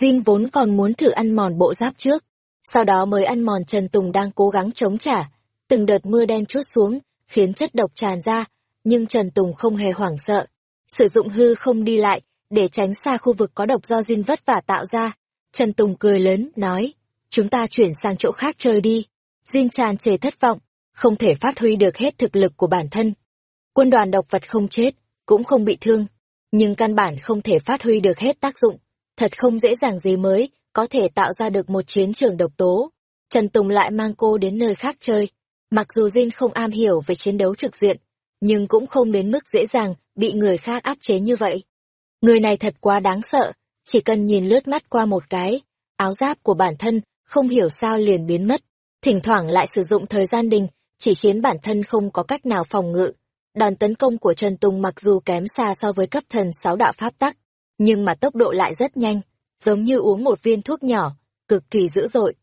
Jin vốn còn muốn thử ăn mòn bộ giáp trước, sau đó mới ăn mòn Trần Tùng đang cố gắng chống trả. Từng đợt mưa đen chút xuống, khiến chất độc tràn ra, nhưng Trần Tùng không hề hoảng sợ. Sử dụng hư không đi lại, để tránh xa khu vực có độc do Jin vất vả tạo ra. Trần Tùng cười lớn, nói, chúng ta chuyển sang chỗ khác chơi đi. Jin tràn trề thất vọng, không thể phát huy được hết thực lực của bản thân. Quân đoàn độc vật không chết, cũng không bị thương, nhưng căn bản không thể phát huy được hết tác dụng. Thật không dễ dàng gì mới, có thể tạo ra được một chiến trường độc tố. Trần Tùng lại mang cô đến nơi khác chơi. Mặc dù Jin không am hiểu về chiến đấu trực diện, nhưng cũng không đến mức dễ dàng bị người khác áp chế như vậy. Người này thật quá đáng sợ, chỉ cần nhìn lướt mắt qua một cái, áo giáp của bản thân không hiểu sao liền biến mất. Thỉnh thoảng lại sử dụng thời gian đình, chỉ khiến bản thân không có cách nào phòng ngự. Đòn tấn công của Trần Tùng mặc dù kém xa so với cấp thần sáu đạo pháp tắc, nhưng mà tốc độ lại rất nhanh, giống như uống một viên thuốc nhỏ, cực kỳ dữ dội.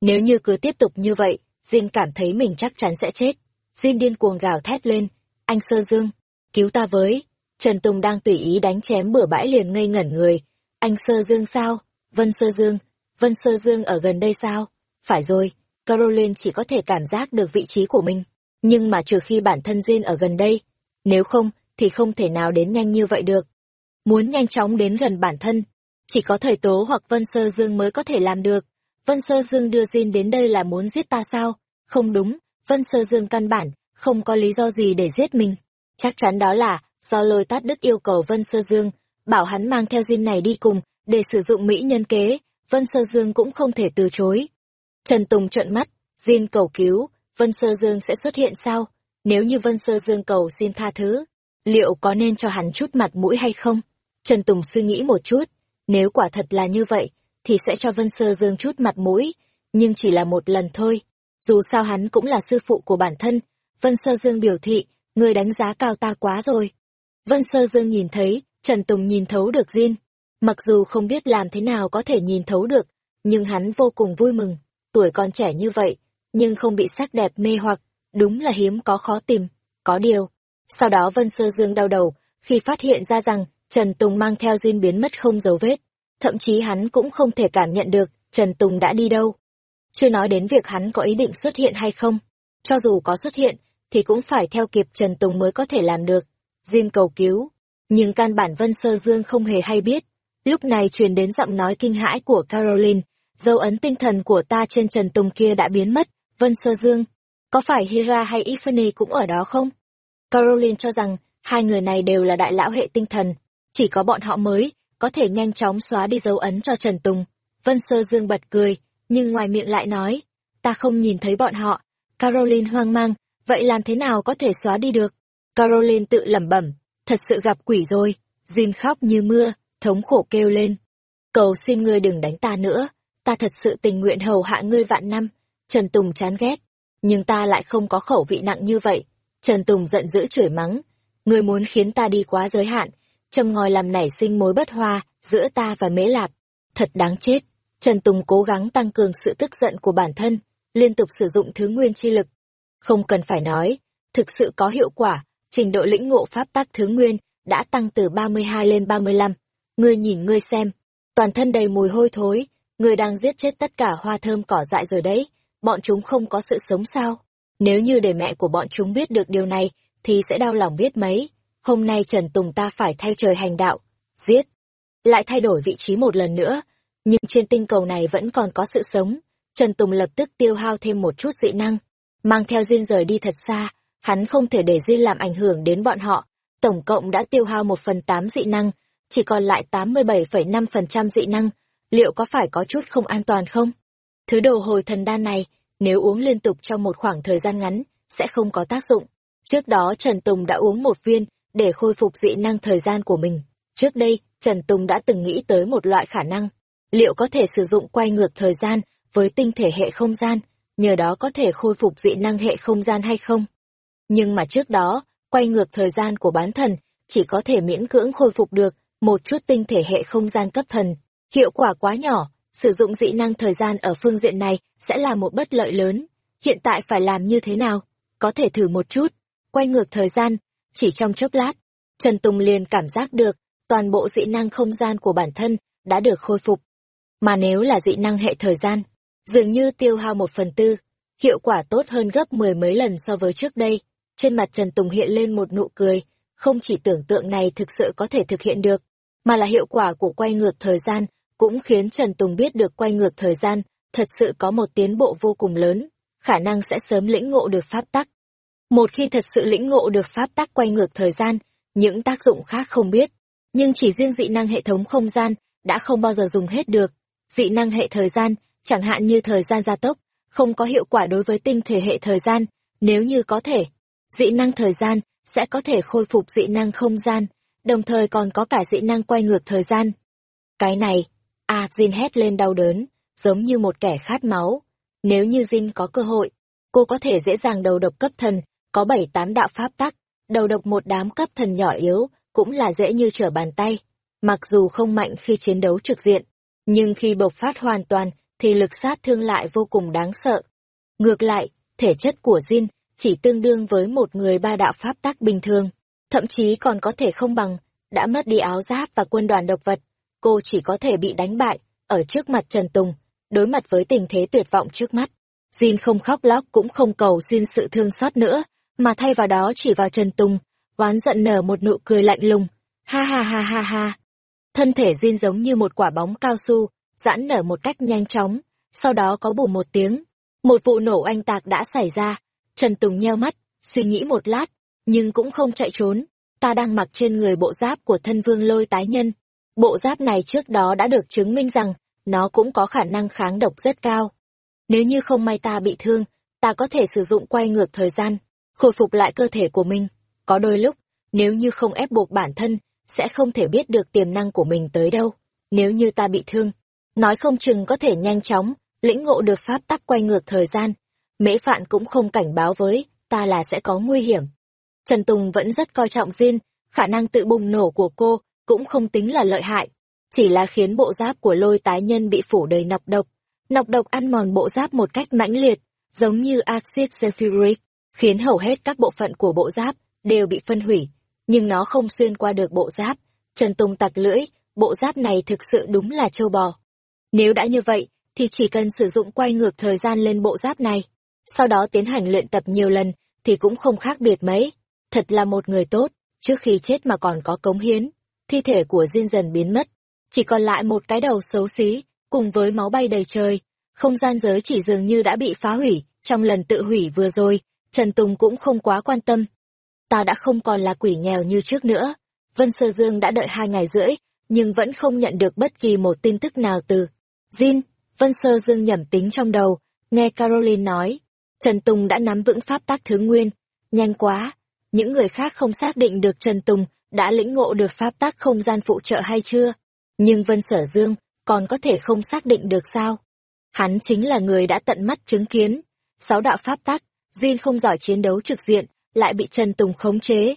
Nếu như cứ tiếp tục như vậy, Jin cảm thấy mình chắc chắn sẽ chết. Jin điên cuồng gào thét lên, anh Sơ Dương, cứu ta với. Trần Tùng đang tùy ý đánh chém bừa bãi liền ngây ngẩn người. Anh Sơ Dương sao? Vân Sơ Dương, Vân Sơ Dương ở gần đây sao? Phải rồi, Caroline chỉ có thể cảm giác được vị trí của mình. Nhưng mà trừ khi bản thân Jin ở gần đây, nếu không thì không thể nào đến nhanh như vậy được. Muốn nhanh chóng đến gần bản thân, chỉ có thời Tố hoặc Vân Sơ Dương mới có thể làm được. Vân Sơ Dương đưa Jin đến đây là muốn giết ta sao? Không đúng, Vân Sơ Dương căn bản, không có lý do gì để giết mình. Chắc chắn đó là, do lôi tát đức yêu cầu Vân Sơ Dương, bảo hắn mang theo Jin này đi cùng, để sử dụng mỹ nhân kế, Vân Sơ Dương cũng không thể từ chối. Trần Tùng trợn mắt, Jin cầu cứu, Vân Sơ Dương sẽ xuất hiện sao? Nếu như Vân Sơ Dương cầu xin tha thứ, liệu có nên cho hắn chút mặt mũi hay không? Trần Tùng suy nghĩ một chút, nếu quả thật là như vậy, thì sẽ cho Vân Sơ Dương chút mặt mũi, nhưng chỉ là một lần thôi. Dù sao hắn cũng là sư phụ của bản thân, Vân Sơ Dương biểu thị, người đánh giá cao ta quá rồi. Vân Sơ Dương nhìn thấy, Trần Tùng nhìn thấu được Jin. Mặc dù không biết làm thế nào có thể nhìn thấu được, nhưng hắn vô cùng vui mừng. Tuổi còn trẻ như vậy, nhưng không bị sắc đẹp mê hoặc, đúng là hiếm có khó tìm. Có điều. Sau đó Vân Sơ Dương đau đầu, khi phát hiện ra rằng Trần Tùng mang theo Jin biến mất không dấu vết. Thậm chí hắn cũng không thể cảm nhận được Trần Tùng đã đi đâu. Chưa nói đến việc hắn có ý định xuất hiện hay không. Cho dù có xuất hiện, thì cũng phải theo kịp Trần Tùng mới có thể làm được. Jin cầu cứu. Nhưng căn bản Vân Sơ Dương không hề hay biết. Lúc này truyền đến giọng nói kinh hãi của Caroline. Dấu ấn tinh thần của ta trên Trần Tùng kia đã biến mất. Vân Sơ Dương. Có phải Hira hay Ifany cũng ở đó không? Caroline cho rằng hai người này đều là đại lão hệ tinh thần. Chỉ có bọn họ mới có thể nhanh chóng xóa đi dấu ấn cho Trần Tùng. Vân Sơ Dương bật cười, nhưng ngoài miệng lại nói, ta không nhìn thấy bọn họ. Caroline hoang mang, vậy làm thế nào có thể xóa đi được? Caroline tự lẩm bẩm, thật sự gặp quỷ rồi. Jin khóc như mưa, thống khổ kêu lên. Cầu xin ngươi đừng đánh ta nữa, ta thật sự tình nguyện hầu hạ ngươi vạn năm. Trần Tùng chán ghét, nhưng ta lại không có khẩu vị nặng như vậy. Trần Tùng giận dữ chửi mắng, ngươi muốn khiến ta đi quá giới hạn, châm ngòi làm nảy sinh mối bất hòa giữa ta và mễ lạp. Thật đáng chết. Trần Tùng cố gắng tăng cường sự tức giận của bản thân, liên tục sử dụng thứ nguyên chi lực. Không cần phải nói, thực sự có hiệu quả, trình độ lĩnh ngộ pháp tác thứ nguyên đã tăng từ 32 lên 35. Ngươi nhìn ngươi xem, toàn thân đầy mùi hôi thối, ngươi đang giết chết tất cả hoa thơm cỏ dại rồi đấy, bọn chúng không có sự sống sao? Nếu như để mẹ của bọn chúng biết được điều này, thì sẽ đau lòng biết mấy hôm nay Trần Tùng ta phải thay trời hành đạo, giết, lại thay đổi vị trí một lần nữa, nhưng trên tinh cầu này vẫn còn có sự sống. Trần Tùng lập tức tiêu hao thêm một chút dị năng, mang theo Diên rời đi thật xa, hắn không thể để Diên làm ảnh hưởng đến bọn họ, tổng cộng đã tiêu hao một phần tám dị năng, chỉ còn lại tám mươi bảy phẩy năm phần trăm dị năng, liệu có phải có chút không an toàn không? Thứ đồ hồi thần đan này, nếu uống liên tục trong một khoảng thời gian ngắn, sẽ không có tác dụng. Trước đó Trần Tùng đã uống một viên, để khôi phục dị năng thời gian của mình. Trước đây, Trần Tùng đã từng nghĩ tới một loại khả năng, liệu có thể sử dụng quay ngược thời gian với tinh thể hệ không gian, nhờ đó có thể khôi phục dị năng hệ không gian hay không? Nhưng mà trước đó, quay ngược thời gian của bán thần chỉ có thể miễn cưỡng khôi phục được một chút tinh thể hệ không gian cấp thần. Hiệu quả quá nhỏ, sử dụng dị năng thời gian ở phương diện này sẽ là một bất lợi lớn. Hiện tại phải làm như thế nào? Có thể thử một chút. Quay ngược thời gian chỉ trong chốc lát, Trần Tùng liền cảm giác được toàn bộ dị năng không gian của bản thân đã được khôi phục. Mà nếu là dị năng hệ thời gian, dường như tiêu hao một phần tư, hiệu quả tốt hơn gấp mười mấy lần so với trước đây. Trên mặt Trần Tùng hiện lên một nụ cười, không chỉ tưởng tượng này thực sự có thể thực hiện được, mà là hiệu quả của quay ngược thời gian, cũng khiến Trần Tùng biết được quay ngược thời gian, thật sự có một tiến bộ vô cùng lớn, khả năng sẽ sớm lĩnh ngộ được pháp tắc. Một khi thật sự lĩnh ngộ được pháp tắc quay ngược thời gian, những tác dụng khác không biết, nhưng chỉ riêng dị năng hệ thống không gian đã không bao giờ dùng hết được. Dị năng hệ thời gian, chẳng hạn như thời gian gia tốc, không có hiệu quả đối với tinh thể hệ thời gian, nếu như có thể. Dị năng thời gian sẽ có thể khôi phục dị năng không gian, đồng thời còn có cả dị năng quay ngược thời gian. Cái này, à Jin hét lên đau đớn, giống như một kẻ khát máu. Nếu như Jin có cơ hội, cô có thể dễ dàng đầu độc cấp thần, có bảy tám đạo pháp tắc, đầu độc một đám cấp thần nhỏ yếu, cũng là dễ như trở bàn tay. Mặc dù không mạnh khi chiến đấu trực diện, nhưng khi bộc phát hoàn toàn thì lực sát thương lại vô cùng đáng sợ. Ngược lại, thể chất của Jin chỉ tương đương với một người ba đạo pháp tắc bình thường, thậm chí còn có thể không bằng, đã mất đi áo giáp và quân đoàn độc vật, cô chỉ có thể bị đánh bại, ở trước mặt Trần Tùng, đối mặt với tình thế tuyệt vọng trước mắt. Jin không khóc lóc cũng không cầu xin sự thương xót nữa, mà thay vào đó chỉ vào Trần Tùng, oán giận nở một nụ cười lạnh lùng. Ha ha ha ha ha. Thân thể Jin giống như một quả bóng cao su, giãn nở một cách nhanh chóng, sau đó có bù một tiếng. Một vụ nổ anh tạc đã xảy ra. Trần Tùng nheo mắt, suy nghĩ một lát, nhưng cũng không chạy trốn. Ta đang mặc trên người bộ giáp của thân vương lôi tái nhân. Bộ giáp này trước đó đã được chứng minh rằng nó cũng có khả năng kháng độc rất cao. Nếu như không may ta bị thương, ta có thể sử dụng quay ngược thời gian, khôi phục lại cơ thể của mình. Có đôi lúc, nếu như không ép buộc bản thân, sẽ không thể biết được tiềm năng của mình tới đâu. Nếu như ta bị thương, nói không chừng có thể nhanh chóng, lĩnh ngộ được pháp tắc quay ngược thời gian. Mễ Phạn cũng không cảnh báo với, ta là sẽ có nguy hiểm. Trần Tùng vẫn rất coi trọng Diên, khả năng tự bùng nổ của cô cũng không tính là lợi hại, chỉ là khiến bộ giáp của lôi tái nhân bị phủ đầy nọc độc. Nọc độc ăn mòn bộ giáp một cách mãnh liệt, giống như axit sulfuric, khiến hầu hết các bộ phận của bộ giáp đều bị phân hủy, nhưng nó không xuyên qua được bộ giáp. Trần Tùng tặc lưỡi, bộ giáp này thực sự đúng là châu bò. Nếu đã như vậy, thì chỉ cần sử dụng quay ngược thời gian lên bộ giáp này, sau đó tiến hành luyện tập nhiều lần, thì cũng không khác biệt mấy. Thật là một người tốt, trước khi chết mà còn có cống hiến. Thi thể của Diên dần biến mất, chỉ còn lại một cái đầu xấu xí, cùng với máu bay đầy trời. Không gian giới chỉ dường như đã bị phá hủy, trong lần tự hủy vừa rồi, Trần Tùng cũng không quá quan tâm. Ta đã không còn là quỷ nghèo như trước nữa. Vân Sơ Dương đã đợi hai ngày rưỡi, nhưng vẫn không nhận được bất kỳ một tin tức nào từ. Jin, Vân Sơ Dương nhẩm tính trong đầu, nghe Caroline nói. Trần Tùng đã nắm vững pháp tác thứ nguyên. Nhanh quá. Những người khác không xác định được Trần Tùng đã lĩnh ngộ được pháp tác không gian phụ trợ hay chưa. Nhưng Vân Sở Dương còn có thể không xác định được sao? Hắn chính là người đã tận mắt chứng kiến. Sáu đạo pháp tác. Jin không giỏi chiến đấu trực diện, lại bị Trần Tùng khống chế.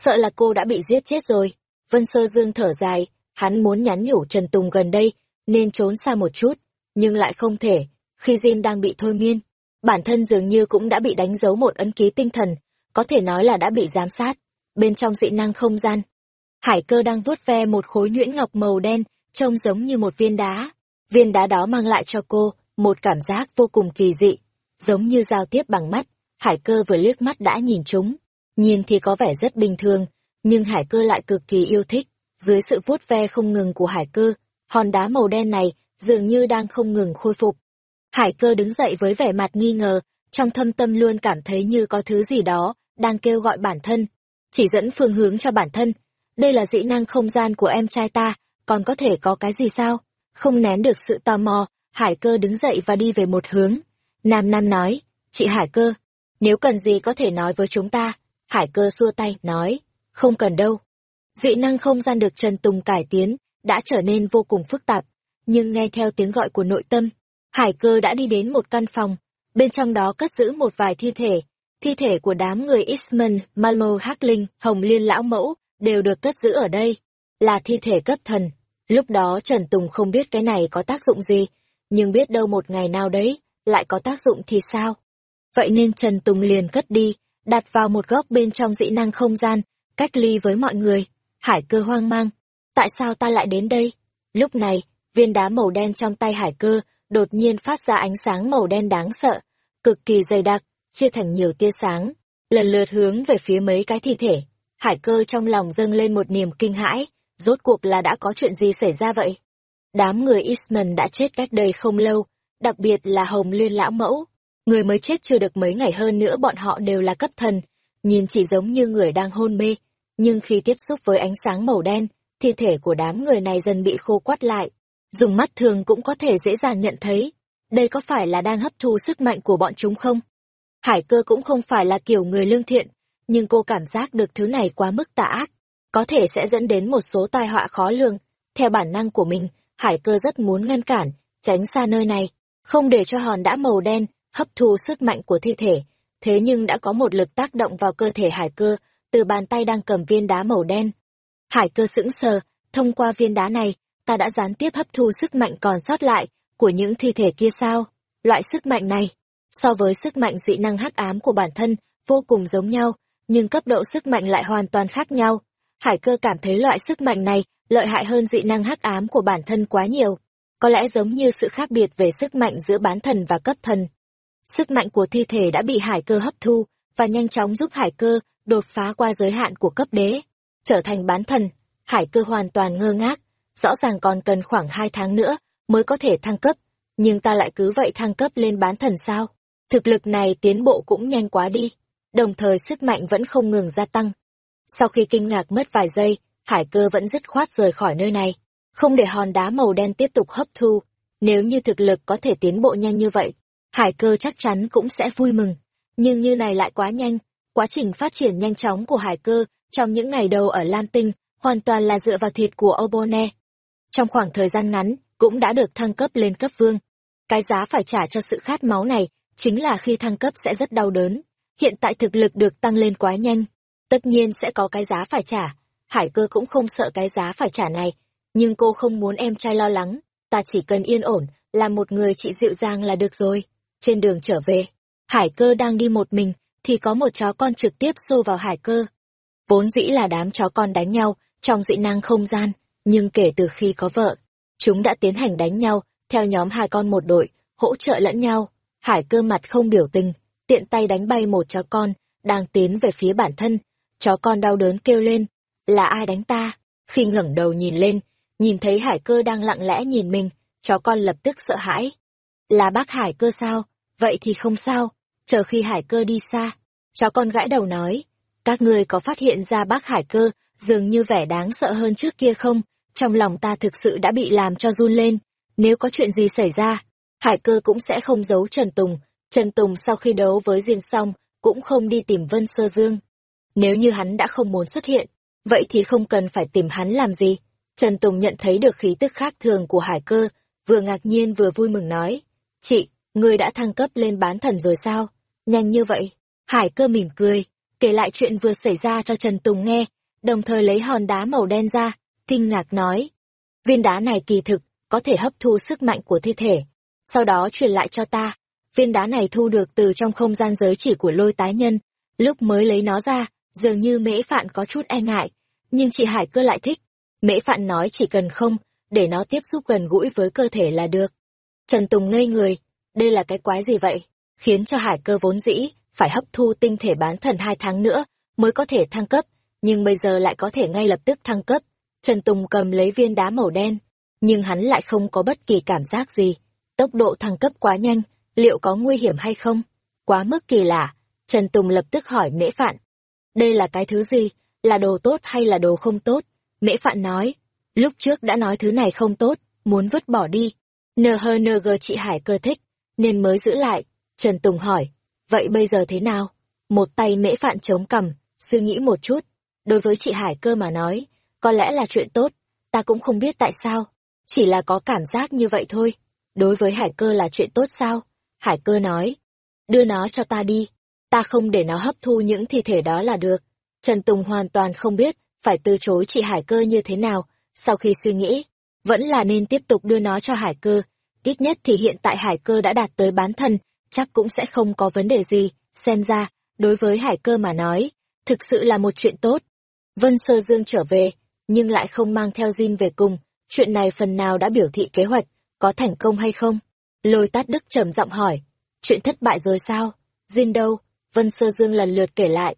Sợ là cô đã bị giết chết rồi. Vân Sơ Dương thở dài, hắn muốn nhắn nhủ Trần Tùng gần đây, nên trốn xa một chút, nhưng lại không thể, khi Jin đang bị thôi miên. Bản thân dường như cũng đã bị đánh dấu một ấn ký tinh thần, có thể nói là đã bị giám sát. Bên trong dị năng không gian, Hải cơ đang vuốt ve một khối nhuyễn ngọc màu đen, trông giống như một viên đá. Viên đá đó mang lại cho cô một cảm giác vô cùng kỳ dị, giống như giao tiếp bằng mắt. Hải cơ vừa liếc mắt đã nhìn chúng. Nhìn thì có vẻ rất bình thường, nhưng hải cơ lại cực kỳ yêu thích. Dưới sự vuốt ve không ngừng của hải cơ, hòn đá màu đen này dường như đang không ngừng khôi phục. Hải cơ đứng dậy với vẻ mặt nghi ngờ, trong thâm tâm luôn cảm thấy như có thứ gì đó đang kêu gọi bản thân, chỉ dẫn phương hướng cho bản thân, đây là dĩ năng không gian của em trai ta, còn có thể có cái gì sao? Không nén được sự tò mò, Hải cơ đứng dậy và đi về một hướng. Nam Nam nói, chị Hải cơ, nếu cần gì có thể nói với chúng ta. Hải cơ xua tay, nói, không cần đâu. Dị năng không gian được Trần Tùng cải tiến, đã trở nên vô cùng phức tạp, nhưng nghe theo tiếng gọi của nội tâm, Hải cơ đã đi đến một căn phòng, bên trong đó cất giữ một vài thi thể, thi thể của đám người Isman, Malmo Hackling, Hồng Liên Lão Mẫu, đều được cất giữ ở đây, là thi thể cấp thần. Lúc đó Trần Tùng không biết cái này có tác dụng gì, nhưng biết đâu một ngày nào đấy, lại có tác dụng thì sao? Vậy nên Trần Tùng liền cất đi, đặt vào một góc bên trong dĩ năng không gian, cách ly với mọi người. Hải cơ hoang mang. Tại sao ta lại đến đây? Lúc này, viên đá màu đen trong tay hải cơ đột nhiên phát ra ánh sáng màu đen đáng sợ, cực kỳ dày đặc, chia thành nhiều tia sáng, lần lượt hướng về phía mấy cái thi thể. Hải cơ trong lòng dâng lên một niềm kinh hãi, rốt cuộc là đã có chuyện gì xảy ra vậy? Đám người Eastman đã chết cách đây không lâu, đặc biệt là Hồng Liên lão mẫu. Người mới chết chưa được mấy ngày hơn nữa bọn họ đều là cấp thần, nhìn chỉ giống như người đang hôn mê, nhưng khi tiếp xúc với ánh sáng màu đen, thi thể của đám người này dần bị khô quắt lại. Dùng mắt thường cũng có thể dễ dàng nhận thấy, đây có phải là đang hấp thu sức mạnh của bọn chúng không? Hải cơ cũng không phải là kiểu người lương thiện, nhưng cô cảm giác được thứ này quá mức tà ác, có thể sẽ dẫn đến một số tai họa khó lường. Theo bản năng của mình, hải cơ rất muốn ngăn cản, tránh xa nơi này, không để cho hòn đã màu đen hấp thu sức mạnh của thi thể. Thế nhưng đã có một lực tác động vào cơ thể hải cơ, từ bàn tay đang cầm viên đá màu đen. Hải cơ sững sờ, thông qua viên đá này, ta đã gián tiếp hấp thu sức mạnh còn sót lại của những thi thể kia sao? Loại sức mạnh này, so với sức mạnh dị năng hắc ám của bản thân, vô cùng giống nhau, nhưng cấp độ sức mạnh lại hoàn toàn khác nhau. Hải cơ cảm thấy loại sức mạnh này lợi hại hơn dị năng hắc ám của bản thân quá nhiều. Có lẽ giống như sự khác biệt về sức mạnh giữa bán thần và cấp thần. Sức mạnh của thi thể đã bị hải cơ hấp thu, và nhanh chóng giúp hải cơ đột phá qua giới hạn của cấp đế, trở thành bán thần. Hải cơ hoàn toàn ngơ ngác, rõ ràng còn cần khoảng hai tháng nữa mới có thể thăng cấp, nhưng ta lại cứ vậy thăng cấp lên bán thần sao? Thực lực này tiến bộ cũng nhanh quá đi, đồng thời sức mạnh vẫn không ngừng gia tăng. Sau khi kinh ngạc mất vài giây, hải cơ vẫn dứt khoát rời khỏi nơi này, không để hòn đá màu đen tiếp tục hấp thu. Nếu như thực lực có thể tiến bộ nhanh như vậy, hải cơ chắc chắn cũng sẽ vui mừng. Nhưng như này lại quá nhanh, quá trình phát triển nhanh chóng của hải cơ trong những ngày đầu ở Lam Tinh hoàn toàn là dựa vào thịt của Obone. Trong khoảng thời gian ngắn, cũng đã được thăng cấp lên cấp vương. Cái giá phải trả cho sự khát máu này chính là khi thăng cấp sẽ rất đau đớn. Hiện tại thực lực được tăng lên quá nhanh, tất nhiên sẽ có cái giá phải trả. Hải cơ cũng không sợ cái giá phải trả này, nhưng cô không muốn em trai lo lắng, ta chỉ cần yên ổn, là một người chị dịu dàng là được rồi. Trên đường trở về, hải cơ đang đi một mình, thì có một chó con trực tiếp xô vào hải cơ. Vốn dĩ là đám chó con đánh nhau, trong dị năng không gian, nhưng kể từ khi có vợ, chúng đã tiến hành đánh nhau, theo nhóm hai con một đội, hỗ trợ lẫn nhau. Hải cơ mặt không biểu tình, tiện tay đánh bay một chó con, đang tiến về phía bản thân. Chó con đau đớn kêu lên, là ai đánh ta? Khi ngẩng đầu nhìn lên, nhìn thấy hải cơ đang lặng lẽ nhìn mình, chó con lập tức sợ hãi. Là bác hải cơ sao? Vậy thì không sao, chờ khi hải cơ đi xa. cháu con gãi đầu nói, các ngươi có phát hiện ra bác hải cơ dường như vẻ đáng sợ hơn trước kia không? Trong lòng ta thực sự đã bị làm cho run lên, nếu có chuyện gì xảy ra, hải cơ cũng sẽ không giấu Trần Tùng. Trần Tùng sau khi đấu với Diên xong, cũng không đi tìm Vân Sơ Dương. Nếu như hắn đã không muốn xuất hiện, vậy thì không cần phải tìm hắn làm gì. Trần Tùng nhận thấy được khí tức khác thường của hải cơ, vừa ngạc nhiên vừa vui mừng nói. Chị, người đã thăng cấp lên bán thần rồi sao? Nhanh như vậy. Hải cơ mỉm cười, kể lại chuyện vừa xảy ra cho Trần Tùng nghe, đồng thời lấy hòn đá màu đen ra, kinh ngạc nói. Viên đá này kỳ thực, có thể hấp thu sức mạnh của thi thể, sau đó truyền lại cho ta. Viên đá này thu được từ trong không gian giới chỉ của lôi tái nhân, lúc mới lấy nó ra, dường như mễ phạn có chút e ngại, nhưng chị Hải cơ lại thích. Mễ phạn nói chỉ cần không, để nó tiếp xúc gần gũi với cơ thể là được. Trần Tùng ngây người, đây là cái quái gì vậy? Khiến cho Hải cơ vốn dĩ, phải hấp thu tinh thể bán thần hai tháng nữa, mới có thể thăng cấp, nhưng bây giờ lại có thể ngay lập tức thăng cấp. Trần Tùng cầm lấy viên đá màu đen, nhưng hắn lại không có bất kỳ cảm giác gì. Tốc độ thăng cấp quá nhanh, liệu có nguy hiểm hay không? Quá mức kỳ lạ. Trần Tùng lập tức hỏi Mễ Phạn. Đây là cái thứ gì? Là đồ tốt hay là đồ không tốt? Mễ Phạn nói. Lúc trước đã nói thứ này không tốt, muốn vứt bỏ đi. NHNG chị Hải cơ thích, nên mới giữ lại. Trần Tùng hỏi. Vậy bây giờ thế nào? Một tay Mễ Phạn chống cầm, suy nghĩ một chút. Đối với chị Hải cơ mà nói, có lẽ là chuyện tốt, ta cũng không biết tại sao, chỉ là có cảm giác như vậy thôi. Đối với Hải cơ là chuyện tốt sao? Hải cơ nói, đưa nó cho ta đi, ta không để nó hấp thu những thi thể đó là được. Trần Tùng hoàn toàn không biết phải từ chối chị Hải cơ như thế nào, sau khi suy nghĩ, vẫn là nên tiếp tục đưa nó cho Hải cơ. Ít nhất thì hiện tại Hải cơ đã đạt tới bán thần, chắc cũng sẽ không có vấn đề gì, xem ra, đối với Hải cơ mà nói, thực sự là một chuyện tốt. Vân Sơ Dương trở về, nhưng lại không mang theo Jin về cùng, chuyện này phần nào đã biểu thị kế hoạch, có thành công hay không? Lôi tát đức trầm giọng hỏi, chuyện thất bại rồi sao? Jin đâu? Vân Sơ Dương lần lượt kể lại.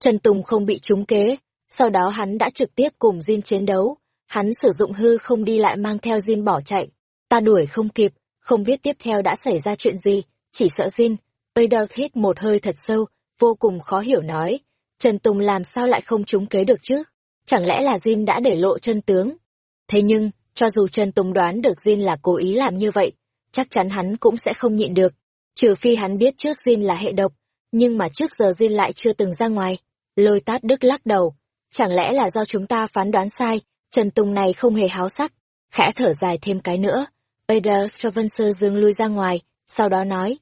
Trần Tùng không bị trúng kế, sau đó hắn đã trực tiếp cùng Jin chiến đấu. Hắn sử dụng hư không đi lại mang theo Jin bỏ chạy. Ta đuổi không kịp, không biết tiếp theo đã xảy ra chuyện gì, chỉ sợ Jin. Vader hít một hơi thật sâu, vô cùng khó hiểu nói. Trần Tùng làm sao lại không trúng kế được chứ? Chẳng lẽ là Jin đã để lộ chân tướng? Thế nhưng, cho dù Trần Tùng đoán được Jin là cố ý làm như vậy, chắc chắn hắn cũng sẽ không nhịn được. Trừ phi hắn biết trước Jin là hệ độc, nhưng mà trước giờ Jin lại chưa từng ra ngoài. Lôi tát đức lắc đầu. Chẳng lẽ là do chúng ta phán đoán sai, Trần Tùng này không hề háo sắc. Khẽ thở dài thêm cái nữa. Ada cho Vân Sơ Dương lui ra ngoài, sau đó nói.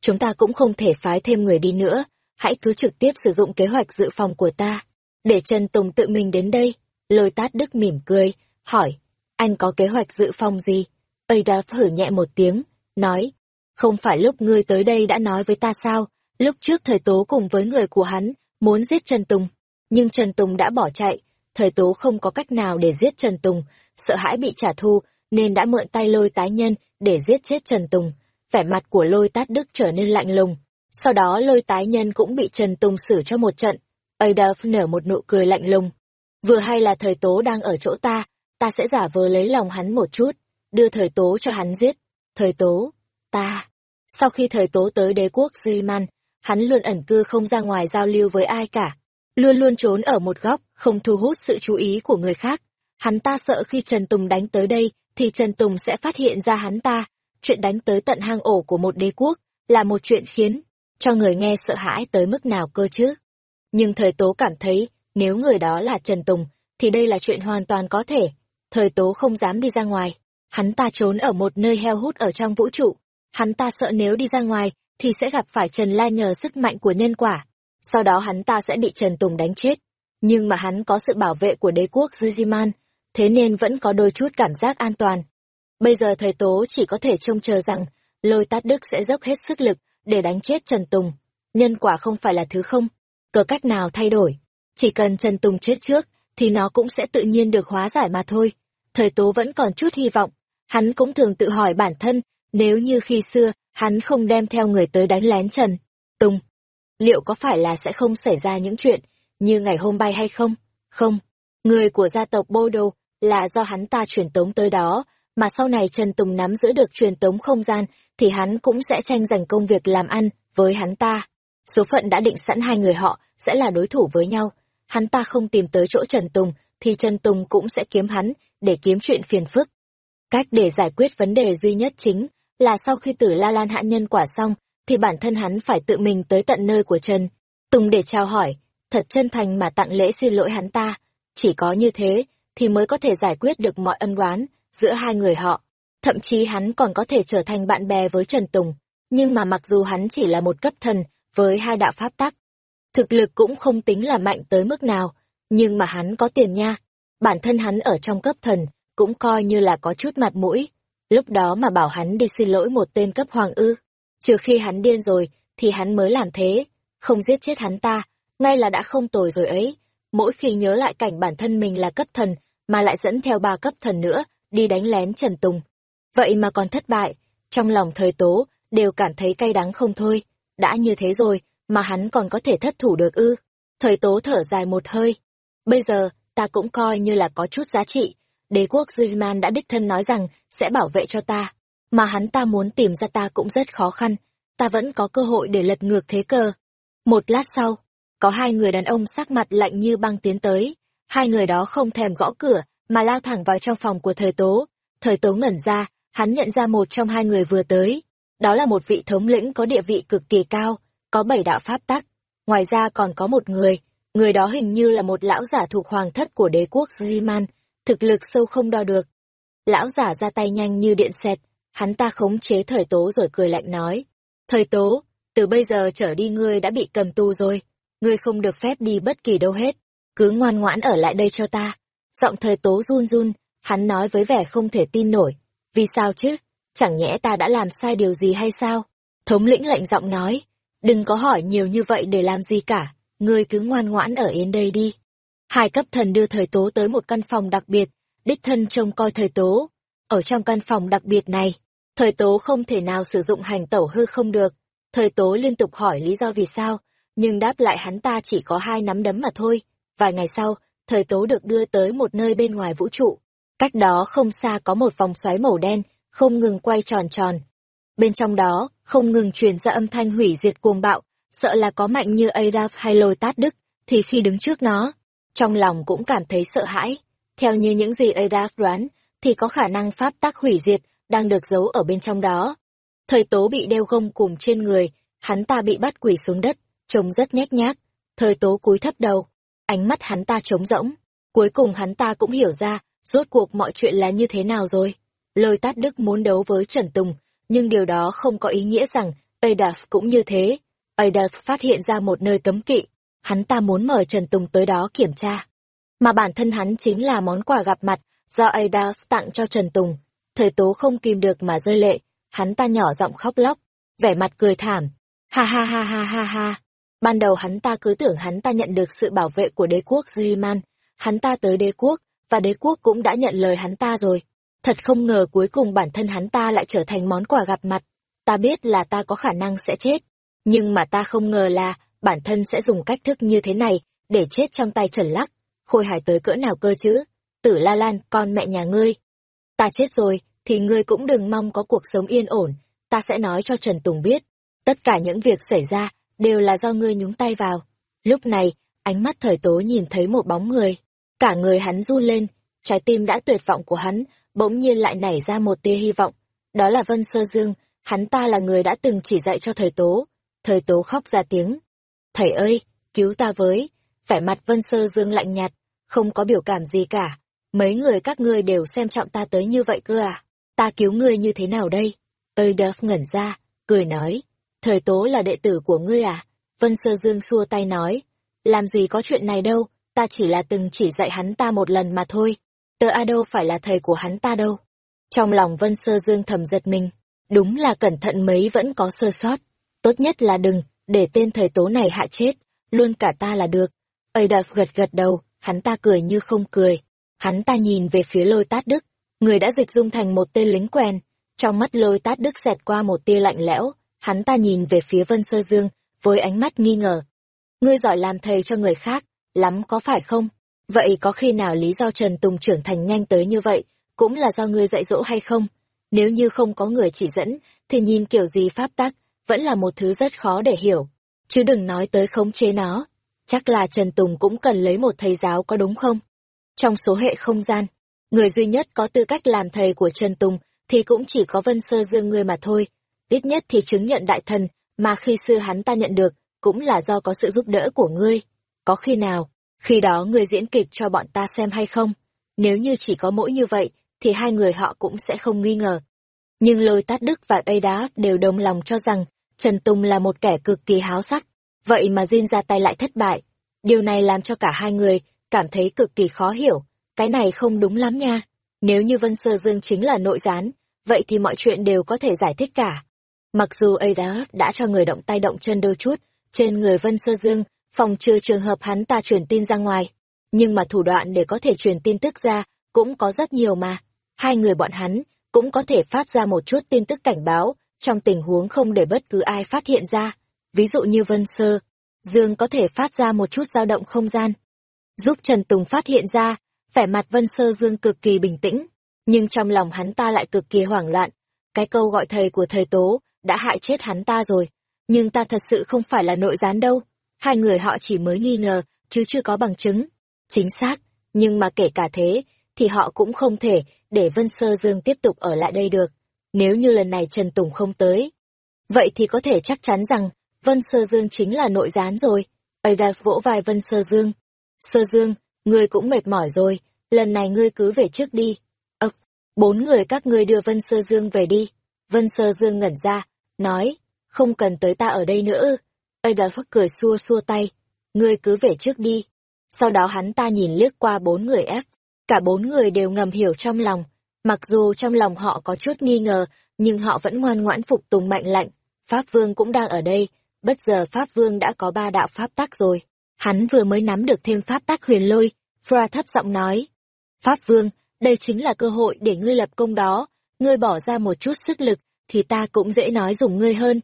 Chúng ta cũng không thể phái thêm người đi nữa, hãy cứ trực tiếp sử dụng kế hoạch dự phòng của ta. Để Trần Tùng tự mình đến đây. Lôi tát đức mỉm cười, hỏi. Anh có kế hoạch dự phòng gì? Ada hử nhẹ một tiếng, nói. Không phải lúc ngươi tới đây đã nói với ta sao, lúc trước thời tố cùng với người của hắn, muốn giết Trần Tùng. Nhưng Trần Tùng đã bỏ chạy, thời tố không có cách nào để giết Trần Tùng, sợ hãi bị trả thù, nên đã mượn tay lôi tái nhân để giết chết Trần Tùng. Vẻ mặt của lôi tát đức trở nên lạnh lùng. Sau đó lôi tái nhân cũng bị Trần Tùng xử cho một trận. Adolf nở một nụ cười lạnh lùng. Vừa hay là thời tố đang ở chỗ ta, ta sẽ giả vờ lấy lòng hắn một chút, đưa thời tố cho hắn giết. Thời tố, ta. Sau khi thời tố tới đế quốc Ziman, hắn luôn ẩn cư không ra ngoài giao lưu với ai cả. Luôn luôn trốn ở một góc, không thu hút sự chú ý của người khác. Hắn ta sợ khi Trần Tùng đánh tới đây, thì Trần Tùng sẽ phát hiện ra hắn ta. Chuyện đánh tới tận hang ổ của một đế quốc, là một chuyện khiến cho người nghe sợ hãi tới mức nào cơ chứ. Nhưng thời tố cảm thấy, nếu người đó là Trần Tùng, thì đây là chuyện hoàn toàn có thể. Thời tố không dám đi ra ngoài. Hắn ta trốn ở một nơi heo hút ở trong vũ trụ. Hắn ta sợ nếu đi ra ngoài, thì sẽ gặp phải Trần La nhờ sức mạnh của nhân quả. Sau đó hắn ta sẽ bị Trần Tùng đánh chết. Nhưng mà hắn có sự bảo vệ của đế quốc Ziziman, thế nên vẫn có đôi chút cảm giác an toàn. Bây giờ thời tố chỉ có thể trông chờ rằng, lôi tát đức sẽ dốc hết sức lực để đánh chết Trần Tùng. Nhân quả không phải là thứ không, cờ cách nào thay đổi. Chỉ cần Trần Tùng chết trước, thì nó cũng sẽ tự nhiên được hóa giải mà thôi. Thời tố vẫn còn chút hy vọng. Hắn cũng thường tự hỏi bản thân, nếu như khi xưa, hắn không đem theo người tới đánh lén Trần Tùng, liệu có phải là sẽ không xảy ra những chuyện như ngày hôm bay hay không? Không, người của gia tộc Bô Đô là do hắn ta truyền tống tới đó, mà sau này Trần Tùng nắm giữ được truyền tống không gian, thì hắn cũng sẽ tranh giành công việc làm ăn với hắn ta. Số phận đã định sẵn hai người họ sẽ là đối thủ với nhau. Hắn ta không tìm tới chỗ Trần Tùng, thì Trần Tùng cũng sẽ kiếm hắn, để kiếm chuyện phiền phức. Cách để giải quyết vấn đề duy nhất chính là sau khi tử La Lan hạ nhân quả xong, thì bản thân hắn phải tự mình tới tận nơi của Trần Tùng để chào hỏi, thật chân thành mà tặng lễ xin lỗi hắn ta. Chỉ có như thế, thì mới có thể giải quyết được mọi ân oán giữa hai người họ. Thậm chí hắn còn có thể trở thành bạn bè với Trần Tùng. Nhưng mà mặc dù hắn chỉ là một cấp thần với hai đạo pháp tắc, thực lực cũng không tính là mạnh tới mức nào, nhưng mà hắn có tiền nha. Bản thân hắn ở trong cấp thần cũng coi như là có chút mặt mũi. Lúc đó mà bảo hắn đi xin lỗi một tên cấp hoàng ư. Trừ khi hắn điên rồi, thì hắn mới làm thế. Không giết chết hắn ta, ngay là đã không tồi rồi ấy. Mỗi khi nhớ lại cảnh bản thân mình là cấp thần, mà lại dẫn theo ba cấp thần nữa, đi đánh lén Trần Tùng. Vậy mà còn thất bại, trong lòng thời tố, đều cảm thấy cay đắng không thôi. Đã như thế rồi, mà hắn còn có thể thất thủ được ư. Thời tố thở dài một hơi. Bây giờ, ta cũng coi như là có chút giá trị. Đế quốc Zilman đã đích thân nói rằng sẽ bảo vệ cho ta. Mà hắn ta muốn tìm ra ta cũng rất khó khăn. Ta vẫn có cơ hội để lật ngược thế cờ. Một lát sau, có hai người đàn ông sắc mặt lạnh như băng tiến tới. Hai người đó không thèm gõ cửa, mà lao thẳng vào trong phòng của thời tố. Thời tố ngẩn ra, hắn nhận ra một trong hai người vừa tới. Đó là một vị thống lĩnh có địa vị cực kỳ cao, có bảy đạo pháp tắc. Ngoài ra còn có một người, người đó hình như là một lão giả thuộc hoàng thất của đế quốc Ziman, thực lực sâu không đo được. Lão giả ra tay nhanh như điện xẹt, hắn ta khống chế thời tố rồi cười lạnh nói. Thời tố, từ bây giờ trở đi ngươi đã bị cầm tù rồi, ngươi không được phép đi bất kỳ đâu hết, cứ ngoan ngoãn ở lại đây cho ta. Giọng thời tố run run, hắn nói với vẻ không thể tin nổi. Vì sao chứ? Chẳng nhẽ ta đã làm sai điều gì hay sao? Thống lĩnh lệnh giọng nói, đừng có hỏi nhiều như vậy để làm gì cả, ngươi cứ ngoan ngoãn ở yên đây đi. Hai cấp thần đưa thời tố tới một căn phòng đặc biệt, đích thân trông coi thời tố. Ở trong căn phòng đặc biệt này, thời tố không thể nào sử dụng hành tẩu hư không được. Thời tố liên tục hỏi lý do vì sao, nhưng đáp lại hắn ta chỉ có hai nắm đấm mà thôi. Vài ngày sau, thời tố được đưa tới một nơi bên ngoài vũ trụ. Cách đó không xa có một vòng xoáy màu đen, không ngừng quay tròn tròn. Bên trong đó, không ngừng truyền ra âm thanh hủy diệt cuồng bạo, sợ là có mạnh như Adaf hay lôi tát đức, thì khi đứng trước nó, trong lòng cũng cảm thấy sợ hãi. Theo như những gì Adaf đoán, thì có khả năng pháp tắc hủy diệt đang được giấu ở bên trong đó. Thời tố bị đeo gông cùng trên người, hắn ta bị bắt quỳ xuống đất, trông rất nhét nhác. Thời tố cúi thấp đầu, ánh mắt hắn ta trống rỗng. Cuối cùng hắn ta cũng hiểu ra, rốt cuộc mọi chuyện là như thế nào rồi. Lời tát đức muốn đấu với Trần Tùng, nhưng điều đó không có ý nghĩa rằng Adolf cũng như thế. Adolf phát hiện ra một nơi cấm kỵ, hắn ta muốn mời Trần Tùng tới đó kiểm tra. Mà bản thân hắn chính là món quà gặp mặt do Adolf tặng cho Trần Tùng. Thời tố không kìm được mà rơi lệ, hắn ta nhỏ giọng khóc lóc, vẻ mặt cười thảm. Ha ha ha ha ha ha. Ban đầu hắn ta cứ tưởng hắn ta nhận được sự bảo vệ của đế quốc Zriman. Hắn ta tới đế quốc, và đế quốc cũng đã nhận lời hắn ta rồi. Thật không ngờ cuối cùng bản thân hắn ta lại trở thành món quà gặp mặt. Ta biết là ta có khả năng sẽ chết. Nhưng mà ta không ngờ là bản thân sẽ dùng cách thức như thế này để chết trong tay Trần Lắc. Khôi hài tới cỡ nào cơ chứ? Tử La Lan, con mẹ nhà ngươi. Ta chết rồi, thì ngươi cũng đừng mong có cuộc sống yên ổn. Ta sẽ nói cho Trần Tùng biết. Tất cả những việc xảy ra đều là do ngươi nhúng tay vào. Lúc này, ánh mắt thời tố nhìn thấy một bóng người. Cả người hắn run lên, trái tim đã tuyệt vọng của hắn, bỗng nhiên lại nảy ra một tia hy vọng. Đó là Vân Sơ Dương, hắn ta là người đã từng chỉ dạy cho thời tố. Thời tố khóc ra tiếng. Thầy ơi, cứu ta với. Vẻ mặt Vân Sơ Dương lạnh nhạt, không có biểu cảm gì cả. Mấy người các ngươi đều xem trọng ta tới như vậy cơ à? Ta cứu ngươi như thế nào đây? Ơi đớp ngẩn ra, cười nói. Thời tố là đệ tử của ngươi à? Vân Sơ Dương xua tay nói. Làm gì có chuyện này đâu, ta chỉ là từng chỉ dạy hắn ta một lần mà thôi. Tớ A đâu phải là thầy của hắn ta đâu. Trong lòng Vân Sơ Dương thầm giật mình. Đúng là cẩn thận mấy vẫn có sơ sót. Tốt nhất là đừng, để tên thời tố này hạ chết. Luôn cả ta là được. Ây đợt gật gật đầu, hắn ta cười như không cười. Hắn ta nhìn về phía lôi tát đức. Người đã dịch dung thành một tên lính quen. Trong mắt lôi tát đức xẹt qua một tia lạnh lẽo. Hắn ta nhìn về phía Vân Sơ Dương, với ánh mắt nghi ngờ. Ngươi giỏi làm thầy cho người khác, lắm có phải không? Vậy có khi nào lý do Trần Tùng trưởng thành nhanh tới như vậy, cũng là do ngươi dạy dỗ hay không? Nếu như không có người chỉ dẫn, thì nhìn kiểu gì pháp tắc, vẫn là một thứ rất khó để hiểu. Chứ đừng nói tới khống chế nó. Chắc là Trần Tùng cũng cần lấy một thầy giáo có đúng không? Trong số hệ không gian, người duy nhất có tư cách làm thầy của Trần Tùng thì cũng chỉ có Vân Sơ Dương ngươi mà thôi. Ít nhất thì chứng nhận đại thần, mà khi xưa hắn ta nhận được, cũng là do có sự giúp đỡ của ngươi. Có khi nào, khi đó ngươi diễn kịch cho bọn ta xem hay không? Nếu như chỉ có mỗi như vậy, thì hai người họ cũng sẽ không nghi ngờ. Nhưng lôi tát đức và Tây Đá đều đồng lòng cho rằng Trần Tùng là một kẻ cực kỳ háo sắc, vậy mà Jin ra tay lại thất bại. Điều này làm cho cả hai người cảm thấy cực kỳ khó hiểu, cái này không đúng lắm nha. Nếu như Vân Sơ Dương chính là nội gián, vậy thì mọi chuyện đều có thể giải thích cả. Mặc dù Ada đã cho người động tay động chân đôi chút, trên người Vân Sơ Dương, phòng trừ trường hợp hắn ta truyền tin ra ngoài. Nhưng mà thủ đoạn để có thể truyền tin tức ra, cũng có rất nhiều mà. Hai người bọn hắn cũng có thể phát ra một chút tin tức cảnh báo, trong tình huống không để bất cứ ai phát hiện ra. Ví dụ như Vân Sơ, Dương có thể phát ra một chút dao động không gian. Giúp Trần Tùng phát hiện ra, vẻ mặt Vân Sơ Dương cực kỳ bình tĩnh, nhưng trong lòng hắn ta lại cực kỳ hoảng loạn. Cái câu gọi thầy của thầy Tố đã hại chết hắn ta rồi, nhưng ta thật sự không phải là nội gián đâu. Hai người họ chỉ mới nghi ngờ, chứ chưa có bằng chứng. Chính xác, nhưng mà kể cả thế, thì họ cũng không thể để Vân Sơ Dương tiếp tục ở lại đây được. Nếu như lần này Trần Tùng không tới, vậy thì có thể chắc chắn rằng Vân Sơ Dương chính là nội gián rồi. Ada vỗ vai Vân Sơ Dương. Sơ Dương, ngươi cũng mệt mỏi rồi, lần này ngươi cứ về trước đi. Ơ, bốn người các ngươi đưa Vân Sơ Dương về đi. Vân Sơ Dương ngẩn ra, nói, không cần tới ta ở đây nữa. Adolf cười xua xua tay, ngươi cứ về trước đi. Sau đó hắn ta nhìn liếc qua bốn người ép, cả bốn người đều ngầm hiểu trong lòng. Mặc dù trong lòng họ có chút nghi ngờ, nhưng họ vẫn ngoan ngoãn phục tùng mạnh lạnh. Pháp Vương cũng đang ở đây, bất giờ Pháp Vương đã có ba đạo Pháp tắc rồi. Hắn vừa mới nắm được thêm Pháp tắc huyền lôi, Fra thấp giọng nói. Pháp Vương, đây chính là cơ hội để ngươi lập công đó, ngươi bỏ ra một chút sức lực, thì ta cũng dễ nói dùng ngươi hơn.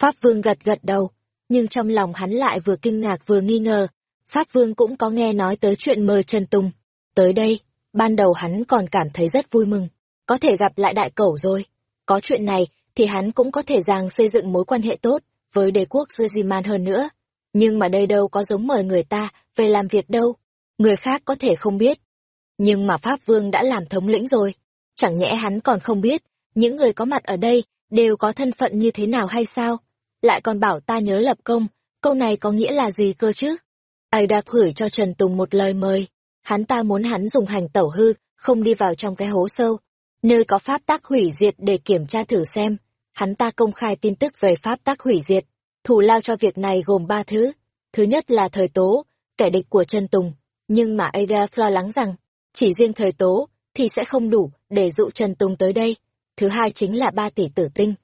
Pháp Vương gật gật đầu, nhưng trong lòng hắn lại vừa kinh ngạc vừa nghi ngờ. Pháp Vương cũng có nghe nói tới chuyện mời Trần Tùng. Tới đây, ban đầu hắn còn cảm thấy rất vui mừng, có thể gặp lại đại cẩu rồi. Có chuyện này, thì hắn cũng có thể rằng xây dựng mối quan hệ tốt với đế quốc Zeziman hơn nữa. Nhưng mà đây đâu có giống mời người ta về làm việc đâu. Người khác có thể không biết. Nhưng mà Pháp Vương đã làm thống lĩnh rồi. Chẳng nhẽ hắn còn không biết, những người có mặt ở đây đều có thân phận như thế nào hay sao? Lại còn bảo ta nhớ lập công, câu này có nghĩa là gì cơ chứ? Ai đã gửi cho Trần Tùng một lời mời. Hắn ta muốn hắn dùng hành tẩu hư, không đi vào trong cái hố sâu, nơi có pháp tác hủy diệt để kiểm tra thử xem. Hắn ta công khai tin tức về pháp tác hủy diệt. Thủ lao cho việc này gồm ba thứ. Thứ nhất là thời tố, kẻ địch của Trần Tùng. Nhưng mà Ada lo lắng rằng, chỉ riêng thời tố, thì sẽ không đủ để dụ Trần Tùng tới đây. Thứ hai chính là ba tỷ tử tinh.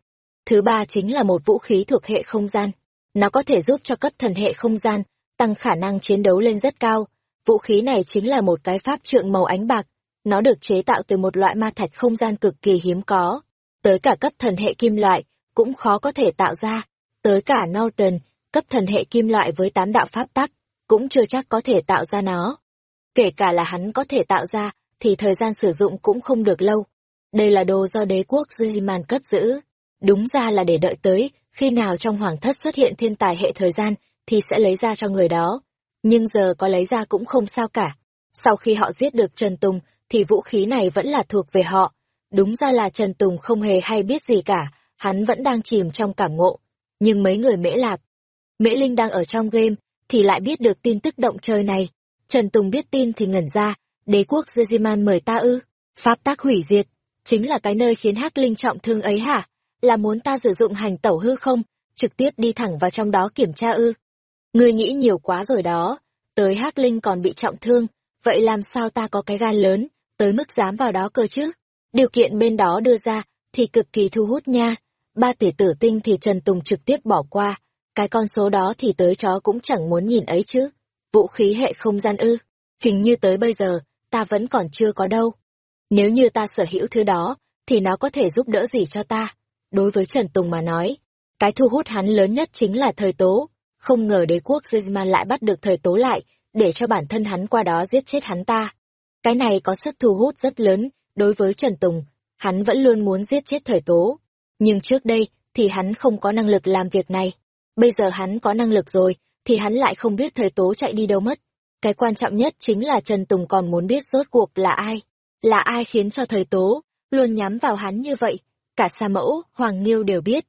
Thứ ba chính là một vũ khí thuộc hệ không gian. Nó có thể giúp cho cấp thần hệ không gian tăng khả năng chiến đấu lên rất cao. Vũ khí này chính là một cái pháp trượng màu ánh bạc. Nó được chế tạo từ một loại ma thạch không gian cực kỳ hiếm có. Tới cả cấp thần hệ kim loại cũng khó có thể tạo ra. Tới cả Norton, cấp thần hệ kim loại với tám đạo pháp tắc, cũng chưa chắc có thể tạo ra nó. Kể cả là hắn có thể tạo ra, thì thời gian sử dụng cũng không được lâu. Đây là đồ do đế quốc Ziman cất giữ. Đúng ra là để đợi tới, khi nào trong hoàng thất xuất hiện thiên tài hệ thời gian, thì sẽ lấy ra cho người đó. Nhưng giờ có lấy ra cũng không sao cả. Sau khi họ giết được Trần Tùng, thì vũ khí này vẫn là thuộc về họ. Đúng ra là Trần Tùng không hề hay biết gì cả, hắn vẫn đang chìm trong cảm ngộ. Nhưng mấy người mễ lạp, mễ linh đang ở trong game, thì lại biết được tin tức động trời này. Trần Tùng biết tin thì ngẩn ra, đế quốc Zeziman mời ta ư, pháp tác hủy diệt, chính là cái nơi khiến Hắc Linh trọng thương ấy hả? Là muốn ta sử dụng hành tẩu hư không? Trực tiếp đi thẳng vào trong đó kiểm tra ư? Ngươi nghĩ nhiều quá rồi đó, tới Hắc Linh còn bị trọng thương, vậy làm sao ta có cái gan lớn, tới mức dám vào đó cơ chứ? Điều kiện bên đó đưa ra, thì cực kỳ thu hút nha. Ba tỷ tử tinh thì Trần Tùng trực tiếp bỏ qua, cái con số đó thì tới chó cũng chẳng muốn nhìn ấy chứ. Vũ khí hệ không gian ư, hình như tới bây giờ, ta vẫn còn chưa có đâu. Nếu như ta sở hữu thứ đó, thì nó có thể giúp đỡ gì cho ta? Đối với Trần Tùng mà nói, cái thu hút hắn lớn nhất chính là thời tố. Không ngờ đế quốc Zizman lại bắt được thời tố lại, để cho bản thân hắn qua đó giết chết hắn ta. Cái này có sức thu hút rất lớn, đối với Trần Tùng, hắn vẫn luôn muốn giết chết thời tố. Nhưng trước đây, thì hắn không có năng lực làm việc này. Bây giờ hắn có năng lực rồi, thì hắn lại không biết thời tố chạy đi đâu mất. Cái quan trọng nhất chính là Trần Tùng còn muốn biết rốt cuộc là ai. Là ai khiến cho thời tố, luôn nhắm vào hắn như vậy. Cả Sa Mẫu, Hoàng Nghiêu đều biết.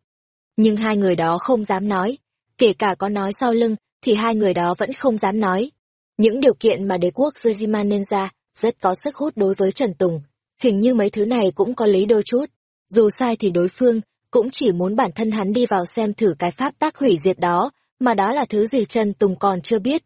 Nhưng hai người đó không dám nói. Kể cả có nói sau lưng, thì hai người đó vẫn không dám nói. Những điều kiện mà đế quốc Zeriman nên ra, rất có sức hút đối với Trần Tùng. Hình như mấy thứ này cũng có lý đôi chút. Dù sai thì đối phương, cũng chỉ muốn bản thân hắn đi vào xem thử cái pháp tác hủy diệt đó, mà đó là thứ gì Trần Tùng còn chưa biết.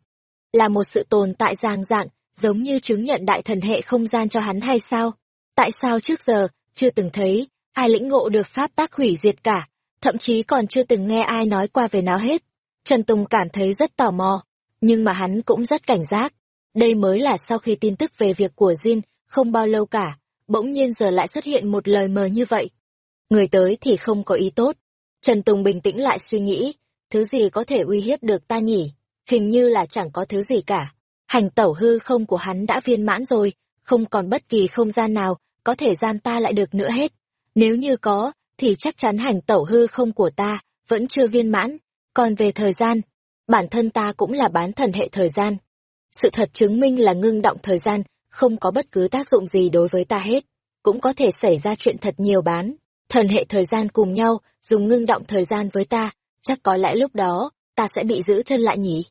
Là một sự tồn tại giang dạng, giống như chứng nhận đại thần hệ không gian cho hắn hay sao? Tại sao trước giờ, chưa từng thấy, ai lĩnh ngộ được pháp tác hủy diệt cả, thậm chí còn chưa từng nghe ai nói qua về nó hết. Trần Tùng cảm thấy rất tò mò, nhưng mà hắn cũng rất cảnh giác. Đây mới là sau khi tin tức về việc của Jin không bao lâu cả, bỗng nhiên giờ lại xuất hiện một lời mờ như vậy. Người tới thì không có ý tốt. Trần Tùng bình tĩnh lại suy nghĩ, thứ gì có thể uy hiếp được ta nhỉ? Hình như là chẳng có thứ gì cả. Hành tẩu hư không của hắn đã viên mãn rồi, không còn bất kỳ không gian nào có thể gian ta lại được nữa hết. Nếu như có, thì chắc chắn hành tẩu hư không của ta vẫn chưa viên mãn. Còn về thời gian, bản thân ta cũng là bán thần hệ thời gian. Sự thật chứng minh là ngưng động thời gian không có bất cứ tác dụng gì đối với ta hết. Cũng có thể xảy ra chuyện thật nhiều bán. Thần hệ thời gian cùng nhau dùng ngưng động thời gian với ta, chắc có lẽ lúc đó ta sẽ bị giữ chân lại nhỉ.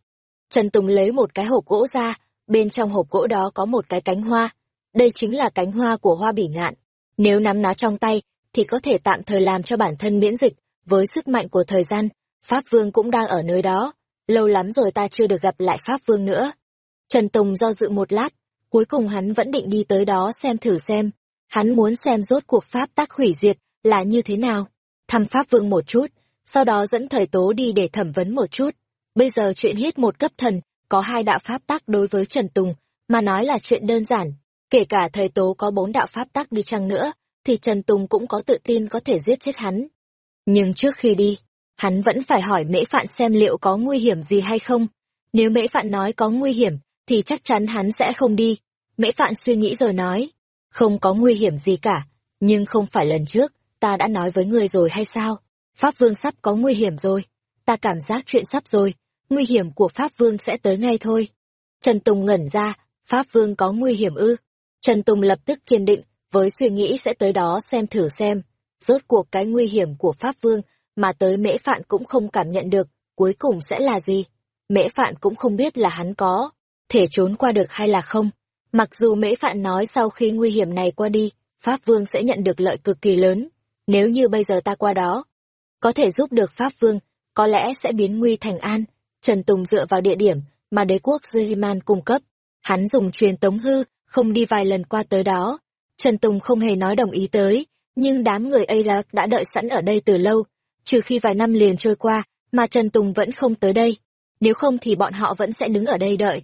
Trần Tùng lấy một cái hộp gỗ ra, bên trong hộp gỗ đó có một cái cánh hoa. Đây chính là cánh hoa của hoa bỉ ngạn. Nếu nắm nó trong tay, thì có thể tạm thời làm cho bản thân miễn dịch, với sức mạnh của thời gian. Pháp Vương cũng đang ở nơi đó. Lâu lắm rồi ta chưa được gặp lại Pháp Vương nữa. Trần Tùng do dự một lát, cuối cùng hắn vẫn định đi tới đó xem thử xem. Hắn muốn xem rốt cuộc Pháp tác hủy diệt là như thế nào. Thăm Pháp Vương một chút, sau đó dẫn thời tố đi để thẩm vấn một chút. Bây giờ chuyện hiết một cấp thần, có hai đạo pháp tác đối với Trần Tùng, mà nói là chuyện đơn giản. Kể cả thời tố có bốn đạo pháp tắc đi chăng nữa, thì Trần Tùng cũng có tự tin có thể giết chết hắn. Nhưng trước khi đi, hắn vẫn phải hỏi mễ phạn xem liệu có nguy hiểm gì hay không. Nếu mễ phạn nói có nguy hiểm, thì chắc chắn hắn sẽ không đi. Mễ phạn suy nghĩ rồi nói, không có nguy hiểm gì cả, nhưng không phải lần trước, ta đã nói với người rồi hay sao? Pháp Vương sắp có nguy hiểm rồi, ta cảm giác chuyện sắp rồi, nguy hiểm của Pháp Vương sẽ tới ngay thôi. Trần Tùng ngẩn ra, Pháp Vương có nguy hiểm ư? Trần Tùng lập tức kiên định, với suy nghĩ sẽ tới đó xem thử xem, rốt cuộc cái nguy hiểm của Pháp Vương mà tới mễ phạn cũng không cảm nhận được, cuối cùng sẽ là gì? Mễ phạn cũng không biết là hắn có, thể trốn qua được hay là không. Mặc dù mễ phạn nói sau khi nguy hiểm này qua đi, Pháp Vương sẽ nhận được lợi cực kỳ lớn. Nếu như bây giờ ta qua đó, có thể giúp được Pháp Vương, có lẽ sẽ biến nguy thành an. Trần Tùng dựa vào địa điểm mà đế quốc Zeman cung cấp. Hắn dùng truyền tống hư, không đi vài lần qua tới đó. Trần Tùng không hề nói đồng ý tới, nhưng đám người Iraq đã đợi sẵn ở đây từ lâu, trừ khi vài năm liền trôi qua, mà Trần Tùng vẫn không tới đây. Nếu không thì bọn họ vẫn sẽ đứng ở đây đợi.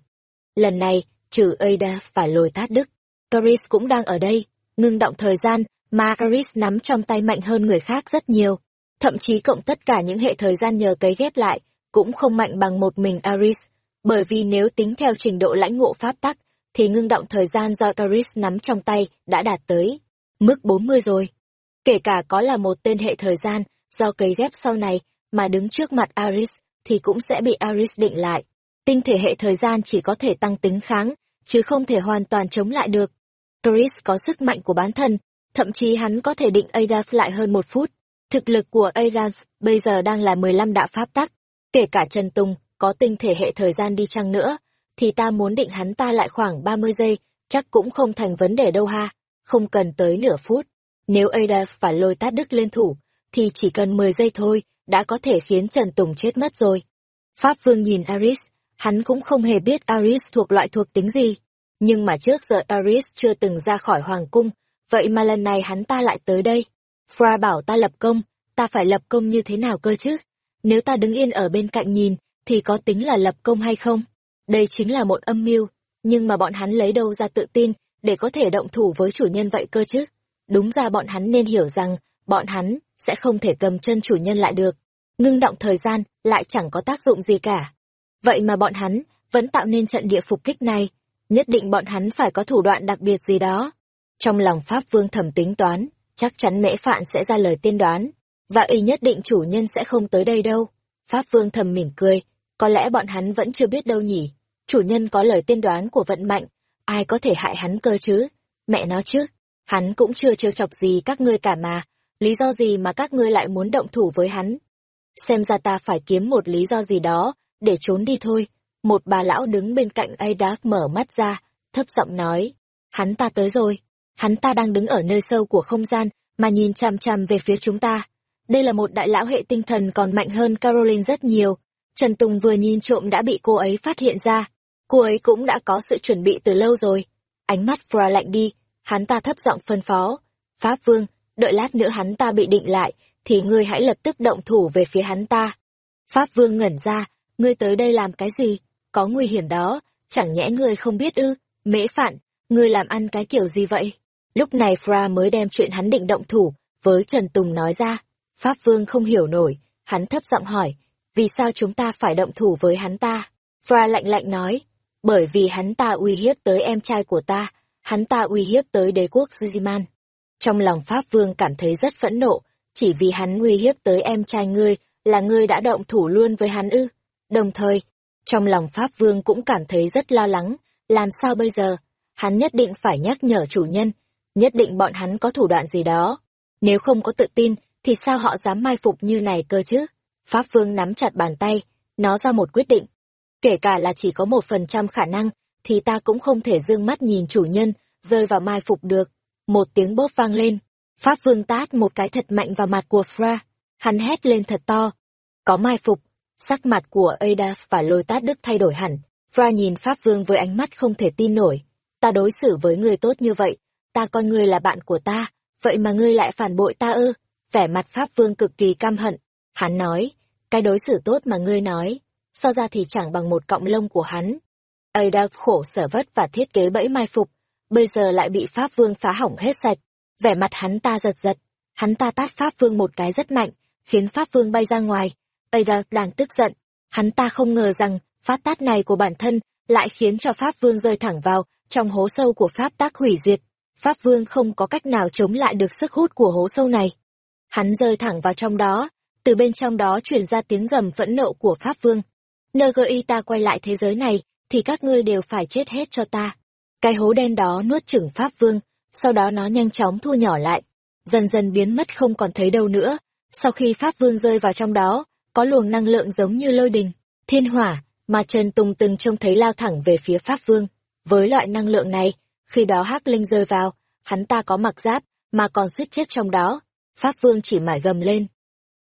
Lần này, trừ Ada và lồi tát đức, Paris cũng đang ở đây, ngưng động thời gian, mà Paris nắm trong tay mạnh hơn người khác rất nhiều. Thậm chí cộng tất cả những hệ thời gian nhờ cấy ghép lại, cũng không mạnh bằng một mình Aris, bởi vì nếu tính theo trình độ lãnh ngộ pháp tắc, thì ngưng động thời gian do Aris nắm trong tay đã đạt tới mức 40 rồi. Kể cả có là một tên hệ thời gian do cấy ghép sau này mà đứng trước mặt Aris thì cũng sẽ bị Aris định lại. Tinh thể hệ thời gian chỉ có thể tăng tính kháng, chứ không thể hoàn toàn chống lại được. Aris có sức mạnh của bán thân, thậm chí hắn có thể định Adaf lại hơn một phút. Thực lực của Adaf bây giờ đang là 15 đạo pháp tắc, kể cả Trần Tùng có tinh thể hệ thời gian đi chăng nữa, thì ta muốn định hắn ta lại khoảng 30 giây, chắc cũng không thành vấn đề đâu ha, không cần tới nửa phút. Nếu Adaf phải lôi tát đức lên thủ, thì chỉ cần 10 giây thôi, đã có thể khiến Trần Tùng chết mất rồi. Pháp Vương nhìn Aris, hắn cũng không hề biết Aris thuộc loại thuộc tính gì. Nhưng mà trước giờ Aris chưa từng ra khỏi Hoàng Cung, vậy mà lần này hắn ta lại tới đây. Fra bảo ta lập công, ta phải lập công như thế nào cơ chứ? Nếu ta đứng yên ở bên cạnh nhìn, thì có tính là lập công hay không? Đây chính là một âm mưu, nhưng mà bọn hắn lấy đâu ra tự tin để có thể động thủ với chủ nhân vậy cơ chứ? Đúng ra bọn hắn nên hiểu rằng, bọn hắn sẽ không thể cầm chân chủ nhân lại được. Ngưng động thời gian lại chẳng có tác dụng gì cả. Vậy mà bọn hắn vẫn tạo nên trận địa phục kích này, nhất định bọn hắn phải có thủ đoạn đặc biệt gì đó. Trong lòng Pháp Vương thẩm tính toán, chắc chắn mễ phạn sẽ ra lời tiên đoán, và y nhất định chủ nhân sẽ không tới đây đâu. Pháp Vương thầm mỉm cười, có lẽ bọn hắn vẫn chưa biết đâu nhỉ. Chủ nhân có lời tiên đoán của vận mạnh, ai có thể hại hắn cơ chứ? Mẹ nó chứ, hắn cũng chưa trêu chọc gì các ngươi cả mà, lý do gì mà các ngươi lại muốn động thủ với hắn? Xem ra ta phải kiếm một lý do gì đó, để trốn đi thôi. Một bà lão đứng bên cạnh Adak mở mắt ra, thấp giọng nói, hắn ta tới rồi, hắn ta đang đứng ở nơi sâu của không gian, mà nhìn chằm chằm về phía chúng ta. Đây là một đại lão hệ tinh thần còn mạnh hơn Caroline rất nhiều. Trần Tùng vừa nhìn trộm đã bị cô ấy phát hiện ra. Cô ấy cũng đã có sự chuẩn bị từ lâu rồi. Ánh mắt Fra lạnh đi, hắn ta thấp giọng phân phó. Pháp Vương, đợi lát nữa hắn ta bị định lại, thì ngươi hãy lập tức động thủ về phía hắn ta. Pháp Vương ngẩn ra, ngươi tới đây làm cái gì? Có nguy hiểm đó, chẳng nhẽ ngươi không biết ư? Mễ phạn, ngươi làm ăn cái kiểu gì vậy? Lúc này Fra mới đem chuyện hắn định động thủ, với Trần Tùng nói ra. Pháp Vương không hiểu nổi, hắn thấp giọng hỏi, vì sao chúng ta phải động thủ với hắn ta? Fra lạnh lạnh nói, bởi vì hắn ta uy hiếp tới em trai của ta, hắn ta uy hiếp tới đế quốc Ziziman. Trong lòng Pháp Vương cảm thấy rất phẫn nộ, chỉ vì hắn uy hiếp tới em trai ngươi, là ngươi đã động thủ luôn với hắn ư. Đồng thời, trong lòng Pháp Vương cũng cảm thấy rất lo lắng, làm sao bây giờ? Hắn nhất định phải nhắc nhở chủ nhân, nhất định bọn hắn có thủ đoạn gì đó. Nếu không có tự tin, thì sao họ dám mai phục như này cơ chứ? Pháp Vương nắm chặt bàn tay, nó ra một quyết định. Kể cả là chỉ có một phần trăm khả năng, thì ta cũng không thể dương mắt nhìn chủ nhân, rơi vào mai phục được. Một tiếng bóp vang lên, Pháp Vương tát một cái thật mạnh vào mặt của Fra, hắn hét lên thật to. Có mai phục, sắc mặt của Ada và lôi tát đức thay đổi hẳn. Fra nhìn Pháp Vương với ánh mắt không thể tin nổi. Ta đối xử với người tốt như vậy, ta coi ngươi là bạn của ta, vậy mà ngươi lại phản bội ta ư? Vẻ mặt Pháp Vương cực kỳ căm hận. Hắn nói, cái đối xử tốt mà ngươi nói, so ra thì chẳng bằng một cọng lông của hắn. Ada khổ sở vất và thiết kế bẫy mai phục, bây giờ lại bị Pháp Vương phá hỏng hết sạch. Vẻ mặt hắn ta giật giật, hắn ta tát Pháp Vương một cái rất mạnh, khiến Pháp Vương bay ra ngoài. Ada đang tức giận, hắn ta không ngờ rằng phát tát này của bản thân lại khiến cho Pháp Vương rơi thẳng vào trong hố sâu của Pháp tác hủy diệt. Pháp Vương không có cách nào chống lại được sức hút của hố sâu này. Hắn rơi thẳng vào trong đó, từ bên trong đó truyền ra tiếng gầm phẫn nộ của Pháp Vương. NGI ta quay lại thế giới này, thì các ngươi đều phải chết hết cho ta. Cái hố đen đó nuốt chửng Pháp Vương, sau đó nó nhanh chóng thu nhỏ lại, dần dần biến mất không còn thấy đâu nữa. Sau khi Pháp Vương rơi vào trong đó, có luồng năng lượng giống như lôi đình, thiên hỏa, mà Trần Tùng từng trông thấy lao thẳng về phía Pháp Vương. Với loại năng lượng này, khi đó hắc linh rơi vào, hắn ta có mặc giáp, mà còn suýt chết trong đó. Pháp Vương chỉ mải gầm lên.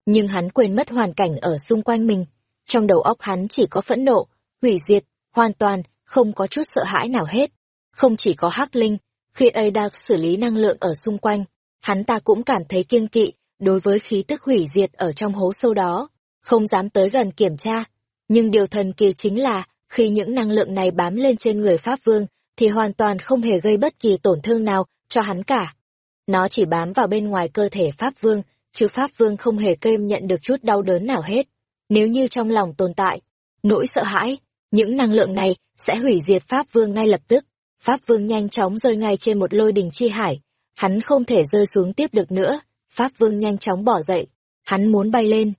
Nhưng hắn quên mất hoàn cảnh ở xung quanh mình. Trong đầu óc hắn chỉ có phẫn nộ, hủy diệt, hoàn toàn, không có chút sợ hãi nào hết. Không chỉ có hắc linh, khi ấy đang xử lý năng lượng ở xung quanh, hắn ta cũng cảm thấy kiêng kỵ đối với khí tức hủy diệt ở trong hố sâu đó, không dám tới gần kiểm tra. Nhưng điều thần kỳ chính là, khi những năng lượng này bám lên trên người Pháp Vương, thì hoàn toàn không hề gây bất kỳ tổn thương nào cho hắn cả. Nó chỉ bám vào bên ngoài cơ thể Pháp Vương, chứ Pháp Vương không hề kêm nhận được chút đau đớn nào hết. Nếu như trong lòng tồn tại, nỗi sợ hãi, những năng lượng này sẽ hủy diệt Pháp Vương ngay lập tức. Pháp Vương nhanh chóng rơi ngay trên một lôi đình chi hải, hắn không thể rơi xuống tiếp được nữa. Pháp Vương nhanh chóng bỏ dậy, hắn muốn bay lên.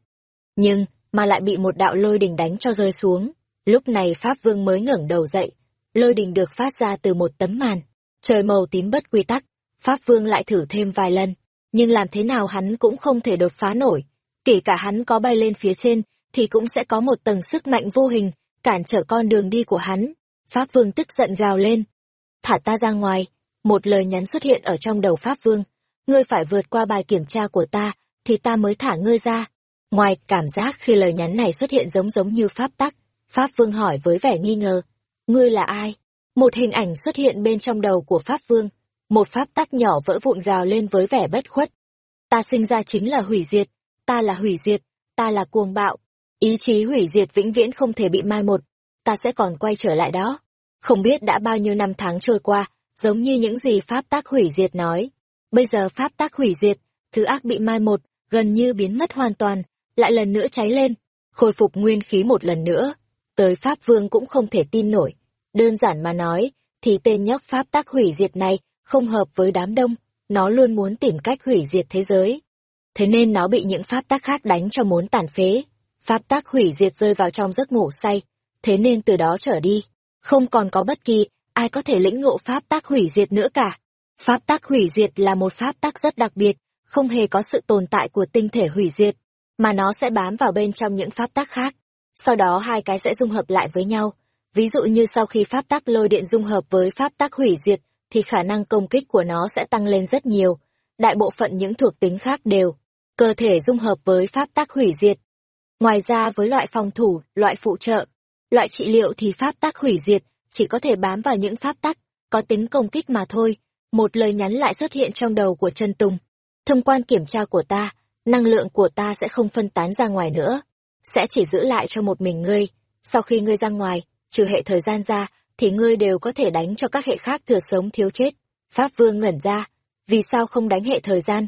Nhưng, mà lại bị một đạo lôi đình đánh cho rơi xuống. Lúc này Pháp Vương mới ngẩng đầu dậy, lôi đình được phát ra từ một tấm màn, trời màu tím bất quy tắc. Pháp Vương lại thử thêm vài lần, nhưng làm thế nào hắn cũng không thể đột phá nổi. Kể cả hắn có bay lên phía trên, thì cũng sẽ có một tầng sức mạnh vô hình, cản trở con đường đi của hắn. Pháp Vương tức giận gào lên. Thả ta ra ngoài, một lời nhắn xuất hiện ở trong đầu Pháp Vương. Ngươi phải vượt qua bài kiểm tra của ta, thì ta mới thả ngươi ra. Ngoài cảm giác khi lời nhắn này xuất hiện giống giống như Pháp tắc, Pháp Vương hỏi với vẻ nghi ngờ. Ngươi là ai? Một hình ảnh xuất hiện bên trong đầu của Pháp Vương. Một pháp tắc nhỏ vỡ vụn gào lên với vẻ bất khuất. Ta sinh ra chính là hủy diệt, ta là hủy diệt, ta là cuồng bạo. Ý chí hủy diệt vĩnh viễn không thể bị mai một, ta sẽ còn quay trở lại đó. Không biết đã bao nhiêu năm tháng trôi qua, giống như những gì pháp tác hủy diệt nói. Bây giờ pháp tác hủy diệt, thứ ác bị mai một, gần như biến mất hoàn toàn, lại lần nữa cháy lên, khôi phục nguyên khí một lần nữa. Tới Pháp Vương cũng không thể tin nổi. Đơn giản mà nói, thì tên nhóc Pháp tác hủy diệt này không hợp với đám đông, nó luôn muốn tìm cách hủy diệt thế giới. Thế nên nó bị những pháp tác khác đánh cho muốn tàn phế. Pháp tác hủy diệt rơi vào trong giấc ngủ say, thế nên từ đó trở đi, không còn có bất kỳ ai có thể lĩnh ngộ pháp tác hủy diệt nữa cả. Pháp tác hủy diệt là một pháp tác rất đặc biệt, không hề có sự tồn tại của tinh thể hủy diệt, mà nó sẽ bám vào bên trong những pháp tác khác. Sau đó hai cái sẽ dung hợp lại với nhau. Ví dụ như sau khi pháp tác lôi điện dung hợp với pháp tác hủy diệt, thì khả năng công kích của nó sẽ tăng lên rất nhiều. Đại bộ phận những thuộc tính khác đều, cơ thể dung hợp với pháp tác hủy diệt. Ngoài ra với loại phòng thủ, loại phụ trợ, loại trị liệu thì pháp tác hủy diệt chỉ có thể bám vào những pháp tắc có tính công kích mà thôi. Một lời nhắn lại xuất hiện trong đầu của Trần Tùng. Thông quan kiểm tra của ta, năng lượng của ta sẽ không phân tán ra ngoài nữa, sẽ chỉ giữ lại cho một mình ngươi. Sau khi ngươi ra ngoài, trừ hệ thời gian ra, thì ngươi đều có thể đánh cho các hệ khác thừa sống thiếu chết. Pháp Vương ngẩn ra, vì sao không đánh hệ thời gian?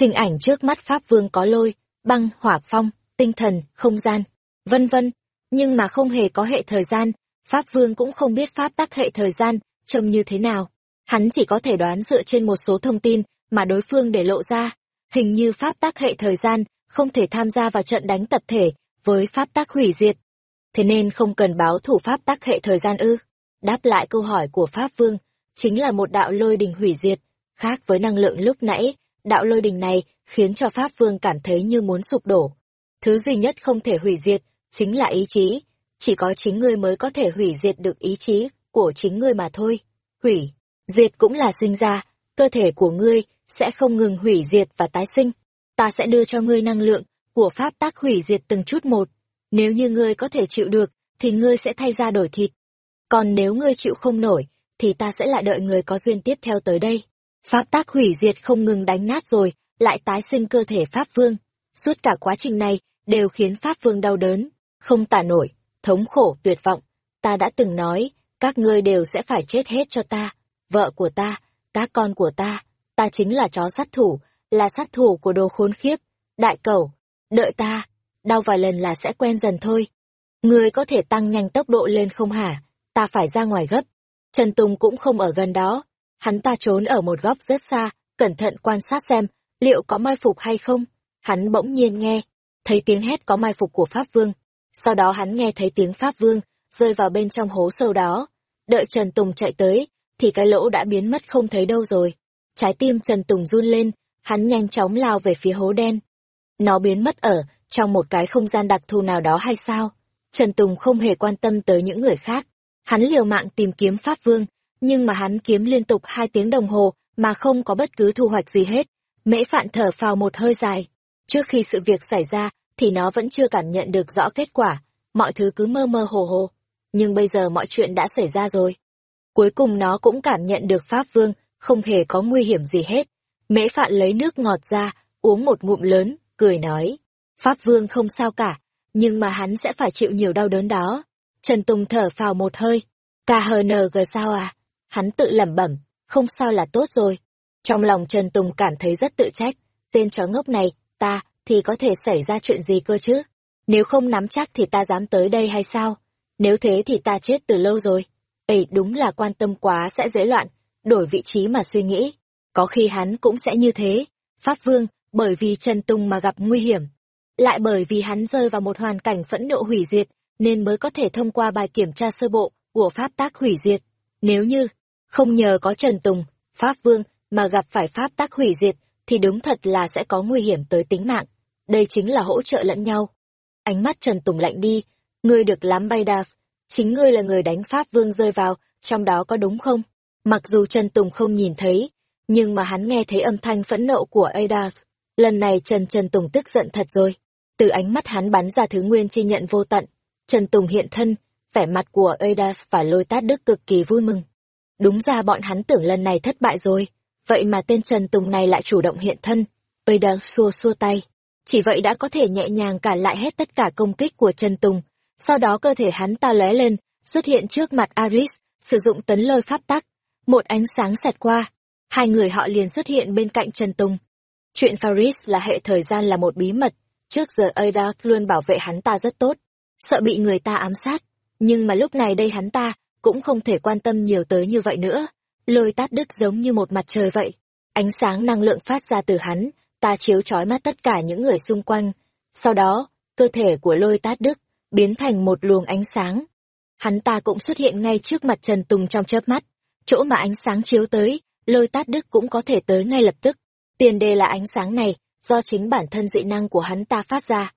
Hình ảnh trước mắt Pháp Vương có lôi, băng, hỏa phong, tinh thần, không gian, vân vân, nhưng mà không hề có hệ thời gian, Pháp Vương cũng không biết pháp tắc hệ thời gian trông như thế nào. Hắn chỉ có thể đoán dựa trên một số thông tin mà đối phương để lộ ra. Hình như pháp tắc hệ thời gian không thể tham gia vào trận đánh tập thể với pháp tắc hủy diệt. Thế nên không cần báo thủ pháp tắc hệ thời gian ư. Đáp lại câu hỏi của Pháp Vương, chính là một đạo lôi đình hủy diệt. Khác với năng lượng lúc nãy, đạo lôi đình này khiến cho Pháp Vương cảm thấy như muốn sụp đổ. Thứ duy nhất không thể hủy diệt, chính là ý chí. Chỉ có chính ngươi mới có thể hủy diệt được ý chí của chính ngươi mà thôi. Hủy, diệt cũng là sinh ra, cơ thể của ngươi sẽ không ngừng hủy diệt và tái sinh. Ta sẽ đưa cho ngươi năng lượng của pháp tác hủy diệt từng chút một. Nếu như ngươi có thể chịu được, thì ngươi sẽ thay ra đổi thịt. Còn nếu ngươi chịu không nổi, thì ta sẽ lại đợi người có duyên tiếp theo tới đây. Pháp tác hủy diệt không ngừng đánh nát rồi, lại tái sinh cơ thể Pháp Vương. Suốt cả quá trình này, đều khiến Pháp Vương đau đớn, không tả nổi, thống khổ, tuyệt vọng. Ta đã từng nói, các ngươi đều sẽ phải chết hết cho ta. vợ của ta, các con của ta, ta chính là chó sát thủ, là sát thủ của đồ khốn khiếp, đại cẩu, đợi ta, đau vài lần là sẽ quen dần thôi. Ngươi có thể tăng nhanh tốc độ lên không hả? Ta phải ra ngoài gấp. Trần Tùng cũng không ở gần đó, hắn ta trốn ở một góc rất xa, cẩn thận quan sát xem, liệu có mai phục hay không. Hắn bỗng nhiên nghe, thấy tiếng hét có mai phục của Pháp Vương. Sau đó hắn nghe thấy tiếng Pháp Vương, rơi vào bên trong hố sâu đó. Đợi Trần Tùng chạy tới, thì cái lỗ đã biến mất không thấy đâu rồi. Trái tim Trần Tùng run lên, hắn nhanh chóng lao về phía hố đen. Nó biến mất ở, trong một cái không gian đặc thù nào đó hay sao? Trần Tùng không hề quan tâm tới những người khác. Hắn liều mạng tìm kiếm Pháp Vương, nhưng mà hắn kiếm liên tục hai tiếng đồng hồ mà không có bất cứ thu hoạch gì hết. Mễ Phạn thở phào một hơi dài. Trước khi sự việc xảy ra, thì nó vẫn chưa cảm nhận được rõ kết quả, mọi thứ cứ mơ mơ hồ hồ. Nhưng bây giờ mọi chuyện đã xảy ra rồi. Cuối cùng nó cũng cảm nhận được Pháp Vương không hề có nguy hiểm gì hết. Mễ Phạn lấy nước ngọt ra, uống một ngụm lớn, cười nói. Pháp Vương không sao cả, nhưng mà hắn sẽ phải chịu nhiều đau đớn đó. Trần Tùng thở phào một hơi. KHNG sao à? Hắn tự lẩm bẩm, không sao là tốt rồi. Trong lòng Trần Tùng cảm thấy rất tự trách, tên chó ngốc này, ta, thì có thể xảy ra chuyện gì cơ chứ? Nếu không nắm chắc thì ta dám tới đây hay sao? Nếu thế thì ta chết từ lâu rồi. Ê, đúng là quan tâm quá sẽ dễ loạn, đổi vị trí mà suy nghĩ. Có khi hắn cũng sẽ như thế. Pháp Vương, bởi vì Trần Tùng mà gặp nguy hiểm. Lại bởi vì hắn rơi vào một hoàn cảnh phẫn nộ hủy diệt, nên mới có thể thông qua bài kiểm tra sơ bộ của pháp tác hủy diệt. Nếu như, không nhờ có Trần Tùng, Pháp Vương, mà gặp phải pháp tác hủy diệt, thì đúng thật là sẽ có nguy hiểm tới tính mạng. Đây chính là hỗ trợ lẫn nhau. Ánh mắt Trần Tùng lạnh đi, ngươi được lắm bay đạp, chính ngươi là người đánh Pháp Vương rơi vào, trong đó có đúng không? Mặc dù Trần Tùng không nhìn thấy, nhưng mà hắn nghe thấy âm thanh phẫn nộ của Adolf. Lần này Trần Trần Tùng tức giận thật rồi. Từ ánh mắt hắn bắn ra thứ nguyên chi nhận vô tận. Trần Tùng hiện thân, vẻ mặt của Ada và lôi tát đức cực kỳ vui mừng. Đúng ra bọn hắn tưởng lần này thất bại rồi. Vậy mà tên Trần Tùng này lại chủ động hiện thân. Ada xua xua tay. Chỉ vậy đã có thể nhẹ nhàng cản lại hết tất cả công kích của Trần Tùng. Sau đó cơ thể hắn ta lóe lên, xuất hiện trước mặt Aris, sử dụng tấn lôi pháp tắc. Một ánh sáng xẹt qua, hai người họ liền xuất hiện bên cạnh Trần Tùng. Chuyện Faris là hệ thời gian là một bí mật, trước giờ Ada luôn bảo vệ hắn ta rất tốt, sợ bị người ta ám sát, nhưng mà lúc này đây hắn ta cũng không thể quan tâm nhiều tới như vậy nữa. Lôi tát đức giống như một mặt trời vậy, ánh sáng năng lượng phát ra từ hắn, ta chiếu chói mắt tất cả những người xung quanh. Sau đó, cơ thể của lôi tát đức biến thành một luồng ánh sáng. Hắn ta cũng xuất hiện ngay trước mặt Trần Tùng trong chớp mắt, chỗ mà ánh sáng chiếu tới, lôi tát đức cũng có thể tới ngay lập tức. Tiền đề là ánh sáng này, do chính bản thân dị năng của hắn ta phát ra.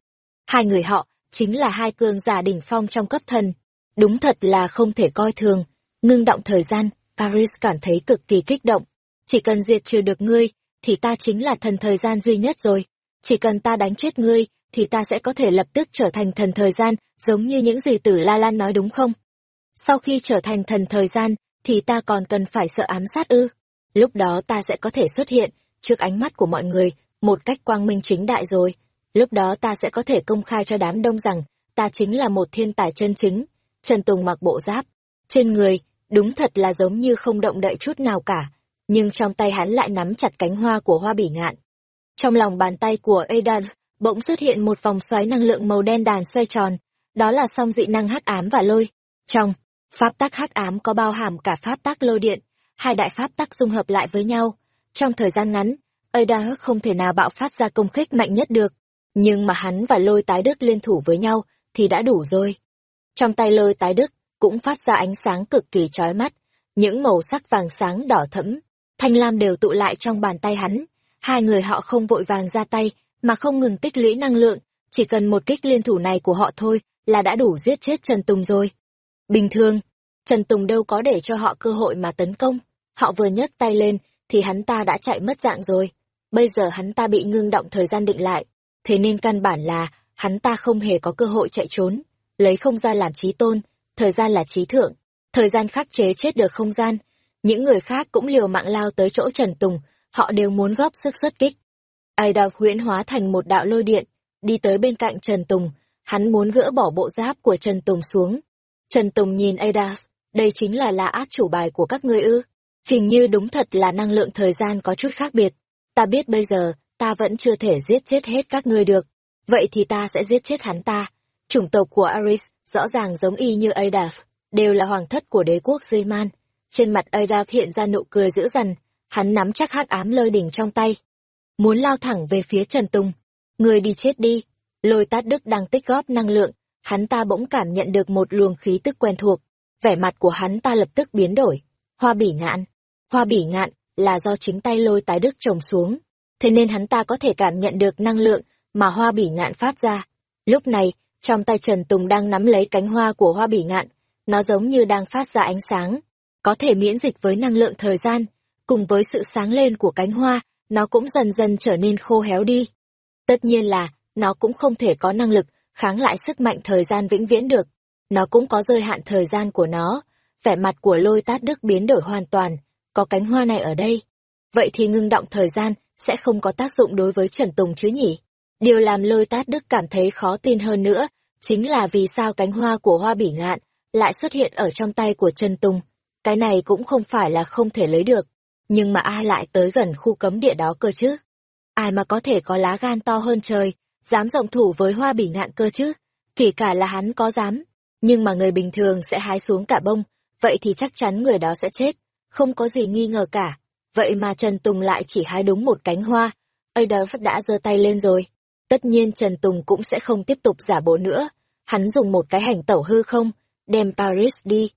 Hai người họ, chính là hai cường giả đỉnh phong trong cấp thần. Đúng thật là không thể coi thường. Ngưng động thời gian, Paris cảm thấy cực kỳ kích động. Chỉ cần diệt trừ được ngươi, thì ta chính là thần thời gian duy nhất rồi. Chỉ cần ta đánh chết ngươi, thì ta sẽ có thể lập tức trở thành thần thời gian, giống như những gì tử La Lan nói đúng không? Sau khi trở thành thần thời gian, thì ta còn cần phải sợ ám sát ư? Lúc đó ta sẽ có thể xuất hiện, trước ánh mắt của mọi người, một cách quang minh chính đại rồi. Lúc đó ta sẽ có thể công khai cho đám đông rằng, ta chính là một thiên tài chân chính. Trần Tùng mặc bộ giáp, trên người, đúng thật là giống như không động đậy chút nào cả, nhưng trong tay hắn lại nắm chặt cánh hoa của hoa bỉ ngạn. Trong lòng bàn tay của Adan, bỗng xuất hiện một vòng xoáy năng lượng màu đen đàn xoay tròn, đó là song dị năng hắc ám và lôi. Trong pháp tắc hắc ám có bao hàm cả pháp tắc lôi điện, hai đại pháp tắc dung hợp lại với nhau. Trong thời gian ngắn, Ada không thể nào bạo phát ra công kích mạnh nhất được, nhưng mà hắn và lôi tái đức liên thủ với nhau thì đã đủ rồi. Trong tay lôi tái đức cũng phát ra ánh sáng cực kỳ chói mắt, những màu sắc vàng sáng đỏ thẫm, thanh lam đều tụ lại trong bàn tay hắn. Hai người họ không vội vàng ra tay, mà không ngừng tích lũy năng lượng, chỉ cần một kích liên thủ này của họ thôi là đã đủ giết chết Trần Tùng rồi. Bình thường, Trần Tùng đâu có để cho họ cơ hội mà tấn công. Họ vừa nhấc tay lên, thì hắn ta đã chạy mất dạng rồi. Bây giờ hắn ta bị ngưng động thời gian định lại. Thế nên căn bản là, hắn ta không hề có cơ hội chạy trốn. Lấy không gian làm trí tôn, thời gian là trí thượng. Thời gian khắc chế chết được không gian. Những người khác cũng liều mạng lao tới chỗ Trần Tùng, họ đều muốn góp sức xuất kích. Ai đào huyễn hóa thành một đạo lôi điện, đi tới bên cạnh Trần Tùng, hắn muốn gỡ bỏ bộ giáp của Trần Tùng xuống. Trần Tùng nhìn Ada, đây chính là là át chủ bài của các ngươi ư. Hình như đúng thật là năng lượng thời gian có chút khác biệt. Ta biết bây giờ, ta vẫn chưa thể giết chết hết các ngươi được. Vậy thì ta sẽ giết chết hắn ta. Chủng tộc của Aris rõ ràng giống y như Adaf, đều là hoàng thất của đế quốc Zeman. Trên mặt Adaf hiện ra nụ cười dữ dằn, hắn nắm chắc hắc ám lôi đỉnh trong tay. Muốn lao thẳng về phía Trần Tùng. Người đi chết đi. Lôi tát đức đang tích góp năng lượng, hắn ta bỗng cảm nhận được một luồng khí tức quen thuộc. Vẻ mặt của hắn ta lập tức biến đổi. Hoa bỉ ngạn. Hoa bỉ ngạn là do chính tay lôi tái đức trồng xuống. Thế nên hắn ta có thể cảm nhận được năng lượng mà hoa bỉ ngạn phát ra. Lúc này, trong tay Trần Tùng đang nắm lấy cánh hoa của hoa bỉ ngạn, nó giống như đang phát ra ánh sáng, có thể miễn dịch với năng lượng thời gian, cùng với sự sáng lên của cánh hoa, nó cũng dần dần trở nên khô héo đi. Tất nhiên là, nó cũng không thể có năng lực kháng lại sức mạnh thời gian vĩnh viễn được. Nó cũng có giới hạn thời gian của nó. Vẻ mặt của lôi tát đức biến đổi hoàn toàn, có cánh hoa này ở đây. Vậy thì ngưng động thời gian sẽ không có tác dụng đối với Trần Tùng chứ nhỉ? Điều làm lôi tát đức cảm thấy khó tin hơn nữa, chính là vì sao cánh hoa của hoa bỉ ngạn lại xuất hiện ở trong tay của Trần Tùng. Cái này cũng không phải là không thể lấy được, nhưng mà ai lại tới gần khu cấm địa đó cơ chứ? Ai mà có thể có lá gan to hơn trời, dám rộng thủ với hoa bỉ ngạn cơ chứ? Kể cả là hắn có dám, nhưng mà người bình thường sẽ hái xuống cả bông, vậy thì chắc chắn người đó sẽ chết, không có gì nghi ngờ cả. Vậy mà Trần Tùng lại chỉ hái đúng một cánh hoa, Adolf đã giơ tay lên rồi. Tất nhiên Trần Tùng cũng sẽ không tiếp tục giả bộ nữa, hắn dùng một cái hành tẩu hư không, đem Paris đi.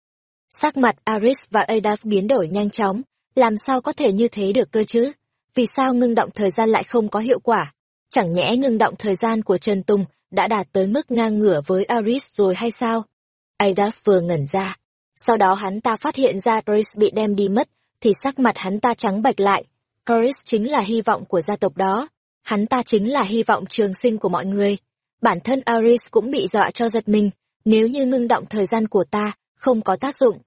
Sắc mặt Aris và Adolf biến đổi nhanh chóng, làm sao có thể như thế được cơ chứ? Vì sao ngưng động thời gian lại không có hiệu quả? Chẳng nhẽ ngưng động thời gian của Trần Tùng đã đạt tới mức ngang ngửa với Aris rồi hay sao? Adolf vừa ngẩn ra. Sau đó hắn ta phát hiện ra Chris bị đem đi mất, thì sắc mặt hắn ta trắng bạch lại. Chris chính là hy vọng của gia tộc đó. Hắn ta chính là hy vọng trường sinh của mọi người. Bản thân Aris cũng bị dọa cho giật mình, nếu như ngưng động thời gian của ta không có tác dụng.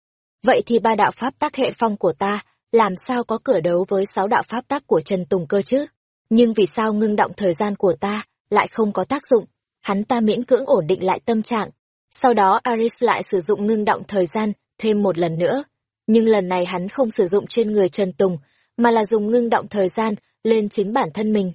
Vậy thì ba đạo pháp tác hệ phong của ta làm sao có cửa đấu với sáu đạo pháp tác của Trần Tùng cơ chứ? Nhưng vì sao ngưng động thời gian của ta lại không có tác dụng? Hắn ta miễn cưỡng ổn định lại tâm trạng. Sau đó Aris lại sử dụng ngưng động thời gian thêm một lần nữa. Nhưng lần này hắn không sử dụng trên người Trần Tùng, mà là dùng ngưng động thời gian lên chính bản thân mình.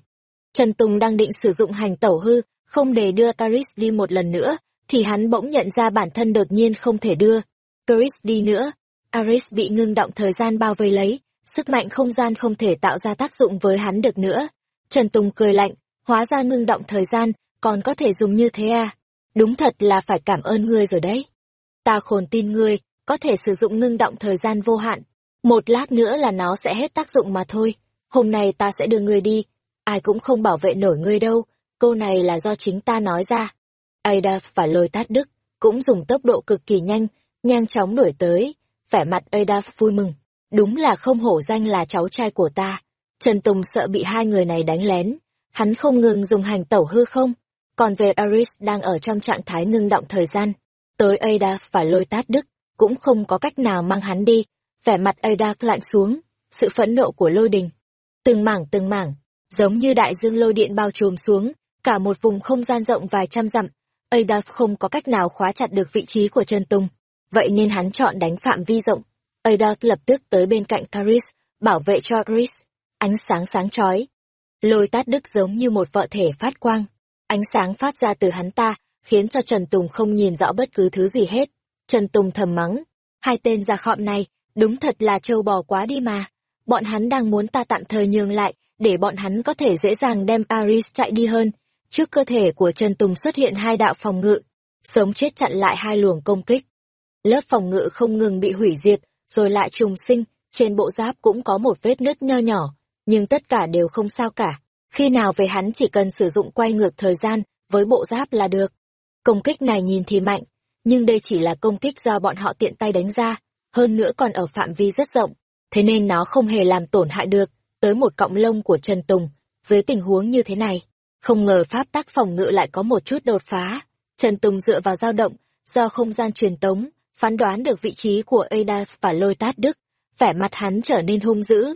Trần Tùng đang định sử dụng hành tẩu hư, không để đưa Caris đi một lần nữa, thì hắn bỗng nhận ra bản thân đột nhiên không thể đưa. Caris đi nữa, Aris bị ngưng động thời gian bao vây lấy, sức mạnh không gian không thể tạo ra tác dụng với hắn được nữa. Trần Tùng cười lạnh, hóa ra ngưng động thời gian, còn có thể dùng như thế à? Đúng thật là phải cảm ơn ngươi rồi đấy. Ta khồn tin ngươi, có thể sử dụng ngưng động thời gian vô hạn. Một lát nữa là nó sẽ hết tác dụng mà thôi. Hôm nay ta sẽ đưa ngươi đi. Ai cũng không bảo vệ nổi ngươi đâu. Câu này là do chính ta nói ra. Ada và lôi tát đức cũng dùng tốc độ cực kỳ nhanh, nhanh chóng đuổi tới. Vẻ mặt Ada vui mừng. Đúng là không hổ danh là cháu trai của ta. Trần Tùng sợ bị hai người này đánh lén. Hắn không ngừng dùng hành tẩu hư không. Còn về Aris đang ở trong trạng thái ngưng động thời gian. Tới Ada và lôi tát đức cũng không có cách nào mang hắn đi. Vẻ mặt Ada lạnh xuống, sự phẫn nộ của lôi đình. Từng mảng từng mảng, giống như đại dương lôi điện bao trùm xuống, cả một vùng không gian rộng vài trăm dặm. Ada không có cách nào khóa chặt được vị trí của Trần Tùng, vậy nên hắn chọn đánh phạm vi rộng. Ada lập tức tới bên cạnh Caris, bảo vệ cho Chris. Ánh sáng sáng chói. Lôi tát đức giống như một vợ thể phát quang. Ánh sáng phát ra từ hắn ta, khiến cho Trần Tùng không nhìn rõ bất cứ thứ gì hết. Trần Tùng thầm mắng, hai tên già khọm này, đúng thật là trâu bò quá đi mà. Bọn hắn đang muốn ta tạm thời nhường lại, để bọn hắn có thể dễ dàng đem Paris chạy đi hơn. Trước cơ thể của Trần Tùng xuất hiện hai đạo phòng ngự, sống chết chặn lại hai luồng công kích. Lớp phòng ngự không ngừng bị hủy diệt, rồi lại trùng sinh, trên bộ giáp cũng có một vết nứt nho nhỏ, nhưng tất cả đều không sao cả. Khi nào về hắn chỉ cần sử dụng quay ngược thời gian với bộ giáp là được. Công kích này nhìn thì mạnh, nhưng đây chỉ là công kích do bọn họ tiện tay đánh ra, hơn nữa còn ở phạm vi rất rộng, thế nên nó không hề làm tổn hại được tới một cọng lông của Trần Tùng. Dưới tình huống như thế này, không ngờ pháp tắc phòng ngự lại có một chút đột phá. Trần Tùng dựa vào dao động, do không gian truyền tống, phán đoán được vị trí của Ada và lôi tát đức, vẻ mặt hắn trở nên hung dữ.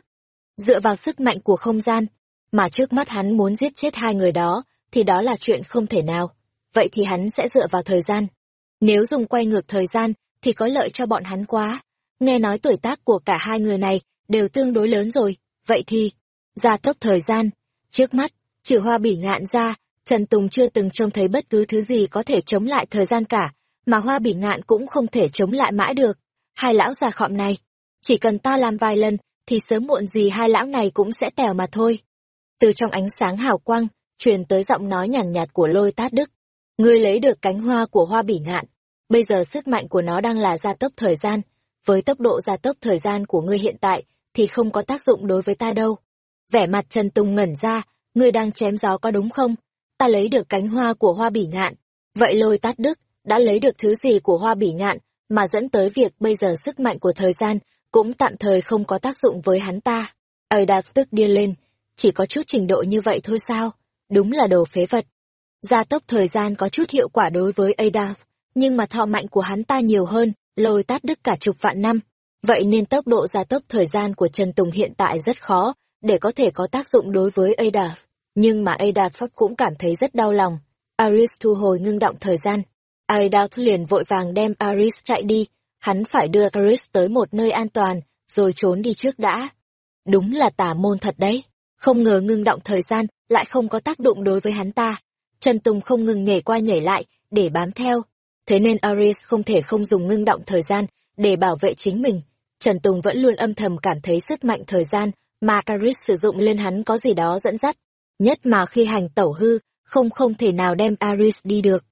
Dựa vào sức mạnh của không gian, mà trước mắt hắn muốn giết chết hai người đó, thì đó là chuyện không thể nào. Vậy thì hắn sẽ dựa vào thời gian, nếu dùng quay ngược thời gian, thì có lợi cho bọn hắn quá. Nghe nói tuổi tác của cả hai người này đều tương đối lớn rồi, vậy thì, gia tốc thời gian, trước mắt, trừ hoa bỉ ngạn ra, Trần Tùng chưa từng trông thấy bất cứ thứ gì có thể chống lại thời gian cả, mà hoa bỉ ngạn cũng không thể chống lại mãi được. Hai lão già khọm này, chỉ cần ta làm vài lần, thì sớm muộn gì hai lão này cũng sẽ tèo mà thôi. Từ trong ánh sáng hào quang, truyền tới giọng nói nhàn nhạt của lôi tát đức. Ngươi lấy được cánh hoa của hoa bỉ ngạn. Bây giờ sức mạnh của nó đang là gia tốc thời gian. Với tốc độ gia tốc thời gian của ngươi hiện tại, thì không có tác dụng đối với ta đâu. Vẻ mặt Trần Tùng ngẩn ra, ngươi đang chém gió có đúng không? Ta lấy được cánh hoa của hoa bỉ ngạn. Vậy lôi tát đức, đã lấy được thứ gì của hoa bỉ ngạn, mà dẫn tới việc bây giờ sức mạnh của thời gian cũng tạm thời không có tác dụng với hắn ta. Ơi đạt tức điên lên, chỉ có chút trình độ như vậy thôi sao? Đúng là đồ phế vật. Gia tốc thời gian có chút hiệu quả đối với Adaf, nhưng mà thọ mạnh của hắn ta nhiều hơn, lôi tát đức cả chục vạn năm. Vậy nên tốc độ gia tốc thời gian của Trần Tùng hiện tại rất khó, để có thể có tác dụng đối với ada Nhưng mà ada pháp cũng cảm thấy rất đau lòng. Aris thu hồi ngưng động thời gian. ada liền vội vàng đem Aris chạy đi, hắn phải đưa Aris tới một nơi an toàn, rồi trốn đi trước đã. Đúng là tà môn thật đấy. Không ngờ ngưng động thời gian lại không có tác dụng đối với hắn ta. Trần Tùng không ngừng nhảy qua nhảy lại, để bám theo. Thế nên Aris không thể không dùng ngưng động thời gian để bảo vệ chính mình. Trần Tùng vẫn luôn âm thầm cảm thấy sức mạnh thời gian mà Aris sử dụng lên hắn có gì đó dẫn dắt. Nhất mà khi hành tẩu hư, không không thể nào đem Aris đi được.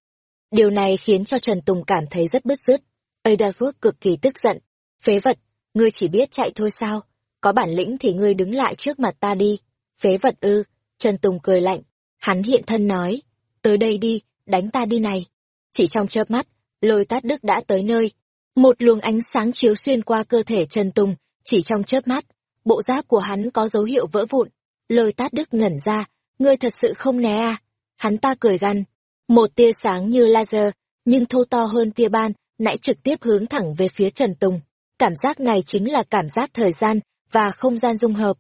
Điều này khiến cho Trần Tùng cảm thấy rất bứt rứt. Adolf cực kỳ tức giận. Phế vật, ngươi chỉ biết chạy thôi sao? Có bản lĩnh thì ngươi đứng lại trước mặt ta đi. Phế vật ư, Trần Tùng cười lạnh. Hắn hiện thân nói, tới đây đi, đánh ta đi này. Chỉ trong chớp mắt, lôi tát đức đã tới nơi. Một luồng ánh sáng chiếu xuyên qua cơ thể Trần Tùng, chỉ trong chớp mắt. Bộ giáp của hắn có dấu hiệu vỡ vụn. Lôi tát đức ngẩn ra, ngươi thật sự không né à? Hắn ta cười gằn. Một tia sáng như laser, nhưng thô to hơn tia ban, nãy trực tiếp hướng thẳng về phía Trần Tùng. Cảm giác này chính là cảm giác thời gian và không gian dung hợp.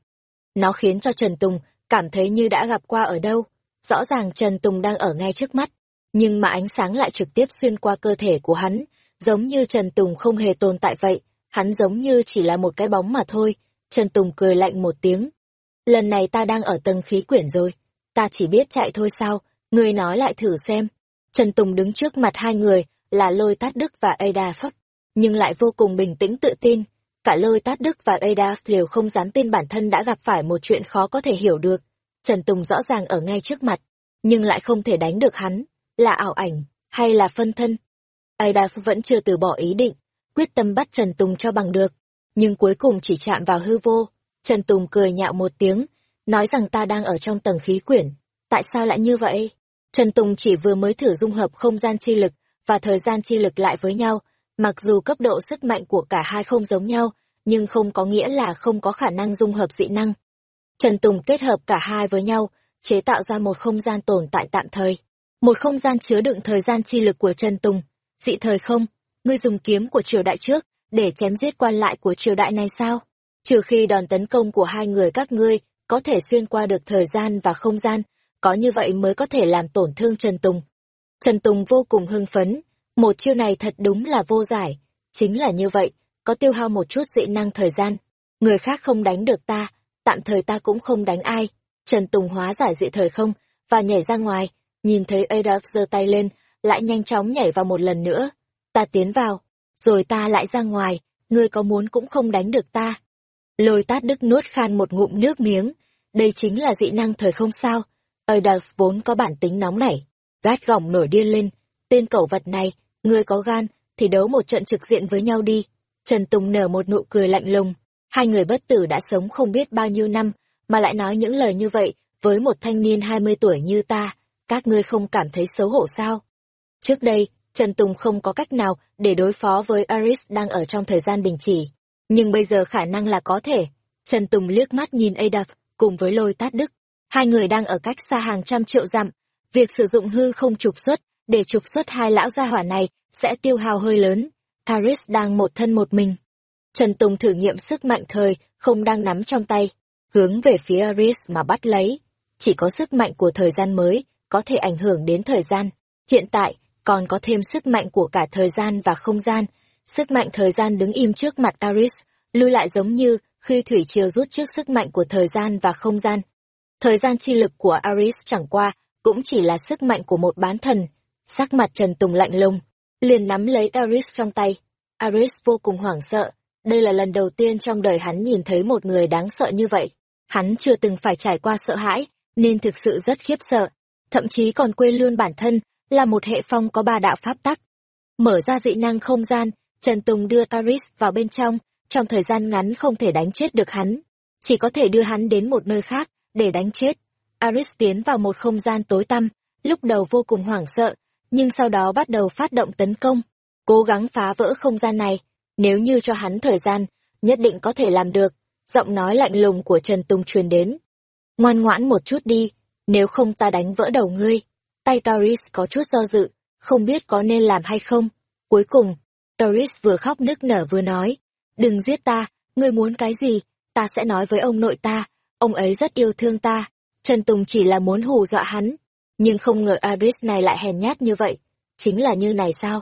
Nó khiến cho Trần Tùng cảm thấy như đã gặp qua ở đâu. Rõ ràng Trần Tùng đang ở ngay trước mắt, nhưng mà ánh sáng lại trực tiếp xuyên qua cơ thể của hắn, giống như Trần Tùng không hề tồn tại vậy, hắn giống như chỉ là một cái bóng mà thôi. Trần Tùng cười lạnh một tiếng. Lần này ta đang ở tầng khí quyển rồi, ta chỉ biết chạy thôi sao, người nói lại thử xem. Trần Tùng đứng trước mặt hai người, là lôi tát đức và Ada Phất, nhưng lại vô cùng bình tĩnh tự tin. Cả lôi tát đức và Ada đều không dám tin bản thân đã gặp phải một chuyện khó có thể hiểu được. Trần Tùng rõ ràng ở ngay trước mặt, nhưng lại không thể đánh được hắn, là ảo ảnh, hay là phân thân. Ada vẫn chưa từ bỏ ý định, quyết tâm bắt Trần Tùng cho bằng được, nhưng cuối cùng chỉ chạm vào hư vô. Trần Tùng cười nhạo một tiếng, nói rằng ta đang ở trong tầng khí quyển. Tại sao lại như vậy? Trần Tùng chỉ vừa mới thử dung hợp không gian chi lực và thời gian chi lực lại với nhau, mặc dù cấp độ sức mạnh của cả hai không giống nhau, nhưng không có nghĩa là không có khả năng dung hợp dị năng. Trần Tùng kết hợp cả hai với nhau, chế tạo ra một không gian tồn tại tạm thời. Một không gian chứa đựng thời gian chi lực của Trần Tùng. Dị thời không, ngươi dùng kiếm của triều đại trước, để chém giết quan lại của triều đại này sao? Trừ khi đòn tấn công của hai người các ngươi có thể xuyên qua được thời gian và không gian, có như vậy mới có thể làm tổn thương Trần Tùng. Trần Tùng vô cùng hưng phấn, một chiêu này thật đúng là vô giải, chính là như vậy, có tiêu hao một chút dị năng thời gian, người khác không đánh được ta, tạm thời ta cũng không đánh ai. Trần Tùng hóa giải dị thời không, và nhảy ra ngoài, nhìn thấy Adolf giơ tay lên, lại nhanh chóng nhảy vào một lần nữa. Ta tiến vào, rồi ta lại ra ngoài, ngươi có muốn cũng không đánh được ta. Lôi tát đức nuốt khan một ngụm nước miếng, đây chính là dị năng thời không sao. Adolf vốn có bản tính nóng nảy, gát gỏng nổi điên lên, tên cẩu vật này, ngươi có gan, thì đấu một trận trực diện với nhau đi. Trần Tùng nở một nụ cười lạnh lùng, hai người bất tử đã sống không biết bao nhiêu năm, mà lại nói những lời như vậy với một thanh niên 20 tuổi như ta, các ngươi không cảm thấy xấu hổ sao? Trước đây, Trần Tùng không có cách nào để đối phó với Aris đang ở trong thời gian đình chỉ, nhưng bây giờ khả năng là có thể. Trần Tùng liếc mắt nhìn Adolf cùng với lôi tát đức. Hai người đang ở cách xa hàng trăm triệu dặm, việc sử dụng hư không trục xuất để trục xuất hai lão gia hỏa này sẽ tiêu hao hơi lớn. aris đang một thân một mình. Trần Tùng thử nghiệm sức mạnh thời không đang nắm trong tay, hướng về phía Aris mà bắt lấy. Chỉ có sức mạnh của thời gian mới có thể ảnh hưởng đến thời gian. Hiện tại, còn có thêm sức mạnh của cả thời gian và không gian. Sức mạnh thời gian đứng im trước mặt Taris, lưu lại giống như khi thủy triều rút trước sức mạnh của thời gian và không gian. Thời gian chi lực của Aris chẳng qua, cũng chỉ là sức mạnh của một bán thần. Sắc mặt Trần Tùng lạnh lùng, liền nắm lấy Aris trong tay. Aris vô cùng hoảng sợ, đây là lần đầu tiên trong đời hắn nhìn thấy một người đáng sợ như vậy. Hắn chưa từng phải trải qua sợ hãi, nên thực sự rất khiếp sợ. Thậm chí còn quên luôn bản thân, là một hệ phong có ba đạo pháp tắc. Mở ra dị năng không gian, Trần Tùng đưa Aris vào bên trong, trong thời gian ngắn không thể đánh chết được hắn. Chỉ có thể đưa hắn đến một nơi khác, để đánh chết. Aris tiến vào một không gian tối tăm, lúc đầu vô cùng hoảng sợ, nhưng sau đó bắt đầu phát động tấn công, cố gắng phá vỡ không gian này. Nếu như cho hắn thời gian, nhất định có thể làm được. Giọng nói lạnh lùng của Trần Tùng truyền đến. Ngoan ngoãn một chút đi, nếu không ta đánh vỡ đầu ngươi. Tay Taurus có chút do dự, không biết có nên làm hay không. Cuối cùng, Taurus vừa khóc nức nở vừa nói. Đừng giết ta, ngươi muốn cái gì, ta sẽ nói với ông nội ta, ông ấy rất yêu thương ta. Trần Tùng chỉ là muốn hù dọa hắn, nhưng không ngờ Aris này lại hèn nhát như vậy. Chính là như này sao?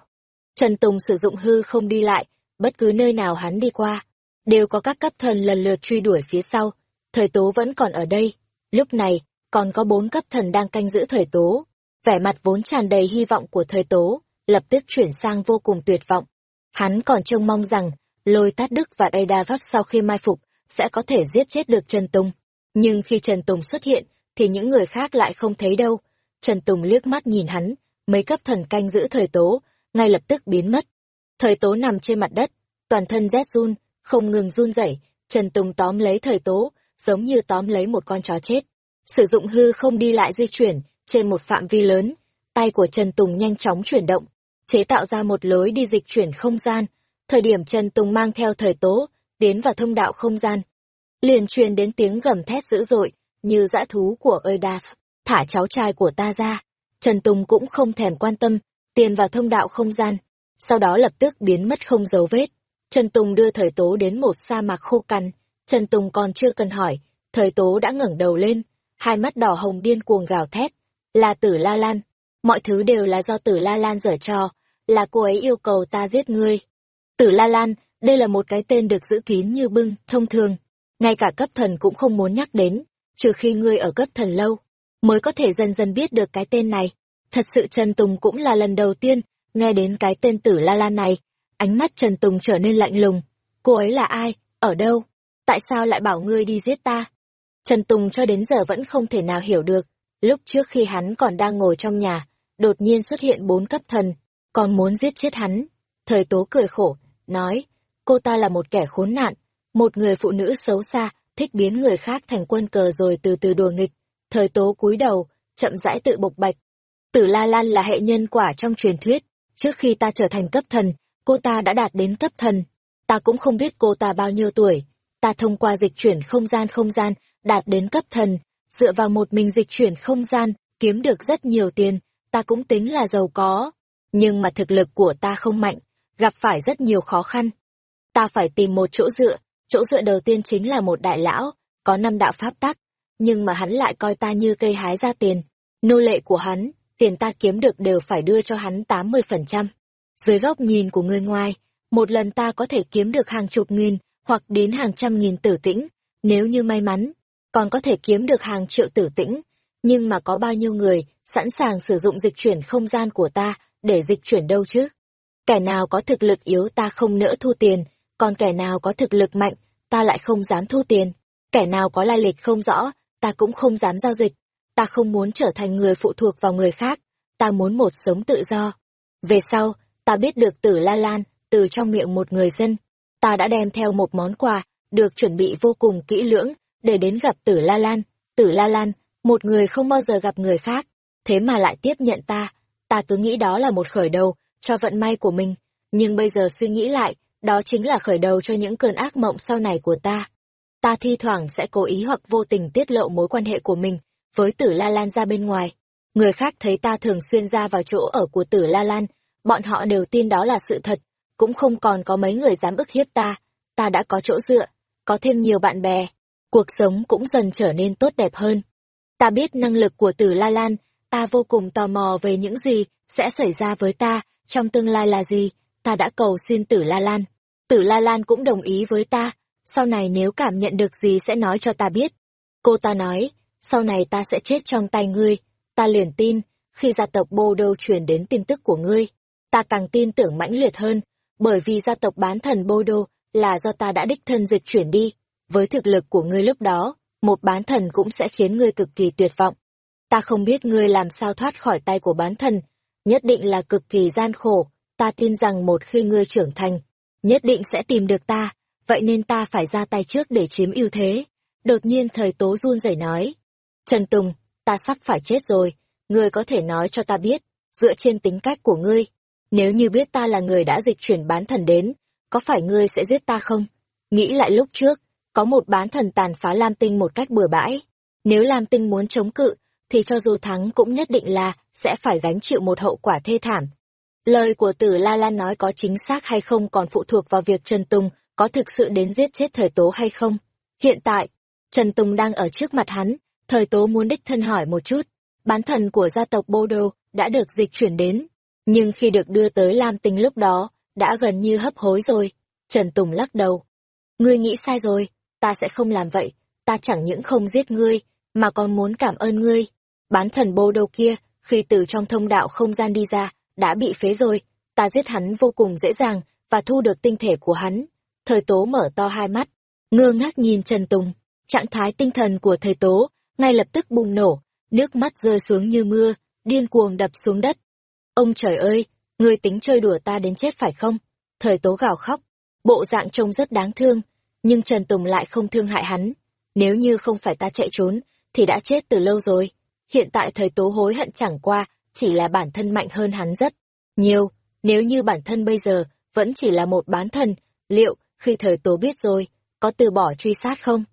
Trần Tùng sử dụng hư không đi lại, bất cứ nơi nào hắn đi qua, đều có các cấp thần lần lượt truy đuổi phía sau. Thời tố vẫn còn ở đây. Lúc này, còn có bốn cấp thần đang canh giữ thời tố. Vẻ mặt vốn tràn đầy hy vọng của thời tố, lập tức chuyển sang vô cùng tuyệt vọng. Hắn còn trông mong rằng, lôi tát đức và ada gác sau khi mai phục, sẽ có thể giết chết được Trần Tùng. Nhưng khi Trần Tùng xuất hiện, thì những người khác lại không thấy đâu. Trần Tùng liếc mắt nhìn hắn, mấy cấp thần canh giữ thời tố, ngay lập tức biến mất. Thời tố nằm trên mặt đất, toàn thân rét run, không ngừng run rẩy. Trần Tùng tóm lấy thời tố, giống như tóm lấy một con chó chết. Sử dụng hư không đi lại di chuyển, trên một phạm vi lớn, tay của Trần Tùng nhanh chóng chuyển động, chế tạo ra một lối đi dịch chuyển không gian. Thời điểm Trần Tùng mang theo thời tố, tiến vào thông đạo không gian. Liền truyền đến tiếng gầm thét dữ dội, như dã thú của Eudaf, thả cháu trai của ta ra. Trần Tùng cũng không thèm quan tâm, tiền vào thông đạo không gian, sau đó lập tức biến mất không dấu vết. Trần Tùng đưa thời tố đến một sa mạc khô cằn, Trần Tùng còn chưa cần hỏi, thời tố đã ngẩng đầu lên, hai mắt đỏ hồng điên cuồng gào thét, là tử La Lan, mọi thứ đều là do tử La Lan dở trò, là cô ấy yêu cầu ta giết ngươi. Tử La Lan, đây là một cái tên được giữ kín như bưng, thông thường, ngay cả cấp thần cũng không muốn nhắc đến, trừ khi ngươi ở cấp thần lâu, mới có thể dần dần biết được cái tên này. Thật sự Trần Tùng cũng là lần đầu tiên nghe đến cái tên tử La Lan này, ánh mắt Trần Tùng trở nên lạnh lùng. Cô ấy là ai? Ở đâu? Tại sao lại bảo ngươi đi giết ta? Trần Tùng cho đến giờ vẫn không thể nào hiểu được. Lúc trước khi hắn còn đang ngồi trong nhà, đột nhiên xuất hiện bốn cấp thần, còn muốn giết chết hắn. Thời tố cười khổ, nói, cô ta là một kẻ khốn nạn, một người phụ nữ xấu xa, thích biến người khác thành quân cờ rồi từ từ đùa nghịch. Thời tố cúi đầu, chậm rãi tự bộc bạch. Tử La Lan là hệ nhân quả trong truyền thuyết, trước khi ta trở thành cấp thần, cô ta đã đạt đến cấp thần. Ta cũng không biết cô ta bao nhiêu tuổi, ta thông qua dịch chuyển không gian không gian, đạt đến cấp thần, dựa vào một mình dịch chuyển không gian, kiếm được rất nhiều tiền, ta cũng tính là giàu có. Nhưng mà thực lực của ta không mạnh, gặp phải rất nhiều khó khăn. Ta phải tìm một chỗ dựa, chỗ dựa đầu tiên chính là một đại lão, có năm đạo pháp tắc, nhưng mà hắn lại coi ta như cây hái ra tiền. Nô lệ của hắn, tiền ta kiếm được đều phải đưa cho hắn 80%. Dưới góc nhìn của người ngoài, một lần ta có thể kiếm được hàng chục nghìn hoặc đến hàng trăm nghìn tử tĩnh, nếu như may mắn, còn có thể kiếm được hàng triệu tử tĩnh. Nhưng mà có bao nhiêu người sẵn sàng sử dụng dịch chuyển không gian của ta để dịch chuyển đâu chứ? Kẻ nào có thực lực yếu ta không nỡ thu tiền, còn kẻ nào có thực lực mạnh, ta lại không dám thu tiền. Kẻ nào có lai lịch không rõ, ta cũng không dám giao dịch. Ta không muốn trở thành người phụ thuộc vào người khác, ta muốn một sống tự do. Về sau, ta biết được tử La Lan, từ trong miệng một người dân. Ta đã đem theo một món quà, được chuẩn bị vô cùng kỹ lưỡng, để đến gặp tử La Lan. Tử La Lan, một người không bao giờ gặp người khác, thế mà lại tiếp nhận ta. Ta cứ nghĩ đó là một khởi đầu, cho vận may của mình. Nhưng bây giờ suy nghĩ lại, đó chính là khởi đầu cho những cơn ác mộng sau này của ta. Ta thi thoảng sẽ cố ý hoặc vô tình tiết lộ mối quan hệ của mình với tử La Lan ra bên ngoài. Người khác thấy ta thường xuyên ra vào chỗ ở của tử La Lan, bọn họ đều tin đó là sự thật, cũng không còn có mấy người dám ức hiếp ta. Ta đã có chỗ dựa, có thêm nhiều bạn bè, cuộc sống cũng dần trở nên tốt đẹp hơn. Ta biết năng lực của tử La Lan, ta vô cùng tò mò về những gì sẽ xảy ra với ta trong tương lai là gì, ta đã cầu xin tử La Lan. Tử La Lan cũng đồng ý với ta, sau này nếu cảm nhận được gì sẽ nói cho ta biết. Cô ta nói, sau này ta sẽ chết trong tay ngươi, ta liền tin, khi gia tộc Bô Đô truyền đến tin tức của ngươi, ta càng tin tưởng mãnh liệt hơn, bởi vì gia tộc bán thần Bô Đô là do ta đã đích thân dịch chuyển đi, với thực lực của ngươi lúc đó, một bán thần cũng sẽ khiến ngươi cực kỳ tuyệt vọng. Ta không biết ngươi làm sao thoát khỏi tay của bán thần, nhất định là cực kỳ gian khổ, ta tin rằng một khi ngươi trưởng thành, nhất định sẽ tìm được ta, vậy nên ta phải ra tay trước để chiếm ưu thế. Đột nhiên thời tố run rẩy nói, Trần Tùng, ta sắp phải chết rồi, ngươi có thể nói cho ta biết, dựa trên tính cách của ngươi, nếu như biết ta là người đã dịch chuyển bán thần đến, có phải ngươi sẽ giết ta không? Nghĩ lại lúc trước, có một bán thần tàn phá Lam Tinh một cách bừa bãi. Nếu Lam Tinh muốn chống cự, thì cho dù thắng cũng nhất định là sẽ phải gánh chịu một hậu quả thê thảm. Lời của tử La Lan nói có chính xác hay không còn phụ thuộc vào việc Trần Tùng có thực sự đến giết chết thời tố hay không. Hiện tại, Trần Tùng đang ở trước mặt hắn, thời tố muốn đích thân hỏi một chút. Bán thần của gia tộc Bô Đô đã được dịch chuyển đến, nhưng khi được đưa tới Lam Tinh lúc đó, đã gần như hấp hối rồi. Trần Tùng lắc đầu. Ngươi nghĩ sai rồi, ta sẽ không làm vậy, ta chẳng những không giết ngươi, mà còn muốn cảm ơn ngươi. Bán thần Bô đầu kia, khi từ trong thông đạo không gian đi ra, đã bị phế rồi, ta giết hắn vô cùng dễ dàng, và thu được tinh thể của hắn. Thời tố mở to hai mắt, ngơ ngác nhìn Trần Tùng, trạng thái tinh thần của thời tố, ngay lập tức bùng nổ, nước mắt rơi xuống như mưa, điên cuồng đập xuống đất. Ông trời ơi, ngươi tính chơi đùa ta đến chết phải không? Thời tố gào khóc, bộ dạng trông rất đáng thương, nhưng Trần Tùng lại không thương hại hắn. Nếu như không phải ta chạy trốn, thì đã chết từ lâu rồi. Hiện tại thời tố hối hận chẳng qua, chỉ là bản thân mạnh hơn hắn rất nhiều. Nếu như bản thân bây giờ vẫn chỉ là một bán thần, liệu khi thời tố biết rồi, có từ bỏ truy sát không?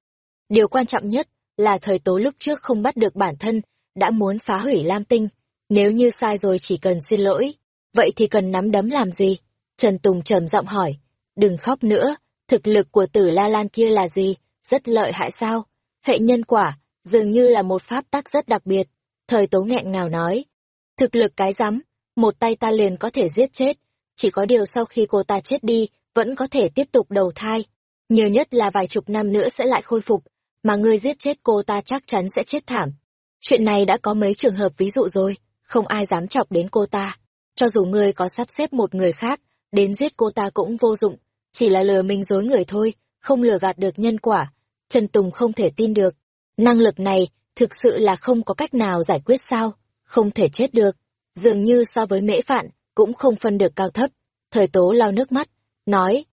Điều quan trọng nhất là thời tố lúc trước không bắt được bản thân, đã muốn phá hủy Lam Tinh. Nếu như sai rồi chỉ cần xin lỗi, vậy thì cần nắm đấm làm gì? Trần Tùng trầm giọng hỏi, đừng khóc nữa, thực lực của tử La Lan kia là gì? Rất lợi hại sao? Hệ nhân quả, dường như là một pháp tắc rất đặc biệt. Thời tố nghẹn ngào nói, thực lực cái rắm một tay ta liền có thể giết chết, chỉ có điều sau khi cô ta chết đi, vẫn có thể tiếp tục đầu thai. Nhiều nhất là vài chục năm nữa sẽ lại khôi phục, mà ngươi giết chết cô ta chắc chắn sẽ chết thảm. Chuyện này đã có mấy trường hợp ví dụ rồi, không ai dám chọc đến cô ta. Cho dù ngươi có sắp xếp một người khác, đến giết cô ta cũng vô dụng, chỉ là lừa mình dối người thôi, không lừa gạt được nhân quả. Trần Tùng không thể tin được. Năng lực này thực sự là không có cách nào giải quyết sao, không thể chết được. Dường như so với mễ phạn, cũng không phân được cao thấp. Thời tố lau nước mắt, nói,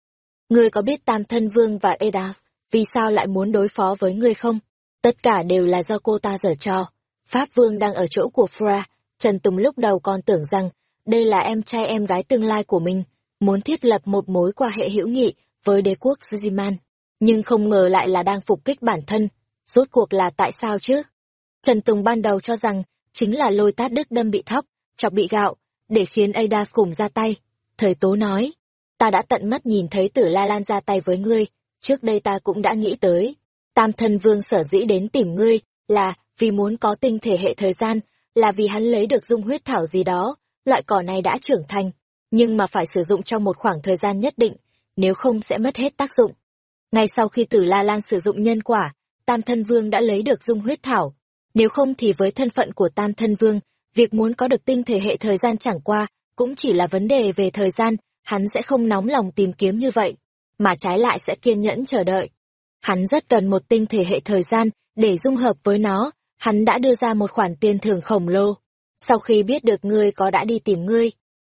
Ngươi có biết Tam Thân Vương và Eda vì sao lại muốn đối phó với ngươi không? Tất cả đều là do cô ta dở trò. Pháp Vương đang ở chỗ của Fra, Trần Tùng lúc đầu còn tưởng rằng đây là em trai em gái tương lai của mình, muốn thiết lập một mối quan hệ hữu nghị với đế quốc Suziman. Nhưng không ngờ lại là đang phục kích bản thân. Rốt cuộc là tại sao chứ? Trần Tùng ban đầu cho rằng chính là lôi tát đức đâm bị thóc, chọc bị gạo, để khiến Ada khủng ra tay. Thời tố nói, ta đã tận mắt nhìn thấy tử La Lan ra tay với ngươi, trước đây ta cũng đã nghĩ tới. Tam thân vương sở dĩ đến tìm ngươi, là vì muốn có tinh thể hệ thời gian, là vì hắn lấy được dung huyết thảo gì đó, loại cỏ này đã trưởng thành, nhưng mà phải sử dụng trong một khoảng thời gian nhất định, nếu không sẽ mất hết tác dụng. Ngay sau khi tử La Lan sử dụng nhân quả, Tam Thân Vương đã lấy được dung huyết thảo. Nếu không thì với thân phận của Tam Thân Vương, việc muốn có được tinh thể hệ thời gian chẳng qua, cũng chỉ là vấn đề về thời gian, hắn sẽ không nóng lòng tìm kiếm như vậy, mà trái lại sẽ kiên nhẫn chờ đợi. Hắn rất cần một tinh thể hệ thời gian để dung hợp với nó, hắn đã đưa ra một khoản tiền thưởng khổng lồ. Sau khi biết được ngươi có đã đi tìm ngươi,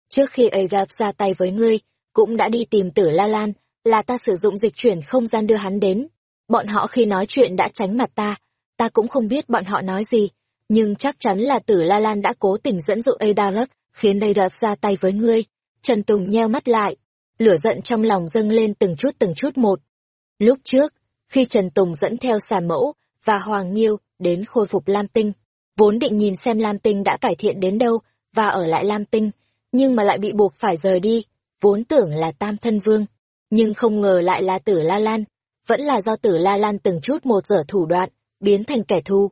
trước khi ấy gặp ra tay với ngươi, cũng đã đi tìm tử La Lan, là ta sử dụng dịch chuyển không gian đưa hắn đến. Bọn họ khi nói chuyện đã tránh mặt ta, ta cũng không biết bọn họ nói gì, nhưng chắc chắn là tử La Lan đã cố tình dẫn dụ Adalus, khiến Adalus ra tay với ngươi. Trần Tùng nheo mắt lại, lửa giận trong lòng dâng lên từng chút từng chút một. Lúc trước, khi Trần Tùng dẫn theo xà mẫu và Hoàng Nhiêu đến khôi phục Lam Tinh, vốn định nhìn xem Lam Tinh đã cải thiện đến đâu và ở lại Lam Tinh, nhưng mà lại bị buộc phải rời đi, vốn tưởng là Tam Thân Vương, nhưng không ngờ lại là Tử La Lan, vẫn là do Tử La Lan từng chút một dở thủ đoạn, biến thành kẻ thù.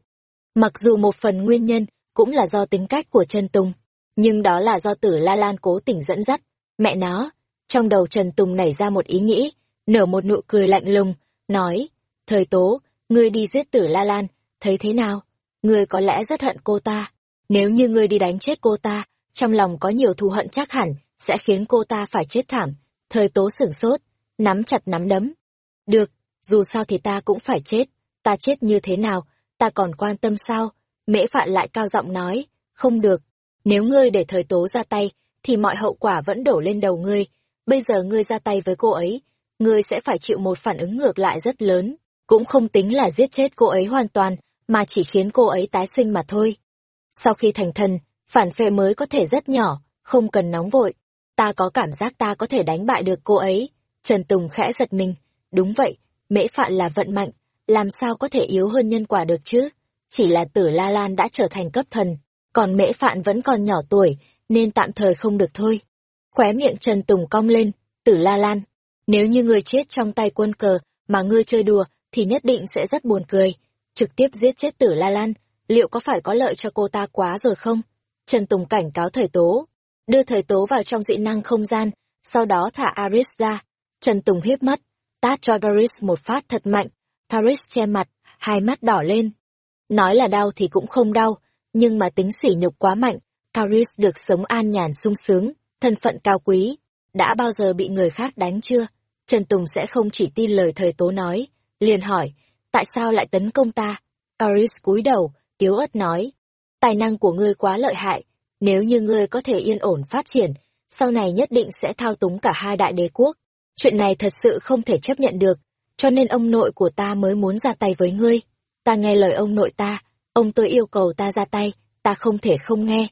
Mặc dù một phần nguyên nhân cũng là do tính cách của Trần Tùng, nhưng đó là do Tử La Lan cố tình dẫn dắt, mẹ nó, trong đầu Trần Tùng nảy ra một ý nghĩ, nở một nụ cười lạnh lùng, nói, thời tố, ngươi đi giết tử La Lan, thấy thế nào? Ngươi có lẽ rất hận cô ta. Nếu như ngươi đi đánh chết cô ta, trong lòng có nhiều thù hận chắc hẳn, sẽ khiến cô ta phải chết thảm. Thời tố sửng sốt, nắm chặt nắm đấm. Được, dù sao thì ta cũng phải chết. Ta chết như thế nào, ta còn quan tâm sao? Mễ Phạn lại cao giọng nói, không được. Nếu ngươi để thời tố ra tay, thì mọi hậu quả vẫn đổ lên đầu ngươi. Bây giờ ngươi ra tay với cô ấy, ngươi sẽ phải chịu một phản ứng ngược lại rất lớn. Cũng không tính là giết chết cô ấy hoàn toàn, mà chỉ khiến cô ấy tái sinh mà thôi. Sau khi thành thần, phản phệ mới có thể rất nhỏ, không cần nóng vội. Ta có cảm giác ta có thể đánh bại được cô ấy. Trần Tùng khẽ giật mình. Đúng vậy, mễ phạn là vận mạnh, làm sao có thể yếu hơn nhân quả được chứ? Chỉ là tử La Lan đã trở thành cấp thần, còn mễ phạn vẫn còn nhỏ tuổi, nên tạm thời không được thôi. Khóe miệng Trần Tùng cong lên, tử La Lan. Nếu như ngươi chết trong tay quân cờ mà ngươi chơi đùa thì nhất định sẽ rất buồn cười. Trực tiếp giết chết tử La Lan, liệu có phải có lợi cho cô ta quá rồi không? Trần Tùng cảnh cáo thời tố, đưa thời tố vào trong dị năng không gian, sau đó thả Aris ra. Trần Tùng hiếp mắt, tát cho Aris một phát thật mạnh, Paris che mặt, hai mắt đỏ lên. Nói là đau thì cũng không đau, nhưng mà tính sỉ nhục quá mạnh, Paris được sống an nhàn sung sướng, thân phận cao quý. Đã bao giờ bị người khác đánh chưa? Trần Tùng sẽ không chỉ tin lời thời tố nói, liền hỏi, tại sao lại tấn công ta? Paris cúi đầu, tiếu ớt nói, tài năng của ngươi quá lợi hại, nếu như ngươi có thể yên ổn phát triển, sau này nhất định sẽ thao túng cả hai đại đế quốc. Chuyện này thật sự không thể chấp nhận được, cho nên ông nội của ta mới muốn ra tay với ngươi. Ta nghe lời ông nội ta, ông tôi yêu cầu ta ra tay, ta không thể không nghe.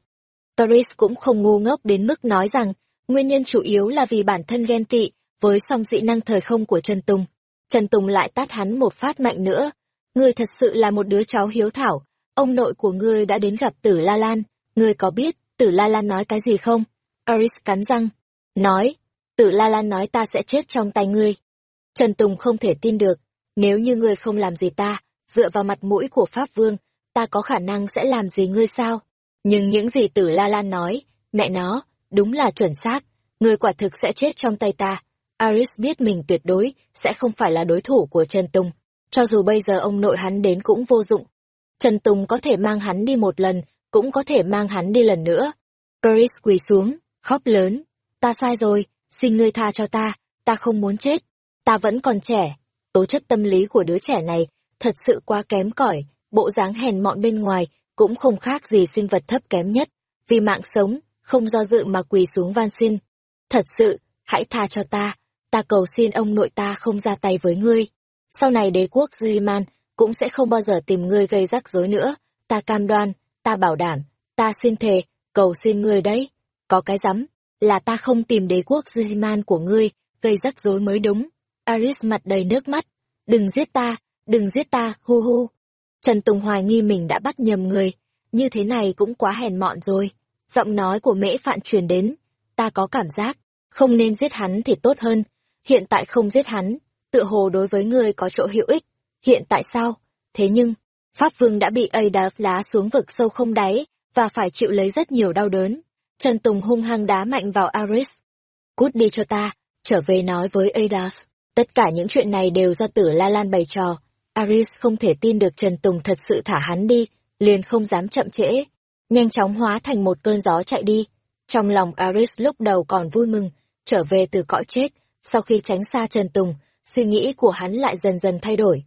Paris cũng không ngu ngốc đến mức nói rằng, nguyên nhân chủ yếu là vì bản thân ghen tị với song dị năng thời không của Trần Tùng. Trần Tùng lại tát hắn một phát mạnh nữa. Ngươi thật sự là một đứa cháu hiếu thảo, ông nội của ngươi đã đến gặp Tử La Lan, ngươi có biết Tử La Lan nói cái gì không? Aris cắn răng, nói, Tử La Lan nói ta sẽ chết trong tay ngươi. Trần Tùng không thể tin được, nếu như ngươi không làm gì ta, dựa vào mặt mũi của Pháp Vương, ta có khả năng sẽ làm gì ngươi sao? Nhưng những gì tử La Lan nói, mẹ nó, đúng là chuẩn xác, ngươi quả thực sẽ chết trong tay ta. Aris biết mình tuyệt đối sẽ không phải là đối thủ của Trần Tùng, cho dù bây giờ ông nội hắn đến cũng vô dụng. Trần Tùng có thể mang hắn đi một lần, cũng có thể mang hắn đi lần nữa. Chris quỳ xuống, khóc lớn, ta sai rồi, xin ngươi tha cho ta, ta không muốn chết ta vẫn còn trẻ, tố chất tâm lý của đứa trẻ này thật sự quá kém cỏi, bộ dáng hèn mọn bên ngoài cũng không khác gì sinh vật thấp kém nhất, vì mạng sống, không do dự mà quỳ xuống van xin. Thật sự, hãy tha cho ta, ta cầu xin ông nội ta không ra tay với ngươi. Sau này đế quốc Ziliman cũng sẽ không bao giờ tìm ngươi gây rắc rối nữa, ta cam đoan, ta bảo đảm, ta xin thề, cầu xin ngươi đấy. Có cái rắm, là ta không tìm đế quốc Ziman của ngươi, gây rắc rối mới đúng. Aris mặt đầy nước mắt. Đừng giết ta, đừng giết ta, hu hu. Trần Tùng hoài nghi mình đã bắt nhầm người. Như thế này cũng quá hèn mọn rồi. Giọng nói của mễ phạn truyền đến. Ta có cảm giác, không nên giết hắn thì tốt hơn. Hiện tại không giết hắn, tự hồ đối với người có chỗ hữu ích. Hiện tại sao? Thế nhưng, Pháp Vương đã bị Adolf lá xuống vực sâu không đáy, và phải chịu lấy rất nhiều đau đớn. Trần Tùng hung hăng đá mạnh vào Aris. Cút đi cho ta, trở về nói với adaf. Tất cả những chuyện này đều do tử La Lan bày trò. Aris không thể tin được Trần Tùng thật sự thả hắn đi, liền không dám chậm trễ. Nhanh chóng hóa thành một cơn gió chạy đi. Trong lòng Aris lúc đầu còn vui mừng, trở về từ cõi chết, sau khi tránh xa Trần Tùng, suy nghĩ của hắn lại dần dần thay đổi.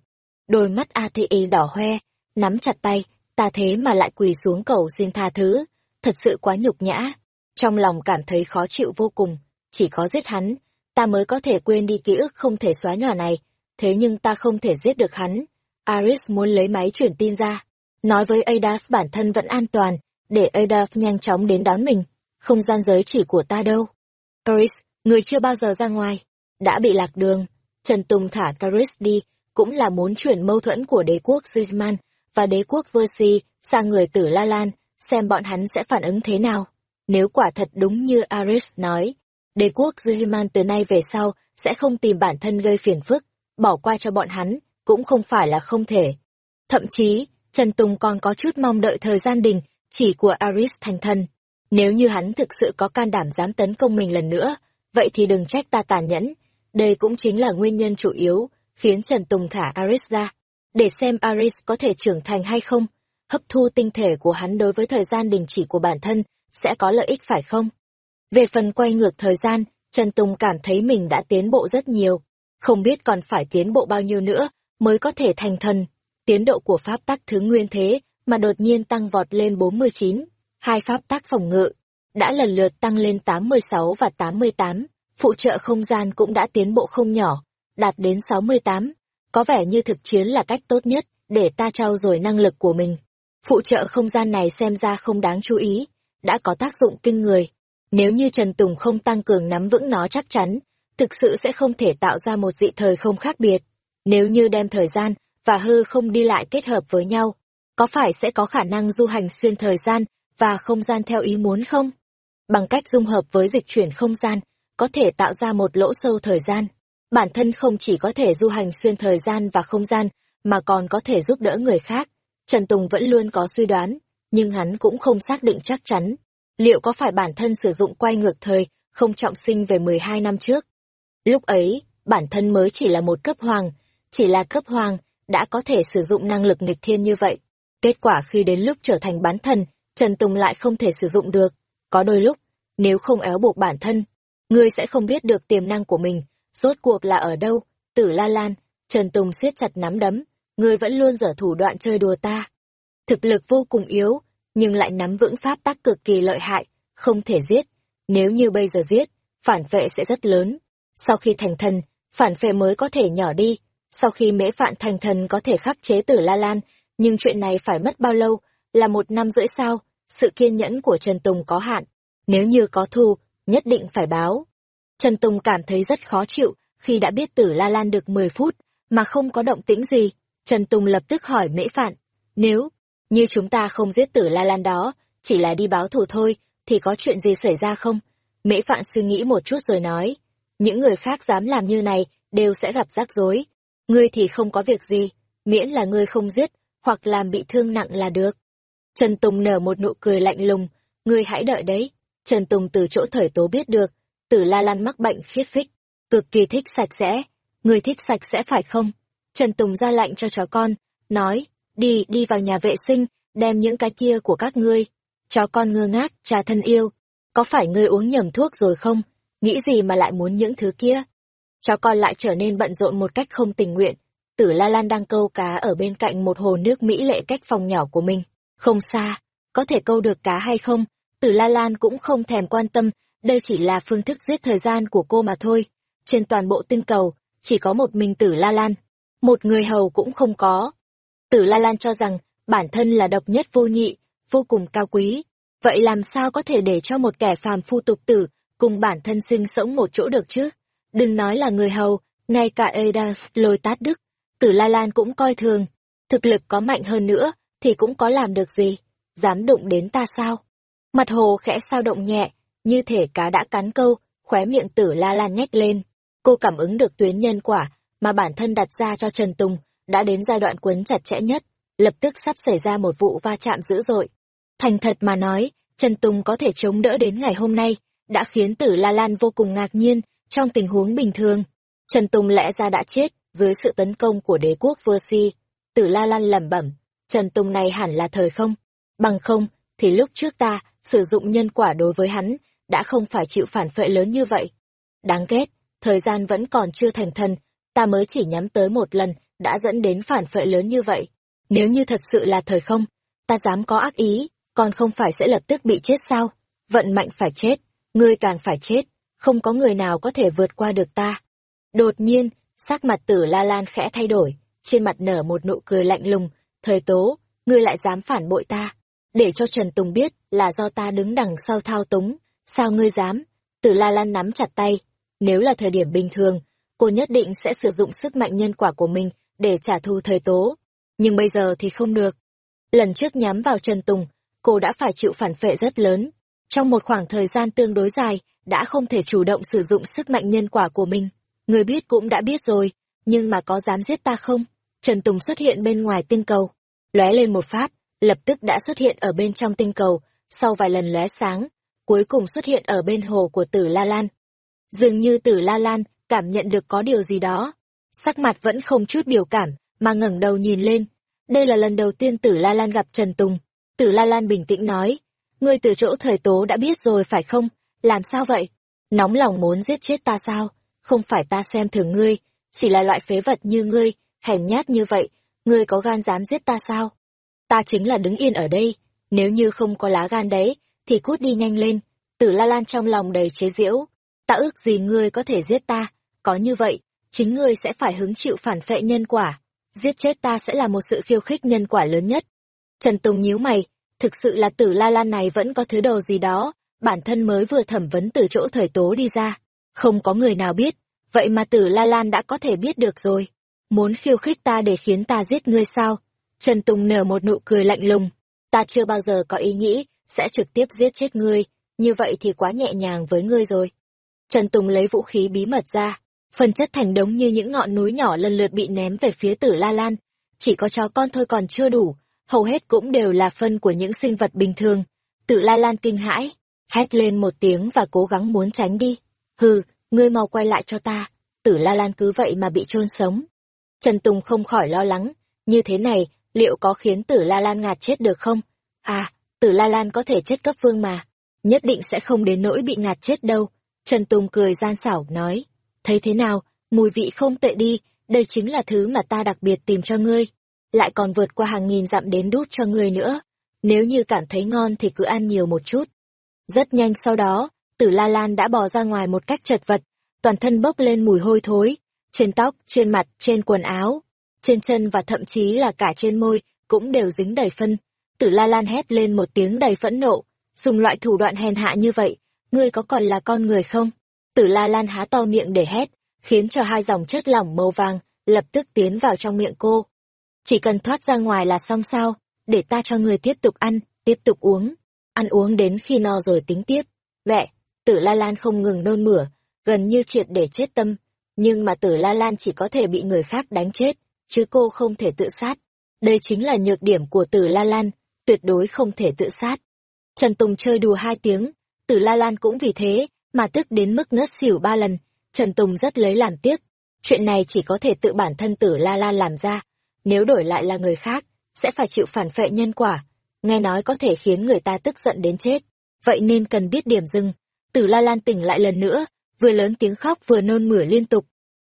Đôi mắt A Thị Y đỏ hoe, nắm chặt tay, ta thế mà lại quỳ xuống cầu xin tha thứ, thật sự quá nhục nhã. Trong lòng cảm thấy khó chịu vô cùng, chỉ có giết hắn, ta mới có thể quên đi ký ức không thể xóa nhỏ này, thế nhưng ta không thể giết được hắn. Aris muốn lấy máy truyền tin ra, nói với adaf bản thân vẫn an toàn, để adaf nhanh chóng đến đón mình, không gian giới chỉ của ta đâu. Aris, người chưa bao giờ ra ngoài, đã bị lạc đường, Trần Tùng thả Caris đi, cũng là muốn chuyển mâu thuẫn của đế quốc Zizman và đế quốc Versi sang người tử La Lan, xem bọn hắn sẽ phản ứng thế nào. Nếu quả thật đúng như Aris nói, đế quốc zizman từ nay về sau sẽ không tìm bản thân gây phiền phức, bỏ qua cho bọn hắn, cũng không phải là không thể. Thậm chí, Trần Tùng còn có chút mong đợi thời gian đình, chỉ của Aris thành thân. Nếu như hắn thực sự có can đảm dám tấn công mình lần nữa, vậy thì đừng trách ta tàn nhẫn. Đây cũng chính là nguyên nhân chủ yếu, khiến Trần Tùng thả Aris ra, để xem Aris có thể trưởng thành hay không. Hấp thu tinh thể của hắn đối với thời gian đình chỉ của bản thân sẽ có lợi ích phải không? Về phần quay ngược thời gian, Trần Tùng cảm thấy mình đã tiến bộ rất nhiều. Không biết còn phải tiến bộ bao nhiêu nữa mới có thể thành thần. Tiến độ của pháp tắc thứ nguyên thế mà đột nhiên tăng vọt lên 49. Hai pháp tắc phòng ngự đã lần lượt tăng lên 86 và 88. Phụ trợ không gian cũng đã tiến bộ không nhỏ, đạt đến 68. Có vẻ như thực chiến là cách tốt nhất để ta trau dồi năng lực của mình. Phụ trợ không gian này xem ra không đáng chú ý, đã có tác dụng kinh người. Nếu như Trần Tùng không tăng cường nắm vững nó chắc chắn, thực sự sẽ không thể tạo ra một dị thời không khác biệt. Nếu như đem thời gian và hư không đi lại kết hợp với nhau, có phải sẽ có khả năng du hành xuyên thời gian và không gian theo ý muốn không? Bằng cách dung hợp với dịch chuyển không gian, có thể tạo ra một lỗ sâu thời gian. Bản thân không chỉ có thể du hành xuyên thời gian và không gian, mà còn có thể giúp đỡ người khác. Trần Tùng vẫn luôn có suy đoán, nhưng hắn cũng không xác định chắc chắn. Liệu có phải bản thân sử dụng quay ngược thời, không trọng sinh về 12 năm trước? Lúc ấy, bản thân mới chỉ là một cấp hoàng, chỉ là cấp hoàng, đã có thể sử dụng năng lực nghịch thiên như vậy. Kết quả khi đến lúc trở thành bán thần, Trần Tùng lại không thể sử dụng được. Có đôi lúc, nếu không éo buộc bản thân, ngươi sẽ không biết được tiềm năng của mình, rốt cuộc là ở đâu. Tử La Lan, Trần Tùng siết chặt nắm đấm, ngươi vẫn luôn dở thủ đoạn chơi đùa ta. Thực lực vô cùng yếu, nhưng lại nắm vững pháp tắc cực kỳ lợi hại, không thể giết. Nếu như bây giờ giết, phản vệ sẽ rất lớn. Sau khi thành thần, phản vệ mới có thể nhỏ đi. Sau khi mễ phạn thành thần có thể khắc chế tử La Lan, nhưng chuyện này phải mất bao lâu, là một năm rưỡi sao, sự kiên nhẫn của Trần Tùng có hạn. Nếu như có thù, nhất định phải báo. Trần Tùng cảm thấy rất khó chịu khi đã biết tử La Lan được 10 phút, mà không có động tĩnh gì. Trần Tùng lập tức hỏi mễ phạn, nếu như chúng ta không giết tử La Lan đó, chỉ là đi báo thù thôi, thì có chuyện gì xảy ra không? Mễ Phạn suy nghĩ một chút rồi nói, những người khác dám làm như này đều sẽ gặp rắc rối. Ngươi thì không có việc gì, miễn là ngươi không giết, hoặc làm bị thương nặng là được. Trần Tùng nở một nụ cười lạnh lùng, ngươi hãy đợi đấy. Trần Tùng từ chỗ thời tố biết được, tử La Lan mắc bệnh khiết phích, cực kỳ thích sạch sẽ. Người thích sạch sẽ phải không? Trần Tùng ra lệnh cho chó con, nói, đi, đi vào nhà vệ sinh, đem những cái kia của các ngươi. Chó con ngơ ngác, cha thân yêu, có phải ngươi uống nhầm thuốc rồi không? Nghĩ gì mà lại muốn những thứ kia? Chó con lại trở nên bận rộn một cách không tình nguyện. Tử La Lan đang câu cá ở bên cạnh một hồ nước mỹ lệ cách phòng nhỏ của mình. Không xa, có thể câu được cá hay không? Tử La Lan cũng không thèm quan tâm, đây chỉ là phương thức giết thời gian của cô mà thôi. Trên toàn bộ tinh cầu, chỉ có một mình Tử La Lan. Một người hầu cũng không có. Tử La Lan cho rằng bản thân là độc nhất vô nhị, vô cùng cao quý. Vậy làm sao có thể để cho một kẻ phàm phu tục tử cùng bản thân sinh sống một chỗ được chứ? Đừng nói là người hầu, ngay cả Ada lôi tát đức, Tử La Lan cũng coi thường. Thực lực có mạnh hơn nữa, thì cũng có làm được gì? Dám đụng đến ta sao? Mặt hồ khẽ sao động nhẹ, như thể cá đã cắn câu, khóe miệng Tử La Lan nhếch lên. Cô cảm ứng được tuyến nhân quả mà bản thân đặt ra cho Trần Tùng, đã đến giai đoạn quấn chặt chẽ nhất, lập tức sắp xảy ra một vụ va chạm dữ dội. Thành thật mà nói, Trần Tùng có thể chống đỡ đến ngày hôm nay, đã khiến tử La Lan vô cùng ngạc nhiên, trong tình huống bình thường. Trần Tùng lẽ ra đã chết, dưới sự tấn công của đế quốc vua si. Tử La Lan lẩm bẩm, Trần Tùng này hẳn là thời không? Bằng không, thì lúc trước ta, sử dụng nhân quả đối với hắn, đã không phải chịu phản phệ lớn như vậy. Đáng ghét, thời gian vẫn còn chưa thành thân ta mới chỉ nhắm tới một lần, đã dẫn đến phản phệ lớn như vậy. Nếu như thật sự là thời không, ta dám có ác ý, còn không phải sẽ lập tức bị chết sao? Vận mạnh phải chết, ngươi càng phải chết, không có người nào có thể vượt qua được ta. Đột nhiên, sắc mặt tử la lan khẽ thay đổi, trên mặt nở một nụ cười lạnh lùng, thời tố, ngươi lại dám phản bội ta, để cho Trần Tùng biết là do ta đứng đằng sau thao túng, sao ngươi dám? Tử la lan nắm chặt tay, nếu là thời điểm bình thường, cô nhất định sẽ sử dụng sức mạnh nhân quả của mình để trả thù thời tố. Nhưng bây giờ thì không được. Lần trước nhắm vào Trần Tùng, cô đã phải chịu phản phệ rất lớn. Trong một khoảng thời gian tương đối dài, đã không thể chủ động sử dụng sức mạnh nhân quả của mình. Người biết cũng đã biết rồi, nhưng mà có dám giết ta không? Trần Tùng xuất hiện bên ngoài tinh cầu, lóe lên một phát, lập tức đã xuất hiện ở bên trong tinh cầu, sau vài lần lóe sáng, cuối cùng xuất hiện ở bên hồ của Tử La Lan. Dường như Tử La Lan cảm nhận được có điều gì đó, sắc mặt vẫn không chút biểu cảm, mà ngẩng đầu nhìn lên. Đây là lần đầu tiên Tử La Lan gặp Trần Tùng. Tử La Lan bình tĩnh nói, ngươi từ chỗ thời tố đã biết rồi phải không? Làm sao vậy? Nóng lòng muốn giết chết ta sao? Không phải ta xem thường ngươi, chỉ là loại phế vật như ngươi, hèn nhát như vậy, ngươi có gan dám giết ta sao? Ta chính là đứng yên ở đây, nếu như không có lá gan đấy, thì cút đi nhanh lên. Tử La Lan trong lòng đầy chế giễu, ta ước gì ngươi có thể giết ta, có như vậy, chính ngươi sẽ phải hứng chịu phản phệ nhân quả. Giết chết ta sẽ là một sự khiêu khích nhân quả lớn nhất. Trần Tùng nhíu mày, thực sự là tử La Lan này vẫn có thứ đồ gì đó, bản thân mới vừa thẩm vấn từ chỗ thời tố đi ra. Không có người nào biết, vậy mà tử La Lan đã có thể biết được rồi. Muốn khiêu khích ta để khiến ta giết ngươi sao? Trần Tùng nở một nụ cười lạnh lùng. Ta chưa bao giờ có ý nghĩ, sẽ trực tiếp giết chết ngươi, như vậy thì quá nhẹ nhàng với ngươi rồi. Trần Tùng lấy vũ khí bí mật ra, phần chất thành đống như những ngọn núi nhỏ lần lượt bị ném về phía tử La Lan. Chỉ có chó con thôi còn chưa đủ, hầu hết cũng đều là phân của những sinh vật bình thường. Tử La Lan kinh hãi, hét lên một tiếng và cố gắng muốn tránh đi. Hừ, ngươi mau quay lại cho ta. Tử La Lan cứ vậy mà bị chôn sống. Trần Tùng không khỏi lo lắng, như thế này, liệu có khiến Tử La Lan ngạt chết được không? À, Tử La Lan có thể chết cấp vương mà, nhất định sẽ không đến nỗi bị ngạt chết đâu. Trần Tùng cười gian xảo nói, thấy thế nào, mùi vị không tệ đi, đây chính là thứ mà ta đặc biệt tìm cho ngươi. Lại còn vượt qua hàng nghìn dặm đến đút cho ngươi nữa. Nếu như cảm thấy ngon thì cứ ăn nhiều một chút. Rất nhanh sau đó, tử la lan đã bò ra ngoài một cách chật vật, toàn thân bốc lên mùi hôi thối, trên tóc, trên mặt, trên quần áo, trên chân và thậm chí là cả trên môi, cũng đều dính đầy phân. Tử la lan hét lên một tiếng đầy phẫn nộ, dùng loại thủ đoạn hèn hạ như vậy, ngươi có còn là con người không? Tử la lan há to miệng để hét, khiến cho hai dòng chất lỏng màu vàng lập tức tiến vào trong miệng cô. Chỉ cần thoát ra ngoài là xong sao, để ta cho người tiếp tục ăn, tiếp tục uống. Ăn uống đến khi no rồi tính tiếp. Mẹ, tử la lan không ngừng nôn mửa, gần như triệt để chết tâm. Nhưng mà tử la lan chỉ có thể bị người khác đánh chết, chứ cô không thể tự sát. Đây chính là nhược điểm của tử la lan, tuyệt đối không thể tự sát. Trần Tùng chơi đùa hai tiếng, tử la lan cũng vì thế, mà tức đến mức ngất xỉu ba lần. Trần Tùng rất lấy làm tiếc. Chuyện này chỉ có thể tự bản thân tử la lan làm ra. Nếu đổi lại là người khác, sẽ phải chịu phản phệ nhân quả. Nghe nói có thể khiến người ta tức giận đến chết. Vậy nên cần biết điểm dừng. Tử la lan tỉnh lại lần nữa, vừa lớn tiếng khóc vừa nôn mửa liên tục.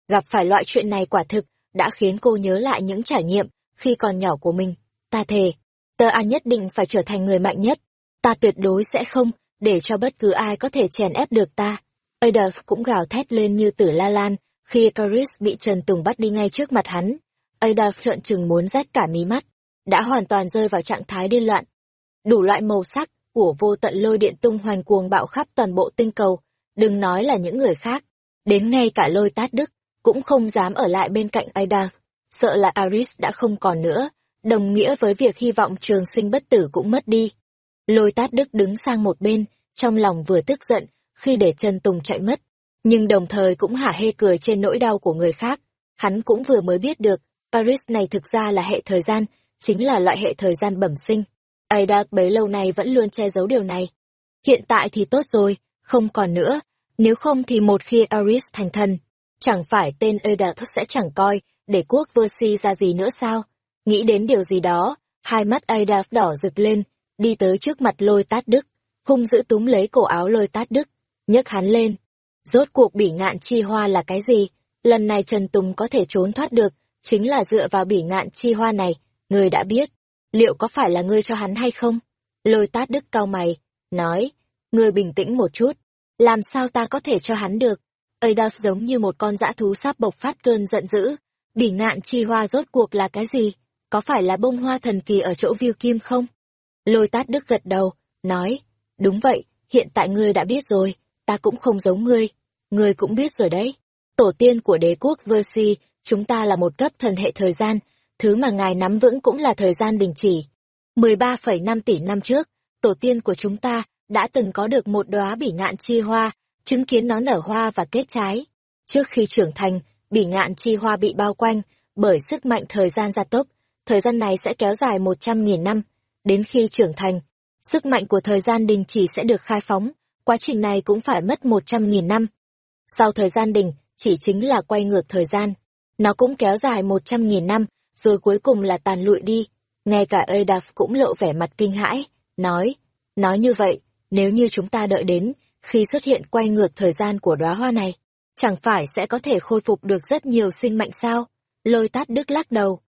Gặp phải loại chuyện này quả thực, đã khiến cô nhớ lại những trải nghiệm khi còn nhỏ của mình. Ta thề, tơ a nhất định phải trở thành người mạnh nhất. Ta tuyệt đối sẽ không để cho bất cứ ai có thể chèn ép được ta. Adolf cũng gào thét lên như tử la lan, khi Paris bị Trần Tùng bắt đi ngay trước mặt hắn. Adolf trợn chừng muốn rách cả mí mắt, đã hoàn toàn rơi vào trạng thái điên loạn. Đủ loại màu sắc của vô tận lôi điện tung hoành cuồng bạo khắp toàn bộ tinh cầu, đừng nói là những người khác. Đến ngay cả lôi tát đức, cũng không dám ở lại bên cạnh Adolf, sợ là Aris đã không còn nữa, đồng nghĩa với việc hy vọng trường sinh bất tử cũng mất đi. Lôi tát đức đứng sang một bên, trong lòng vừa tức giận khi để Trần Tùng chạy mất, nhưng đồng thời cũng hả hê cười trên nỗi đau của người khác. Hắn cũng vừa mới biết được, Paris này thực ra là hệ thời gian, chính là loại hệ thời gian bẩm sinh. Ada bấy lâu nay vẫn luôn che giấu điều này. Hiện tại thì tốt rồi, không còn nữa, nếu không thì một khi Aris thành thần, chẳng phải tên Ada sẽ chẳng coi, để quốc vơ si ra gì nữa sao? Nghĩ đến điều gì đó, hai mắt Ada đỏ rực lên, đi tới trước mặt lôi tát đức, hung giữ túm lấy cổ áo lôi tát đức, nhấc hắn lên. Rốt cuộc bỉ ngạn chi hoa là cái gì? Lần này Trần Tùng có thể trốn thoát được, chính là dựa vào bỉ ngạn chi hoa này, người đã biết. Liệu có phải là ngươi cho hắn hay không? Lôi tát đức cao mày, nói, ngươi bình tĩnh một chút, làm sao ta có thể cho hắn được? Adolf giống như một con dã thú sắp bộc phát cơn giận dữ. Bỉ ngạn chi hoa rốt cuộc là cái gì? Có phải là bông hoa thần kỳ ở chỗ viêu kim không? Lôi tát đức gật đầu, nói, đúng vậy, hiện tại ngươi đã biết rồi, ta cũng không giống ngươi, ngươi cũng biết rồi đấy. Tổ tiên của đế quốc Versi, chúng ta là một cấp thần hệ thời gian, thứ mà ngài nắm vững cũng là thời gian đình chỉ. 13,5 tỷ năm trước, tổ tiên của chúng ta đã từng có được một đóa bỉ ngạn chi hoa, chứng kiến nó nở hoa và kết trái. Trước khi trưởng thành, bỉ ngạn chi hoa bị bao quanh bởi sức mạnh thời gian gia tốc, thời gian này sẽ kéo dài 100.000 năm, đến khi trưởng thành, sức mạnh của thời gian đình chỉ sẽ được khai phóng, quá trình này cũng phải mất 100.000 năm. Sau thời gian đình, chỉ chính là quay ngược thời gian. nó cũng kéo dài một trăm nghìn năm, rồi cuối cùng là tàn lụi đi. Ngay cả Adaf cũng lộ vẻ mặt kinh hãi, nói, nói như vậy, nếu như chúng ta đợi đến, khi xuất hiện quay ngược thời gian của đóa hoa này, chẳng phải sẽ có thể khôi phục được rất nhiều sinh mệnh sao? Lôi tát đức lắc đầu.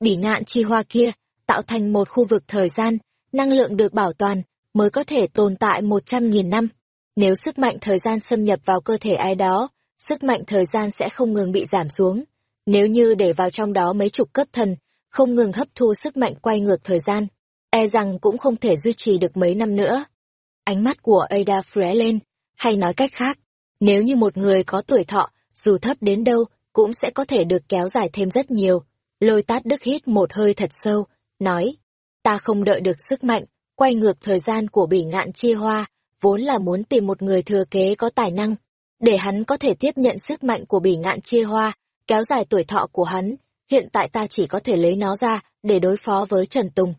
Bỉ ngạn chi hoa kia, tạo thành một khu vực thời gian, năng lượng được bảo toàn, mới có thể tồn tại một trăm nghìn năm. Nếu sức mạnh thời gian xâm nhập vào cơ thể ai đó, sức mạnh thời gian sẽ không ngừng bị giảm xuống. Nếu như để vào trong đó mấy chục cấp thần, không ngừng hấp thu sức mạnh quay ngược thời gian, e rằng cũng không thể duy trì được mấy năm nữa. Ánh mắt của Ada phóe lên, hay nói cách khác, nếu như một người có tuổi thọ, dù thấp đến đâu, cũng sẽ có thể được kéo dài thêm rất nhiều. Lôi tát đức hít một hơi thật sâu, nói, ta không đợi được sức mạnh, quay ngược thời gian của bỉ ngạn chia hoa, vốn là muốn tìm một người thừa kế có tài năng, để hắn có thể tiếp nhận sức mạnh của bỉ ngạn chia hoa, kéo dài tuổi thọ của hắn. Hiện tại ta chỉ có thể lấy nó ra để đối phó với Trần Tùng.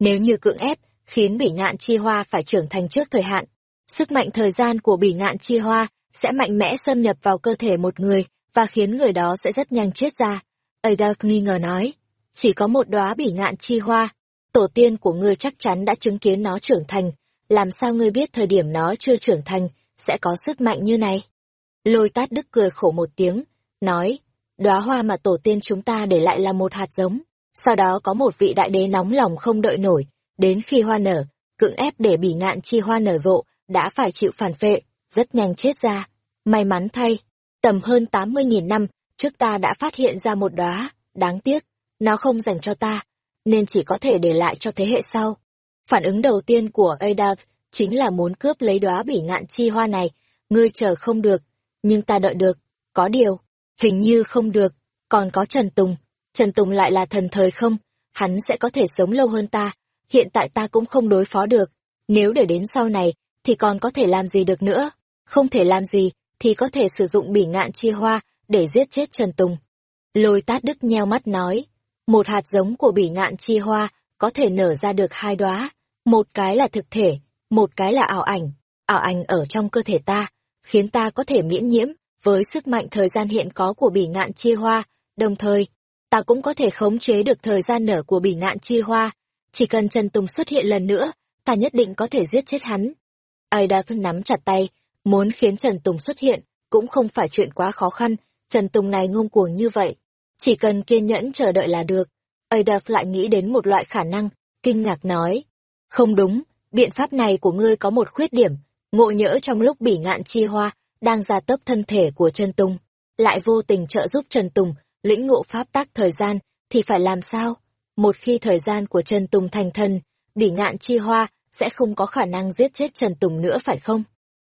Nếu như cưỡng ép, khiến bỉ ngạn Chi hoa phải trưởng thành trước thời hạn, sức mạnh thời gian của bỉ ngạn Chi hoa sẽ mạnh mẽ xâm nhập vào cơ thể một người và khiến người đó sẽ rất nhanh chết ra. Ada nghi ngờ nói, chỉ có một đóa bỉ ngạn chi hoa, tổ tiên của ngươi chắc chắn đã chứng kiến nó trưởng thành, làm sao ngươi biết thời điểm nó chưa trưởng thành, sẽ có sức mạnh như này? Lôi tát đức cười khổ một tiếng, nói, đóa hoa mà tổ tiên chúng ta để lại là một hạt giống, sau đó có một vị đại đế nóng lòng không đợi nổi, đến khi hoa nở, cưỡng ép để bỉ ngạn chi hoa nở rộ, đã phải chịu phản phệ, rất nhanh chết ra. May mắn thay, tầm hơn 80.000 năm trước ta đã phát hiện ra một đóa, đáng tiếc, nó không dành cho ta, nên chỉ có thể để lại cho thế hệ sau. Phản ứng đầu tiên của Adolf chính là muốn cướp lấy đóa bỉ ngạn chi hoa này, ngươi chờ không được, nhưng ta đợi được, có điều, hình như không được, còn có Trần Tùng, Trần Tùng lại là thần thời không, hắn sẽ có thể sống lâu hơn ta, hiện tại ta cũng không đối phó được, nếu để đến sau này, thì còn có thể làm gì được nữa, không thể làm gì, thì có thể sử dụng bỉ ngạn chi hoa để giết chết Trần Tùng. Lôi tát đức nheo mắt nói, một hạt giống của bỉ ngạn chi hoa có thể nở ra được hai đóa, một cái là thực thể, một cái là ảo ảnh. Ảo ảnh ở trong cơ thể ta, khiến ta có thể miễn nhiễm với sức mạnh thời gian hiện có của bỉ ngạn chi hoa, đồng thời, ta cũng có thể khống chế được thời gian nở của bỉ ngạn chi hoa. Chỉ cần Trần Tùng xuất hiện lần nữa, ta nhất định có thể giết chết hắn. Aida nắm chặt tay, muốn khiến Trần Tùng xuất hiện, cũng không phải chuyện quá khó khăn, Trần Tùng này ngông cuồng như vậy. Chỉ cần kiên nhẫn chờ đợi là được. Adolf lại nghĩ đến một loại khả năng, kinh ngạc nói. Không đúng, biện pháp này của ngươi có một khuyết điểm, ngộ nhỡ trong lúc bỉ ngạn chi hoa, đang ra tốc thân thể của Trần Tùng, lại vô tình trợ giúp Trần Tùng lĩnh ngộ pháp tác thời gian, thì phải làm sao? Một khi thời gian của Trần Tùng thành thân, bỉ ngạn chi hoa sẽ không có khả năng giết chết Trần Tùng nữa phải không?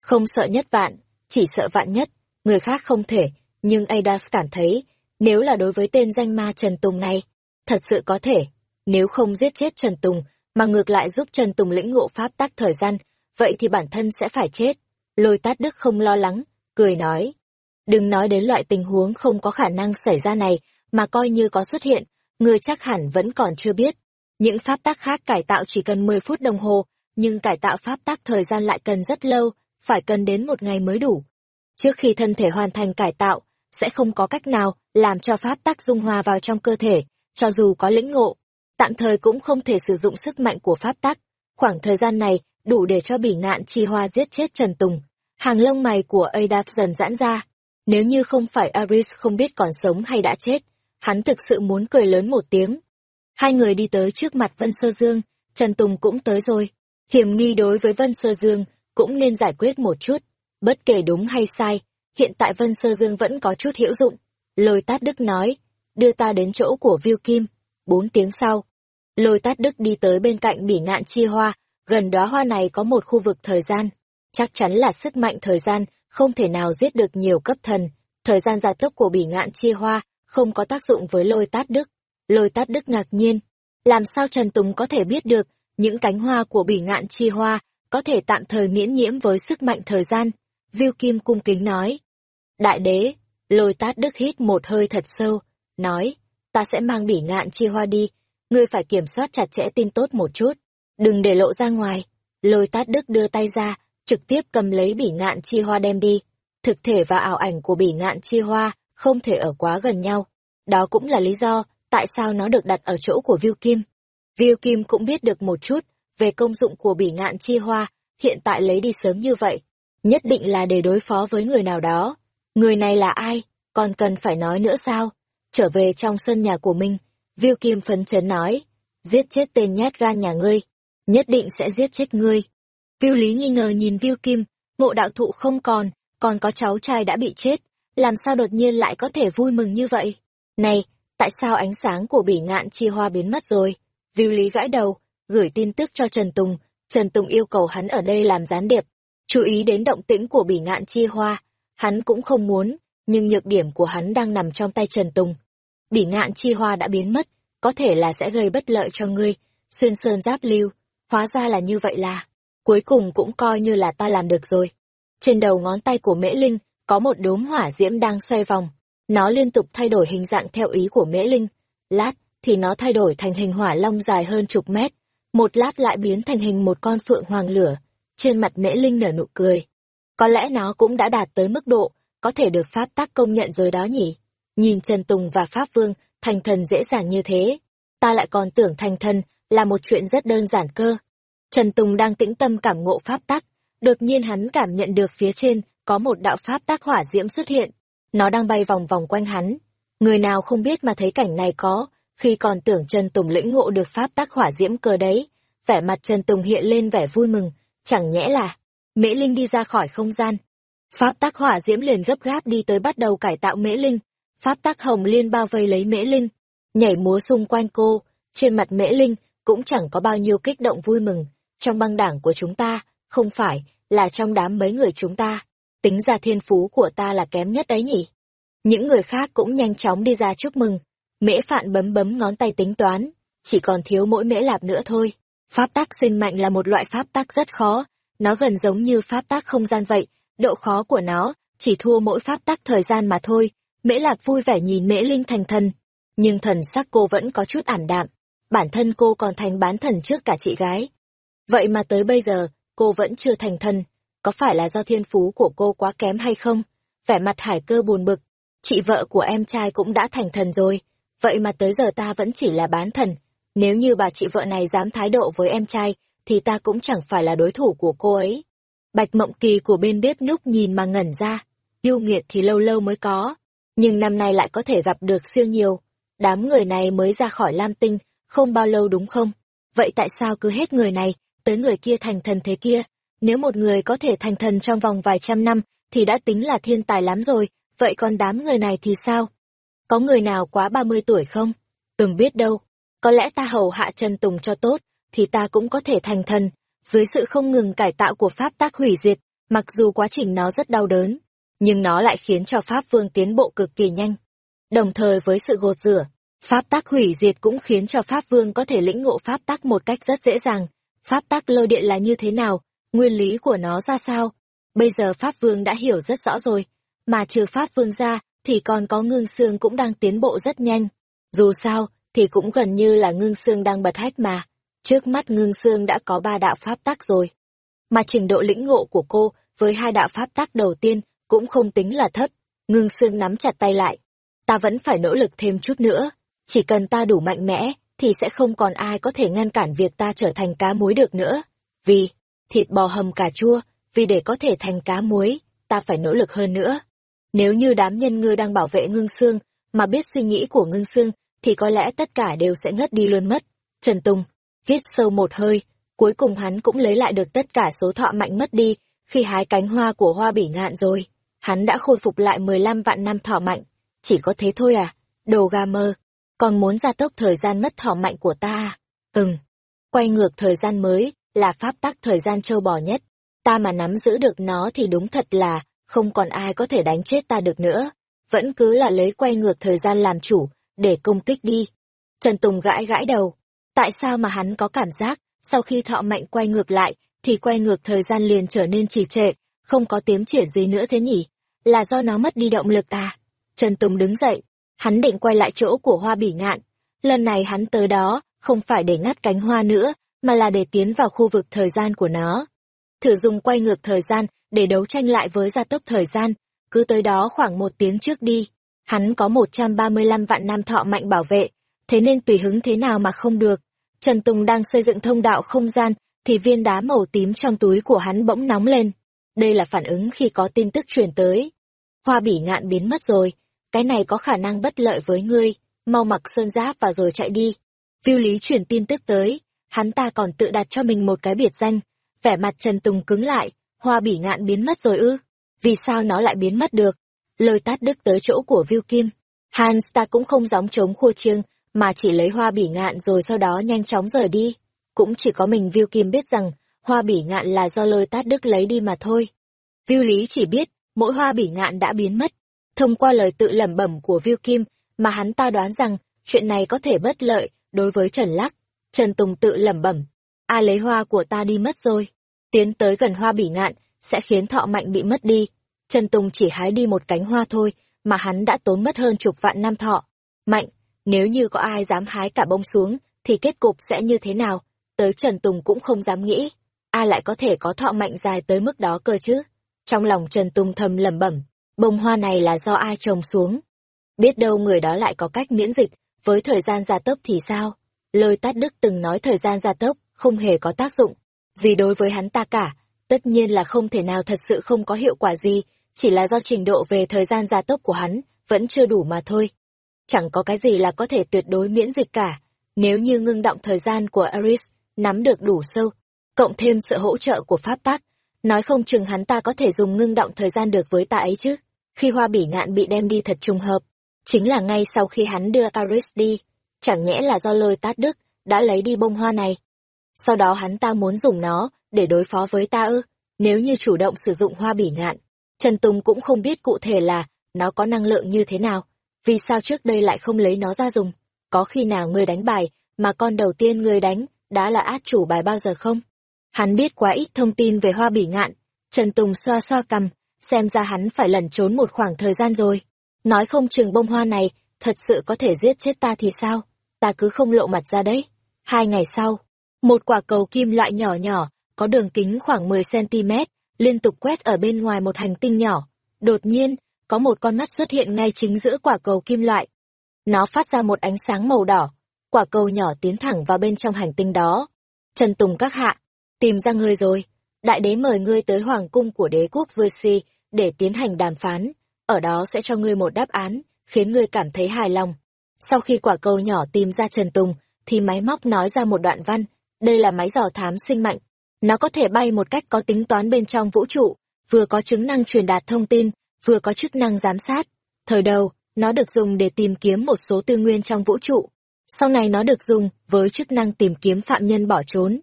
Không sợ nhất vạn, chỉ sợ vạn nhất, người khác không thể, nhưng Adas cảm thấy, nếu là đối với tên danh ma Trần Tùng này, thật sự có thể, nếu không giết chết Trần Tùng, mà ngược lại giúp Trần Tùng lĩnh ngộ pháp tắc thời gian, vậy thì bản thân sẽ phải chết. Lôi tát đức không lo lắng, cười nói. Đừng nói đến loại tình huống không có khả năng xảy ra này, mà coi như có xuất hiện, người chắc hẳn vẫn còn chưa biết. Những pháp tác khác cải tạo chỉ cần 10 phút đồng hồ, nhưng cải tạo pháp tác thời gian lại cần rất lâu, phải cần đến một ngày mới đủ. Trước khi thân thể hoàn thành cải tạo, sẽ không có cách nào làm cho pháp tắc dung hòa vào trong cơ thể, cho dù có lĩnh ngộ, tạm thời cũng không thể sử dụng sức mạnh của pháp tắc. Khoảng thời gian này đủ để cho bỉ ngạn chi hoa giết chết Trần Tùng. Hàng lông mày của Adat dần giãn ra. Nếu như không phải Aris không biết còn sống hay đã chết, hắn thực sự muốn cười lớn một tiếng. Hai người đi tới trước mặt Vân Sơ Dương, Trần Tùng cũng tới rồi. Hiểm nghi đối với Vân Sơ Dương cũng nên giải quyết một chút. Bất kể đúng hay sai, hiện tại Vân Sơ Dương vẫn có chút hữu dụng. Lôi tát đức nói, đưa ta đến chỗ của Viu Kim. Bốn tiếng sau, lôi tát đức đi tới bên cạnh bỉ ngạn chi hoa, gần đóa hoa này có một khu vực thời gian. Chắc chắn là sức mạnh thời gian, không thể nào giết được nhiều cấp thần. Thời gian gia tốc của bỉ ngạn chi hoa không có tác dụng với lôi tát đức. Lôi tát đức ngạc nhiên. Làm sao Trần Tùng có thể biết được những cánh hoa của bỉ ngạn chi hoa có thể tạm thời miễn nhiễm với sức mạnh thời gian? Viu Kim cung kính nói. Đại đế, lôi tát đức hít một hơi thật sâu, nói, ta sẽ mang bỉ ngạn chi hoa đi, ngươi phải kiểm soát chặt chẽ tin tốt một chút, đừng để lộ ra ngoài. Lôi tát đức đưa tay ra, trực tiếp cầm lấy bỉ ngạn chi hoa đem đi. Thực thể và ảo ảnh của bỉ ngạn chi hoa không thể ở quá gần nhau. Đó cũng là lý do tại sao nó được đặt ở chỗ của Viu Kim. Viu Kim cũng biết được một chút về công dụng của bỉ ngạn chi hoa, hiện tại lấy đi sớm như vậy, nhất định là để đối phó với người nào đó. Người này là ai, còn cần phải nói nữa sao? Trở về trong sân nhà của mình, Viu Kim phấn chấn nói, giết chết tên nhát gan nhà ngươi, nhất định sẽ giết chết ngươi. Viu Lý nghi ngờ nhìn Viu Kim, ngộ đạo thụ không còn, còn có cháu trai đã bị chết, làm sao đột nhiên lại có thể vui mừng như vậy? Này, tại sao ánh sáng của bỉ ngạn chi hoa biến mất rồi? Viu Lý gãi đầu, gửi tin tức cho Trần Tùng, Trần Tùng yêu cầu hắn ở đây làm gián điệp, chú ý đến động tĩnh của bỉ ngạn chi hoa, hắn cũng không muốn, nhưng nhược điểm của hắn đang nằm trong tay Trần Tùng. Bỉ ngạn chi hoa đã biến mất, có thể là sẽ gây bất lợi cho ngươi, xuyên sơn giáp lưu, hóa ra là như vậy là, cuối cùng cũng coi như là ta làm được rồi. Trên đầu ngón tay của Mễ Linh, có một đốm hỏa diễm đang xoay vòng, nó liên tục thay đổi hình dạng theo ý của Mễ Linh, lát thì nó thay đổi thành hình hỏa long dài hơn chục mét, một lát lại biến thành hình một con phượng hoàng lửa, trên mặt Mễ Linh nở nụ cười. Có lẽ nó cũng đã đạt tới mức độ, có thể được Pháp tác công nhận rồi đó nhỉ. Nhìn Trần Tùng và Pháp Vương, thành thần dễ dàng như thế. Ta lại còn tưởng thành thần là một chuyện rất đơn giản cơ. Trần Tùng đang tĩnh tâm cảm ngộ Pháp tắc, đột nhiên hắn cảm nhận được phía trên có một đạo Pháp tác hỏa diễm xuất hiện. Nó đang bay vòng vòng quanh hắn. Người nào không biết mà thấy cảnh này có, khi còn tưởng Trần Tùng lĩnh ngộ được Pháp tác hỏa diễm cơ đấy. Vẻ mặt Trần Tùng hiện lên vẻ vui mừng, chẳng nhẽ là Mễ Linh đi ra khỏi không gian. Pháp Tác hỏa diễm liền gấp gáp đi tới bắt đầu cải tạo Mễ Linh. Pháp Tác hồng liên bao vây lấy Mễ Linh, nhảy múa xung quanh cô, trên mặt Mễ Linh cũng chẳng có bao nhiêu kích động vui mừng. Trong băng đảng của chúng ta, không phải là trong đám mấy người chúng ta, tính ra thiên phú của ta là kém nhất đấy nhỉ. Những người khác cũng nhanh chóng đi ra chúc mừng. Mễ Phạn bấm bấm ngón tay tính toán, chỉ còn thiếu mỗi Mễ Lạp nữa thôi. Pháp tắc sinh mạnh là một loại pháp tắc rất khó, nó gần giống như pháp tác không gian vậy, độ khó của nó chỉ thua mỗi pháp tác thời gian mà thôi. Mễ lạc vui vẻ nhìn Mễ Linh thành thần, nhưng thần sắc cô vẫn có chút ảm đạm, bản thân cô còn thành bán thần trước cả chị gái. Vậy mà tới bây giờ, cô vẫn chưa thành thần, có phải là do thiên phú của cô quá kém hay không? Vẻ mặt hải cơ buồn bực, chị vợ của em trai cũng đã thành thần rồi, vậy mà tới giờ ta vẫn chỉ là bán thần, nếu như bà chị vợ này dám thái độ với em trai, thì ta cũng chẳng phải là đối thủ của cô ấy. Bạch Mộng Kỳ của bên bếp núc nhìn mà ngẩn ra, yêu nghiệt thì lâu lâu mới có, nhưng năm nay lại có thể gặp được siêu nhiều. Đám người này mới ra khỏi Lam Tinh, không bao lâu đúng không? Vậy tại sao cứ hết người này, tới người kia thành thần thế kia? Nếu một người có thể thành thần trong vòng vài trăm năm, thì đã tính là thiên tài lắm rồi, vậy còn đám người này thì sao? Có người nào quá 30 tuổi không? Từng biết đâu, có lẽ ta hầu hạ Trần Tùng cho tốt, thì ta cũng có thể thành thần, dưới sự không ngừng cải tạo của pháp tác hủy diệt, mặc dù quá trình nó rất đau đớn, nhưng nó lại khiến cho Pháp Vương tiến bộ cực kỳ nhanh. Đồng thời với sự gột rửa, Pháp tác hủy diệt cũng khiến cho Pháp Vương có thể lĩnh ngộ Pháp tác một cách rất dễ dàng. Pháp tác lôi điện là như thế nào, nguyên lý của nó ra sao? Bây giờ Pháp Vương đã hiểu rất rõ rồi, mà trừ Pháp Vương ra, thì còn có ngưng xương cũng đang tiến bộ rất nhanh. Dù sao, thì cũng gần như là ngưng xương đang bật hách mà. Trước mắt ngưng xương đã có ba đạo pháp tắc rồi. Mà trình độ lĩnh ngộ của cô với hai đạo pháp tắc đầu tiên cũng không tính là thấp. Ngưng xương nắm chặt tay lại. Ta vẫn phải nỗ lực thêm chút nữa. Chỉ cần ta đủ mạnh mẽ, thì sẽ không còn ai có thể ngăn cản việc ta trở thành cá muối được nữa. Vì, thịt bò hầm cà chua, vì để có thể thành cá muối, ta phải nỗ lực hơn nữa. Nếu như đám nhân ngư đang bảo vệ ngưng xương, mà biết suy nghĩ của ngưng xương, thì có lẽ tất cả đều sẽ ngất đi luôn mất. Trần Tùng, hít sâu một hơi, cuối cùng hắn cũng lấy lại được tất cả số thọ mạnh mất đi, khi hái cánh hoa của hoa bỉ ngạn rồi. Hắn đã khôi phục lại 15 vạn năm thọ mạnh. Chỉ có thế thôi à? Đồ ga mơ. Còn muốn gia tốc thời gian mất thọ mạnh của ta à? Ừm. Quay ngược thời gian mới, là pháp tắc thời gian châu bò nhất. Ta mà nắm giữ được nó thì đúng thật là, không còn ai có thể đánh chết ta được nữa. Vẫn cứ là lấy quay ngược thời gian làm chủ, để công kích đi. Trần Tùng gãi gãi đầu. Tại sao mà hắn có cảm giác, sau khi thọ mạnh quay ngược lại, thì quay ngược thời gian liền trở nên trì trệ, không có tiến triển gì nữa thế nhỉ? Là do nó mất đi động lực à? Trần Tùng đứng dậy, hắn định quay lại chỗ của hoa bỉ ngạn. Lần này hắn tới đó, không phải để ngắt cánh hoa nữa, mà là để tiến vào khu vực thời gian của nó. Thử dùng quay ngược thời gian để đấu tranh lại với gia tốc thời gian, cứ tới đó khoảng một tiếng trước đi. Hắn có 135 vạn nam thọ mạnh bảo vệ, thế nên tùy hứng thế nào mà không được. Trần Tùng đang xây dựng thông đạo không gian, thì viên đá màu tím trong túi của hắn bỗng nóng lên. Đây là phản ứng khi có tin tức truyền tới. Hoa bỉ ngạn biến mất rồi, cái này có khả năng bất lợi với ngươi, mau mặc sơn giáp và rồi chạy đi. Viu Lý truyền tin tức tới, hắn ta còn tự đặt cho mình một cái biệt danh, vẻ mặt Trần Tùng cứng lại, hoa bỉ ngạn biến mất rồi ư, vì sao nó lại biến mất được? Lời tát đức tới chỗ của Viu Kim, Hans ta cũng không gióng chống khua chiêng, mà chỉ lấy hoa bỉ ngạn rồi sau đó nhanh chóng rời đi. Cũng chỉ có mình Viu Kim biết rằng, hoa bỉ ngạn là do lôi tát đức lấy đi mà thôi. Viu Lý chỉ biết, mỗi hoa bỉ ngạn đã biến mất. Thông qua lời tự lẩm bẩm của Viu Kim, mà hắn ta đoán rằng, chuyện này có thể bất lợi đối với Trần Lắc. Trần Tùng tự lẩm bẩm, ai lấy hoa của ta đi mất rồi. Tiến tới gần hoa bỉ ngạn, sẽ khiến thọ mạnh bị mất đi. Trần Tùng chỉ hái đi một cánh hoa thôi, mà hắn đã tốn mất hơn chục vạn năm thọ. Mạnh, nếu như có ai dám hái cả bông xuống, thì kết cục sẽ như thế nào? Tới Trần Tùng cũng không dám nghĩ. Ai lại có thể có thọ mạnh dài tới mức đó cơ chứ? Trong lòng Trần Tùng thầm lẩm bẩm, bông hoa này là do ai trồng xuống? Biết đâu người đó lại có cách miễn dịch, với thời gian gia tốc thì sao? Lôi tát đức từng nói thời gian gia tốc không hề có tác dụng, gì đối với hắn ta cả, tất nhiên là không thể nào thật sự không có hiệu quả gì, chỉ là do trình độ về thời gian gia tốc của hắn vẫn chưa đủ mà thôi. Chẳng có cái gì là có thể tuyệt đối miễn dịch cả, nếu như ngưng động thời gian của Aris nắm được đủ sâu, cộng thêm sự hỗ trợ của pháp tắc, nói không chừng hắn ta có thể dùng ngưng động thời gian được với ta ấy chứ. Khi hoa bỉ ngạn bị đem đi thật trùng hợp, chính là ngay sau khi hắn đưa Aris đi, chẳng nhẽ là do lôi tát đức đã lấy đi bông hoa này. Sau đó hắn ta muốn dùng nó để đối phó với ta ư, nếu như chủ động sử dụng hoa bỉ ngạn. Trần Tùng cũng không biết cụ thể là nó có năng lượng như thế nào, vì sao trước đây lại không lấy nó ra dùng. Có khi nào người đánh bài mà con đầu tiên người đánh đã là át chủ bài bao giờ không? Hắn biết quá ít thông tin về hoa bỉ ngạn, Trần Tùng xoa xoa cầm, xem ra hắn phải lẩn trốn một khoảng thời gian rồi. Nói không chừng bông hoa này thật sự có thể giết chết ta thì sao? Ta cứ không lộ mặt ra đấy. Hai ngày sau, một quả cầu kim loại nhỏ nhỏ, có đường kính khoảng 10cm, liên tục quét ở bên ngoài một hành tinh nhỏ. Đột nhiên, có một con mắt xuất hiện ngay chính giữa quả cầu kim loại. Nó phát ra một ánh sáng màu đỏ. Quả cầu nhỏ tiến thẳng vào bên trong hành tinh đó. Trần Tùng các hạ, tìm ra ngươi rồi. Đại đế mời ngươi tới hoàng cung của đế quốc Vư Si để tiến hành đàm phán. Ở đó sẽ cho ngươi một đáp án, khiến ngươi cảm thấy hài lòng. Sau khi quả cầu nhỏ tìm ra Trần Tùng, thì máy móc nói ra một đoạn văn. Đây là máy dò thám sinh mạnh. Nó có thể bay một cách có tính toán bên trong vũ trụ, vừa có chứng năng truyền đạt thông tin, vừa có chức năng giám sát. Thời đầu, nó được dùng để tìm kiếm một số tư nguyên trong vũ trụ. Sau này nó được dùng với chức năng tìm kiếm phạm nhân bỏ trốn.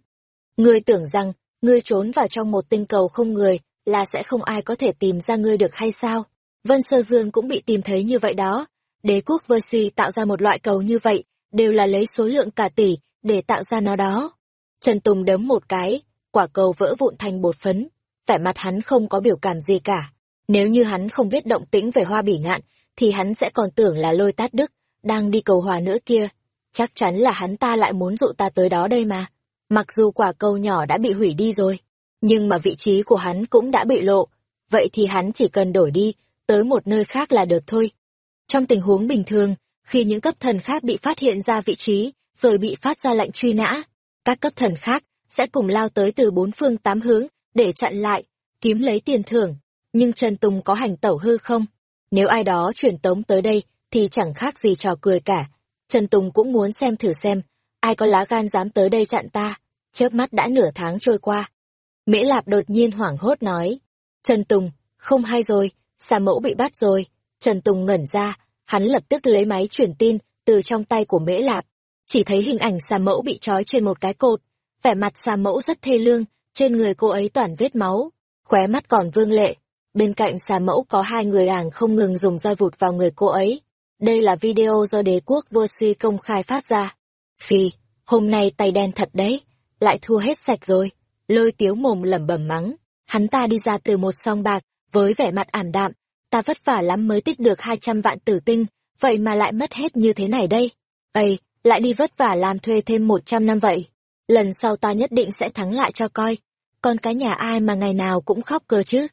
Ngươi tưởng rằng, ngươi trốn vào trong một tinh cầu không người, là sẽ không ai có thể tìm ra ngươi được hay sao? Vân Sơ Dương cũng bị tìm thấy như vậy đó. Đế quốc Versi tạo ra một loại cầu như vậy, đều là lấy số lượng cả tỷ để tạo ra nó đó. Trần Tùng đấm một cái, quả cầu vỡ vụn thành bột phấn, vẻ mặt hắn không có biểu cảm gì cả. Nếu như hắn không biết động tĩnh về hoa bỉ ngạn, thì hắn sẽ còn tưởng là lôi tát đức, đang đi cầu hòa nữa kia. Chắc chắn là hắn ta lại muốn dụ ta tới đó đây mà. Mặc dù quả cầu nhỏ đã bị hủy đi rồi, nhưng mà vị trí của hắn cũng đã bị lộ. Vậy thì hắn chỉ cần đổi đi, tới một nơi khác là được thôi. Trong tình huống bình thường, khi những cấp thần khác bị phát hiện ra vị trí, rồi bị phát ra lệnh truy nã, các cấp thần khác sẽ cùng lao tới từ bốn phương tám hướng để chặn lại, kiếm lấy tiền thưởng. Nhưng Trần Tùng có hành tẩu hư không? Nếu ai đó chuyển tống tới đây thì chẳng khác gì trò cười cả. Trần Tùng cũng muốn xem thử xem, ai có lá gan dám tới đây chặn ta. Chớp mắt đã nửa tháng trôi qua. Mễ Lạp đột nhiên hoảng hốt nói. Trần Tùng, không hay rồi, xà mẫu bị bắt rồi. Trần Tùng ngẩn ra, hắn lập tức lấy máy truyền tin từ trong tay của Mễ Lạp. Chỉ thấy hình ảnh xà mẫu bị trói trên một cái cột, vẻ mặt xà mẫu rất thê lương, trên người cô ấy toàn vết máu, khóe mắt còn vương lệ. Bên cạnh xà mẫu có hai người hàng không ngừng dùng roi vụt vào người cô ấy. Đây là video do đế quốc vua si công khai phát ra. Phi, hôm nay tay đen thật đấy, lại thua hết sạch rồi. Lôi tiếu mồm lẩm bẩm mắng, hắn ta đi ra từ một song bạc, với vẻ mặt ảm đạm, ta vất vả lắm mới tích được hai trăm vạn tử tinh, vậy mà lại mất hết như thế này đây. Ây, lại đi vất vả làm thuê thêm một trăm năm vậy lần sau ta nhất định sẽ thắng lại cho coi. Con cái nhà ai mà ngày nào cũng khóc cơ chứ.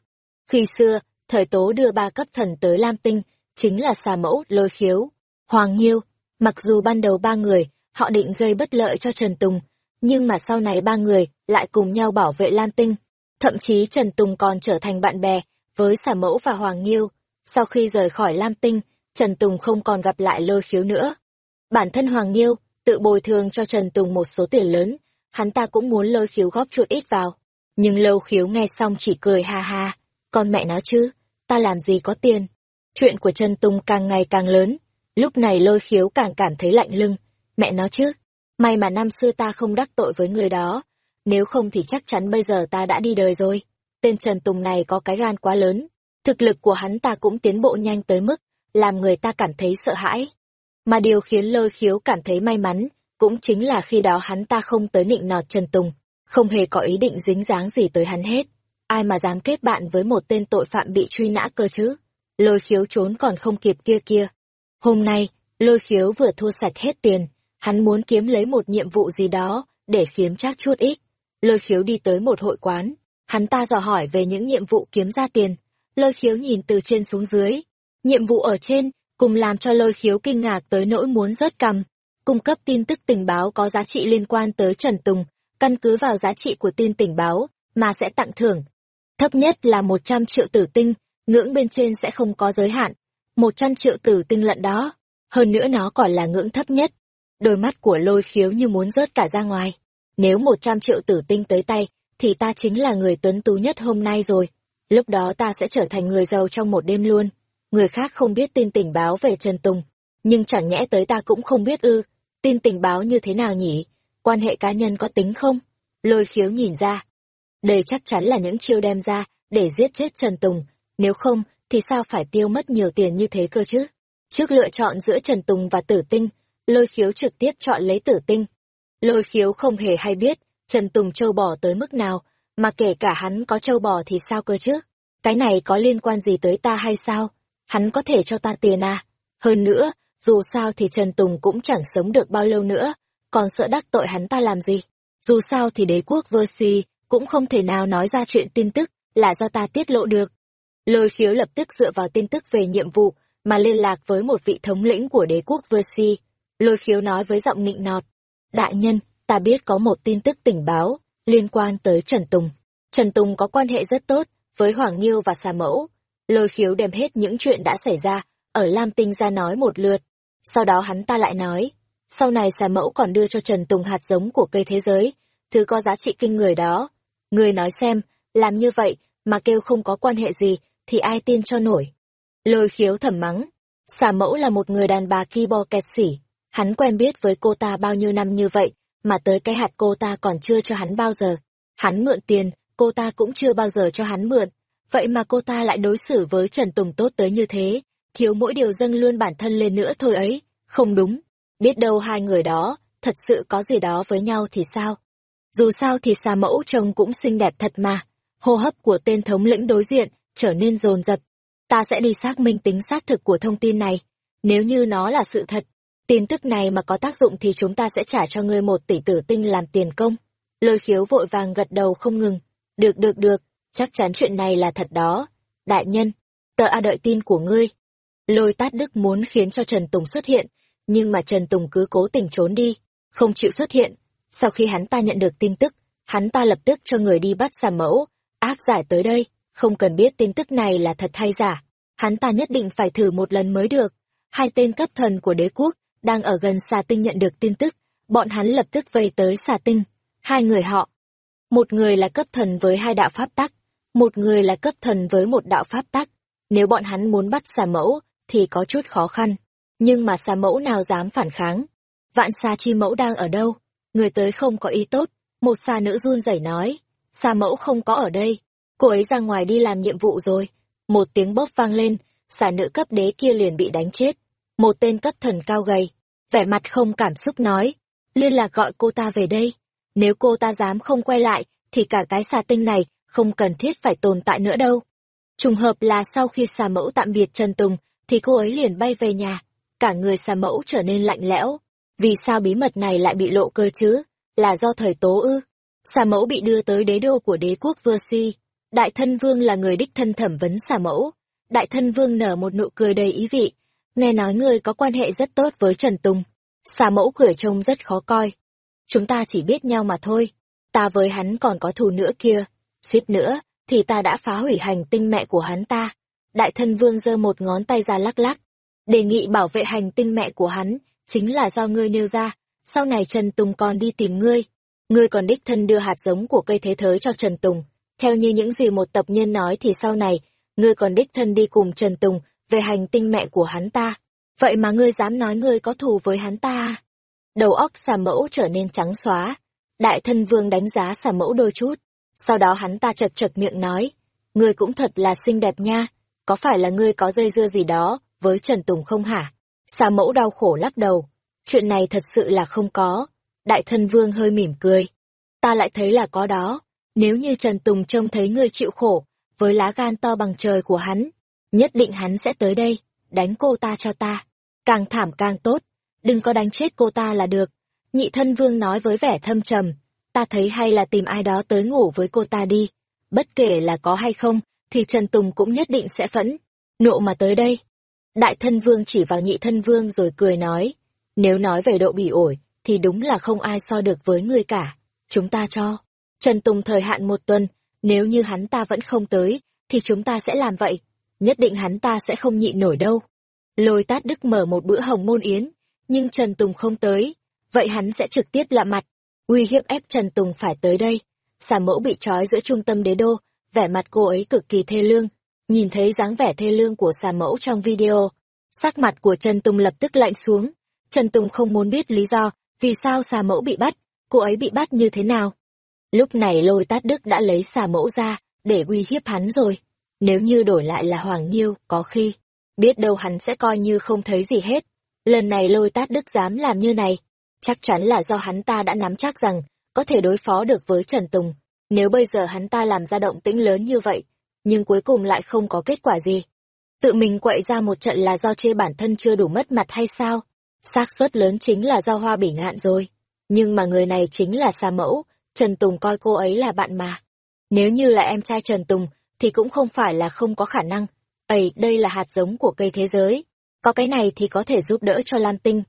Khi xưa, thời tố đưa ba cấp thần tới Lam Tinh, chính là xà mẫu, lôi khiếu, hoàng nghiêu. Mặc dù ban đầu ba người, họ định gây bất lợi cho Trần Tùng, nhưng mà sau này ba người lại cùng nhau bảo vệ Lam Tinh. Thậm chí Trần Tùng còn trở thành bạn bè với xà mẫu và Hoàng Nghiêu. Sau khi rời khỏi Lam Tinh, Trần Tùng không còn gặp lại lôi khiếu nữa. Bản thân Hoàng Nghiêu tự bồi thường cho Trần Tùng một số tiền lớn, hắn ta cũng muốn lôi khiếu góp chút ít vào. Nhưng lôi khiếu nghe xong chỉ cười ha ha, con mẹ nó chứ, ta làm gì có tiền. Chuyện của Trần Tùng càng ngày càng lớn, lúc này lôi khiếu càng cảm thấy lạnh lưng, mẹ nó chứ, may mà năm xưa ta không đắc tội với người đó, nếu không thì chắc chắn bây giờ ta đã đi đời rồi. Tên Trần Tùng này có cái gan quá lớn, thực lực của hắn ta cũng tiến bộ nhanh tới mức, làm người ta cảm thấy sợ hãi. Mà điều khiến lôi khiếu cảm thấy may mắn, cũng chính là khi đó hắn ta không tới nịnh nọt Trần Tùng, không hề có ý định dính dáng gì tới hắn hết. Ai mà dám kết bạn với một tên tội phạm bị truy nã cơ chứ? Lôi khiếu trốn còn không kịp kia kia. Hôm nay, lôi khiếu vừa thua sạch hết tiền, hắn muốn kiếm lấy một nhiệm vụ gì đó, để kiếm chắc chút ít. Lôi khiếu đi tới một hội quán, hắn ta dò hỏi về những nhiệm vụ kiếm ra tiền. Lôi khiếu nhìn từ trên xuống dưới. Nhiệm vụ ở trên, cùng làm cho lôi khiếu kinh ngạc tới nỗi muốn rớt cằm. Cung cấp tin tức tình báo có giá trị liên quan tới Trần Tùng, căn cứ vào giá trị của tin tình báo, mà sẽ tặng thưởng. Thấp nhất là 100 triệu tử tinh, ngưỡng bên trên sẽ không có giới hạn. 100 triệu tử tinh lận đó. Hơn nữa nó còn là ngưỡng thấp nhất. Đôi mắt của lôi khiếu như muốn rớt cả ra ngoài. Nếu 100 triệu tử tinh tới tay, thì ta chính là người tuấn tú nhất hôm nay rồi. Lúc đó ta sẽ trở thành người giàu trong một đêm luôn. Người khác không biết tin tình báo về Trần Tùng. Nhưng chẳng nhẽ tới ta cũng không biết ư. Tin tình báo như thế nào nhỉ? Quan hệ cá nhân có tính không? Lôi khiếu nhìn ra. Đây chắc chắn là những chiêu đem ra để giết chết Trần Tùng. Nếu không, thì sao phải tiêu mất nhiều tiền như thế cơ chứ? Trước lựa chọn giữa Trần Tùng và Tử Tinh, lôi khiếu trực tiếp chọn lấy Tử Tinh. Lôi khiếu không hề hay biết Trần Tùng trâu bò tới mức nào, mà kể cả hắn có trâu bò thì sao cơ chứ? Cái này có liên quan gì tới ta hay sao? Hắn có thể cho ta tiền à? Hơn nữa, dù sao thì Trần Tùng cũng chẳng sống được bao lâu nữa, còn sợ đắc tội hắn ta làm gì? Dù sao thì đế quốc Versi cũng không thể nào nói ra chuyện tin tức là do ta tiết lộ được. Lôi khiếu lập tức dựa vào tin tức về nhiệm vụ mà liên lạc với một vị thống lĩnh của đế quốc Versi. Lôi khiếu nói với giọng nịnh nọt. Đại nhân, ta biết có một tin tức tình báo liên quan tới Trần Tùng. Trần Tùng có quan hệ rất tốt với Hoàng Nghiêu và Xà Mẫu. Lôi khiếu đem hết những chuyện đã xảy ra ở Lam Tinh ra nói một lượt. Sau đó hắn ta lại nói, sau này Xà Mẫu còn đưa cho Trần Tùng hạt giống của cây thế giới, thứ có giá trị kinh người đó. Người nói xem, làm như vậy mà kêu không có quan hệ gì thì ai tin cho nổi. Lôi khiếu thẩm mắng, Xà Mẫu là một người đàn bà khi bo kẹt xỉ, hắn quen biết với cô ta bao nhiêu năm như vậy, mà tới cái hạt cô ta còn chưa cho hắn bao giờ. Hắn mượn tiền, cô ta cũng chưa bao giờ cho hắn mượn. Vậy mà cô ta lại đối xử với Trần Tùng tốt tới như thế, thiếu mỗi điều dâng luôn bản thân lên nữa thôi ấy. Không đúng, biết đâu hai người đó, thật sự có gì đó với nhau thì sao? Dù sao thì xà mẫu trông cũng xinh đẹp thật mà. Hô hấp của tên thống lĩnh đối diện trở nên rồn rập Ta sẽ đi xác minh tính xác thực của thông tin này. Nếu như nó là sự thật, tin tức này mà có tác dụng thì chúng ta sẽ trả cho ngươi một tỷ tử tinh làm tiền công. Lôi khiếu vội vàng gật đầu không ngừng. Được được được, chắc chắn chuyện này là thật đó. Đại nhân, tờ A đợi tin của ngươi. Lôi tát đức muốn khiến cho Trần Tùng xuất hiện, nhưng mà Trần Tùng cứ cố tình trốn đi, không chịu xuất hiện. Sau khi hắn ta nhận được tin tức, hắn ta lập tức cho người đi bắt xà mẫu, áp giải tới đây, không cần biết tin tức này là thật hay giả. Hắn ta nhất định phải thử một lần mới được. Hai tên cấp thần của đế quốc đang ở gần xà tinh nhận được tin tức, bọn hắn lập tức vây tới xà tinh. Hai người họ. Một người là cấp thần với hai đạo pháp tắc, một người là cấp thần với một đạo pháp tắc. Nếu bọn hắn muốn bắt xà mẫu, thì có chút khó khăn. Nhưng mà xà mẫu nào dám phản kháng? Vạn xà chi mẫu đang ở đâu? Người tới không có ý tốt. Một xa nữ run rẩy nói. xa mẫu không có ở đây. Cô ấy ra ngoài đi làm nhiệm vụ rồi. Một tiếng bóp vang lên, xà nữ cấp đế kia liền bị đánh chết. Một tên cấp thần cao gầy, vẻ mặt không cảm xúc nói. Liên lạc gọi cô ta về đây. Nếu cô ta dám không quay lại, thì cả cái xà tinh này không cần thiết phải tồn tại nữa đâu. Trùng hợp là sau khi xà mẫu tạm biệt Trần Tùng, thì cô ấy liền bay về nhà. Cả người xà mẫu trở nên lạnh lẽo. Vì sao bí mật này lại bị lộ cơ chứ? Là do thời tố ư? Xà mẫu bị đưa tới đế đô của đế quốc Vơ Si. Đại thân vương là người đích thân thẩm vấn xà mẫu. đại thân vương nở một nụ cười đầy ý vị. Nghe nói ngươi có quan hệ rất tốt với Trần Tùng. Xà mẫu cười trông rất khó coi. Chúng ta chỉ biết nhau mà thôi. Ta với hắn còn có thù nữa kia. Suýt nữa, thì ta đã phá hủy hành tinh mẹ của hắn ta. Đại thân vương giơ một ngón tay ra lắc lắc. Đề nghị bảo vệ hành tinh mẹ của hắn, chính là do ngươi nêu ra. Sau này Trần Tùng còn đi tìm ngươi. Ngươi còn đích thân đưa hạt giống của cây thế thới cho Trần Tùng. Theo như những gì một tập nhân nói thì sau này, ngươi còn đích thân đi cùng Trần Tùng về hành tinh mẹ của hắn ta. Vậy mà ngươi dám nói ngươi có thù với hắn ta? Đầu óc xà mẫu trở nên trắng xóa. Đại thân vương đánh giá xà mẫu đôi chút. Sau đó hắn ta chật chật miệng nói. Ngươi cũng thật là xinh đẹp nha. Có phải là ngươi có dây dưa gì đó với Trần Tùng không hả? Xà mẫu đau khổ lắc đầu. Chuyện này thật sự là không có. Đại thân vương hơi mỉm cười. Ta lại thấy là có đó. Nếu như Trần Tùng trông thấy ngươi chịu khổ, với lá gan to bằng trời của hắn, nhất định hắn sẽ tới đây, đánh cô ta cho ta. Càng thảm càng tốt, đừng có đánh chết cô ta là được. Nhị thân vương nói với vẻ thâm trầm, ta thấy hay là tìm ai đó tới ngủ với cô ta đi. Bất kể là có hay không, thì Trần Tùng cũng nhất định sẽ phẫn. Nộ mà tới đây. Đại thân vương chỉ vào nhị thân vương rồi cười nói, nếu nói về độ bị ổi, thì đúng là không ai so được với người cả. Chúng ta cho. Trần Tùng thời hạn một tuần, nếu như hắn ta vẫn không tới, thì chúng ta sẽ làm vậy. Nhất định hắn ta sẽ không nhịn nổi đâu. Lôi tát đức mở một bữa hồng môn yến, nhưng Trần Tùng không tới. Vậy hắn sẽ trực tiếp lạ mặt, uy hiếp ép Trần Tùng phải tới đây. Xà mẫu bị trói giữa trung tâm đế đô, vẻ mặt cô ấy cực kỳ thê lương. Nhìn thấy dáng vẻ thê lương của xà mẫu trong video, sắc mặt của Trần Tùng lập tức lạnh xuống. Trần Tùng không muốn biết lý do vì sao xà mẫu bị bắt, cô ấy bị bắt như thế nào. Lúc này lôi tát đức đã lấy xà mẫu ra, để uy hiếp hắn rồi. Nếu như đổi lại là Hoàng Nhiêu, có khi, biết đâu hắn sẽ coi như không thấy gì hết. Lần này lôi tát đức dám làm như này, chắc chắn là do hắn ta đã nắm chắc rằng, có thể đối phó được với Trần Tùng. Nếu bây giờ hắn ta làm ra động tĩnh lớn như vậy, nhưng cuối cùng lại không có kết quả gì. Tự mình quậy ra một trận là do chê bản thân chưa đủ mất mặt hay sao? xác suất lớn chính là do hoa bỉ ngạn rồi. Nhưng mà người này chính là xà mẫu, Trần Tùng coi cô ấy là bạn mà. Nếu như là em trai Trần Tùng, thì cũng không phải là không có khả năng. Ây, đây là hạt giống của cây thế giới. Có cái này thì có thể giúp đỡ cho Lam Tinh.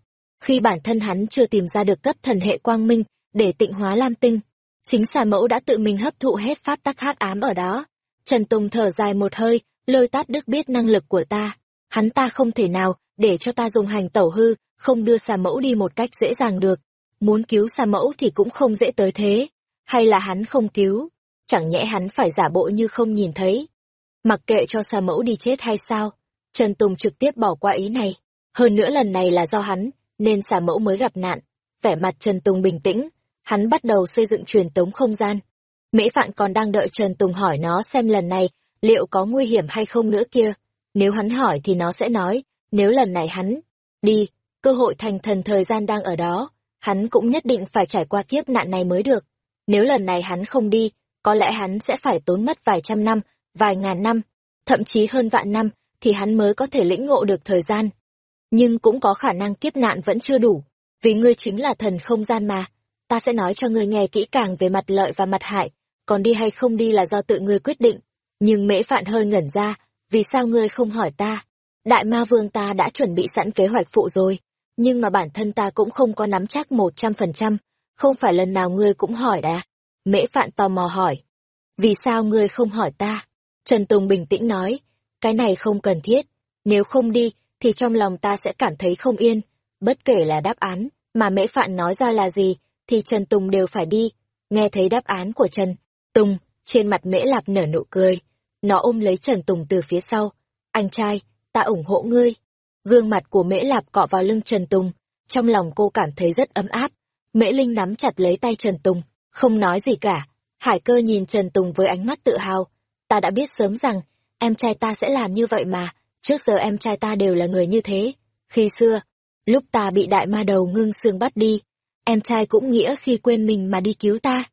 Khi bản thân hắn chưa tìm ra được cấp thần hệ quang minh để tịnh hóa Lam Tinh, chính xà mẫu đã tự mình hấp thụ hết pháp tắc hắc ám ở đó. Trần Tùng thở dài một hơi, lôi tát đức biết năng lực của ta. Hắn ta không thể nào để cho ta dùng hành tẩu hư, không đưa xà mẫu đi một cách dễ dàng được. Muốn cứu xà mẫu thì cũng không dễ tới thế hay là hắn không cứu, chẳng nhẽ hắn phải giả bộ như không nhìn thấy. Mặc kệ cho xà mẫu đi chết hay sao, Trần Tùng trực tiếp bỏ qua ý này. Hơn nữa lần này là do hắn, nên xà mẫu mới gặp nạn. Vẻ mặt Trần Tùng bình tĩnh, hắn bắt đầu xây dựng truyền tống không gian. Mễ Phạn còn đang đợi Trần Tùng hỏi nó xem lần này liệu có nguy hiểm hay không nữa kia. Nếu hắn hỏi thì nó sẽ nói, nếu lần này hắn đi, cơ hội thành thần thời gian đang ở đó, hắn cũng nhất định phải trải qua kiếp nạn này mới được. Nếu lần này hắn không đi, có lẽ hắn sẽ phải tốn mất vài trăm năm, vài ngàn năm, thậm chí hơn vạn năm, thì hắn mới có thể lĩnh ngộ được thời gian. Nhưng cũng có khả năng kiếp nạn vẫn chưa đủ, vì ngươi chính là thần không gian mà. Ta sẽ nói cho ngươi nghe kỹ càng về mặt lợi và mặt hại, còn đi hay không đi là do tự ngươi quyết định. Nhưng mễ phạn hơi ngẩn ra, vì sao ngươi không hỏi ta? Đại ma vương ta đã chuẩn bị sẵn kế hoạch phụ rồi, nhưng mà bản thân ta cũng không có nắm chắc một trăm phần trăm không phải lần nào ngươi cũng hỏi đã. Mễ Phạn tò mò hỏi. Vì sao ngươi không hỏi ta? Trần Tùng bình tĩnh nói, cái này không cần thiết. Nếu không đi, thì trong lòng ta sẽ cảm thấy không yên. Bất kể là đáp án, mà Mễ Phạn nói ra là gì, thì Trần Tùng đều phải đi. Nghe thấy đáp án của Trần Tùng, trên mặt Mễ Lạp nở nụ cười. Nó ôm lấy Trần Tùng từ phía sau. Anh trai, ta ủng hộ ngươi. Gương mặt của Mễ Lạp cọ vào lưng Trần Tùng. Trong lòng cô cảm thấy rất ấm áp, Mễ Linh nắm chặt lấy tay Trần Tùng, không nói gì cả. Hải cơ nhìn Trần Tùng với ánh mắt tự hào. Ta đã biết sớm rằng, em trai ta sẽ làm như vậy mà, trước giờ em trai ta đều là người như thế. Khi xưa, lúc ta bị đại ma đầu ngưng xương bắt đi, em trai cũng nghĩa khi quên mình mà đi cứu ta.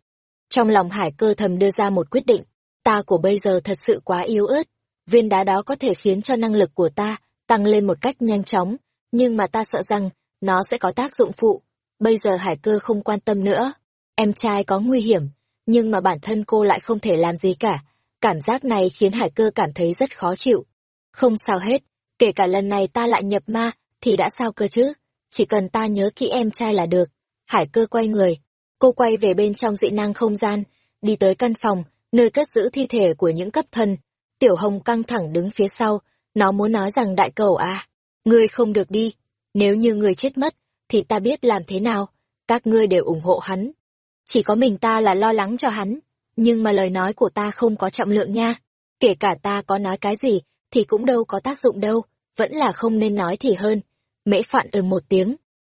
Trong lòng hải cơ thầm đưa ra một quyết định, ta của bây giờ thật sự quá yếu ớt, viên đá đó có thể khiến cho năng lực của ta tăng lên một cách nhanh chóng, nhưng mà ta sợ rằng nó sẽ có tác dụng phụ Bây giờ hải cơ không quan tâm nữa. Em trai có nguy hiểm, nhưng mà bản thân cô lại không thể làm gì cả. Cảm giác này khiến hải cơ cảm thấy rất khó chịu. Không sao hết, kể cả lần này ta lại nhập ma, thì đã sao cơ chứ? Chỉ cần ta nhớ kỹ em trai là được. Hải cơ quay người. Cô quay về bên trong dị năng không gian, đi tới căn phòng, nơi cất giữ thi thể của những cấp thần. Tiểu Hồng căng thẳng đứng phía sau, nó muốn nói rằng đại cầu à, ngươi không được đi. Nếu như ngươi chết mất, thì ta biết làm thế nào. Các ngươi đều ủng hộ hắn. Chỉ có mình ta là lo lắng cho hắn. Nhưng mà lời nói của ta không có trọng lượng nha. Kể cả ta có nói cái gì, thì cũng đâu có tác dụng đâu. Vẫn là không nên nói thì hơn. Mễ phạn ừ một tiếng.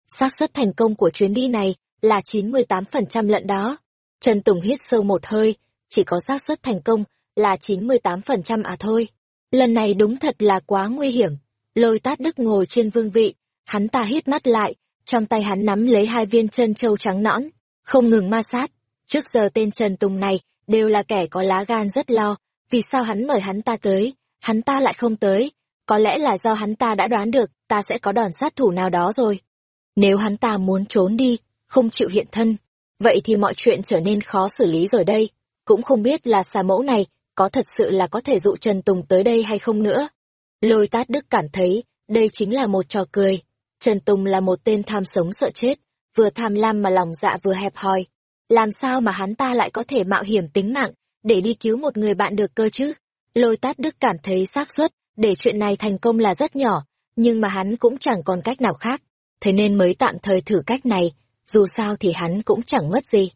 xác suất thành công của chuyến đi này là 98% lận đó. Trần Tùng hít sâu một hơi, chỉ có xác suất thành công là 98% à thôi. Lần này đúng thật là quá nguy hiểm. Lôi tát đức ngồi trên vương vị, hắn ta hít mắt lại, trong tay hắn nắm lấy hai viên chân châu trắng nõn, không ngừng ma sát. Trước giờ tên Trần Tùng này đều là kẻ có lá gan rất lo, vì sao hắn mời hắn ta tới, hắn ta lại không tới, có lẽ là do hắn ta đã đoán được ta sẽ có đòn sát thủ nào đó rồi. Nếu hắn ta muốn trốn đi, không chịu hiện thân, vậy thì mọi chuyện trở nên khó xử lý rồi đây. Cũng không biết là xà mẫu này có thật sự là có thể dụ Trần Tùng tới đây hay không nữa. Lôi tát đức cảm thấy đây chính là một trò cười. Trần Tùng là một tên tham sống sợ chết, vừa tham lam mà lòng dạ vừa hẹp hòi. Làm sao mà hắn ta lại có thể mạo hiểm tính mạng để đi cứu một người bạn được cơ chứ? Lôi tát đức cảm thấy xác suất để chuyện này thành công là rất nhỏ, nhưng mà hắn cũng chẳng còn cách nào khác. Thế nên mới tạm thời thử cách này, dù sao thì hắn cũng chẳng mất gì.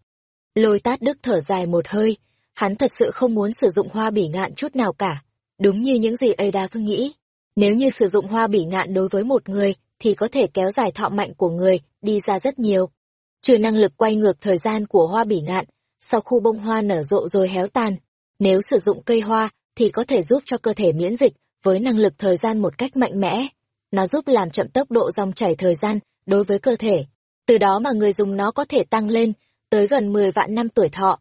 Lôi tát đức thở dài một hơi, hắn thật sự không muốn sử dụng hoa bỉ ngạn chút nào cả. Đúng như những gì Ada cứ nghĩ, nếu như sử dụng hoa bỉ ngạn đối với một người, thì có thể kéo dài thọ mạnh của người đi ra rất nhiều. Trừ năng lực quay ngược thời gian của hoa bỉ ngạn, sau khu bông hoa nở rộ rồi héo tàn. Nếu sử dụng cây hoa, thì có thể giúp cho cơ thể miễn dịch với năng lực thời gian một cách mạnh mẽ. Nó giúp làm chậm tốc độ dòng chảy thời gian đối với cơ thể. Từ đó mà người dùng nó có thể tăng lên tới gần 10 vạn năm tuổi thọ.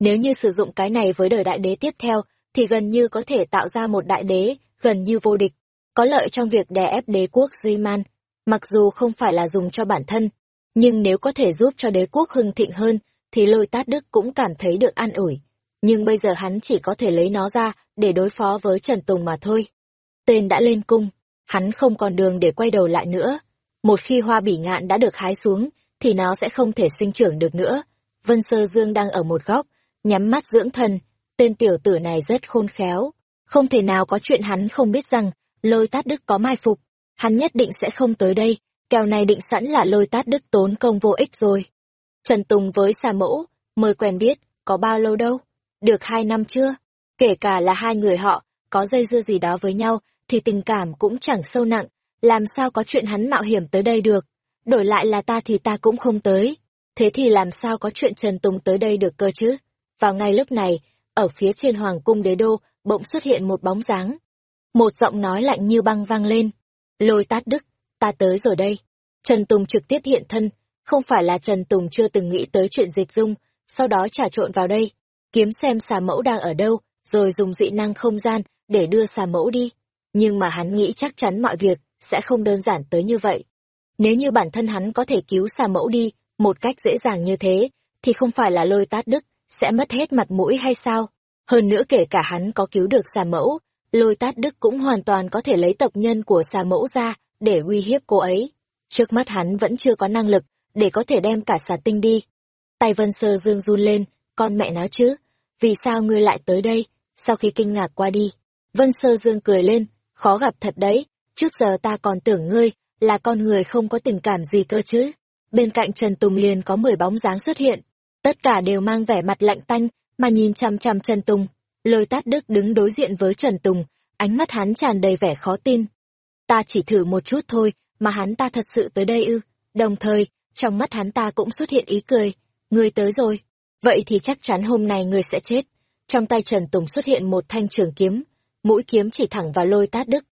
Nếu như sử dụng cái này với đời đại đế tiếp theo, thì gần như có thể tạo ra một đại đế gần như vô địch, có lợi trong việc đè ép đế quốc Ziman, mặc dù không phải là dùng cho bản thân, nhưng nếu có thể giúp cho đế quốc hưng thịnh hơn, thì lôi tát đức cũng cảm thấy được an ủi. Nhưng bây giờ hắn chỉ có thể lấy nó ra để đối phó với Trần Tùng mà thôi. Tên đã lên cung, hắn không còn đường để quay đầu lại nữa. Một khi hoa bỉ ngạn đã được hái xuống, thì nó sẽ không thể sinh trưởng được nữa. Vân Sơ Dương đang ở một góc, nhắm mắt dưỡng thần, tên tiểu tử này rất khôn khéo. Không thể nào có chuyện hắn không biết rằng, lôi tát đức có mai phục. Hắn nhất định sẽ không tới đây, kèo này định sẵn là lôi tát đức tốn công vô ích rồi. Trần Tùng với xà mẫu, mời quen biết, có bao lâu đâu? Được hai năm chưa? Kể cả là hai người họ, có dây dưa gì đó với nhau, thì tình cảm cũng chẳng sâu nặng, làm sao có chuyện hắn mạo hiểm tới đây được. Đổi lại là ta thì ta cũng không tới. Thế thì làm sao có chuyện Trần Tùng tới đây được cơ chứ? Vào ngay lúc này, ở phía trên hoàng cung đế đô, bỗng xuất hiện một bóng dáng. Một giọng nói lạnh như băng vang lên. Lôi tát đức, ta tới rồi đây. Trần Tùng trực tiếp hiện thân, không phải là Trần Tùng chưa từng nghĩ tới chuyện dịch dung, sau đó trả trộn vào đây, kiếm xem xà mẫu đang ở đâu, rồi dùng dị năng không gian để đưa xà mẫu đi. Nhưng mà hắn nghĩ chắc chắn mọi việc sẽ không đơn giản tới như vậy. Nếu như bản thân hắn có thể cứu xà mẫu đi một cách dễ dàng như thế, thì không phải là lôi tát đức, sẽ mất hết mặt mũi hay sao? Hơn nữa kể cả hắn có cứu được xà mẫu, lôi tát đức cũng hoàn toàn có thể lấy tộc nhân của xà mẫu ra để uy hiếp cô ấy. Trước mắt hắn vẫn chưa có năng lực để có thể đem cả xà tinh đi. Tay Vân Sơ Dương run lên, con mẹ nó chứ, vì sao ngươi lại tới đây? Sau khi kinh ngạc qua đi, Vân Sơ Dương cười lên, khó gặp thật đấy, trước giờ ta còn tưởng ngươi là con người không có tình cảm gì cơ chứ. Bên cạnh Trần Tùng liền có mười bóng dáng xuất hiện, tất cả đều mang vẻ mặt lạnh tanh mà nhìn chằm chằm Trần Tùng. Lôi tát đức đứng đối diện với Trần Tùng, ánh mắt hắn tràn đầy vẻ khó tin. Ta chỉ thử một chút thôi, mà hắn ta thật sự tới đây ư. Đồng thời, trong mắt hắn ta cũng xuất hiện ý cười. Ngươi tới rồi. Vậy thì chắc chắn hôm nay ngươi sẽ chết. Trong tay Trần Tùng xuất hiện một thanh trường kiếm, mũi kiếm chỉ thẳng vào lôi tát đức.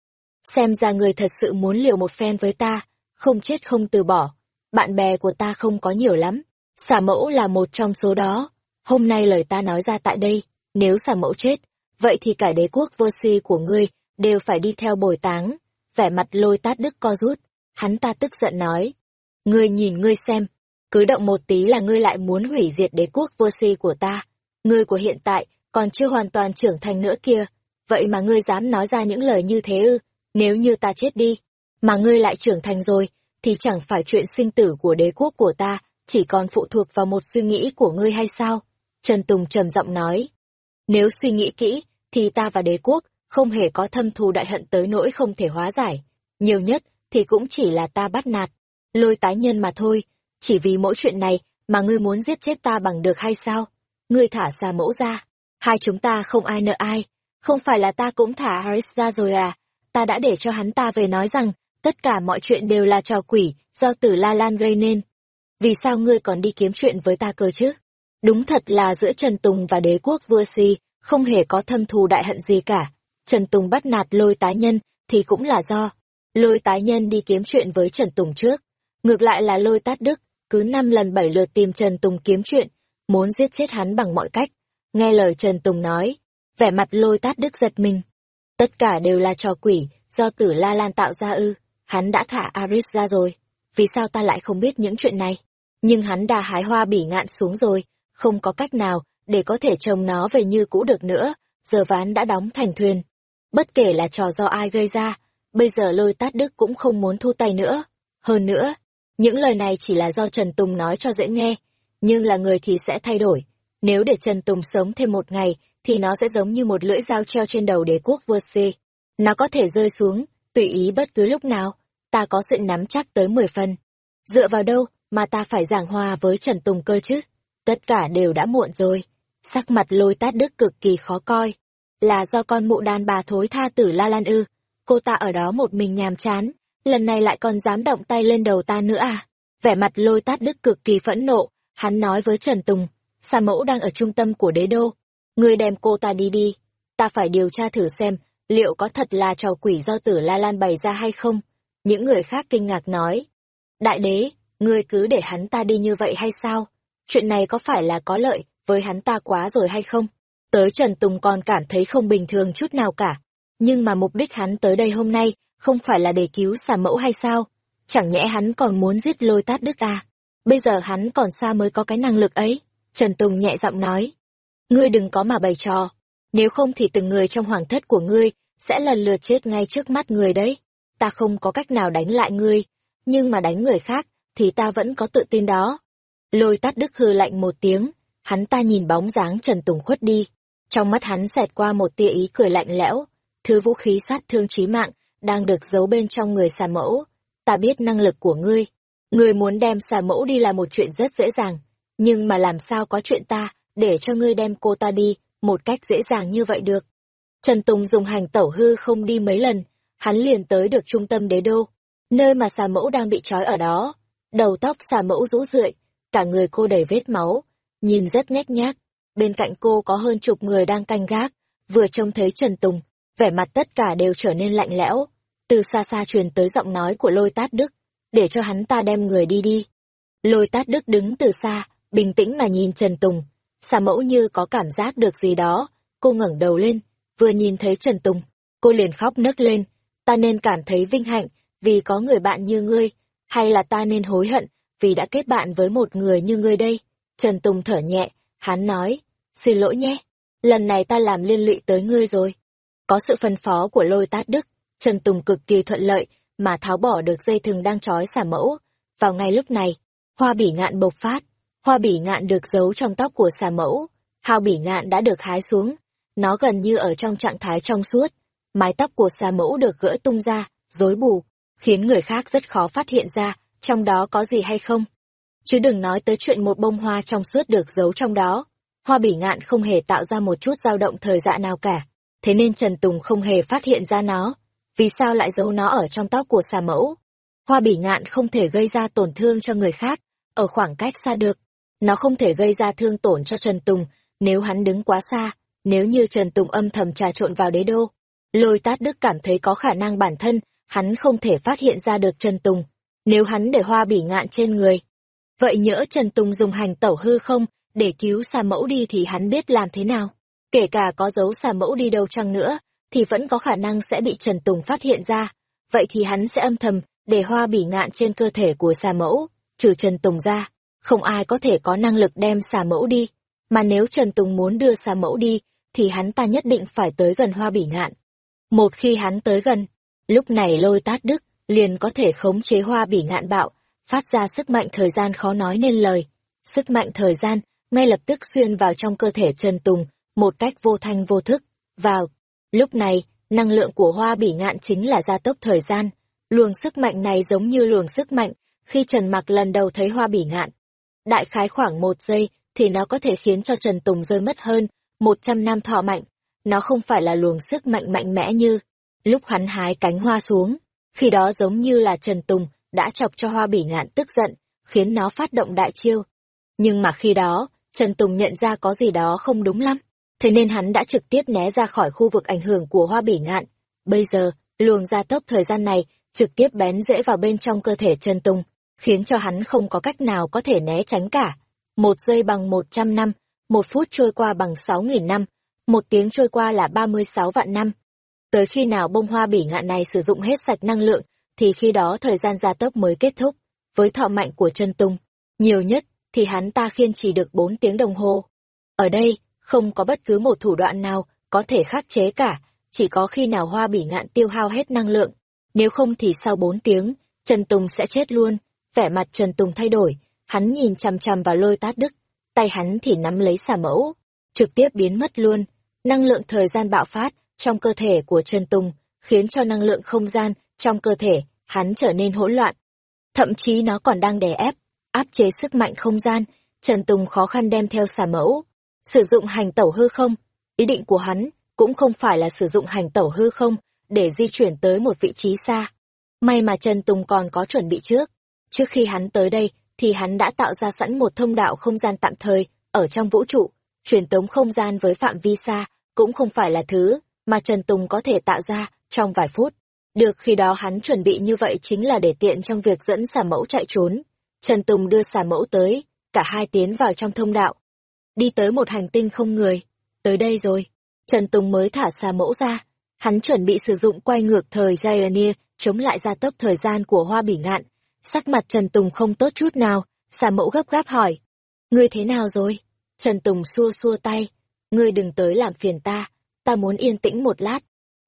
Xem ra người thật sự muốn liều một phen với ta, không chết không từ bỏ. Bạn bè của ta không có nhiều lắm. Xả mẫu là một trong số đó. Hôm nay lời ta nói ra tại đây, nếu xả mẫu chết, vậy thì cả đế quốc vô si của ngươi đều phải đi theo bồi táng. Vẻ mặt lôi tát đức co rút, hắn ta tức giận nói. Ngươi nhìn ngươi xem, cứ động một tí là ngươi lại muốn hủy diệt đế quốc vô si của ta. Ngươi của hiện tại còn chưa hoàn toàn trưởng thành nữa kia. vậy mà ngươi dám nói ra những lời như thế ư, nếu như ta chết đi, mà ngươi lại trưởng thành rồi, thì chẳng phải chuyện sinh tử của đế quốc của ta, chỉ còn phụ thuộc vào một suy nghĩ của ngươi hay sao? Trần Tùng trầm giọng nói. Nếu suy nghĩ kỹ, thì ta và đế quốc không hề có thâm thù đại hận tới nỗi không thể hóa giải. Nhiều nhất thì cũng chỉ là ta bắt nạt, lôi tái nhân mà thôi. Chỉ vì mỗi chuyện này mà ngươi muốn giết chết ta bằng được hay sao? Ngươi thả ra mẫu ra. Hai chúng ta không ai nợ ai. Không phải là ta cũng thả Harris ra rồi à? Ta đã để cho hắn ta về nói rằng tất cả mọi chuyện đều là trò quỷ do tử La Lan gây nên. Vì sao ngươi còn đi kiếm chuyện với ta cơ chứ? Đúng thật là giữa Trần Tùng và đế quốc vua si, không hề có thâm thù đại hận gì cả. Trần Tùng bắt nạt lôi tái nhân thì cũng là do lôi tái nhân đi kiếm chuyện với Trần Tùng trước. Ngược lại là lôi tát đức, cứ năm lần bảy lượt tìm Trần Tùng kiếm chuyện, muốn giết chết hắn bằng mọi cách. Nghe lời Trần Tùng nói, vẻ mặt lôi tát đức giật mình. Tất cả đều là trò quỷ, do tử La Lan tạo ra ư, hắn đã thả Aris ra rồi. Vì sao ta lại không biết những chuyện này? Nhưng hắn đã hái hoa bỉ ngạn xuống rồi, không có cách nào để có thể trồng nó về như cũ được nữa, giờ ván đã đóng thành thuyền. Bất kể là trò do ai gây ra, bây giờ lôi tát đức cũng không muốn thu tay nữa. Hơn nữa, những lời này chỉ là do Trần Tùng nói cho dễ nghe, nhưng là người thì sẽ thay đổi. Nếu để Trần Tùng sống thêm một ngày, thì nó sẽ giống như một lưỡi dao treo trên đầu đế quốc vua C. Nó có thể rơi xuống, tùy ý bất cứ lúc nào, ta có sự nắm chắc tới 10 phần. Dựa vào đâu mà ta phải giảng hòa với Trần Tùng cơ chứ? Tất cả đều đã muộn rồi. Sắc mặt lôi tát đức cực kỳ khó coi. Là do con mụ đàn bà thối tha tử La Lan ư. Cô ta ở đó một mình nhàm chán, lần này lại còn dám động tay lên đầu ta nữa à? Vẻ mặt lôi tát đức cực kỳ phẫn nộ, hắn nói với Trần Tùng, xà mẫu đang ở trung tâm của đế đô. Ngươi đem cô ta đi đi, ta phải điều tra thử xem, liệu có thật là trò quỷ do tử La Lan bày ra hay không? Những người khác kinh ngạc nói, đại đế, ngươi cứ để hắn ta đi như vậy hay sao? Chuyện này có phải là có lợi với hắn ta quá rồi hay không? Tới Trần Tùng còn cảm thấy không bình thường chút nào cả. Nhưng mà mục đích hắn tới đây hôm nay không phải là để cứu xà mẫu hay sao? Chẳng nhẽ hắn còn muốn giết lôi tát đức à? Bây giờ hắn còn xa mới có cái năng lực ấy. Trần Tùng nhẹ giọng nói. Ngươi đừng có mà bày trò. Nếu không thì từng người trong hoàng thất của ngươi sẽ lần lượt chết ngay trước mắt người đấy. Ta không có cách nào đánh lại ngươi, nhưng mà đánh người khác thì ta vẫn có tự tin đó. Lôi tát đức hư lạnh một tiếng, hắn ta nhìn bóng dáng Trần Tùng khuất đi. Trong mắt hắn xẹt qua một tia ý cười lạnh lẽo, thứ vũ khí sát thương chí mạng đang được giấu bên trong người xà mẫu. Ta biết năng lực của ngươi. Ngươi muốn đem xà mẫu đi là một chuyện rất dễ dàng. Nhưng mà làm sao có chuyện ta để cho ngươi đem cô ta đi một cách dễ dàng như vậy được. Trần Tùng dùng hành tẩu hư không đi mấy lần, hắn liền tới được trung tâm đế đô, nơi mà xà mẫu đang bị trói ở đó. Đầu tóc xà mẫu rũ rượi, cả người cô đầy vết máu, nhìn rất nhếch nhác. Bên cạnh cô có hơn chục người đang canh gác, vừa trông thấy Trần Tùng, vẻ mặt tất cả đều trở nên lạnh lẽo. Từ xa xa truyền tới giọng nói của lôi tát đức, để cho hắn ta đem người đi đi. Lôi tát đức đứng từ xa, bình tĩnh mà nhìn Trần Tùng. Xà mẫu như có cảm giác được gì đó, cô ngẩng đầu lên, vừa nhìn thấy Trần Tùng, cô liền khóc nấc lên. Ta nên cảm thấy vinh hạnh, vì có người bạn như ngươi, hay là ta nên hối hận, vì đã kết bạn với một người như ngươi đây. Trần Tùng thở nhẹ, hắn nói, xin lỗi nhé, lần này ta làm liên lụy tới ngươi rồi. Có sự phân phó của lôi tát đức, Trần Tùng cực kỳ thuận lợi, mà tháo bỏ được dây thừng đang trói xả mẫu. Vào ngay lúc này, hoa bỉ ngạn bộc phát, hoa bỉ ngạn được giấu trong tóc của xà mẫu, hao bỉ ngạn đã được hái xuống, nó gần như ở trong trạng thái trong suốt, mái tóc của xà mẫu được gỡ tung ra, rối bù, khiến người khác rất khó phát hiện ra trong đó có gì hay không. Chứ đừng nói tới chuyện một bông hoa trong suốt được giấu trong đó. Hoa bỉ ngạn không hề tạo ra một chút dao động thời dạ nào cả, thế nên Trần Tùng không hề phát hiện ra nó. Vì sao lại giấu nó ở trong tóc của xà mẫu? Hoa bỉ ngạn không thể gây ra tổn thương cho người khác, ở khoảng cách xa được. Nó không thể gây ra thương tổn cho Trần Tùng, nếu hắn đứng quá xa, nếu như Trần Tùng âm thầm trà trộn vào đế đô. Lôi tát đức cảm thấy có khả năng bản thân, hắn không thể phát hiện ra được Trần Tùng, nếu hắn để hoa bỉ ngạn trên người. Vậy nhỡ Trần Tùng dùng hành tẩu hư không, để cứu xà mẫu đi thì hắn biết làm thế nào. Kể cả có dấu xà mẫu đi đâu chăng nữa, thì vẫn có khả năng sẽ bị Trần Tùng phát hiện ra. Vậy thì hắn sẽ âm thầm, để hoa bỉ ngạn trên cơ thể của xà mẫu, trừ Trần Tùng ra. Không ai có thể có năng lực đem xà mẫu đi. Mà nếu Trần Tùng muốn đưa xà mẫu đi, thì hắn ta nhất định phải tới gần hoa bỉ ngạn. Một khi hắn tới gần, lúc này lôi tát đức liền có thể khống chế hoa bỉ ngạn bạo, phát ra sức mạnh thời gian khó nói nên lời. Sức mạnh thời gian ngay lập tức xuyên vào trong cơ thể Trần Tùng, một cách vô thanh vô thức. Vào. Lúc này, năng lượng của hoa bỉ ngạn chính là gia tốc thời gian. Luồng sức mạnh này giống như luồng sức mạnh khi Trần Mặc lần đầu thấy hoa bỉ ngạn. Đại khái khoảng một giây thì nó có thể khiến cho Trần Tùng rơi mất hơn một trăm năm thọ mạnh. Nó không phải là luồng sức mạnh mạnh mẽ như lúc hắn hái cánh hoa xuống. Khi đó giống như là Trần Tùng đã chọc cho hoa bỉ ngạn tức giận, khiến nó phát động đại chiêu. Nhưng mà khi đó, Trần Tùng nhận ra có gì đó không đúng lắm, thế nên hắn đã trực tiếp né ra khỏi khu vực ảnh hưởng của hoa bỉ ngạn. Bây giờ, luồng gia tốc thời gian này trực tiếp bén rễ vào bên trong cơ thể Trần Tùng, khiến cho hắn không có cách nào có thể né tránh cả. Một giây bằng một trăm năm, một phút trôi qua bằng sáu nghìn năm, một tiếng trôi qua là ba mươi sáu vạn năm. Tới khi nào bông hoa bỉ ngạn này sử dụng hết sạch năng lượng, thì khi đó thời gian gia tốc mới kết thúc. Với thọ mạnh của Trần Tùng, nhiều nhất thì hắn ta khiên chỉ được bốn tiếng đồng hồ. Ở đây, không có bất cứ một thủ đoạn nào có thể khắc chế cả, chỉ có khi nào hoa bỉ ngạn tiêu hao hết năng lượng. Nếu không thì sau bốn tiếng, Trần Tùng sẽ chết luôn. Vẻ mặt Trần Tùng thay đổi, hắn nhìn chằm chằm vào lôi tát đức, tay hắn thì nắm lấy xả mẫu, trực tiếp biến mất luôn. Năng lượng thời gian bạo phát trong cơ thể của Trần Tùng, khiến cho năng lượng không gian trong cơ thể hắn trở nên hỗn loạn. Thậm chí nó còn đang đè ép, áp chế sức mạnh không gian, Trần Tùng khó khăn đem theo xả mẫu. Sử dụng hành tẩu hư không, ý định của hắn cũng không phải là sử dụng hành tẩu hư không để di chuyển tới một vị trí xa. May mà Trần Tùng còn có chuẩn bị trước. Trước khi hắn tới đây, thì hắn đã tạo ra sẵn một thông đạo không gian tạm thời, ở trong vũ trụ. Truyền tống không gian với phạm vi xa, cũng không phải là thứ mà Trần Tùng có thể tạo ra trong vài phút. Được khi đó hắn chuẩn bị như vậy chính là để tiện trong việc dẫn xả mẫu chạy trốn. Trần Tùng đưa xả mẫu tới, cả hai tiến vào trong thông đạo. Đi tới một hành tinh không người. Tới đây rồi. Trần Tùng mới thả xả mẫu ra. Hắn chuẩn bị sử dụng quay ngược thời Giant chống lại gia tốc thời gian của hoa bỉ ngạn. Sắc mặt Trần Tùng không tốt chút nào, xả mẫu gấp gáp hỏi. Ngươi thế nào rồi? Trần Tùng xua xua tay. Ngươi đừng tới làm phiền ta, ta muốn yên tĩnh một lát.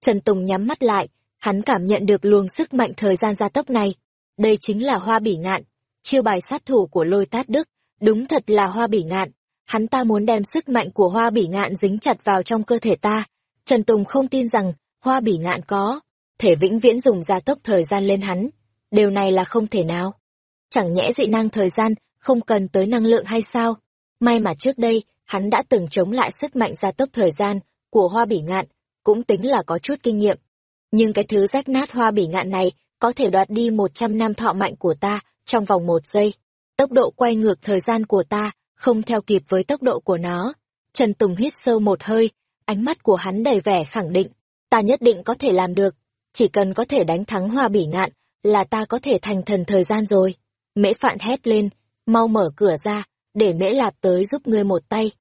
Trần Tùng nhắm mắt lại, hắn cảm nhận được luồng sức mạnh thời gian gia tốc này. Đây chính là hoa bỉ ngạn, chiêu bài sát thủ của lôi tát đức, đúng thật là hoa bỉ ngạn. Hắn ta muốn đem sức mạnh của hoa bỉ ngạn dính chặt vào trong cơ thể ta. Trần Tùng không tin rằng hoa bỉ ngạn có, thể vĩnh viễn dùng gia tốc thời gian lên hắn. Điều này là không thể nào. Chẳng nhẽ dị năng thời gian không cần tới năng lượng hay sao? May mà trước đây, hắn đã từng chống lại sức mạnh gia tốc thời gian của hoa bỉ ngạn, cũng tính là có chút kinh nghiệm. Nhưng cái thứ rách nát hoa bỉ ngạn này có thể đoạt đi một trăm năm thọ mạnh của ta trong vòng một giây. Tốc độ quay ngược thời gian của ta không theo kịp với tốc độ của nó. Trần Tùng hít sâu một hơi, ánh mắt của hắn đầy vẻ khẳng định. Ta nhất định có thể làm được. Chỉ cần có thể đánh thắng hoa bỉ ngạn là ta có thể thành thần thời gian rồi. Mễ Phạn hét lên, mau mở cửa ra, để Mễ Lạp tới giúp ngươi một tay.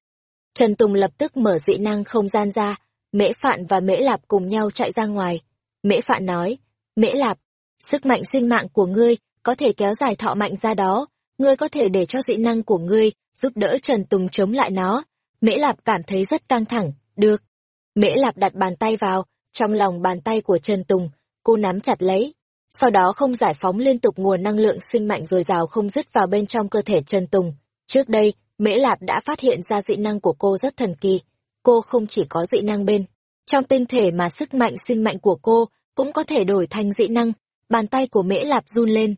Trần Tùng lập tức mở dị năng không gian ra, Mễ Phạn và Mễ Lạp cùng nhau chạy ra ngoài. Mễ Phạn nói, Mễ Lạp, sức mạnh sinh mạng của ngươi có thể kéo dài thọ mạnh ra đó, ngươi có thể để cho dị năng của ngươi giúp đỡ Trần Tùng chống lại nó. Mễ Lạp cảm thấy rất căng thẳng, được. Mễ Lạp đặt bàn tay vào, trong lòng bàn tay của Trần Tùng, cô nắm chặt lấy. Sau đó không giải phóng liên tục nguồn năng lượng sinh mạnh dồi dào không dứt vào bên trong cơ thể Trần Tùng. Trước đây, Mễ Lạp đã phát hiện ra dị năng của cô rất thần kỳ. Cô không chỉ có dị năng bên trong tinh thể mà sức mạnh sinh mạnh của cô cũng có thể đổi thành dị năng. Bàn tay của Mễ Lạp run lên.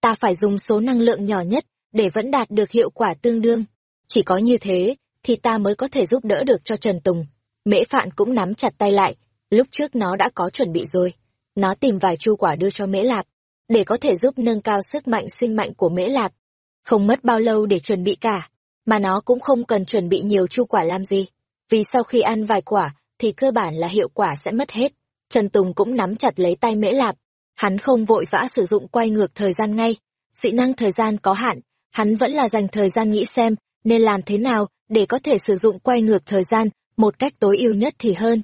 Ta phải dùng số năng lượng nhỏ nhất để vẫn đạt được hiệu quả tương đương. Chỉ có như thế thì ta mới có thể giúp đỡ được cho Trần Tùng. Mễ Phạn cũng nắm chặt tay lại, lúc trước nó đã có chuẩn bị rồi. Nó tìm vài chu quả đưa cho Mễ Lạp, để có thể giúp nâng cao sức mạnh sinh mạnh của Mễ Lạp. Không mất bao lâu để chuẩn bị cả, mà nó cũng không cần chuẩn bị nhiều chu quả làm gì. Vì sau khi ăn vài quả, thì cơ bản là hiệu quả sẽ mất hết. Trần Tùng cũng nắm chặt lấy tay Mễ Lạp. Hắn không vội vã sử dụng quay ngược thời gian ngay. Dị năng thời gian có hạn, hắn vẫn là dành thời gian nghĩ xem nên làm thế nào để có thể sử dụng quay ngược thời gian một cách tối ưu nhất thì hơn.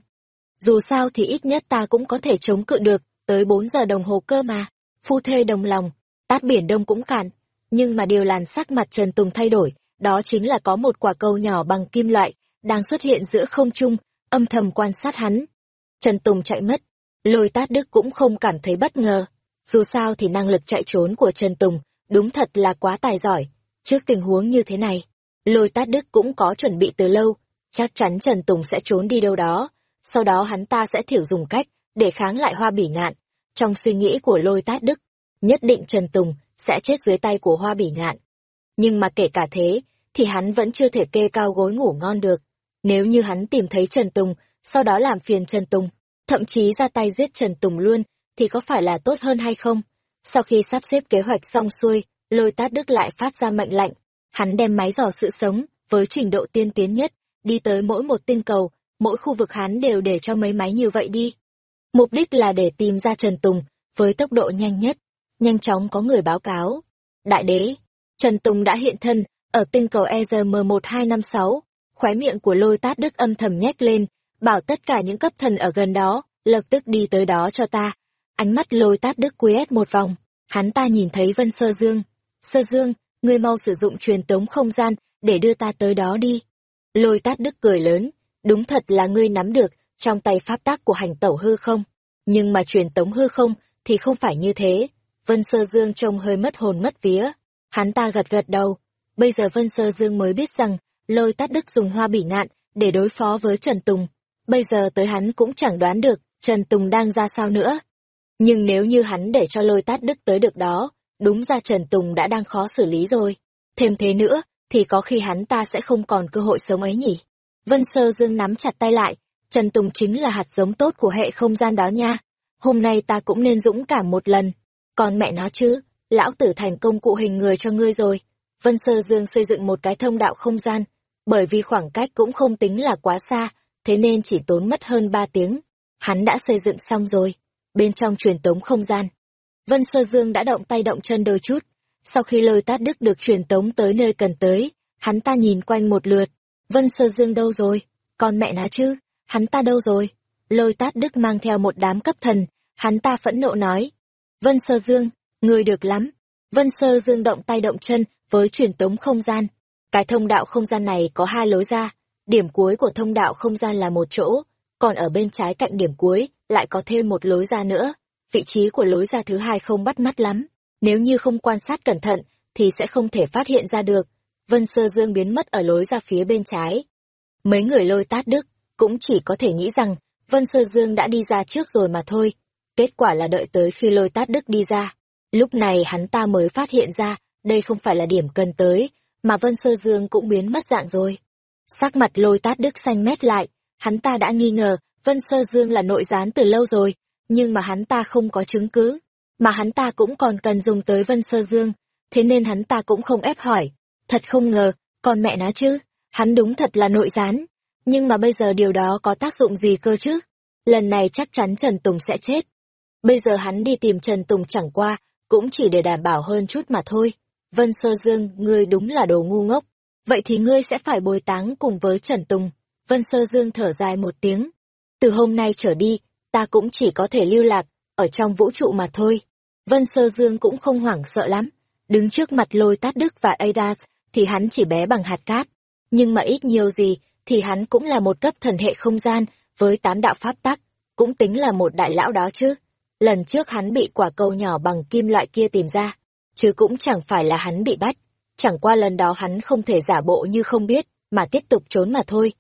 Dù sao thì ít nhất ta cũng có thể chống cự được, tới bốn giờ đồng hồ cơ mà. Phu thê đồng lòng, tát biển đông cũng cạn. Nhưng mà điều làn sắc mặt Trần Tùng thay đổi, đó chính là có một quả cầu nhỏ bằng kim loại, đang xuất hiện giữa không trung, âm thầm quan sát hắn. Trần Tùng chạy mất, lôi tát đức cũng không cảm thấy bất ngờ. Dù sao thì năng lực chạy trốn của Trần Tùng đúng thật là quá tài giỏi. Trước tình huống như thế này, lôi tát đức cũng có chuẩn bị từ lâu, chắc chắn Trần Tùng sẽ trốn đi đâu đó, sau đó hắn ta sẽ thiểu dùng cách để kháng lại hoa bỉ ngạn. Trong suy nghĩ của lôi tát đức, nhất định Trần Tùng sẽ chết dưới tay của hoa bỉ ngạn. Nhưng mà kể cả thế, thì hắn vẫn chưa thể kê cao gối ngủ ngon được. Nếu như hắn tìm thấy Trần Tùng, sau đó làm phiền Trần Tùng, thậm chí ra tay giết Trần Tùng luôn, thì có phải là tốt hơn hay không? Sau khi sắp xếp kế hoạch xong xuôi, lôi tát đức lại phát ra mệnh lệnh. Hắn đem máy dò sự sống, với trình độ tiên tiến nhất, đi tới mỗi một tinh cầu, mỗi khu vực hắn đều để cho mấy máy như vậy đi. Mục đích là để tìm ra Trần Tùng, với tốc độ nhanh nhất. Nhanh chóng có người báo cáo. Đại đế, Trần Tùng đã hiện thân, ở tinh cầu ERM1256. Khóe miệng của lôi tát đức âm thầm nhếch lên, bảo tất cả những cấp thần ở gần đó, lập tức đi tới đó cho ta. Ánh mắt lôi tát đức quét một vòng, hắn ta nhìn thấy Vân Sơ Dương. Sơ Dương, ngươi mau sử dụng truyền tống không gian, để đưa ta tới đó đi. Lôi tát đức cười lớn, đúng thật là ngươi nắm được, trong tay pháp tác của hành tẩu hư không. Nhưng mà truyền tống hư không, thì không phải như thế. Vân Sơ Dương trông hơi mất hồn mất vía. Hắn ta gật gật đầu. Bây giờ Vân Sơ Dương mới biết rằng, lôi tát đức dùng hoa bỉ ngạn, để đối phó với Trần Tùng. Bây giờ tới hắn cũng chẳng đoán được, Trần Tùng đang ra sao nữa. Nhưng nếu như hắn để cho lôi tát đức tới được đó, đúng ra Trần Tùng đã đang khó xử lý rồi. Thêm thế nữa, thì có khi hắn ta sẽ không còn cơ hội sống ấy nhỉ. Vân Sơ Dương nắm chặt tay lại, Trần Tùng chính là hạt giống tốt của hệ không gian đó nha. Hôm nay ta cũng nên dũng cảm một lần. Còn mẹ nó chứ, lão tử thành công cụ hình người cho ngươi rồi. Vân Sơ Dương xây dựng một cái thông đạo không gian, bởi vì khoảng cách cũng không tính là quá xa, thế nên chỉ tốn mất hơn ba tiếng. Hắn đã xây dựng xong rồi, bên trong truyền tống không gian. Vân Sơ Dương đã động tay động chân đôi chút, sau khi lôi tát đức được truyền tống tới nơi cần tới, hắn ta nhìn quanh một lượt. Vân Sơ Dương đâu rồi? Con mẹ nó chứ? Hắn ta đâu rồi? Lôi tát đức mang theo một đám cấp thần, hắn ta phẫn nộ nói. Vân Sơ Dương, người được lắm. Vân Sơ Dương động tay động chân với truyền tống không gian. Cái thông đạo không gian này có hai lối ra, điểm cuối của thông đạo không gian là một chỗ, còn ở bên trái cạnh điểm cuối lại có thêm một lối ra nữa. Vị trí của lối ra thứ hai không bắt mắt lắm, nếu như không quan sát cẩn thận thì sẽ không thể phát hiện ra được. Vân Sơ Dương biến mất ở lối ra phía bên trái. Mấy người lôi tát đức cũng chỉ có thể nghĩ rằng Vân Sơ Dương đã đi ra trước rồi mà thôi. Kết quả là đợi tới khi lôi tát đức đi ra. Lúc này hắn ta mới phát hiện ra đây không phải là điểm cần tới, mà Vân Sơ Dương cũng biến mất dạng rồi. Sắc mặt lôi tát đức xanh mét lại, hắn ta đã nghi ngờ Vân Sơ Dương là nội gián từ lâu rồi, nhưng mà hắn ta không có chứng cứ, mà hắn ta cũng còn cần dùng tới Vân Sơ Dương, thế nên hắn ta cũng không ép hỏi. Thật không ngờ, con mẹ nó chứ, hắn đúng thật là nội gián, nhưng mà bây giờ điều đó có tác dụng gì cơ chứ? Lần này chắc chắn Trần Tùng sẽ chết. Bây giờ hắn đi tìm Trần Tùng chẳng qua, cũng chỉ để đảm bảo hơn chút mà thôi. Vân Sơ Dương, ngươi đúng là đồ ngu ngốc. Vậy thì ngươi sẽ phải bồi táng cùng với Trần Tùng. Vân Sơ Dương thở dài một tiếng. Từ hôm nay trở đi, ta cũng chỉ có thể lưu lạc, ở trong vũ trụ mà thôi. Vân Sơ Dương cũng không hoảng sợ lắm. Đứng trước mặt lôi tát đức và Adas, thì hắn chỉ bé bằng hạt cát. Nhưng mà ít nhiều gì, thì hắn cũng là một cấp thần hệ không gian, với tám đạo pháp tắc, cũng tính là một đại lão đó chứ. Lần trước hắn bị quả cầu nhỏ bằng kim loại kia tìm ra, chứ cũng chẳng phải là hắn bị bắt. Chẳng qua lần đó hắn không thể giả bộ như không biết, mà tiếp tục trốn mà thôi.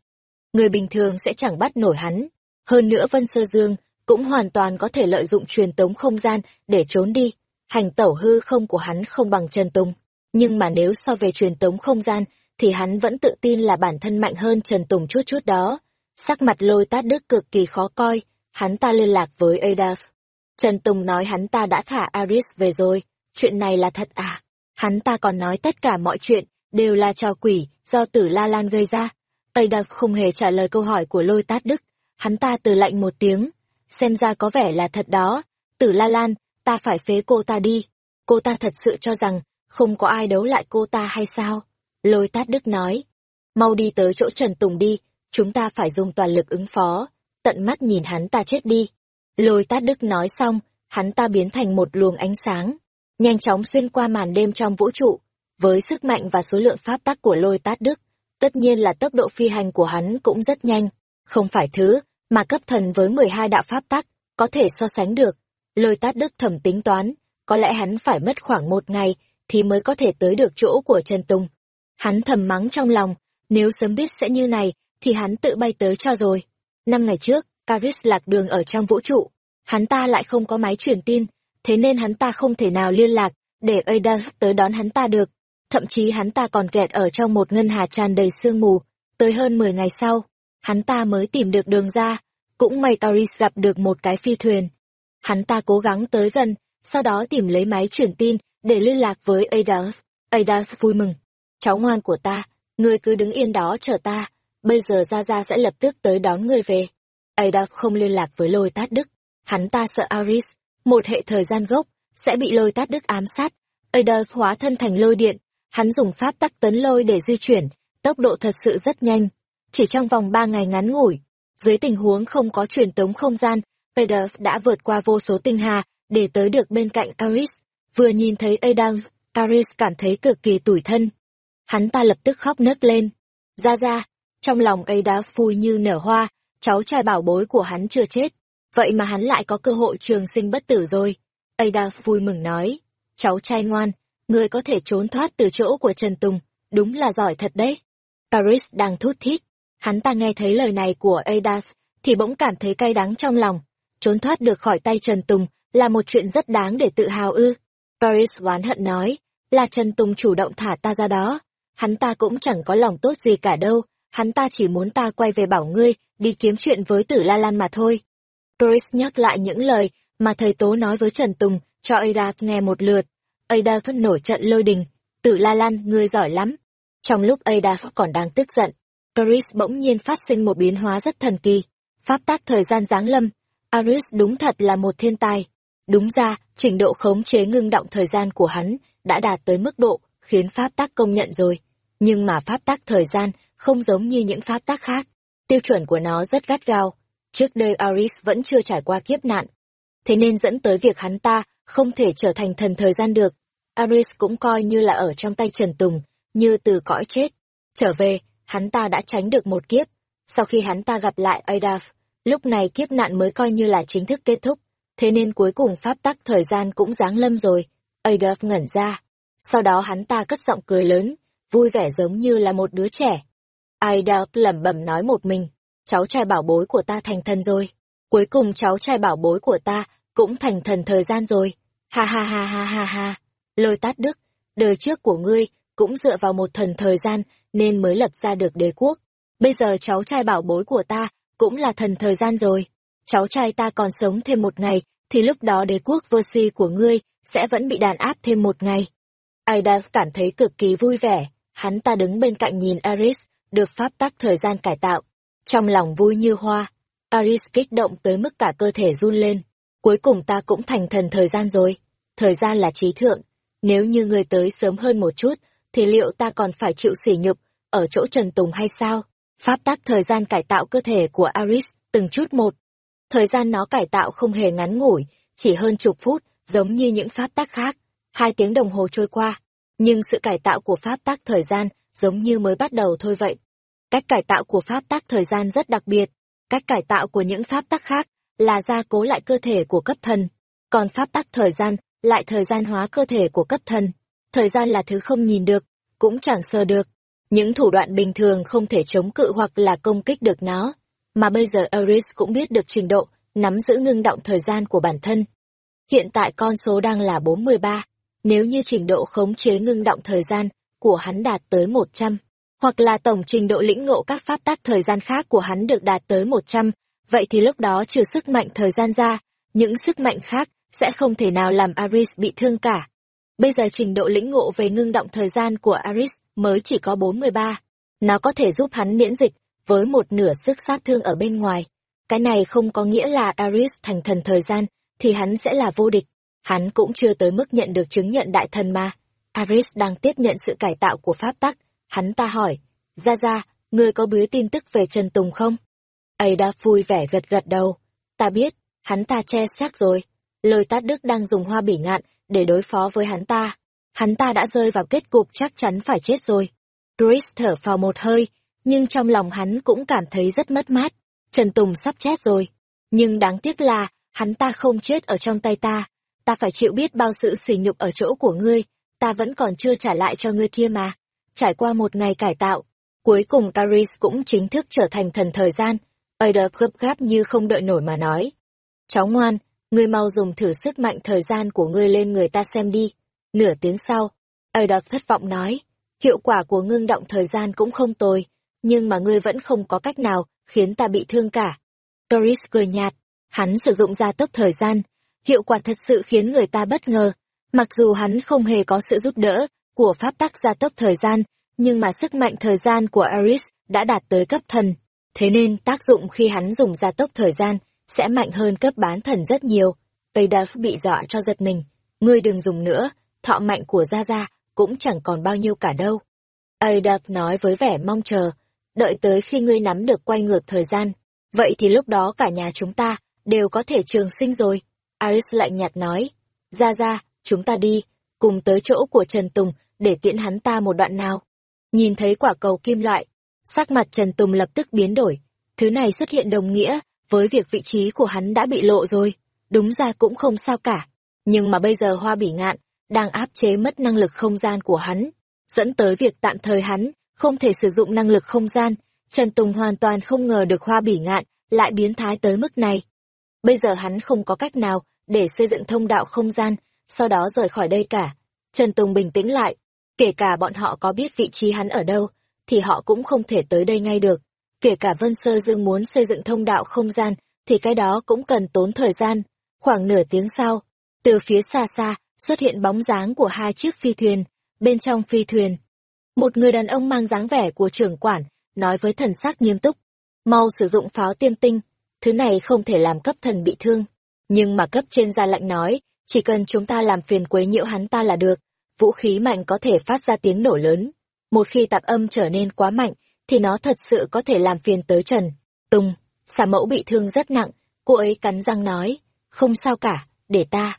Người bình thường sẽ chẳng bắt nổi hắn. Hơn nữa Vân Sơ Dương cũng hoàn toàn có thể lợi dụng truyền tống không gian để trốn đi. Hành tẩu hư không của hắn không bằng Trần Tùng. Nhưng mà nếu so về truyền tống không gian, thì hắn vẫn tự tin là bản thân mạnh hơn Trần Tùng chút chút đó. Sắc mặt lôi tát đức cực kỳ khó coi, hắn ta liên lạc với Adas. Trần Tùng nói hắn ta đã thả Aris về rồi, chuyện này là thật à? Hắn ta còn nói tất cả mọi chuyện đều là trò quỷ do tử La Lan gây ra. Tây không hề trả lời câu hỏi của lôi tát đức. Hắn ta từ lạnh một tiếng. Xem ra có vẻ là thật đó. Tử La Lan, ta phải phế cô ta đi. Cô ta thật sự cho rằng không có ai đấu lại cô ta hay sao? Lôi tát đức nói. Mau đi tới chỗ Trần Tùng đi, chúng ta phải dùng toàn lực ứng phó. Tận mắt nhìn hắn ta chết đi. Lôi tát đức nói xong, hắn ta biến thành một luồng ánh sáng, nhanh chóng xuyên qua màn đêm trong vũ trụ. Với sức mạnh và số lượng pháp tắc của lôi tát đức, tất nhiên là tốc độ phi hành của hắn cũng rất nhanh. không phải thứ mà cấp thần với 12 đạo pháp tắc có thể so sánh được. Lôi tát đức thầm tính toán, có lẽ hắn phải mất khoảng một ngày thì mới có thể tới được chỗ của Trần Tùng. Hắn thầm mắng trong lòng, nếu sớm biết sẽ như này thì hắn tự bay tới cho rồi. Năm ngày trước, Caris lạc đường ở trong vũ trụ, hắn ta lại không có máy truyền tin, thế nên hắn ta không thể nào liên lạc để Ada tới đón hắn ta được. Thậm chí hắn ta còn kẹt ở trong một ngân hà tràn đầy sương mù, tới hơn 10 ngày sau, hắn ta mới tìm được đường ra, cũng may Taurus gặp được một cái phi thuyền. Hắn ta cố gắng tới gần, sau đó tìm lấy máy truyền tin để liên lạc với Ada. Ada vui mừng. Cháu ngoan của ta, ngươi cứ đứng yên đó chờ ta, bây giờ Gia Gia sẽ lập tức tới đón ngươi về. Ada không liên lạc với lôi tát đức, hắn ta sợ Aris, một hệ thời gian gốc, sẽ bị lôi tát đức ám sát. Ada hóa thân thành lôi điện, hắn dùng pháp tắc tấn lôi để di chuyển, tốc độ thật sự rất nhanh. Chỉ trong vòng ba ngày ngắn ngủi, dưới tình huống không có truyền tống không gian, Ada đã vượt qua vô số tinh hà để tới được bên cạnh Aris. Vừa nhìn thấy Ada, Paris cảm thấy cực kỳ tủi thân. Hắn ta lập tức khóc nấc lên. Ra ra, trong lòng Ada vui như nở hoa, cháu trai bảo bối của hắn chưa chết. Vậy mà hắn lại có cơ hội trường sinh bất tử rồi. Ada vui mừng nói, cháu trai ngoan, người có thể trốn thoát từ chỗ của Trần Tùng, đúng là giỏi thật đấy. Paris đang thút thít, hắn ta nghe thấy lời này của Ada, thì bỗng cảm thấy cay đắng trong lòng. Trốn thoát được khỏi tay Trần Tùng là một chuyện rất đáng để tự hào ư. Paris oán hận nói, là Trần Tùng chủ động thả ta ra đó. Hắn ta cũng chẳng có lòng tốt gì cả đâu, hắn ta chỉ muốn ta quay về bảo ngươi, đi kiếm chuyện với tử La Lan mà thôi. Paris nhắc lại những lời mà thầy Tố nói với Trần Tùng, cho Ada nghe một lượt. Ada phất nổi trận lôi đình, tử La Lan, ngươi giỏi lắm. Trong lúc Ada còn đang tức giận, Paris bỗng nhiên phát sinh một biến hóa rất thần kỳ. Pháp tác thời gian giáng lâm, Aris đúng thật là một thiên tài. Đúng ra, trình độ khống chế ngưng động thời gian của hắn đã đạt tới mức độ khiến pháp tắc công nhận rồi. Nhưng mà pháp tắc thời gian không giống như những pháp tắc khác. Tiêu chuẩn của nó rất gắt gao. Trước đây Aris vẫn chưa trải qua kiếp nạn. Thế nên dẫn tới việc hắn ta không thể trở thành thần thời gian được. Aris cũng coi như là ở trong tay Trần Tùng, như từ cõi chết. Trở về, hắn ta đã tránh được một kiếp. Sau khi hắn ta gặp lại Adaf, lúc này kiếp nạn mới coi như là chính thức kết thúc. Thế nên cuối cùng pháp tắc thời gian cũng giáng lâm rồi. Adolf ngẩn ra. Sau đó hắn ta cất giọng cười lớn, vui vẻ giống như là một đứa trẻ. Adolf lẩm bẩm nói một mình, cháu trai bảo bối của ta thành thần rồi. Cuối cùng cháu trai bảo bối của ta cũng thành thần thời gian rồi. Ha ha ha ha ha ha. Lôi tát đức, đời trước của ngươi cũng dựa vào một thần thời gian nên mới lập ra được đế quốc. Bây giờ cháu trai bảo bối của ta cũng là thần thời gian rồi. Cháu trai ta còn sống thêm một ngày, thì lúc đó đế quốc vơ si của ngươi sẽ vẫn bị đàn áp thêm một ngày. Aida cảm thấy cực kỳ vui vẻ, hắn ta đứng bên cạnh nhìn Aris, được pháp tắc thời gian cải tạo. Trong lòng vui như hoa, Aris kích động tới mức cả cơ thể run lên. Cuối cùng ta cũng thành thần thời gian rồi. Thời gian là trí thượng. Nếu như người tới sớm hơn một chút, thì liệu ta còn phải chịu sỉ nhục ở chỗ Trần Tùng hay sao? Pháp tắc thời gian cải tạo cơ thể của Aris từng chút một. Thời gian nó cải tạo không hề ngắn ngủi, chỉ hơn chục phút, giống như những pháp tắc khác. Hai tiếng đồng hồ trôi qua, nhưng sự cải tạo của pháp tắc thời gian giống như mới bắt đầu thôi vậy. Cách cải tạo của pháp tắc thời gian rất đặc biệt. Cách cải tạo của những pháp tắc khác là gia cố lại cơ thể của cấp thần. Còn pháp tắc thời gian lại thời gian hóa cơ thể của cấp thần thời gian là thứ không nhìn được, cũng chẳng sờ được. Những thủ đoạn bình thường không thể chống cự hoặc là công kích được nó. Mà bây giờ Eris cũng biết được trình độ, nắm giữ ngưng động thời gian của bản thân. Hiện tại con số đang là 43. Nếu như trình độ khống chế ngưng động thời gian của hắn đạt tới 100, hoặc là tổng trình độ lĩnh ngộ các pháp tắc thời gian khác của hắn được đạt tới 100, vậy thì lúc đó trừ sức mạnh thời gian ra, những sức mạnh khác sẽ không thể nào làm Aris bị thương cả. Bây giờ trình độ lĩnh ngộ về ngưng động thời gian của Aris mới chỉ có 43. Nó có thể giúp hắn miễn dịch với một nửa sức sát thương ở bên ngoài. Cái này không có nghĩa là Aris thành thần thời gian, thì hắn sẽ là vô địch. Hắn cũng chưa tới mức nhận được chứng nhận đại thần mà. Aris đang tiếp nhận sự cải tạo của pháp tắc. Hắn ta hỏi, ra ra, ngươi có bứa tin tức về Trần Tùng không? ấy đã vui vẻ gật gật đầu. Ta biết, hắn ta che chắc rồi. Lời tát đức đang dùng hoa bỉ ngạn để đối phó với hắn ta. Hắn ta đã rơi vào kết cục chắc chắn phải chết rồi. Chris thở phào một hơi, nhưng trong lòng hắn cũng cảm thấy rất mất mát. Trần Tùng sắp chết rồi. Nhưng đáng tiếc là, hắn ta không chết ở trong tay ta. Ta phải chịu biết bao sự sỉ nhục ở chỗ của ngươi, ta vẫn còn chưa trả lại cho ngươi kia mà. Trải qua một ngày cải tạo, cuối cùng Caris cũng chính thức trở thành thần thời gian. Ada gấp gáp như không đợi nổi mà nói. Cháu ngoan, ngươi mau dùng thử sức mạnh thời gian của ngươi lên người ta xem đi. Nửa tiếng sau, Ada thất vọng nói, hiệu quả của ngưng động thời gian cũng không tồi, nhưng mà ngươi vẫn không có cách nào khiến ta bị thương cả. Doris cười nhạt, hắn sử dụng gia tốc thời gian, hiệu quả thật sự khiến người ta bất ngờ. Mặc dù hắn không hề có sự giúp đỡ của pháp tắc gia tốc thời gian, nhưng mà sức mạnh thời gian của Aris đã đạt tới cấp thần. Thế nên tác dụng khi hắn dùng gia tốc thời gian sẽ mạnh hơn cấp bán thần rất nhiều. Tây Đaf bị dọa cho giật mình. Ngươi đừng dùng nữa, thọ mạnh của Gia Gia cũng chẳng còn bao nhiêu cả đâu. Adolf nói với vẻ mong chờ, đợi tới khi ngươi nắm được quay ngược thời gian, vậy thì lúc đó cả nhà chúng ta đều có thể trường sinh rồi. Aris lạnh nhạt nói, ra ra, chúng ta đi, cùng tới chỗ của Trần Tùng để tiễn hắn ta một đoạn nào. Nhìn thấy quả cầu kim loại, sắc mặt Trần Tùng lập tức biến đổi, thứ này xuất hiện đồng nghĩa với việc vị trí của hắn đã bị lộ rồi, đúng ra cũng không sao cả. Nhưng mà bây giờ hoa bỉ ngạn đang áp chế mất năng lực không gian của hắn, dẫn tới việc tạm thời hắn không thể sử dụng năng lực không gian. Trần Tùng hoàn toàn không ngờ được hoa bỉ ngạn lại biến thái tới mức này. Bây giờ hắn không có cách nào để xây dựng thông đạo không gian, sau đó rời khỏi đây cả. Trần Tùng bình tĩnh lại, kể cả bọn họ có biết vị trí hắn ở đâu, thì họ cũng không thể tới đây ngay được. Kể cả Vân Sơ Dương muốn xây dựng thông đạo không gian, thì cái đó cũng cần tốn thời gian. Khoảng nửa tiếng sau, từ phía xa xa, xuất hiện bóng dáng của hai chiếc phi thuyền. Bên trong phi thuyền, một người đàn ông mang dáng vẻ của trưởng quản, nói với thần sắc nghiêm túc. Mau sử dụng pháo tiêm tinh, thứ này không thể làm cấp thần bị thương. Nhưng mà cấp trên ra lệnh nói, chỉ cần chúng ta làm phiền quấy nhiễu hắn ta là được, vũ khí mạnh có thể phát ra tiếng nổ lớn. Một khi tạp âm trở nên quá mạnh, thì nó thật sự có thể làm phiền tới Trần. Tùng, xà mẫu bị thương rất nặng, cô ấy cắn răng nói, không sao cả, để ta.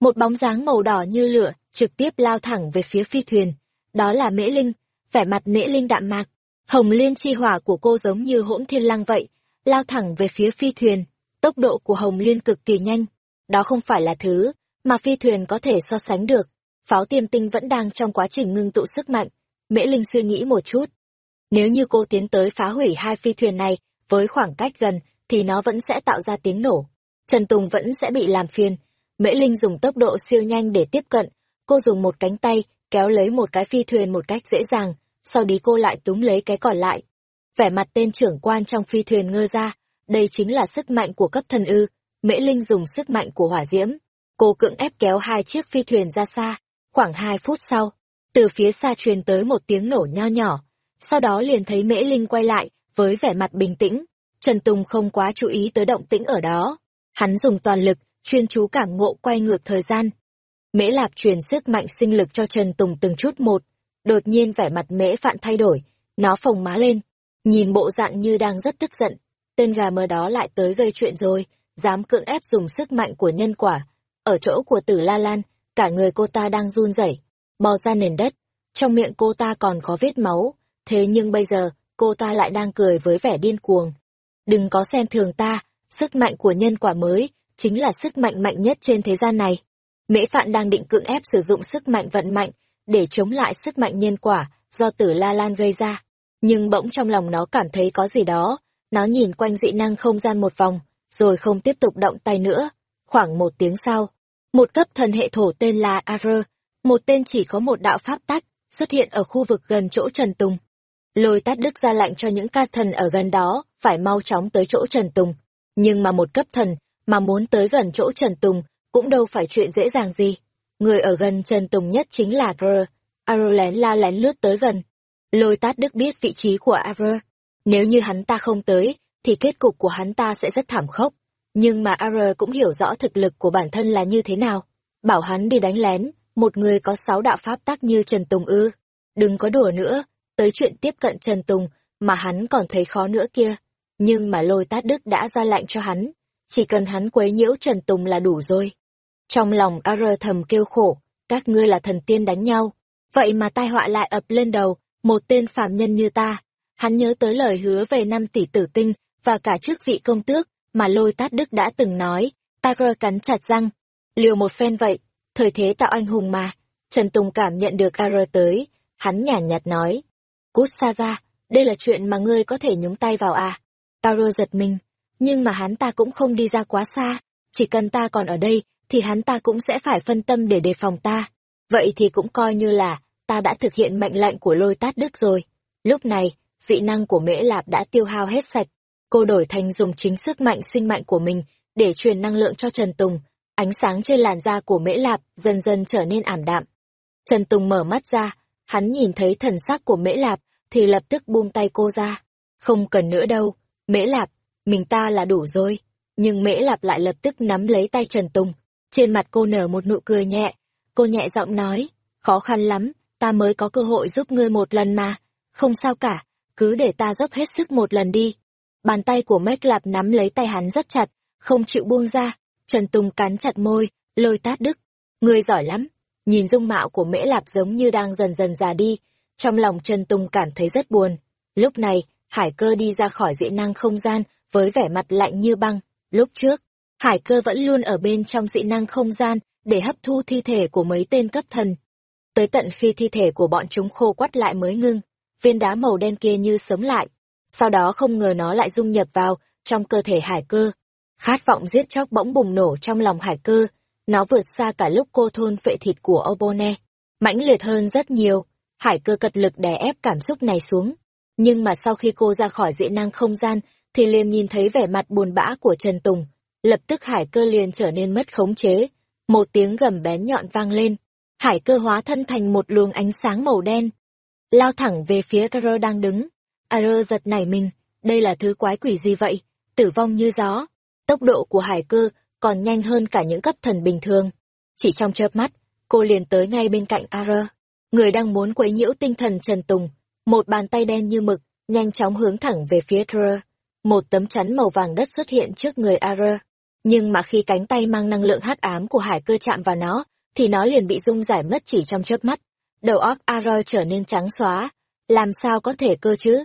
Một bóng dáng màu đỏ như lửa, trực tiếp lao thẳng về phía phi thuyền. Đó là Mễ Linh, vẻ mặt Mễ Linh đạm mạc. Hồng liên chi hỏa của cô giống như hỗn thiên lăng vậy, lao thẳng về phía phi thuyền. Tốc độ của Hồng liên cực kỳ nhanh. Đó không phải là thứ mà phi thuyền có thể so sánh được. Pháo tiêm tinh vẫn đang trong quá trình ngưng tụ sức mạnh. Mễ Linh suy nghĩ một chút. Nếu như cô tiến tới phá hủy hai phi thuyền này với khoảng cách gần thì nó vẫn sẽ tạo ra tiếng nổ. Trần Tùng vẫn sẽ bị làm phiền. Mễ Linh dùng tốc độ siêu nhanh để tiếp cận. Cô dùng một cánh tay kéo lấy một cái phi thuyền một cách dễ dàng, sau đó cô lại túm lấy cái còn lại. Vẻ mặt tên trưởng quan trong phi thuyền ngơ ra, đây chính là sức mạnh của cấp thần ư. Mễ Linh dùng sức mạnh của hỏa diễm. Cô cưỡng ép kéo hai chiếc phi thuyền ra xa. Khoảng hai phút sau, từ phía xa truyền tới một tiếng nổ nho nhỏ. Sau đó liền thấy Mễ Linh quay lại, với vẻ mặt bình tĩnh. Trần Tùng không quá chú ý tới động tĩnh ở đó. Hắn dùng toàn lực, chuyên chú cảm ngộ quay ngược thời gian. Mễ Lạp truyền sức mạnh sinh lực cho Trần Tùng từng chút một. Đột nhiên vẻ mặt Mễ Phạn thay đổi, nó phồng má lên, nhìn bộ dạng như đang rất tức giận. Tên gà mờ đó lại tới gây chuyện rồi, dám cưỡng ép dùng sức mạnh của nhân quả. Ở chỗ của tử La Lan, cả người cô ta đang run rẩy, bò ra nền đất. Trong miệng cô ta còn có vết máu, thế nhưng bây giờ, cô ta lại đang cười với vẻ điên cuồng. Đừng có xem thường ta, sức mạnh của nhân quả mới, chính là sức mạnh mạnh nhất trên thế gian này. Mễ Phạn đang định cưỡng ép sử dụng sức mạnh vận mạnh để chống lại sức mạnh nhân quả do tử La Lan gây ra. Nhưng bỗng trong lòng nó cảm thấy có gì đó, nó nhìn quanh dị năng không gian một vòng, rồi không tiếp tục động tay nữa. Khoảng một tiếng sau, một cấp thần hệ thổ tên là Ar, một tên chỉ có một đạo pháp tắc, xuất hiện ở khu vực gần chỗ Trần Tùng. Lôi tát đức ra lạnh cho những ca thần ở gần đó, phải mau chóng tới chỗ Trần Tùng. Nhưng mà một cấp thần, mà muốn tới gần chỗ Trần Tùng, cũng đâu phải chuyện dễ dàng gì. Người ở gần Trần Tùng nhất chính là Gr. Aro lén la lén lướt tới gần. Lôi tát đức biết vị trí của Aro. Nếu như hắn ta không tới, thì kết cục của hắn ta sẽ rất thảm khốc. Nhưng mà Aro cũng hiểu rõ thực lực của bản thân là như thế nào. Bảo hắn đi đánh lén, một người có sáu đạo pháp tác như Trần Tùng ư. Đừng có đùa nữa, tới chuyện tiếp cận Trần Tùng mà hắn còn thấy khó nữa kia. Nhưng mà lôi tát đức đã ra lệnh cho hắn, chỉ cần hắn quấy nhiễu Trần Tùng là đủ rồi. Trong lòng A thầm kêu khổ, các ngươi là thần tiên đánh nhau, vậy mà tai họa lại ập lên đầu, một tên phàm nhân như ta. Hắn nhớ tới lời hứa về năm tỷ tử tinh và cả chức vị công tước mà lôi tát đức đã từng nói, Tara cắn chặt răng. Liều một phen vậy, thời thế tạo anh hùng mà. Trần Tùng cảm nhận được Tara tới, hắn nhàn nhạt nói. Cút xa ra, đây là chuyện mà ngươi có thể nhúng tay vào à. Tara giật mình, nhưng mà hắn ta cũng không đi ra quá xa, chỉ cần ta còn ở đây, thì hắn ta cũng sẽ phải phân tâm để đề phòng ta. Vậy thì cũng coi như là, ta đã thực hiện mệnh lệnh của lôi tát đức rồi. Lúc này, dị năng của Mễ Lạp đã tiêu hao hết sạch. Cô đổi thành dùng chính sức mạnh sinh mạnh của mình để truyền năng lượng cho Trần Tùng. Ánh sáng trên làn da của Mễ Lạp dần dần trở nên ảm đạm. Trần Tùng mở mắt ra, hắn nhìn thấy thần sắc của Mễ Lạp thì lập tức buông tay cô ra. Không cần nữa đâu, Mễ Lạp, mình ta là đủ rồi. Nhưng Mễ Lạp lại lập tức nắm lấy tay Trần Tùng. Trên mặt cô nở một nụ cười nhẹ. Cô nhẹ giọng nói, khó khăn lắm, ta mới có cơ hội giúp ngươi một lần mà. Không sao cả, cứ để ta dốc hết sức một lần đi. Bàn tay của Mếch Lạp nắm lấy tay hắn rất chặt, không chịu buông ra. Trần Tùng cắn chặt môi, lôi tát đức. Ngươi giỏi lắm. Nhìn dung mạo của Mễ Lạp giống như đang dần dần già đi. Trong lòng Trần Tùng cảm thấy rất buồn. Lúc này, Hải cơ đi ra khỏi dị năng không gian với vẻ mặt lạnh như băng. Lúc trước, Hải cơ vẫn luôn ở bên trong dị năng không gian để hấp thu thi thể của mấy tên cấp thần. Tới tận khi thi thể của bọn chúng khô quắt lại mới ngưng, viên đá màu đen kia như sống lại. Sau đó không ngờ nó lại dung nhập vào trong cơ thể hải cơ. Khát vọng giết chóc bỗng bùng nổ trong lòng hải cơ. Nó vượt xa cả lúc cô thôn phệ thịt của Obone. Mãnh liệt hơn rất nhiều. Hải cơ cật lực đè ép cảm xúc này xuống. Nhưng mà sau khi cô ra khỏi dị năng không gian, thì liền nhìn thấy vẻ mặt buồn bã của Trần Tùng. Lập tức hải cơ liền trở nên mất khống chế. Một tiếng gầm bén nhọn vang lên. Hải cơ hóa thân thành một luồng ánh sáng màu đen. Lao thẳng về phía Caro đang đứng. Aro giật nảy mình. Đây là thứ quái quỷ gì vậy? Tử vong như gió. Tốc độ của hải cơ còn nhanh hơn cả những cấp thần bình thường. Chỉ trong chớp mắt, cô liền tới ngay bên cạnh Aro. Người đang muốn quấy nhiễu tinh thần Trần Tùng một bàn tay đen như mực, nhanh chóng hướng thẳng về phía Krer. Một tấm chắn màu vàng đất xuất hiện trước người Arer. Nhưng mà khi cánh tay mang năng lượng hắc ám của hải cơ chạm vào nó, thì nó liền bị rung giải mất chỉ trong chớp mắt. Đầu óc Aroi trở nên trắng xóa. Làm sao có thể cơ chứ?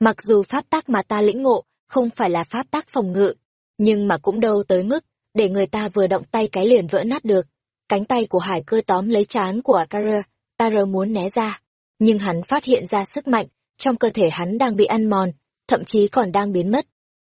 Mặc dù pháp tắc mà ta lĩnh ngộ không phải là pháp tắc phòng ngự, nhưng mà cũng đâu tới mức để người ta vừa động tay cái liền vỡ nát được. Cánh tay của hải cơ tóm lấy chán của Arer, Arer muốn né ra, nhưng hắn phát hiện ra sức mạnh trong cơ thể hắn đang bị ăn mòn, thậm chí còn đang biến mất.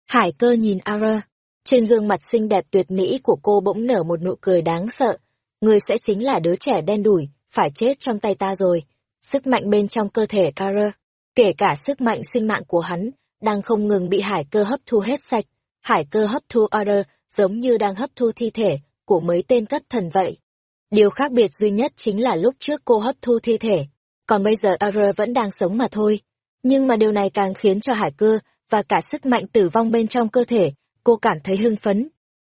Hải cơ nhìn Ara, trên gương mặt xinh đẹp tuyệt mỹ của cô bỗng nở một nụ cười đáng sợ. Người sẽ chính là đứa trẻ đen đủi, phải chết trong tay ta rồi. Sức mạnh bên trong cơ thể Kara, kể cả sức mạnh sinh mạng của hắn, đang không ngừng bị hải cơ hấp thu hết sạch. Hải cơ hấp thu Order giống như đang hấp thu thi thể của mấy tên cất thần vậy. Điều khác biệt duy nhất chính là lúc trước cô hấp thu thi thể còn bây giờ Aura vẫn đang sống mà thôi. Nhưng mà điều này càng khiến cho hải cơ và cả sức mạnh tử vong bên trong cơ thể, cô cảm thấy hưng phấn.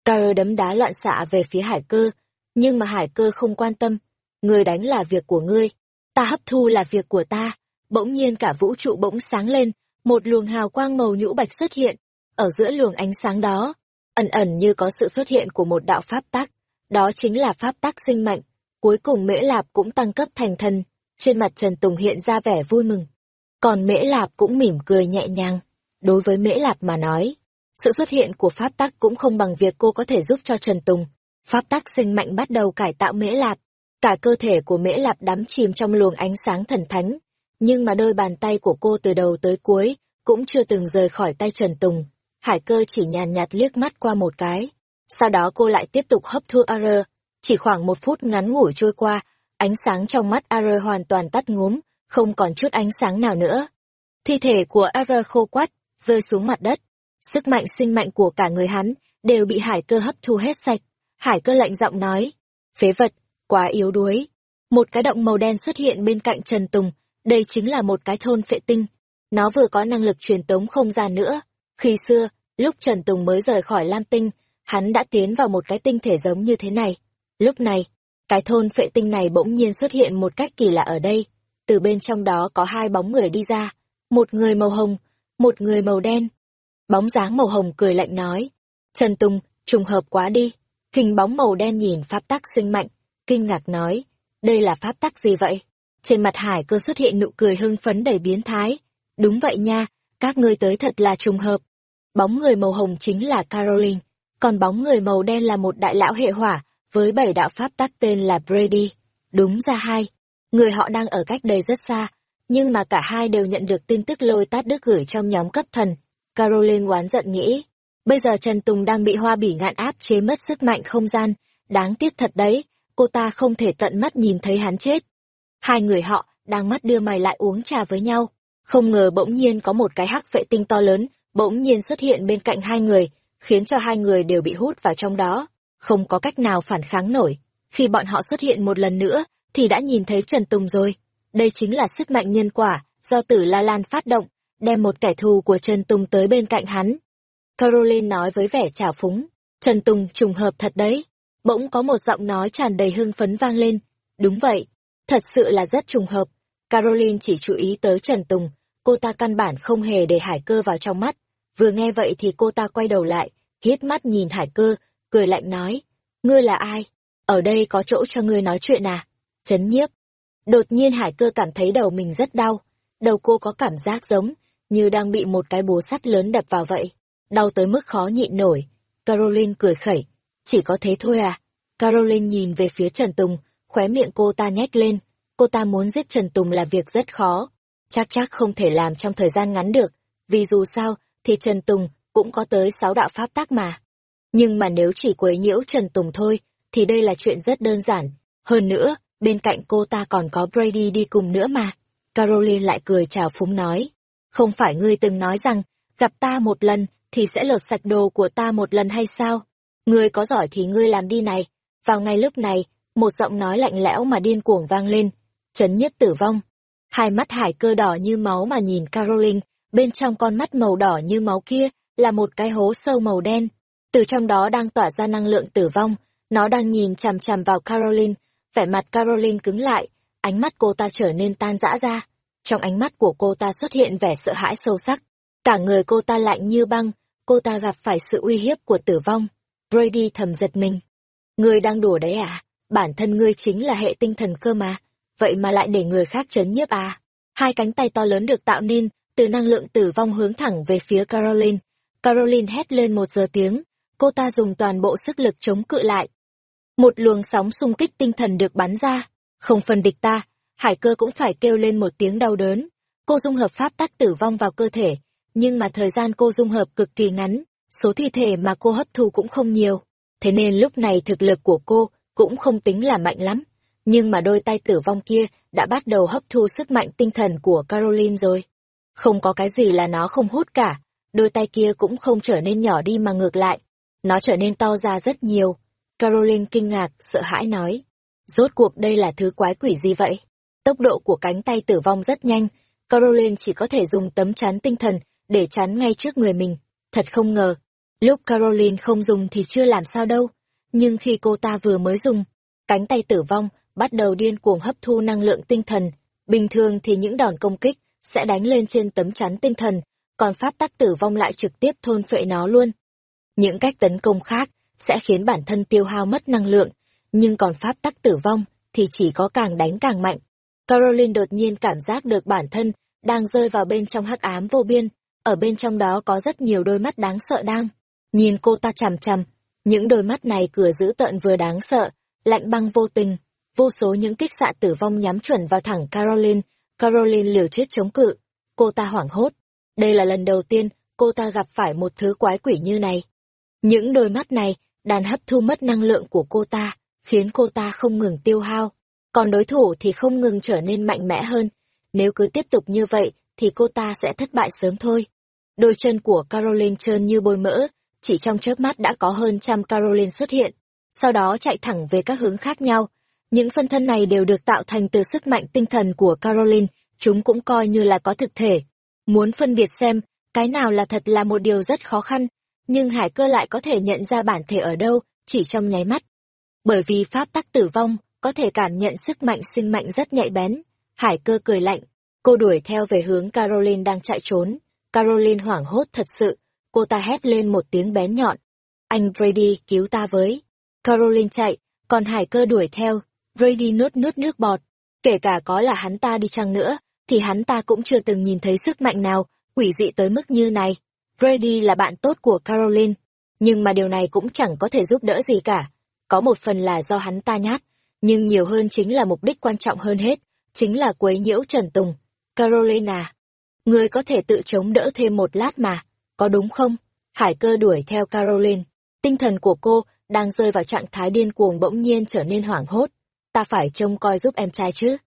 caro đấm đá loạn xạ về phía hải cơ, nhưng mà hải cơ không quan tâm. Người đánh là việc của ngươi, ta hấp thu là việc của ta. Bỗng nhiên cả vũ trụ bỗng sáng lên, một luồng hào quang màu nhũ bạch xuất hiện. Ở giữa luồng ánh sáng đó, ẩn ẩn như có sự xuất hiện của một đạo pháp tắc. Đó chính là pháp tắc sinh mệnh. Cuối cùng Mễ Lạp cũng tăng cấp thành thần trên mặt Trần Tùng hiện ra vẻ vui mừng. Còn Mễ Lạp cũng mỉm cười nhẹ nhàng. Đối với Mễ Lạp mà nói, sự xuất hiện của Pháp Tắc cũng không bằng việc cô có thể giúp cho Trần Tùng. Pháp Tắc sinh mạnh bắt đầu cải tạo Mễ Lạp. Cả cơ thể của Mễ Lạp đắm chìm trong luồng ánh sáng thần thánh. Nhưng mà đôi bàn tay của cô từ đầu tới cuối cũng chưa từng rời khỏi tay Trần Tùng. Hải cơ chỉ nhàn nhạt liếc mắt qua một cái. Sau đó cô lại tiếp tục hấp thu AR. Chỉ khoảng một phút ngắn ngủi trôi qua, Ánh sáng trong mắt AR hoàn toàn tắt ngúm, không còn chút ánh sáng nào nữa. Thi thể của AR khô quắt, rơi xuống mặt đất. Sức mạnh sinh mạnh của cả người hắn đều bị hải cơ hấp thu hết sạch. Hải cơ lạnh giọng nói, phế vật, quá yếu đuối. Một cái động màu đen xuất hiện bên cạnh Trần Tùng, đây chính là một cái thôn phệ tinh. Nó vừa có năng lực truyền tống không gian nữa. Khi xưa, lúc Trần Tùng mới rời khỏi Lam Tinh, hắn đã tiến vào một cái tinh thể giống như thế này. Lúc này, cái thôn phệ tinh này bỗng nhiên xuất hiện một cách kỳ lạ ở đây. Từ bên trong đó có hai bóng người đi ra. Một người màu hồng, một người màu đen. Bóng dáng màu hồng cười lạnh nói. Trần Tùng, trùng hợp quá đi. Hình bóng màu đen nhìn pháp tắc sinh mạnh, kinh ngạc nói. Đây là pháp tắc gì vậy? Trên mặt hải cơ xuất hiện nụ cười hưng phấn đầy biến thái. Đúng vậy nha, các ngươi tới thật là trùng hợp. bóng người màu hồng chính là Caroline, còn bóng người màu đen là một đại lão hệ hỏa, với bảy đạo pháp tắc tên là Brady. Đúng ra hai, người họ đang ở cách đây rất xa, nhưng mà cả hai đều nhận được tin tức lôi tát đức gửi trong nhóm cấp thần. Caroline oán giận nghĩ, bây giờ Trần Tùng đang bị hoa bỉ ngạn áp chế mất sức mạnh không gian, đáng tiếc thật đấy, cô ta không thể tận mắt nhìn thấy hắn chết. Hai người họ đang mắt đưa mày lại uống trà với nhau, không ngờ bỗng nhiên có một cái hắc vệ tinh to lớn, bỗng nhiên xuất hiện bên cạnh hai người, khiến cho hai người đều bị hút vào trong đó, không có cách nào phản kháng nổi. Khi bọn họ xuất hiện một lần nữa, thì đã nhìn thấy Trần Tùng rồi. Đây chính là sức mạnh nhân quả, do tử La Lan phát động, đem một kẻ thù của Trần Tùng tới bên cạnh hắn. Caroline nói với vẻ trào phúng, Trần Tùng trùng hợp thật đấy. Bỗng có một giọng nói tràn đầy hưng phấn vang lên. Đúng vậy, thật sự là rất trùng hợp. Caroline chỉ chú ý tới Trần Tùng, cô ta căn bản không hề để hải cơ vào trong mắt. Vừa nghe vậy thì cô ta quay đầu lại, hiếp mắt nhìn hải cơ, cười lạnh nói, ngươi là ai? Ở đây có chỗ cho ngươi nói chuyện à? Chấn nhiếp. Đột nhiên hải cơ cảm thấy đầu mình rất đau, đầu cô có cảm giác giống như đang bị một cái búa sắt lớn đập vào vậy. Đau tới mức khó nhịn nổi. Caroline cười khẩy, chỉ có thế thôi à? Caroline nhìn về phía Trần Tùng, khóe miệng cô ta nhếch lên. Cô ta muốn giết Trần Tùng là việc rất khó, chắc chắc không thể làm trong thời gian ngắn được, vì dù sao thì Trần Tùng cũng có tới sáu đạo pháp tác mà. Nhưng mà nếu chỉ quấy nhiễu Trần Tùng thôi, thì đây là chuyện rất đơn giản. Hơn nữa, bên cạnh cô ta còn có Brady đi cùng nữa mà. Caroline lại cười chào phúng nói. Không phải ngươi từng nói rằng, gặp ta một lần thì sẽ lột sạch đồ của ta một lần hay sao? Ngươi có giỏi thì ngươi làm đi này. Vào ngay lúc này, một giọng nói lạnh lẽo mà điên cuồng vang lên. Chấn nhiếp tử vong. Hai mắt hải cơ đỏ như máu mà nhìn Caroline, bên trong con mắt màu đỏ như máu kia là một cái hố sâu màu đen. Từ trong đó đang tỏa ra năng lượng tử vong, nó đang nhìn chằm chằm vào Caroline, vẻ mặt Caroline cứng lại, ánh mắt cô ta trở nên tan rã ra. Trong ánh mắt của cô ta xuất hiện vẻ sợ hãi sâu sắc. Cả người cô ta lạnh như băng, cô ta gặp phải sự uy hiếp của tử vong. Brady thầm giật mình. Ngươi đang đùa đấy à? Bản thân ngươi chính là hệ tinh thần cơ mà. Vậy mà lại để người khác chấn nhiếp à? Hai cánh tay to lớn được tạo nên, từ năng lượng tử vong hướng thẳng về phía Caroline. Caroline hét lên một giờ tiếng, cô ta dùng toàn bộ sức lực chống cự lại. Một luồng sóng xung kích tinh thần được bắn ra, không phân địch ta, hải cơ cũng phải kêu lên một tiếng đau đớn. Cô dung hợp pháp tắc tử vong vào cơ thể, nhưng mà thời gian cô dung hợp cực kỳ ngắn, số thi thể mà cô hấp thu cũng không nhiều. Thế nên lúc này thực lực của cô cũng không tính là mạnh lắm. Nhưng mà đôi tay tử vong kia đã bắt đầu hấp thu sức mạnh tinh thần của Caroline rồi. Không có cái gì là nó không hút cả, đôi tay kia cũng không trở nên nhỏ đi mà ngược lại. Nó trở nên to ra rất nhiều. Caroline kinh ngạc, sợ hãi nói. Rốt cuộc đây là thứ quái quỷ gì vậy? Tốc độ của cánh tay tử vong rất nhanh, Caroline chỉ có thể dùng tấm chắn tinh thần để chắn ngay trước người mình. Thật không ngờ, lúc Caroline không dùng thì chưa làm sao đâu, nhưng khi cô ta vừa mới dùng, cánh tay tử vong bắt đầu điên cuồng hấp thu năng lượng tinh thần. Bình thường thì những đòn công kích sẽ đánh lên trên tấm chắn tinh thần, còn pháp tắc tử vong lại trực tiếp thôn phệ nó luôn. Những cách tấn công khác sẽ khiến bản thân tiêu hao mất năng lượng, nhưng còn pháp tắc tử vong thì chỉ có càng đánh càng mạnh. Caroline đột nhiên cảm giác được bản thân đang rơi vào bên trong hắc ám vô biên, ở bên trong đó có rất nhiều đôi mắt đáng sợ đang nhìn cô ta chằm chằm, những đôi mắt này cửa dữ tợn vừa đáng sợ, lạnh băng vô tình, vô số những kích xạ tử vong nhắm chuẩn vào thẳng Caroline, Caroline liều chết chống cự, cô ta hoảng hốt. Đây là lần đầu tiên cô ta gặp phải một thứ quái quỷ như này. Những đôi mắt này đàn hấp thu mất năng lượng của cô ta, khiến cô ta không ngừng tiêu hao. Còn đối thủ thì không ngừng trở nên mạnh mẽ hơn. Nếu cứ tiếp tục như vậy, thì cô ta sẽ thất bại sớm thôi. Đôi chân của Caroline trơn như bôi mỡ, chỉ trong chớp mắt đã có hơn trăm Caroline xuất hiện, sau đó chạy thẳng về các hướng khác nhau. Những phân thân này đều được tạo thành từ sức mạnh tinh thần của Caroline, chúng cũng coi như là có thực thể. Muốn phân biệt xem, cái nào là thật là một điều rất khó khăn, nhưng hải cơ lại có thể nhận ra bản thể ở đâu, chỉ trong nháy mắt. Bởi vì pháp tắc tử vong, có thể cảm nhận sức mạnh sinh mạnh rất nhạy bén. Hải cơ cười lạnh, cô đuổi theo về hướng Caroline đang chạy trốn. Caroline hoảng hốt thật sự, cô ta hét lên một tiếng bén nhọn. Anh Brady cứu ta với. Caroline chạy, còn hải cơ đuổi theo, Brady nuốt nuốt nước bọt. Kể cả có là hắn ta đi chăng nữa, thì hắn ta cũng chưa từng nhìn thấy sức mạnh nào, quỷ dị tới mức như này. brady là bạn tốt của Caroline, nhưng mà điều này cũng chẳng có thể giúp đỡ gì cả. Có một phần là do hắn ta nhát, nhưng nhiều hơn chính là mục đích quan trọng hơn hết, chính là quấy nhiễu Trần Tùng. Carolina người có thể tự chống đỡ thêm một lát mà, có đúng không? Hải cơ đuổi theo Caroline. Tinh thần của cô đang rơi vào trạng thái điên cuồng bỗng nhiên trở nên hoảng hốt. Ta phải trông coi giúp em trai chứ.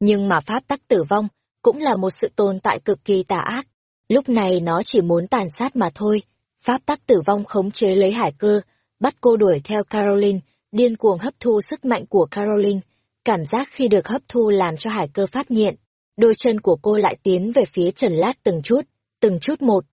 Nhưng mà pháp tắc tử vong cũng là một sự tồn tại cực kỳ tà ác. Lúc này nó chỉ muốn tàn sát mà thôi. Pháp tắc tử vong khống chế lấy hải cơ, bắt cô đuổi theo Caroline, điên cuồng hấp thu sức mạnh của Caroline. Cảm giác khi được hấp thu làm cho hải cơ phát nghiện. Đôi chân của cô lại tiến về phía Trần Lát từng chút, từng chút một.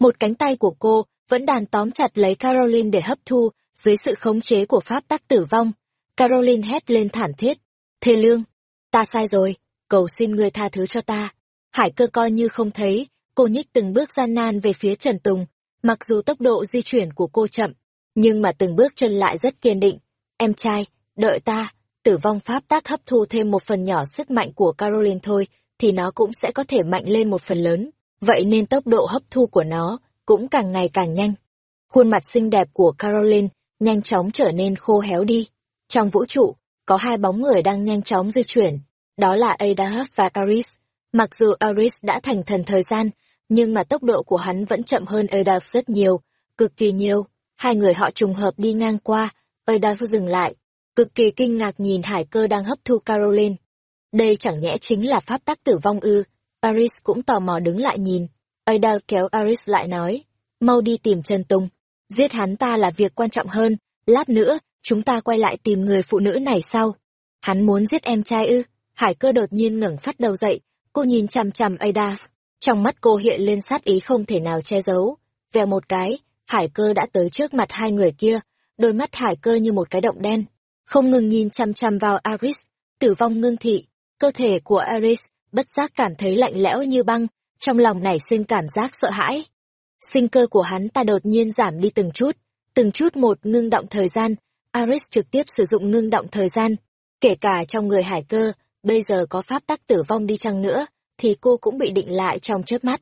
Một cánh tay của cô vẫn đàn tóm chặt lấy Caroline để hấp thu, dưới sự khống chế của pháp tắc tử vong. Caroline hét lên thản thiết. Thê lương, ta sai rồi, cầu xin ngươi tha thứ cho ta. Hải cơ coi như không thấy, cô nhích từng bước gian nan về phía Trần Tùng. Mặc dù tốc độ di chuyển của cô chậm, nhưng mà từng bước chân lại rất kiên định. Em trai, đợi ta, tử vong pháp tác hấp thu thêm một phần nhỏ sức mạnh của Caroline thôi, thì nó cũng sẽ có thể mạnh lên một phần lớn. Vậy nên tốc độ hấp thu của nó cũng càng ngày càng nhanh. Khuôn mặt xinh đẹp của Caroline nhanh chóng trở nên khô héo đi. Trong vũ trụ, có hai bóng người đang nhanh chóng di chuyển. Đó là Ada và Aris. Mặc dù Aris đã thành thần thời gian, nhưng mà tốc độ của hắn vẫn chậm hơn Ada rất nhiều, cực kỳ nhiều. Hai người họ trùng hợp đi ngang qua, Adaf dừng lại, cực kỳ kinh ngạc nhìn hải cơ đang hấp thu Caroline. Đây chẳng nhẽ chính là pháp tắc tử vong ư. Aris cũng tò mò đứng lại nhìn. Ada kéo Aris lại nói, mau đi tìm Trần Tùng. Giết hắn ta là việc quan trọng hơn, lát nữa, chúng ta quay lại tìm người phụ nữ này sau. Hắn muốn giết em trai ư, hải cơ đột nhiên ngẩng phát đầu dậy, cô nhìn chằm chằm Ada. Trong mắt cô hiện lên sát ý không thể nào che giấu. Vèo một cái, hải cơ đã tới trước mặt hai người kia, đôi mắt hải cơ như một cái động đen. Không ngừng nhìn chằm chằm vào Aris, tử vong ngưng thị. Cơ thể của Aris bất giác cảm thấy lạnh lẽo như băng, trong lòng nảy sinh cảm giác sợ hãi. Sinh cơ của hắn ta đột nhiên giảm đi từng chút, từng chút một ngưng động thời gian, Aris trực tiếp sử dụng ngưng động thời gian. Kể cả trong người hải cơ, bây giờ có pháp tắc tử vong đi chăng nữa, thì cô cũng bị định lại trong chớp mắt.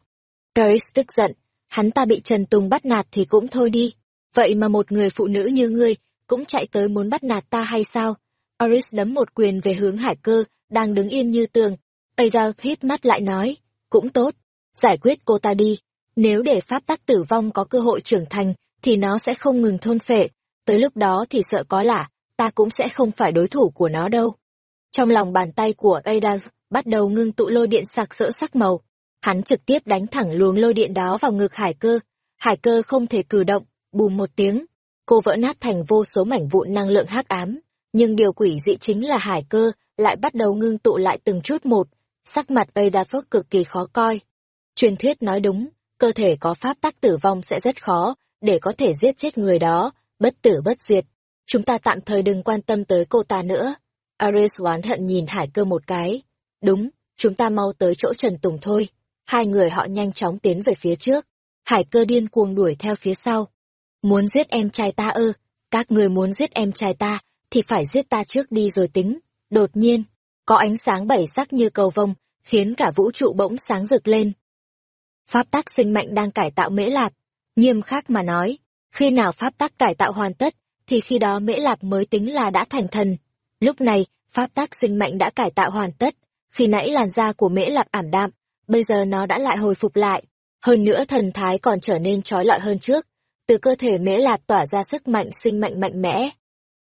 Aris tức giận, hắn ta bị Trần Tùng bắt nạt thì cũng thôi đi. Vậy mà một người phụ nữ như ngươi cũng chạy tới muốn bắt nạt ta hay sao? Aris đấm một quyền về hướng hải cơ, đang đứng yên như tường. Ada hít mắt lại nói, cũng tốt, giải quyết cô ta đi. Nếu để pháp tắc tử vong có cơ hội trưởng thành, thì nó sẽ không ngừng thôn phệ. Tới lúc đó thì sợ có lạ, ta cũng sẽ không phải đối thủ của nó đâu. Trong lòng bàn tay của Ada bắt đầu ngưng tụ lôi điện sặc sỡ sắc màu. Hắn trực tiếp đánh thẳng luồng lôi điện đó vào ngực hải cơ. Hải cơ không thể cử động, bùm một tiếng. Cô vỡ nát thành vô số mảnh vụn năng lượng hắc ám. Nhưng điều quỷ dị chính là hải cơ lại bắt đầu ngưng tụ lại từng chút một. Sắc mặt Ada Phước cực kỳ khó coi. Truyền thuyết nói đúng, cơ thể có pháp tắc tử vong sẽ rất khó, để có thể giết chết người đó, bất tử bất diệt. Chúng ta tạm thời đừng quan tâm tới cô ta nữa. Ares oán hận nhìn hải cơ một cái. Đúng, chúng ta mau tới chỗ Trần Tùng thôi. Hai người họ nhanh chóng tiến về phía trước. Hải cơ điên cuồng đuổi theo phía sau. Muốn giết em trai ta ư? Các người muốn giết em trai ta, thì phải giết ta trước đi rồi tính. Đột nhiên, có ánh sáng bảy sắc như cầu vông, khiến cả vũ trụ bỗng sáng rực lên. Pháp tắc sinh mệnh đang cải tạo mễ lạp. Nghiêm khắc mà nói, khi nào pháp tắc cải tạo hoàn tất, thì khi đó mễ lạp mới tính là đã thành thần. Lúc này, pháp tắc sinh mệnh đã cải tạo hoàn tất, khi nãy làn da của mễ lạp ảm đạm, bây giờ nó đã lại hồi phục lại. Hơn nữa thần thái còn trở nên trói lọi hơn trước, từ cơ thể mễ lạp tỏa ra sức mạnh sinh mệnh mạnh mẽ.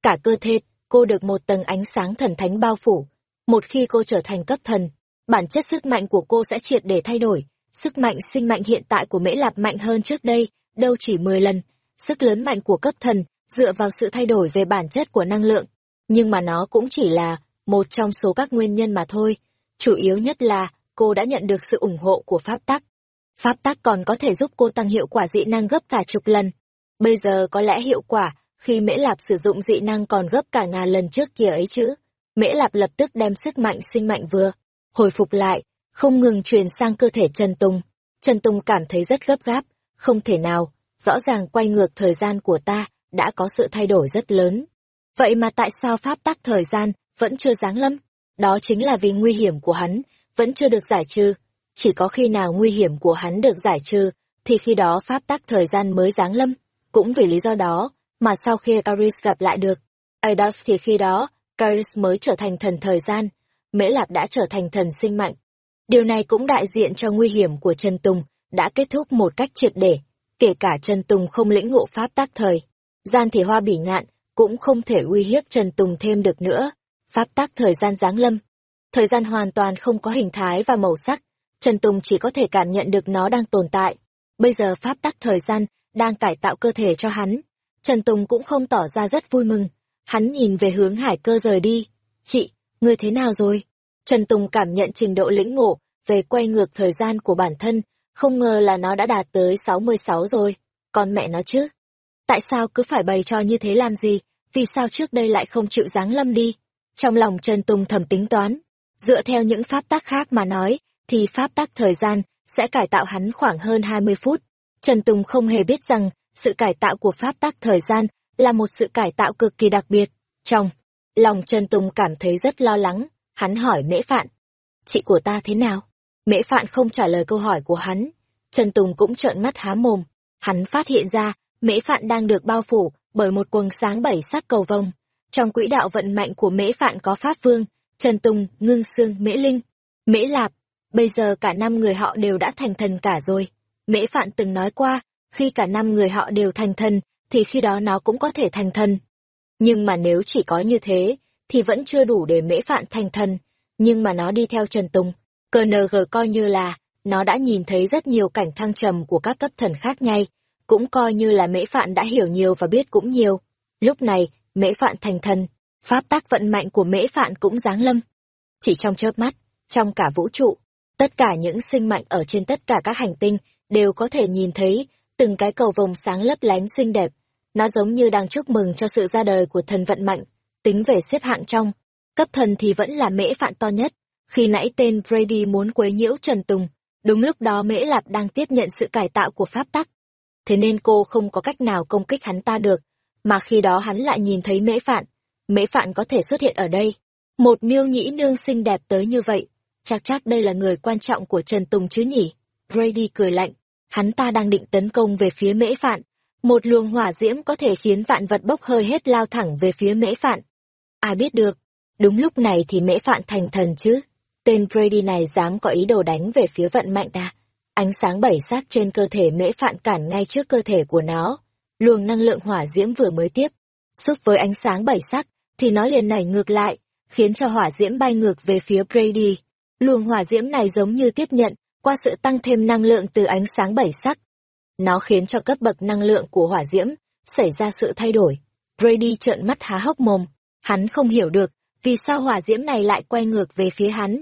Cả cơ thể, cô được một tầng ánh sáng thần thánh bao phủ. Một khi cô trở thành cấp thần, bản chất sức mạnh của cô sẽ triệt để thay đổi, Sức mạnh sinh mạnh hiện tại của Mễ Lạp mạnh hơn trước đây, đâu chỉ 10 lần. Sức lớn mạnh của cấp thần dựa vào sự thay đổi về bản chất của năng lượng, nhưng mà nó cũng chỉ là một trong số các nguyên nhân mà thôi. Chủ yếu nhất là cô đã nhận được sự ủng hộ của pháp tắc. Pháp tắc còn có thể giúp cô tăng hiệu quả dị năng gấp cả chục lần. Bây giờ có lẽ hiệu quả khi Mễ Lạp sử dụng dị năng còn gấp cả ngàn lần trước kia ấy chứ. Mễ Lạp lập tức đem sức mạnh sinh mạnh vừa, hồi phục lại, không ngừng truyền sang cơ thể Trần Tùng. Trần Tùng cảm thấy rất gấp gáp, không thể nào, rõ ràng quay ngược thời gian của ta, đã có sự thay đổi rất lớn. Vậy mà tại sao pháp tắc thời gian vẫn chưa giáng lâm? Đó chính là vì nguy hiểm của hắn vẫn chưa được giải trừ. Chỉ có khi nào nguy hiểm của hắn được giải trừ, thì khi đó pháp tắc thời gian mới giáng lâm. Cũng vì lý do đó, mà sau khi Caris gặp lại được, Adolf thì khi đó, Caris mới trở thành thần thời gian, Mễ Lạp đã trở thành thần sinh mạnh. Điều này cũng đại diện cho nguy hiểm của Trần Tùng đã kết thúc một cách triệt để, kể cả Trần Tùng không lĩnh ngộ pháp tác thời. Gian thì hoa bỉ ngạn cũng không thể uy hiếp Trần Tùng thêm được nữa. Pháp tác thời gian giáng lâm. Thời gian hoàn toàn không có hình thái và màu sắc, Trần Tùng chỉ có thể cảm nhận được nó đang tồn tại. Bây giờ pháp tắc thời gian đang cải tạo cơ thể cho hắn. Trần Tùng cũng không tỏ ra rất vui mừng. Hắn nhìn về hướng hải cơ rời đi. Chị, ngươi thế nào rồi? Trần Tùng cảm nhận trình độ lĩnh ngộ về quay ngược thời gian của bản thân, không ngờ là nó đã đạt tới 66 rồi. Còn mẹ nó chứ. Tại sao cứ phải bày cho như thế làm gì? Vì sao trước đây lại không chịu dáng lâm đi? Trong lòng Trần Tùng thầm tính toán. Dựa theo những pháp tắc khác mà nói, thì pháp tắc thời gian sẽ cải tạo hắn khoảng hơn 20 phút. Trần Tùng không hề biết rằng sự cải tạo của pháp tắc thời gian là một sự cải tạo cực kỳ đặc biệt. Trong lòng Trần Tùng cảm thấy rất lo lắng, hắn hỏi Mễ Phạn. Chị của ta thế nào? Mễ Phạn không trả lời câu hỏi của hắn. Trần Tùng cũng trợn mắt há mồm. Hắn phát hiện ra, Mễ Phạn đang được bao phủ bởi một quần sáng bảy sắc cầu vồng. Trong quỹ đạo vận mạnh của Mễ Phạn có Pháp Vương, Trần Tùng, Ngưng Sương, Mễ Linh, Mễ Lạp, Bây giờ cả năm người họ đều đã thành thần cả rồi. Mễ Phạn từng nói qua, khi cả năm người họ đều thành thần, thì khi đó nó cũng có thể thành thần. Nhưng mà nếu chỉ có như thế, thì vẫn chưa đủ để Mễ Phạn thành thần. Nhưng mà nó đi theo Trần Tùng, cờ NG coi như là, nó đã nhìn thấy rất nhiều cảnh thăng trầm của các cấp thần khác nhay, cũng coi như là Mễ Phạn đã hiểu nhiều và biết cũng nhiều. Lúc này, Mễ Phạn thành thần, pháp tác vận mạnh của Mễ Phạn cũng giáng lâm. Chỉ trong chớp mắt, trong cả vũ trụ, Tất cả những sinh mạnh ở trên tất cả các hành tinh đều có thể nhìn thấy từng cái cầu vồng sáng lấp lánh xinh đẹp. Nó giống như đang chúc mừng cho sự ra đời của thần vận mạnh, tính về xếp hạng trong. Cấp thần thì vẫn là mễ phạn to nhất. Khi nãy tên Brady muốn quấy nhiễu Trần Tùng, đúng lúc đó mễ lạp đang tiếp nhận sự cải tạo của pháp tắc. Thế nên cô không có cách nào công kích hắn ta được, mà khi đó hắn lại nhìn thấy mễ phạn. Mễ phạn có thể xuất hiện ở đây. Một miêu nhĩ nương xinh đẹp tới như vậy, chắc chắc đây là người quan trọng của Trần Tùng chứ nhỉ? Brady cười lạnh, hắn ta đang định tấn công về phía mễ phạn. Một luồng hỏa diễm có thể khiến vạn vật bốc hơi hết lao thẳng về phía mễ phạn. Ai biết được, đúng lúc này thì mễ phạn thành thần chứ. Tên Brady này dám có ý đồ đánh về phía vận mạnh ta. Ánh sáng bảy sắc trên cơ thể mễ phạn cản ngay trước cơ thể của nó. Luồng năng lượng hỏa diễm vừa mới tiếp. Xúc với ánh sáng bảy sắc, thì nó liền nảy ngược lại, khiến cho hỏa diễm bay ngược về phía Brady. Luồng hỏa diễm này giống như tiếp nhận qua sự tăng thêm năng lượng từ ánh sáng bảy sắc. Nó khiến cho cấp bậc năng lượng của hỏa diễm xảy ra sự thay đổi. Brady trợn mắt há hốc mồm, hắn không hiểu được vì sao hỏa diễm này lại quay ngược về phía hắn.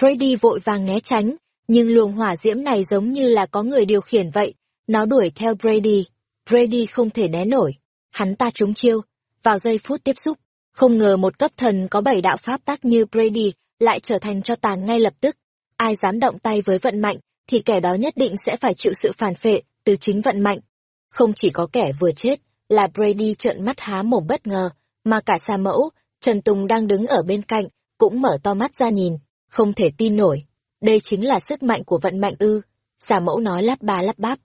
Brady vội vàng né tránh, nhưng luồng hỏa diễm này giống như là có người điều khiển vậy, nó đuổi theo Brady. Brady không thể né nổi, hắn ta trúng chiêu, vào giây phút tiếp xúc, không ngờ một cấp thần có bảy đạo pháp tác như Brady lại trở thành cho tàn ngay lập tức. Ai dám động tay với vận mạnh, thì kẻ đó nhất định sẽ phải chịu sự phản phệ từ chính vận mạnh. Không chỉ có kẻ vừa chết, là Brady trợn mắt há mồm bất ngờ, mà cả xa mẫu, Trần Tùng đang đứng ở bên cạnh, cũng mở to mắt ra nhìn, không thể tin nổi. Đây chính là sức mạnh của vận mạnh ư. Xà mẫu nói lắp ba lắp bắp.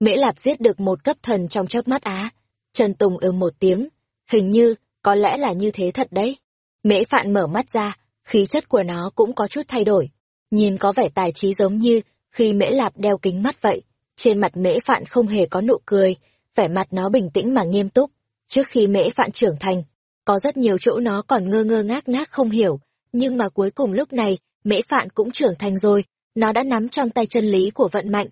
Mễ Lạp giết được một cấp thần trong chớp mắt á. Trần Tùng ư một tiếng. Hình như, có lẽ là như thế thật đấy. Mễ Phạn mở mắt ra, khí chất của nó cũng có chút thay đổi. Nhìn có vẻ tài trí giống như khi mễ lạp đeo kính mắt vậy. Trên mặt mễ phạn không hề có nụ cười, vẻ mặt nó bình tĩnh mà nghiêm túc. Trước khi mễ phạn trưởng thành, có rất nhiều chỗ nó còn ngơ ngơ ngác ngác không hiểu, nhưng mà cuối cùng lúc này, mễ phạn cũng trưởng thành rồi, nó đã nắm trong tay chân lý của vận mạnh.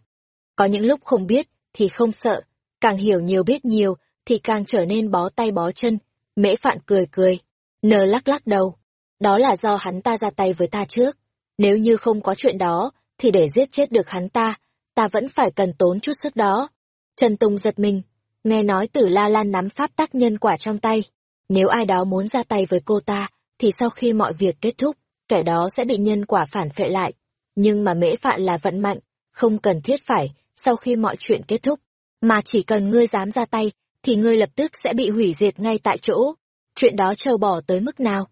Có những lúc không biết, thì không sợ, càng hiểu nhiều biết nhiều, thì càng trở nên bó tay bó chân. Mễ phạn cười cười, nờ lắc lắc đầu, đó là do hắn ta ra tay với ta trước. Nếu như không có chuyện đó, thì để giết chết được hắn ta, ta vẫn phải cần tốn chút sức đó. Trần Tùng giật mình, nghe nói tử La Lan nắm pháp tắc nhân quả trong tay. Nếu ai đó muốn ra tay với cô ta, thì sau khi mọi việc kết thúc, kẻ đó sẽ bị nhân quả phản phệ lại. Nhưng mà mễ phạn là vận mạnh, không cần thiết phải, sau khi mọi chuyện kết thúc, mà chỉ cần ngươi dám ra tay, thì ngươi lập tức sẽ bị hủy diệt ngay tại chỗ. Chuyện đó trâu bò tới mức nào?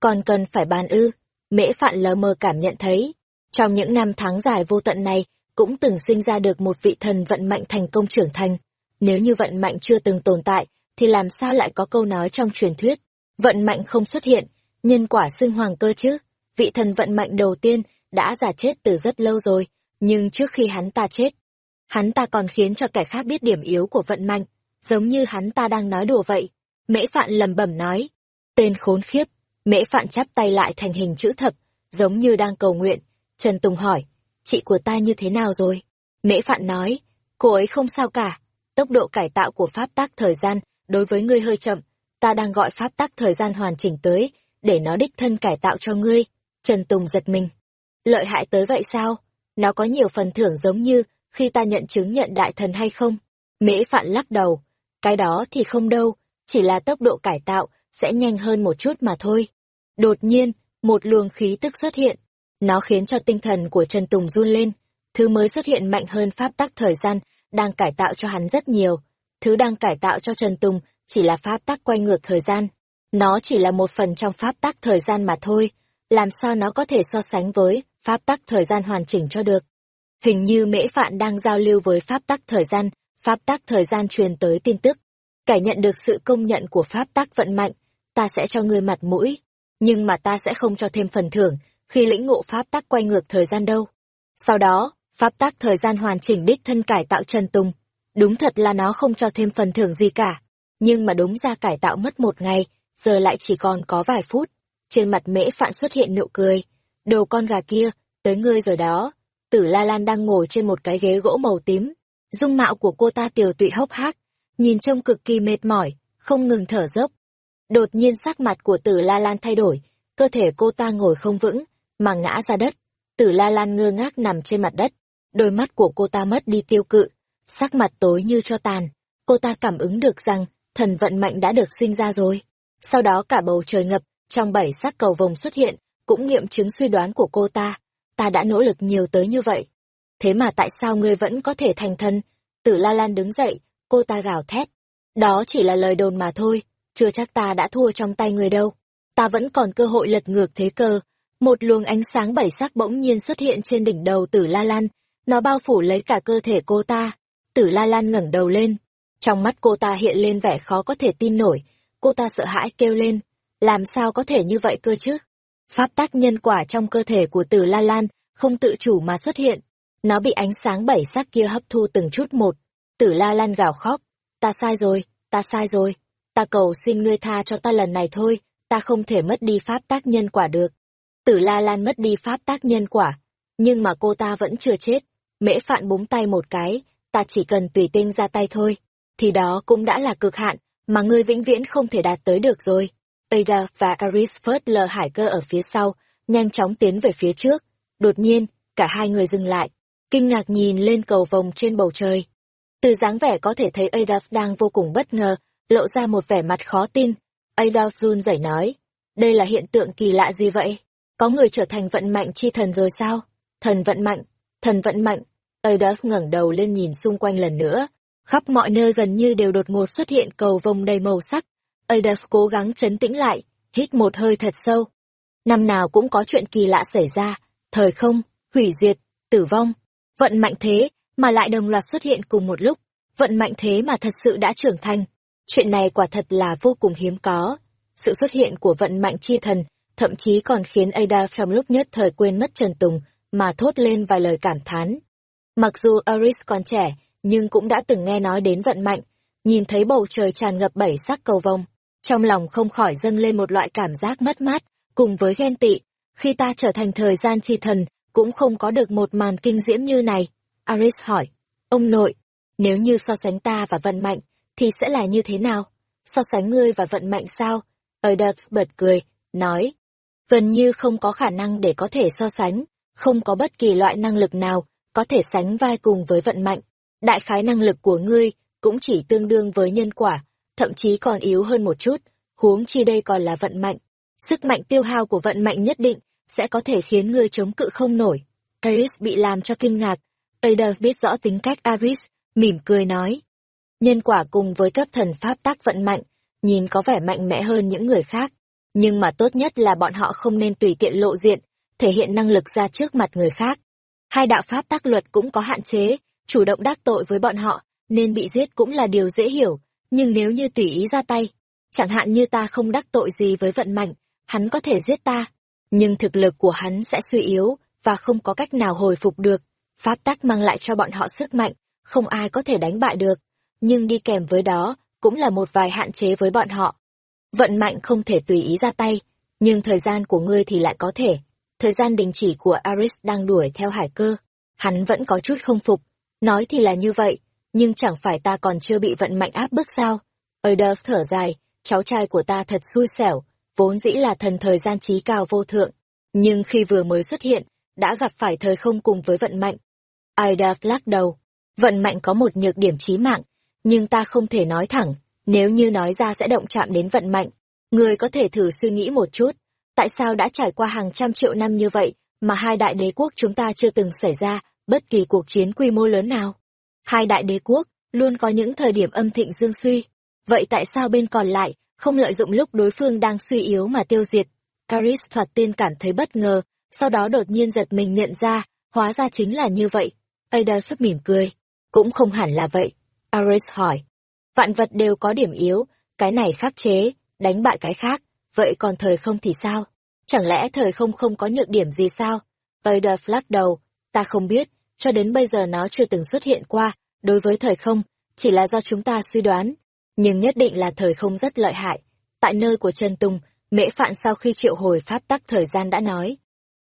Còn cần phải bàn ư. Mễ Phạn lờ mờ cảm nhận thấy, trong những năm tháng dài vô tận này, cũng từng sinh ra được một vị thần vận mạnh thành công trưởng thành. Nếu như vận mạnh chưa từng tồn tại, thì làm sao lại có câu nói trong truyền thuyết, vận mạnh không xuất hiện, nhân quả xưng hoàng cơ chứ? Vị thần vận mạnh đầu tiên đã giả chết từ rất lâu rồi, nhưng trước khi hắn ta chết, hắn ta còn khiến cho kẻ khác biết điểm yếu của vận mạnh, giống như hắn ta đang nói đùa vậy. Mễ Phạn lầm bẩm nói, tên khốn khiếp, Mễ Phạn chắp tay lại thành hình chữ thập, giống như đang cầu nguyện. Trần Tùng hỏi, chị của ta như thế nào rồi? Mễ Phạn nói, cô ấy không sao cả, tốc độ cải tạo của pháp tác thời gian đối với ngươi hơi chậm, ta đang gọi pháp tác thời gian hoàn chỉnh tới, để nó đích thân cải tạo cho ngươi. Trần Tùng giật mình. Lợi hại tới vậy sao? Nó có nhiều phần thưởng giống như khi ta nhận chứng nhận đại thần hay không? Mễ Phạn lắc đầu. Cái đó thì không đâu, chỉ là tốc độ cải tạo sẽ nhanh hơn một chút mà thôi. Đột nhiên, một luồng khí tức xuất hiện. Nó khiến cho tinh thần của Trần Tùng run lên. Thứ mới xuất hiện mạnh hơn pháp tắc thời gian, đang cải tạo cho hắn rất nhiều. Thứ đang cải tạo cho Trần Tùng chỉ là pháp tắc quay ngược thời gian. Nó chỉ là một phần trong pháp tắc thời gian mà thôi. Làm sao nó có thể so sánh với pháp tắc thời gian hoàn chỉnh cho được? Hình như mễ phạn đang giao lưu với pháp tắc thời gian, pháp tắc thời gian truyền tới tin tức. cải nhận được sự công nhận của pháp tắc vận mạnh, ta sẽ cho ngươi mặt mũi, nhưng mà ta sẽ không cho thêm phần thưởng khi lĩnh ngộ pháp tắc quay ngược thời gian đâu. Sau đó, pháp tắc thời gian hoàn chỉnh đích thân cải tạo Trần Tùng. Đúng thật là nó không cho thêm phần thưởng gì cả, nhưng mà đúng ra cải tạo mất một ngày, giờ lại chỉ còn có vài phút. Trên mặt mễ phạn xuất hiện nụ cười. Đồ con gà kia, tới ngươi rồi đó. Tử La Lan đang ngồi trên một cái ghế gỗ màu tím. Dung mạo của cô ta tiều tụy hốc hác, nhìn trông cực kỳ mệt mỏi, không ngừng thở dốc. Đột nhiên sắc mặt của tử La Lan thay đổi, cơ thể cô ta ngồi không vững, mà ngã ra đất. Tử La Lan ngơ ngác nằm trên mặt đất, đôi mắt của cô ta mất đi tiêu cự, sắc mặt tối như cho tàn. Cô ta cảm ứng được rằng thần vận mạnh đã được sinh ra rồi. Sau đó cả bầu trời ngập, trong bảy sắc cầu vồng xuất hiện, cũng nghiệm chứng suy đoán của cô ta. Ta đã nỗ lực nhiều tới như vậy. Thế mà tại sao ngươi vẫn có thể thành thân? Tử La Lan đứng dậy, cô ta gào thét. Đó chỉ là lời đồn mà thôi, chưa chắc ta đã thua trong tay người đâu. Ta vẫn còn cơ hội lật ngược thế cơ. Một luồng ánh sáng bảy sắc bỗng nhiên xuất hiện trên đỉnh đầu tử La Lan, nó bao phủ lấy cả cơ thể cô ta. Tử La Lan ngẩng đầu lên. Trong mắt cô ta hiện lên vẻ khó có thể tin nổi, cô ta sợ hãi kêu lên. Làm sao có thể như vậy cơ chứ? Pháp tác nhân quả trong cơ thể của tử La Lan không tự chủ mà xuất hiện. Nó bị ánh sáng bảy sắc kia hấp thu từng chút một. Tử La Lan gào khóc. Ta sai rồi, ta sai rồi. Ta cầu xin ngươi tha cho ta lần này thôi, ta không thể mất đi pháp tác nhân quả được. Tử La Lan mất đi pháp tác nhân quả, nhưng mà cô ta vẫn chưa chết. Mễ phạn búng tay một cái, ta chỉ cần tùy tinh ra tay thôi, thì đó cũng đã là cực hạn, mà ngươi vĩnh viễn không thể đạt tới được rồi. Ada và Aris phớt lờ hải cơ ở phía sau, nhanh chóng tiến về phía trước. Đột nhiên, cả hai người dừng lại, kinh ngạc nhìn lên cầu vồng trên bầu trời. Từ dáng vẻ có thể thấy Adolf đang vô cùng bất ngờ, lộ ra một vẻ mặt khó tin. Adolf run rẩy nói, đây là hiện tượng kỳ lạ gì vậy? Có người trở thành vận mạnh chi thần rồi sao? Thần vận mạnh, thần vận mạnh. Adolf ngẩng đầu lên nhìn xung quanh lần nữa. Khắp mọi nơi gần như đều đột ngột xuất hiện cầu vồng đầy màu sắc. Adolf cố gắng trấn tĩnh lại, hít một hơi thật sâu. Năm nào cũng có chuyện kỳ lạ xảy ra, thời không, hủy diệt, tử vong. Vận mạnh thế, mà lại đồng loạt xuất hiện cùng một lúc. Vận mạnh thế mà thật sự đã trưởng thành. Chuyện này quả thật là vô cùng hiếm có. Sự xuất hiện của vận mạnh chi thần thậm chí còn khiến Ada trong lúc nhất thời quên mất Trần Tùng mà thốt lên vài lời cảm thán. Mặc dù Aris còn trẻ, nhưng cũng đã từng nghe nói đến vận mạnh, nhìn thấy bầu trời tràn ngập bảy sắc cầu vồng. Trong lòng không khỏi dâng lên một loại cảm giác mất mát, cùng với ghen tị. Khi ta trở thành thời gian chi thần, cũng không có được một màn kinh diễm như này. Aris hỏi, ông nội, nếu như so sánh ta và vận mạnh, thì sẽ là như thế nào? So sánh ngươi và vận mạnh sao? Eudert bật cười, nói, gần như không có khả năng để có thể so sánh, không có bất kỳ loại năng lực nào có thể sánh vai cùng với vận mạnh. Đại khái năng lực của ngươi cũng chỉ tương đương với nhân quả, thậm chí còn yếu hơn một chút, huống chi đây còn là vận mạnh. Sức mạnh tiêu hao của vận mạnh nhất định sẽ có thể khiến ngươi chống cự không nổi. Aris bị làm cho kinh ngạc, Ada biết rõ tính cách Aris, mỉm cười nói. Nhân quả cùng với các thần pháp tác vận mạnh, nhìn có vẻ mạnh mẽ hơn những người khác. Nhưng mà tốt nhất là bọn họ không nên tùy tiện lộ diện, thể hiện năng lực ra trước mặt người khác. Hai đạo pháp tác luật cũng có hạn chế, chủ động đắc tội với bọn họ, nên bị giết cũng là điều dễ hiểu, nhưng nếu như tùy ý ra tay, chẳng hạn như ta không đắc tội gì với vận mạnh, hắn có thể giết ta, nhưng thực lực của hắn sẽ suy yếu và không có cách nào hồi phục được. Pháp tắc mang lại cho bọn họ sức mạnh, không ai có thể đánh bại được, nhưng đi kèm với đó cũng là một vài hạn chế với bọn họ. Vận mạnh không thể tùy ý ra tay, nhưng thời gian của ngươi thì lại có thể. Thời gian đình chỉ của Aris đang đuổi theo hải cơ, hắn vẫn có chút không phục. Nói thì là như vậy, nhưng chẳng phải ta còn chưa bị vận mạnh áp bức sao? Adolf thở dài, cháu trai của ta thật xui xẻo, vốn dĩ là thần thời gian trí cao vô thượng. Nhưng khi vừa mới xuất hiện, đã gặp phải thời không cùng với vận mạnh. Aida lắc đầu, vận mạnh có một nhược điểm chí mạng, nhưng ta không thể nói thẳng, nếu như nói ra sẽ động chạm đến vận mạnh. Người có thể thử suy nghĩ một chút, tại sao đã trải qua hàng trăm triệu năm như vậy mà hai đại đế quốc chúng ta chưa từng xảy ra bất kỳ cuộc chiến quy mô lớn nào? Hai đại đế quốc luôn có những thời điểm âm thịnh dương suy, vậy tại sao bên còn lại không lợi dụng lúc đối phương đang suy yếu mà tiêu diệt? Caris thoạt tiên cảm thấy bất ngờ, sau đó đột nhiên giật mình nhận ra, hóa ra chính là như vậy. Ada mỉm cười. Cũng không hẳn là vậy. Ares hỏi. Vạn vật đều có điểm yếu, cái này khắc chế, đánh bại cái khác, vậy còn thời không thì sao? Chẳng lẽ thời không không có nhược điểm gì sao? Vader lắc đầu, ta không biết, cho đến bây giờ nó chưa từng xuất hiện qua, đối với thời không, chỉ là do chúng ta suy đoán, nhưng nhất định là thời không rất lợi hại. Tại nơi của Trần Tùng, Mễ Phạn sau khi triệu hồi pháp tắc thời gian đã nói,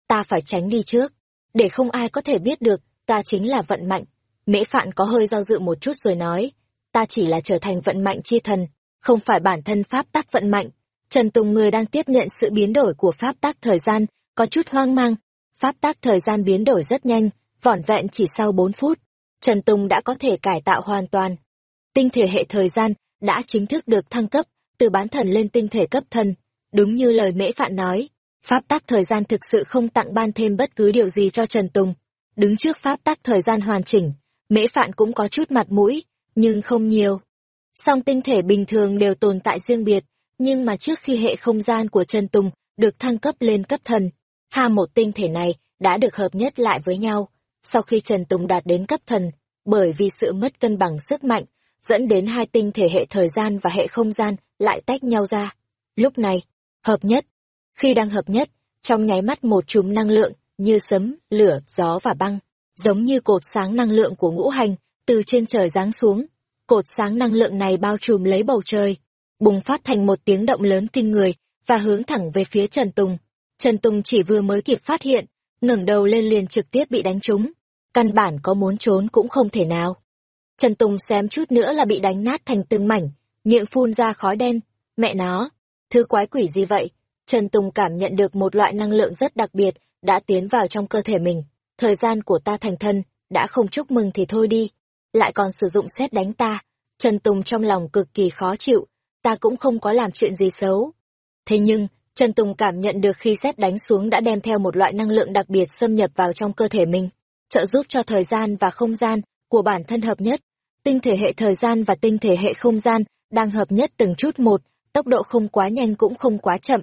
ta phải tránh đi trước, để không ai có thể biết được, ta chính là vận mạnh. Mễ Phạn có hơi do dự một chút rồi nói, ta chỉ là trở thành vận mạnh chi thần, không phải bản thân pháp tắc vận mạnh. Trần Tùng người đang tiếp nhận sự biến đổi của pháp tắc thời gian, có chút hoang mang. Pháp tắc thời gian biến đổi rất nhanh, vỏn vẹn chỉ sau 4 phút. Trần Tùng đã có thể cải tạo hoàn toàn. Tinh thể hệ thời gian đã chính thức được thăng cấp, từ bán thần lên tinh thể cấp thần. Đúng như lời mễ phạn nói, pháp tắc thời gian thực sự không tặng ban thêm bất cứ điều gì cho Trần Tùng. Đứng trước pháp tắc thời gian hoàn chỉnh, mễ phạn cũng có chút mặt mũi, nhưng không nhiều. Song tinh thể bình thường đều tồn tại riêng biệt, nhưng mà trước khi hệ không gian của Trần Tùng được thăng cấp lên cấp thần, hai một tinh thể này đã được hợp nhất lại với nhau. Sau khi Trần Tùng đạt đến cấp thần, bởi vì sự mất cân bằng sức mạnh, dẫn đến hai tinh thể hệ thời gian và hệ không gian lại tách nhau ra. Lúc này, hợp nhất. Khi đang hợp nhất, trong nháy mắt một chùm năng lượng như sấm, lửa, gió và băng, giống như cột sáng năng lượng của ngũ hành, từ trên trời giáng xuống. Cột sáng năng lượng này bao trùm lấy bầu trời, bùng phát thành một tiếng động lớn kinh người và hướng thẳng về phía Trần Tùng. Trần Tùng chỉ vừa mới kịp phát hiện, ngẩng đầu lên liền trực tiếp bị đánh trúng. Căn bản có muốn trốn cũng không thể nào. Trần Tùng xém chút nữa là bị đánh nát thành từng mảnh, miệng phun ra khói đen. Mẹ nó, thứ quái quỷ gì vậy? Trần Tùng cảm nhận được một loại năng lượng rất đặc biệt đã tiến vào trong cơ thể mình. Thời gian của ta thành thân, đã không chúc mừng thì thôi đi. Lại còn sử dụng xét đánh ta. Trần Tùng trong lòng cực kỳ khó chịu, ta cũng không có làm chuyện gì xấu. Thế nhưng, Trần Tùng cảm nhận được khi xét đánh xuống đã đem theo một loại năng lượng đặc biệt xâm nhập vào trong cơ thể mình, trợ giúp cho thời gian và không gian của bản thân hợp nhất. Tinh thể hệ thời gian và tinh thể hệ không gian đang hợp nhất từng chút một, tốc độ không quá nhanh cũng không quá chậm.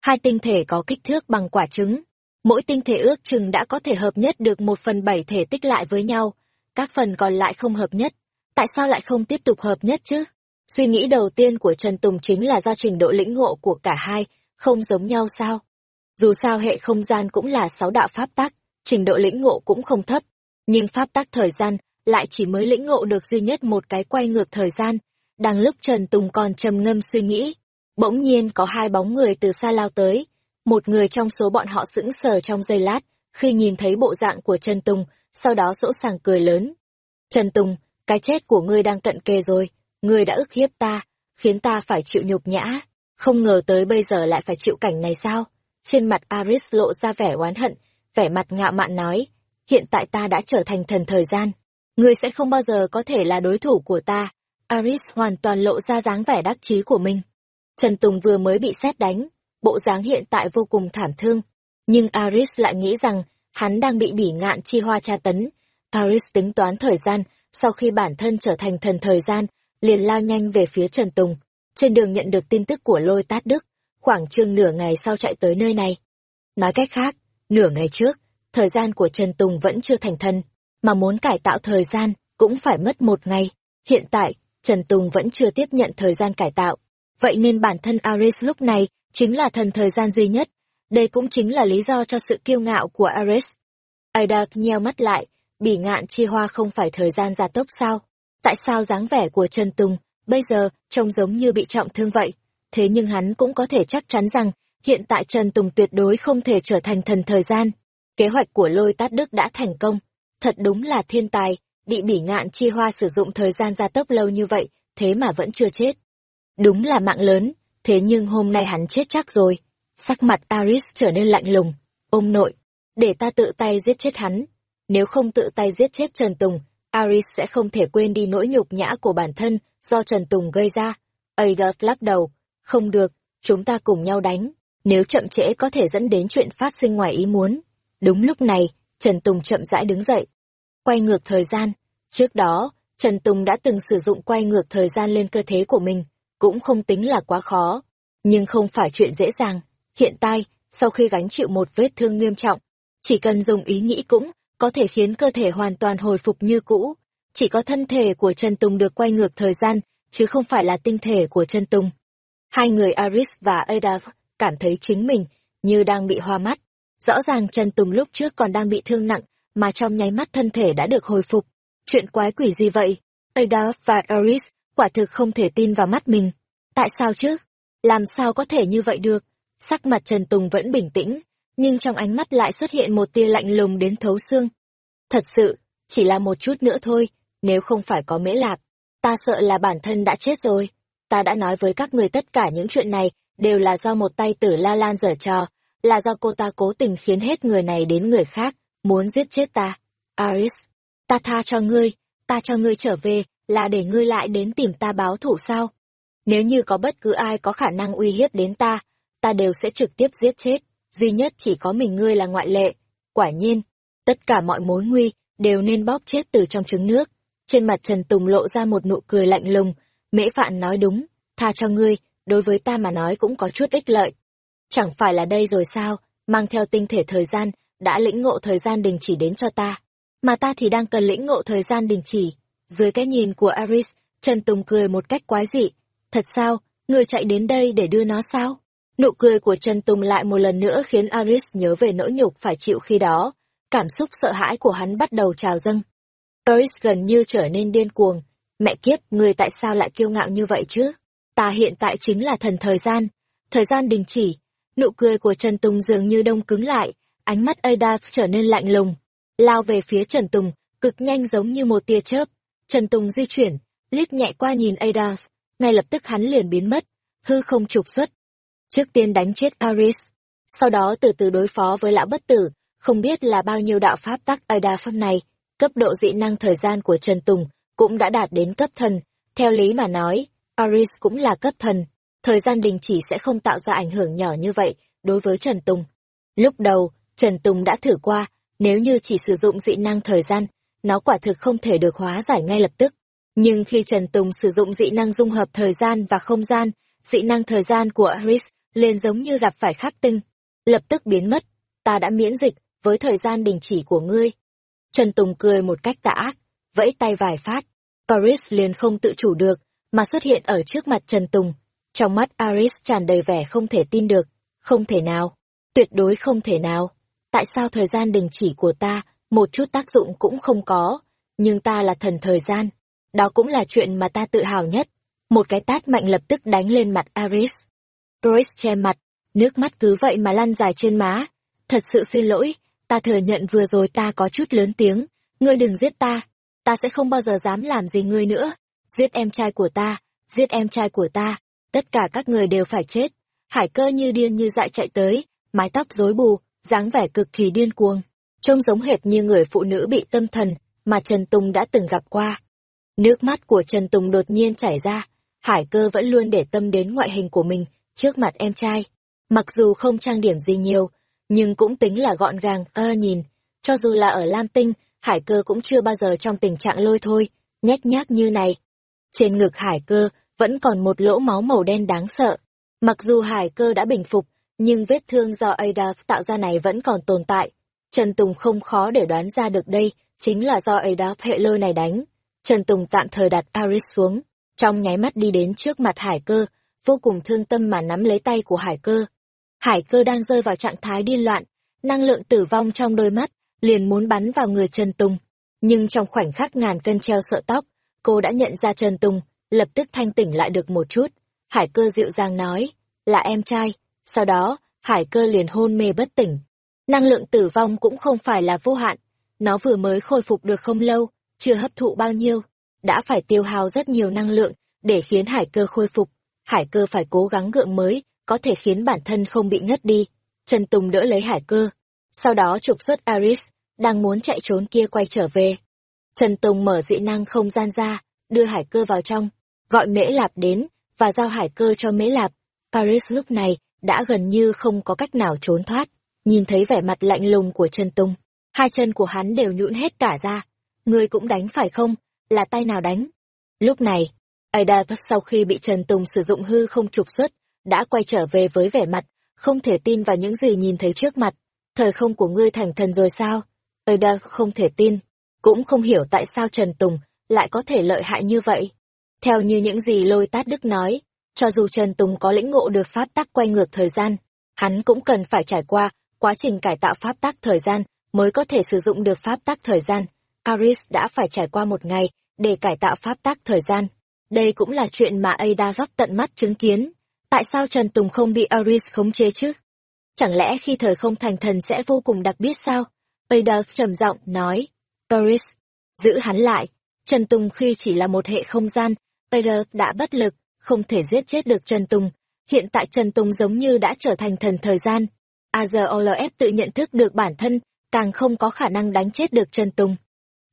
Hai tinh thể có kích thước bằng quả trứng. Mỗi tinh thể ước chừng đã có thể hợp nhất được một phần bảy thể tích lại với nhau. Các phần còn lại không hợp nhất. Tại sao lại không tiếp tục hợp nhất chứ? Suy nghĩ đầu tiên của Trần Tùng chính là do trình độ lĩnh ngộ của cả hai, không giống nhau sao? Dù sao hệ không gian cũng là sáu đạo pháp tắc, trình độ lĩnh ngộ cũng không thấp. Nhưng pháp tắc thời gian lại chỉ mới lĩnh ngộ được duy nhất một cái quay ngược thời gian. Đang lúc Trần Tùng còn trầm ngâm suy nghĩ, bỗng nhiên có hai bóng người từ xa lao tới. Một người trong số bọn họ sững sờ trong giây lát, khi nhìn thấy bộ dạng của Trần Tùng, sau đó sỗ sàng cười lớn. Trần Tùng, cái chết của ngươi đang cận kề rồi, ngươi đã ức hiếp ta, khiến ta phải chịu nhục nhã. Không ngờ tới bây giờ lại phải chịu cảnh này sao? Trên mặt Aris lộ ra vẻ oán hận, vẻ mặt ngạo mạn nói, hiện tại ta đã trở thành thần thời gian ngươi sẽ không bao giờ có thể là đối thủ của ta. Aris hoàn toàn lộ ra dáng vẻ đắc chí của mình. Trần Tùng vừa mới bị xét đánh, bộ dáng hiện tại vô cùng thảm thương. Nhưng Aris lại nghĩ rằng hắn đang bị bỉ ngạn chi hoa tra tấn. Aris tính toán thời gian, sau khi bản thân trở thành thần thời gian, liền lao nhanh về phía Trần Tùng. Trên đường nhận được tin tức của lôi tát đức, khoảng chừng nửa ngày sau chạy tới nơi này. Nói cách khác, nửa ngày trước, thời gian của Trần Tùng vẫn chưa thành thân, mà muốn cải tạo thời gian cũng phải mất một ngày. Hiện tại, Trần Tùng vẫn chưa tiếp nhận thời gian cải tạo. Vậy nên bản thân Aris lúc này chính là thần thời gian duy nhất. Đây cũng chính là lý do cho sự kiêu ngạo của Ares. Ada nheo mắt lại, bỉ ngạn chi hoa không phải thời gian gia tốc sao? Tại sao dáng vẻ của Trần Tùng bây giờ trông giống như bị trọng thương vậy? Thế nhưng hắn cũng có thể chắc chắn rằng hiện tại Trần Tùng tuyệt đối không thể trở thành thần thời gian. Kế hoạch của lôi tát đức đã thành công. Thật đúng là thiên tài, bị bỉ ngạn chi hoa sử dụng thời gian gia tốc lâu như vậy, thế mà vẫn chưa chết. Đúng là mạng lớn, thế nhưng hôm nay hắn chết chắc rồi. Sắc mặt Aris trở nên lạnh lùng. Ông nội, để ta tự tay giết chết hắn. Nếu không tự tay giết chết Trần Tùng, Aris sẽ không thể quên đi nỗi nhục nhã của bản thân do Trần Tùng gây ra. Adolf lắc đầu, không được, chúng ta cùng nhau đánh. Nếu chậm trễ có thể dẫn đến chuyện phát sinh ngoài ý muốn. Đúng lúc này, Trần Tùng chậm rãi đứng dậy. Quay ngược thời gian. Trước đó, Trần Tùng đã từng sử dụng quay ngược thời gian lên cơ thể của mình, cũng không tính là quá khó. Nhưng không phải chuyện dễ dàng. Hiện tại, sau khi gánh chịu một vết thương nghiêm trọng, chỉ cần dùng ý nghĩ cũng có thể khiến cơ thể hoàn toàn hồi phục như cũ. Chỉ có thân thể của Trần Tùng được quay ngược thời gian, chứ không phải là tinh thể của Trần Tùng. Hai người Aris và Ada cảm thấy chính mình như đang bị hoa mắt. Rõ ràng Trần Tùng lúc trước còn đang bị thương nặng, mà trong nháy mắt thân thể đã được hồi phục. Chuyện quái quỷ gì vậy? Ada và Aris quả thực không thể tin vào mắt mình. Tại sao chứ? Làm sao có thể như vậy được? Sắc mặt Trần Tùng vẫn bình tĩnh, nhưng trong ánh mắt lại xuất hiện một tia lạnh lùng đến thấu xương. Thật sự, chỉ là một chút nữa thôi, nếu không phải có mễ lạp, ta sợ là bản thân đã chết rồi. Ta đã nói với các người tất cả những chuyện này đều là do một tay tử la lan dở trò, là do cô ta cố tình khiến hết người này đến người khác, muốn giết chết ta. Aris, ta tha cho ngươi, ta cho ngươi trở về, là để ngươi lại đến tìm ta báo thủ sao? Nếu như có bất cứ ai có khả năng uy hiếp đến ta, ta đều sẽ trực tiếp giết chết, duy nhất chỉ có mình ngươi là ngoại lệ. Quả nhiên, tất cả mọi mối nguy đều nên bóp chết từ trong trứng nước. Trên mặt Trần Tùng lộ ra một nụ cười lạnh lùng, mễ phạn nói đúng, tha cho ngươi, đối với ta mà nói cũng có chút ích lợi. Chẳng phải là đây rồi sao, mang theo tinh thể thời gian, đã lĩnh ngộ thời gian đình chỉ đến cho ta. Mà ta thì đang cần lĩnh ngộ thời gian đình chỉ. Dưới cái nhìn của Aris, Trần Tùng cười một cách quái dị. Thật sao, người chạy đến đây để đưa nó sao? Nụ cười của Trần Tùng lại một lần nữa khiến Aris nhớ về nỗi nhục phải chịu khi đó. Cảm xúc sợ hãi của hắn bắt đầu trào dâng. Aris gần như trở nên điên cuồng. Mẹ kiếp, người tại sao lại kiêu ngạo như vậy chứ? Ta hiện tại chính là thần thời gian. Thời gian đình chỉ. Nụ cười của Trần Tùng dường như đông cứng lại, ánh mắt Ada trở nên lạnh lùng. Lao về phía Trần Tùng, cực nhanh giống như một tia chớp. Trần Tùng di chuyển, liếc nhẹ qua nhìn Ada, ngay lập tức hắn liền biến mất, hư không trục xuất. Trước tiên đánh chết Aris, sau đó từ từ đối phó với lão bất tử, không biết là bao nhiêu đạo pháp tắc Ada pháp này, cấp độ dị năng thời gian của Trần Tùng cũng đã đạt đến cấp thần, theo lý mà nói, Aris cũng là cấp thần, thời gian đình chỉ sẽ không tạo ra ảnh hưởng nhỏ như vậy đối với Trần Tùng. Lúc đầu, Trần Tùng đã thử qua, nếu như chỉ sử dụng dị năng thời gian, nó quả thực không thể được hóa giải ngay lập tức. Nhưng khi Trần Tùng sử dụng dị năng dung hợp thời gian và không gian, dị năng thời gian của Aris liền giống như gặp phải khắc tinh, lập tức biến mất. Ta đã miễn dịch với thời gian đình chỉ của ngươi. Trần Tùng cười một cách tà ác, vẫy tay vài phát. Paris liền không tự chủ được, mà xuất hiện ở trước mặt Trần Tùng. Trong mắt Aris tràn đầy vẻ không thể tin được. Không thể nào. Tuyệt đối không thể nào. Tại sao thời gian đình chỉ của ta, một chút tác dụng cũng không có. Nhưng ta là thần thời gian. Đó cũng là chuyện mà ta tự hào nhất. Một cái tát mạnh lập tức đánh lên mặt Aris. Doris che mặt, nước mắt cứ vậy mà lăn dài trên má. Thật sự xin lỗi, ta thừa nhận vừa rồi ta có chút lớn tiếng. Ngươi đừng giết ta, ta sẽ không bao giờ dám làm gì ngươi nữa giết em trai của ta, giết em trai của ta, tất cả các người đều phải chết. Hải cơ như điên như dại chạy tới, mái tóc rối bù, dáng vẻ cực kỳ điên cuồng, trông giống hệt như người phụ nữ bị tâm thần mà Trần Tùng đã từng gặp qua. Nước mắt của Trần Tùng đột nhiên chảy ra, Hải cơ vẫn luôn để tâm đến ngoại hình của mình trước mặt em trai. Mặc dù không trang điểm gì nhiều, nhưng cũng tính là gọn gàng, ơ nhìn. Cho dù là ở Lam Tinh, Hải cơ cũng chưa bao giờ trong tình trạng lôi thôi, nhét nhác như này. Trên ngực hải cơ vẫn còn một lỗ máu màu đen đáng sợ. Mặc dù hải cơ đã bình phục, nhưng vết thương do Ada tạo ra này vẫn còn tồn tại. Trần Tùng không khó để đoán ra được đây, chính là do ấy Đáp hệ lôi này đánh. Trần Tùng tạm thời đặt Paris xuống, trong nháy mắt đi đến trước mặt hải cơ, vô cùng thương tâm mà nắm lấy tay của hải cơ. Hải cơ đang rơi vào trạng thái điên loạn, năng lượng tử vong trong đôi mắt, liền muốn bắn vào người Trần Tùng. Nhưng trong khoảnh khắc ngàn cân treo sợ tóc, cô đã nhận ra Trần Tùng, lập tức thanh tỉnh lại được một chút. Hải cơ dịu dàng nói, là em trai. Sau đó, hải cơ liền hôn mê bất tỉnh. Năng lượng tử vong cũng không phải là vô hạn. Nó vừa mới khôi phục được không lâu, chưa hấp thụ bao nhiêu. Đã phải tiêu hao rất nhiều năng lượng để khiến hải cơ khôi phục. Hải cơ phải cố gắng gượng mới, có thể khiến bản thân không bị ngất đi. Trần Tùng đỡ lấy hải cơ. Sau đó trục xuất Aris, đang muốn chạy trốn kia quay trở về. Trần Tùng mở dị năng không gian ra, đưa hải cơ vào trong, gọi mễ lạp đến, và giao hải cơ cho mễ lạp. Paris lúc này đã gần như không có cách nào trốn thoát. Nhìn thấy vẻ mặt lạnh lùng của Trần Tùng, hai chân của hắn đều nhũn hết cả ra. Ngươi cũng đánh phải không? Là tay nào đánh? Lúc này, Ada sau khi bị Trần Tùng sử dụng hư không trục xuất, đã quay trở về với vẻ mặt, không thể tin vào những gì nhìn thấy trước mặt. Thời không của ngươi thành thần rồi sao? Ada không thể tin, cũng không hiểu tại sao Trần Tùng lại có thể lợi hại như vậy. Theo như những gì lôi tát đức nói, cho dù Trần Tùng có lĩnh ngộ được pháp tắc quay ngược thời gian, hắn cũng cần phải trải qua quá trình cải tạo pháp tắc thời gian mới có thể sử dụng được pháp tắc thời gian. Aris đã phải trải qua một ngày để cải tạo pháp tắc thời gian. Đây cũng là chuyện mà Ada góc tận mắt chứng kiến. Tại sao Trần Tùng không bị Aris khống chế chứ? Chẳng lẽ khi thời không thành thần sẽ vô cùng đặc biệt sao? Ada trầm giọng nói. Aris, giữ hắn lại. Trần Tùng khi chỉ là một hệ không gian, Ada đã bất lực, không thể giết chết được Trần Tùng. Hiện tại Trần Tùng giống như đã trở thành thần thời gian. AZOLF tự nhận thức được bản thân, càng không có khả năng đánh chết được Trần Tùng.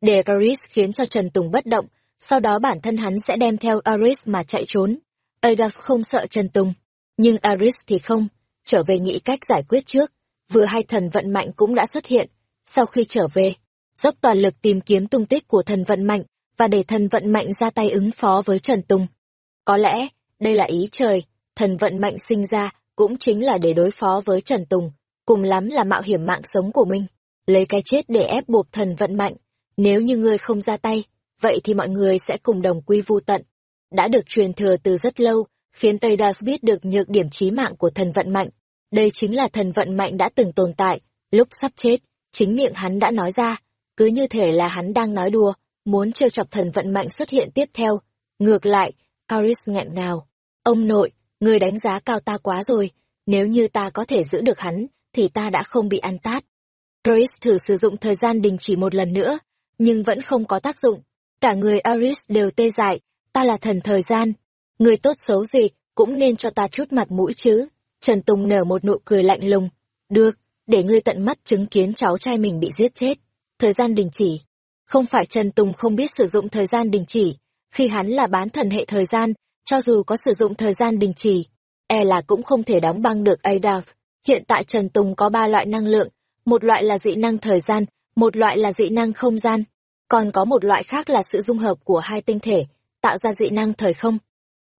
Để Aris khiến cho Trần Tùng bất động, sau đó bản thân hắn sẽ đem theo Aris mà chạy trốn. Ada không sợ Trần Tùng, nhưng Aris thì không, trở về nghĩ cách giải quyết trước. Vừa hai thần vận mạnh cũng đã xuất hiện. Sau khi trở về, dốc toàn lực tìm kiếm tung tích của thần vận mạnh, và để thần vận mạnh ra tay ứng phó với Trần Tùng. Có lẽ, đây là ý trời, thần vận mạnh sinh ra, cũng chính là để đối phó với Trần Tùng, cùng lắm là mạo hiểm mạng sống của mình, lấy cái chết để ép buộc thần vận mạnh. Nếu như ngươi không ra tay, vậy thì mọi người sẽ cùng đồng quy vu tận. Đã được truyền thừa từ rất lâu, khiến Tây Đa biết được nhược điểm chí mạng của thần vận mạnh. Đây chính là thần vận mạnh đã từng tồn tại, lúc sắp chết, chính miệng hắn đã nói ra, cứ như thể là hắn đang nói đùa, muốn trêu chọc thần vận mạnh xuất hiện tiếp theo. Ngược lại, Paris nghẹn ngào. Ông nội, người đánh giá cao ta quá rồi, nếu như ta có thể giữ được hắn, thì ta đã không bị ăn tát. Chris thử sử dụng thời gian đình chỉ một lần nữa, nhưng vẫn không có tác dụng. Cả người Aris đều tê dại, ta là thần thời gian. Người tốt xấu gì, cũng nên cho ta chút mặt mũi chứ. Trần Tùng nở một nụ cười lạnh lùng. Được, để ngươi tận mắt chứng kiến cháu trai mình bị giết chết. Thời gian đình chỉ. Không phải Trần Tùng không biết sử dụng thời gian đình chỉ, khi hắn là bán thần hệ thời gian, cho dù có sử dụng thời gian đình chỉ, e là cũng không thể đóng băng được Adolf. Hiện tại Trần Tùng có ba loại năng lượng, một loại là dị năng thời gian, một loại là dị năng không gian, còn có một loại khác là sự dung hợp của hai tinh thể, tạo ra dị năng thời không.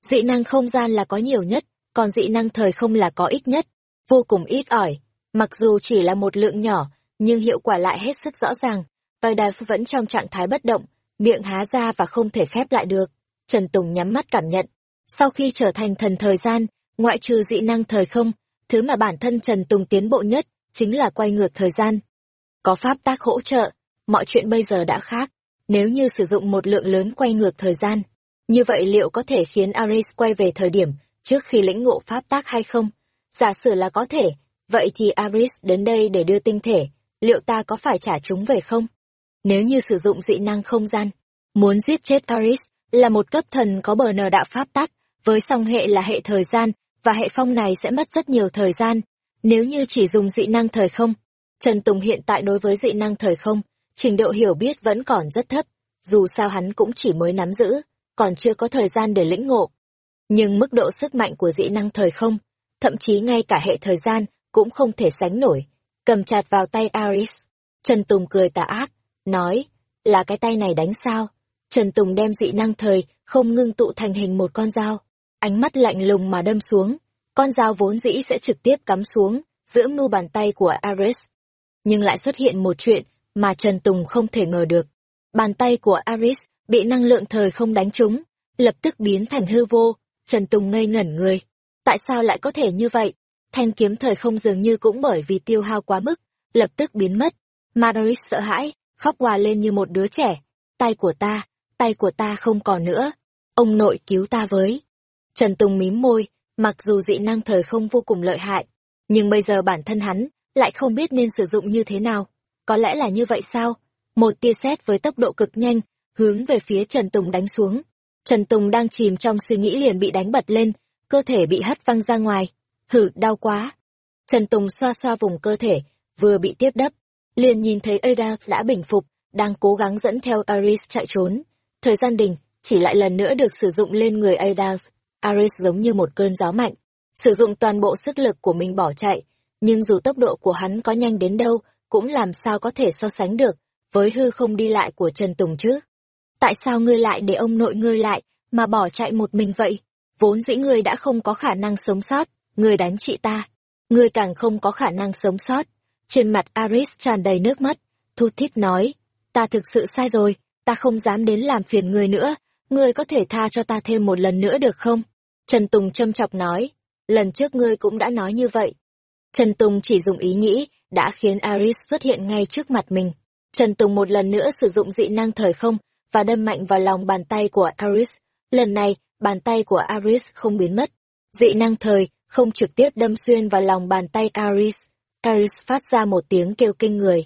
Dị năng không gian là có nhiều nhất, còn dị năng thời không là có ít nhất, vô cùng ít ỏi. Mặc dù chỉ là một lượng nhỏ, nhưng hiệu quả lại hết sức rõ ràng. Adolf vẫn trong trạng thái bất động, miệng há ra và không thể khép lại được. Trần Tùng nhắm mắt cảm nhận. Sau khi trở thành thần thời gian, ngoại trừ dị năng thời không, thứ mà bản thân Trần Tùng tiến bộ nhất, chính là quay ngược thời gian. Có pháp tác hỗ trợ, mọi chuyện bây giờ đã khác. Nếu như sử dụng một lượng lớn quay ngược thời gian, như vậy liệu có thể khiến Ares quay về thời điểm trước khi lĩnh ngộ pháp tác hay không? Giả sử là có thể, vậy thì Ares đến đây để đưa tinh thể, liệu ta có phải trả chúng về không? Nếu như sử dụng dị năng không gian, muốn giết chết Ares, là một cấp thần có bờ nờ đạo pháp tắc, với song hệ là hệ thời gian, và hệ phong này sẽ mất rất nhiều thời gian. Nếu như chỉ dùng dị năng thời không, Trần Tùng hiện tại đối với dị năng thời không, trình độ hiểu biết vẫn còn rất thấp, dù sao hắn cũng chỉ mới nắm giữ, còn chưa có thời gian để lĩnh ngộ. Nhưng mức độ sức mạnh của dị năng thời không, thậm chí ngay cả hệ thời gian, cũng không thể sánh nổi. Cầm chặt vào tay Aris, Trần Tùng cười tà ác, nói, là cái tay này đánh sao? Trần Tùng đem dị năng thời, không ngưng tụ thành hình một con dao. Ánh mắt lạnh lùng mà đâm xuống. Con dao vốn dĩ sẽ trực tiếp cắm xuống, giữa mu bàn tay của Ares. nhưng lại xuất hiện một chuyện mà Trần Tùng không thể ngờ được. Bàn tay của Aris bị năng lượng thời không đánh trúng, lập tức biến thành hư vô, Trần Tùng ngây ngẩn người. Tại sao lại có thể như vậy? Thanh kiếm thời không dường như cũng bởi vì tiêu hao quá mức, lập tức biến mất. Madaris sợ hãi, khóc hòa lên như một đứa trẻ. Tay của ta, tay của ta không còn nữa. Ông nội cứu ta với. Trần Tùng mím môi, mặc dù dị năng thời không vô cùng lợi hại, nhưng bây giờ bản thân hắn lại không biết nên sử dụng như thế nào. Có lẽ là như vậy sao? Một tia sét với tốc độ cực nhanh, hướng về phía Trần Tùng đánh xuống. Trần Tùng đang chìm trong suy nghĩ liền bị đánh bật lên, cơ thể bị hất văng ra ngoài. Hử, đau quá. Trần Tùng xoa xoa vùng cơ thể, vừa bị tiếp đắp. Liền nhìn thấy Ada đã bình phục, đang cố gắng dẫn theo Aris chạy trốn. Thời gian đình, chỉ lại lần nữa được sử dụng lên người Ada. Aris giống như một cơn gió mạnh, sử dụng toàn bộ sức lực của mình bỏ chạy, nhưng dù tốc độ của hắn có nhanh đến đâu, cũng làm sao có thể so sánh được với hư không đi lại của Trần Tùng chứ. Tại sao ngươi lại để ông nội ngươi lại, mà bỏ chạy một mình vậy? Vốn dĩ ngươi đã không có khả năng sống sót, ngươi đánh chị ta. Ngươi càng không có khả năng sống sót. Trên mặt Aris tràn đầy nước mắt, thu thít nói, ta thực sự sai rồi, ta không dám đến làm phiền người nữa, ngươi có thể tha cho ta thêm một lần nữa được không? Trần Tùng châm chọc nói, lần trước ngươi cũng đã nói như vậy. Trần Tùng chỉ dùng ý nghĩ, đã khiến Aris xuất hiện ngay trước mặt mình. Trần Tùng một lần nữa sử dụng dị năng thời không, và đâm mạnh vào lòng bàn tay của Aris. Lần này, bàn tay của Aris không biến mất. Dị năng thời, không trực tiếp đâm xuyên vào lòng bàn tay Aris. Aris phát ra một tiếng kêu kinh người.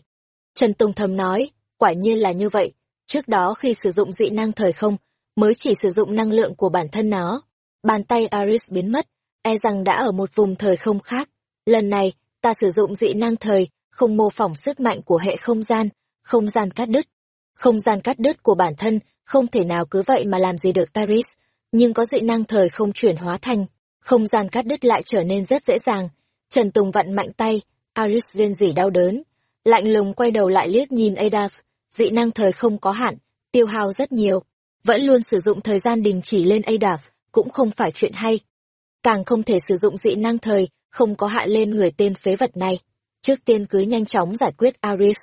Trần Tùng thầm nói, quả nhiên là như vậy. Trước đó khi sử dụng dị năng thời không, mới chỉ sử dụng năng lượng của bản thân nó. Bàn tay Aris biến mất, e rằng đã ở một vùng thời không khác. Lần này, ta sử dụng dị năng thời, không mô phỏng sức mạnh của hệ không gian, không gian cắt đứt. Không gian cắt đứt của bản thân không thể nào cứ vậy mà làm gì được Taris, nhưng có dị năng thời không chuyển hóa thành, không gian cắt đứt lại trở nên rất dễ dàng. Trần Tùng vặn mạnh tay, Aris rên rỉ đau đớn, lạnh lùng quay đầu lại liếc nhìn Adaf, dị năng thời không có hạn, tiêu hao rất nhiều, vẫn luôn sử dụng thời gian đình chỉ lên Adaf, cũng không phải chuyện hay. Càng không thể sử dụng dị năng thời, không có hạ lên người tên phế vật này. Trước tiên cứ nhanh chóng giải quyết Aris,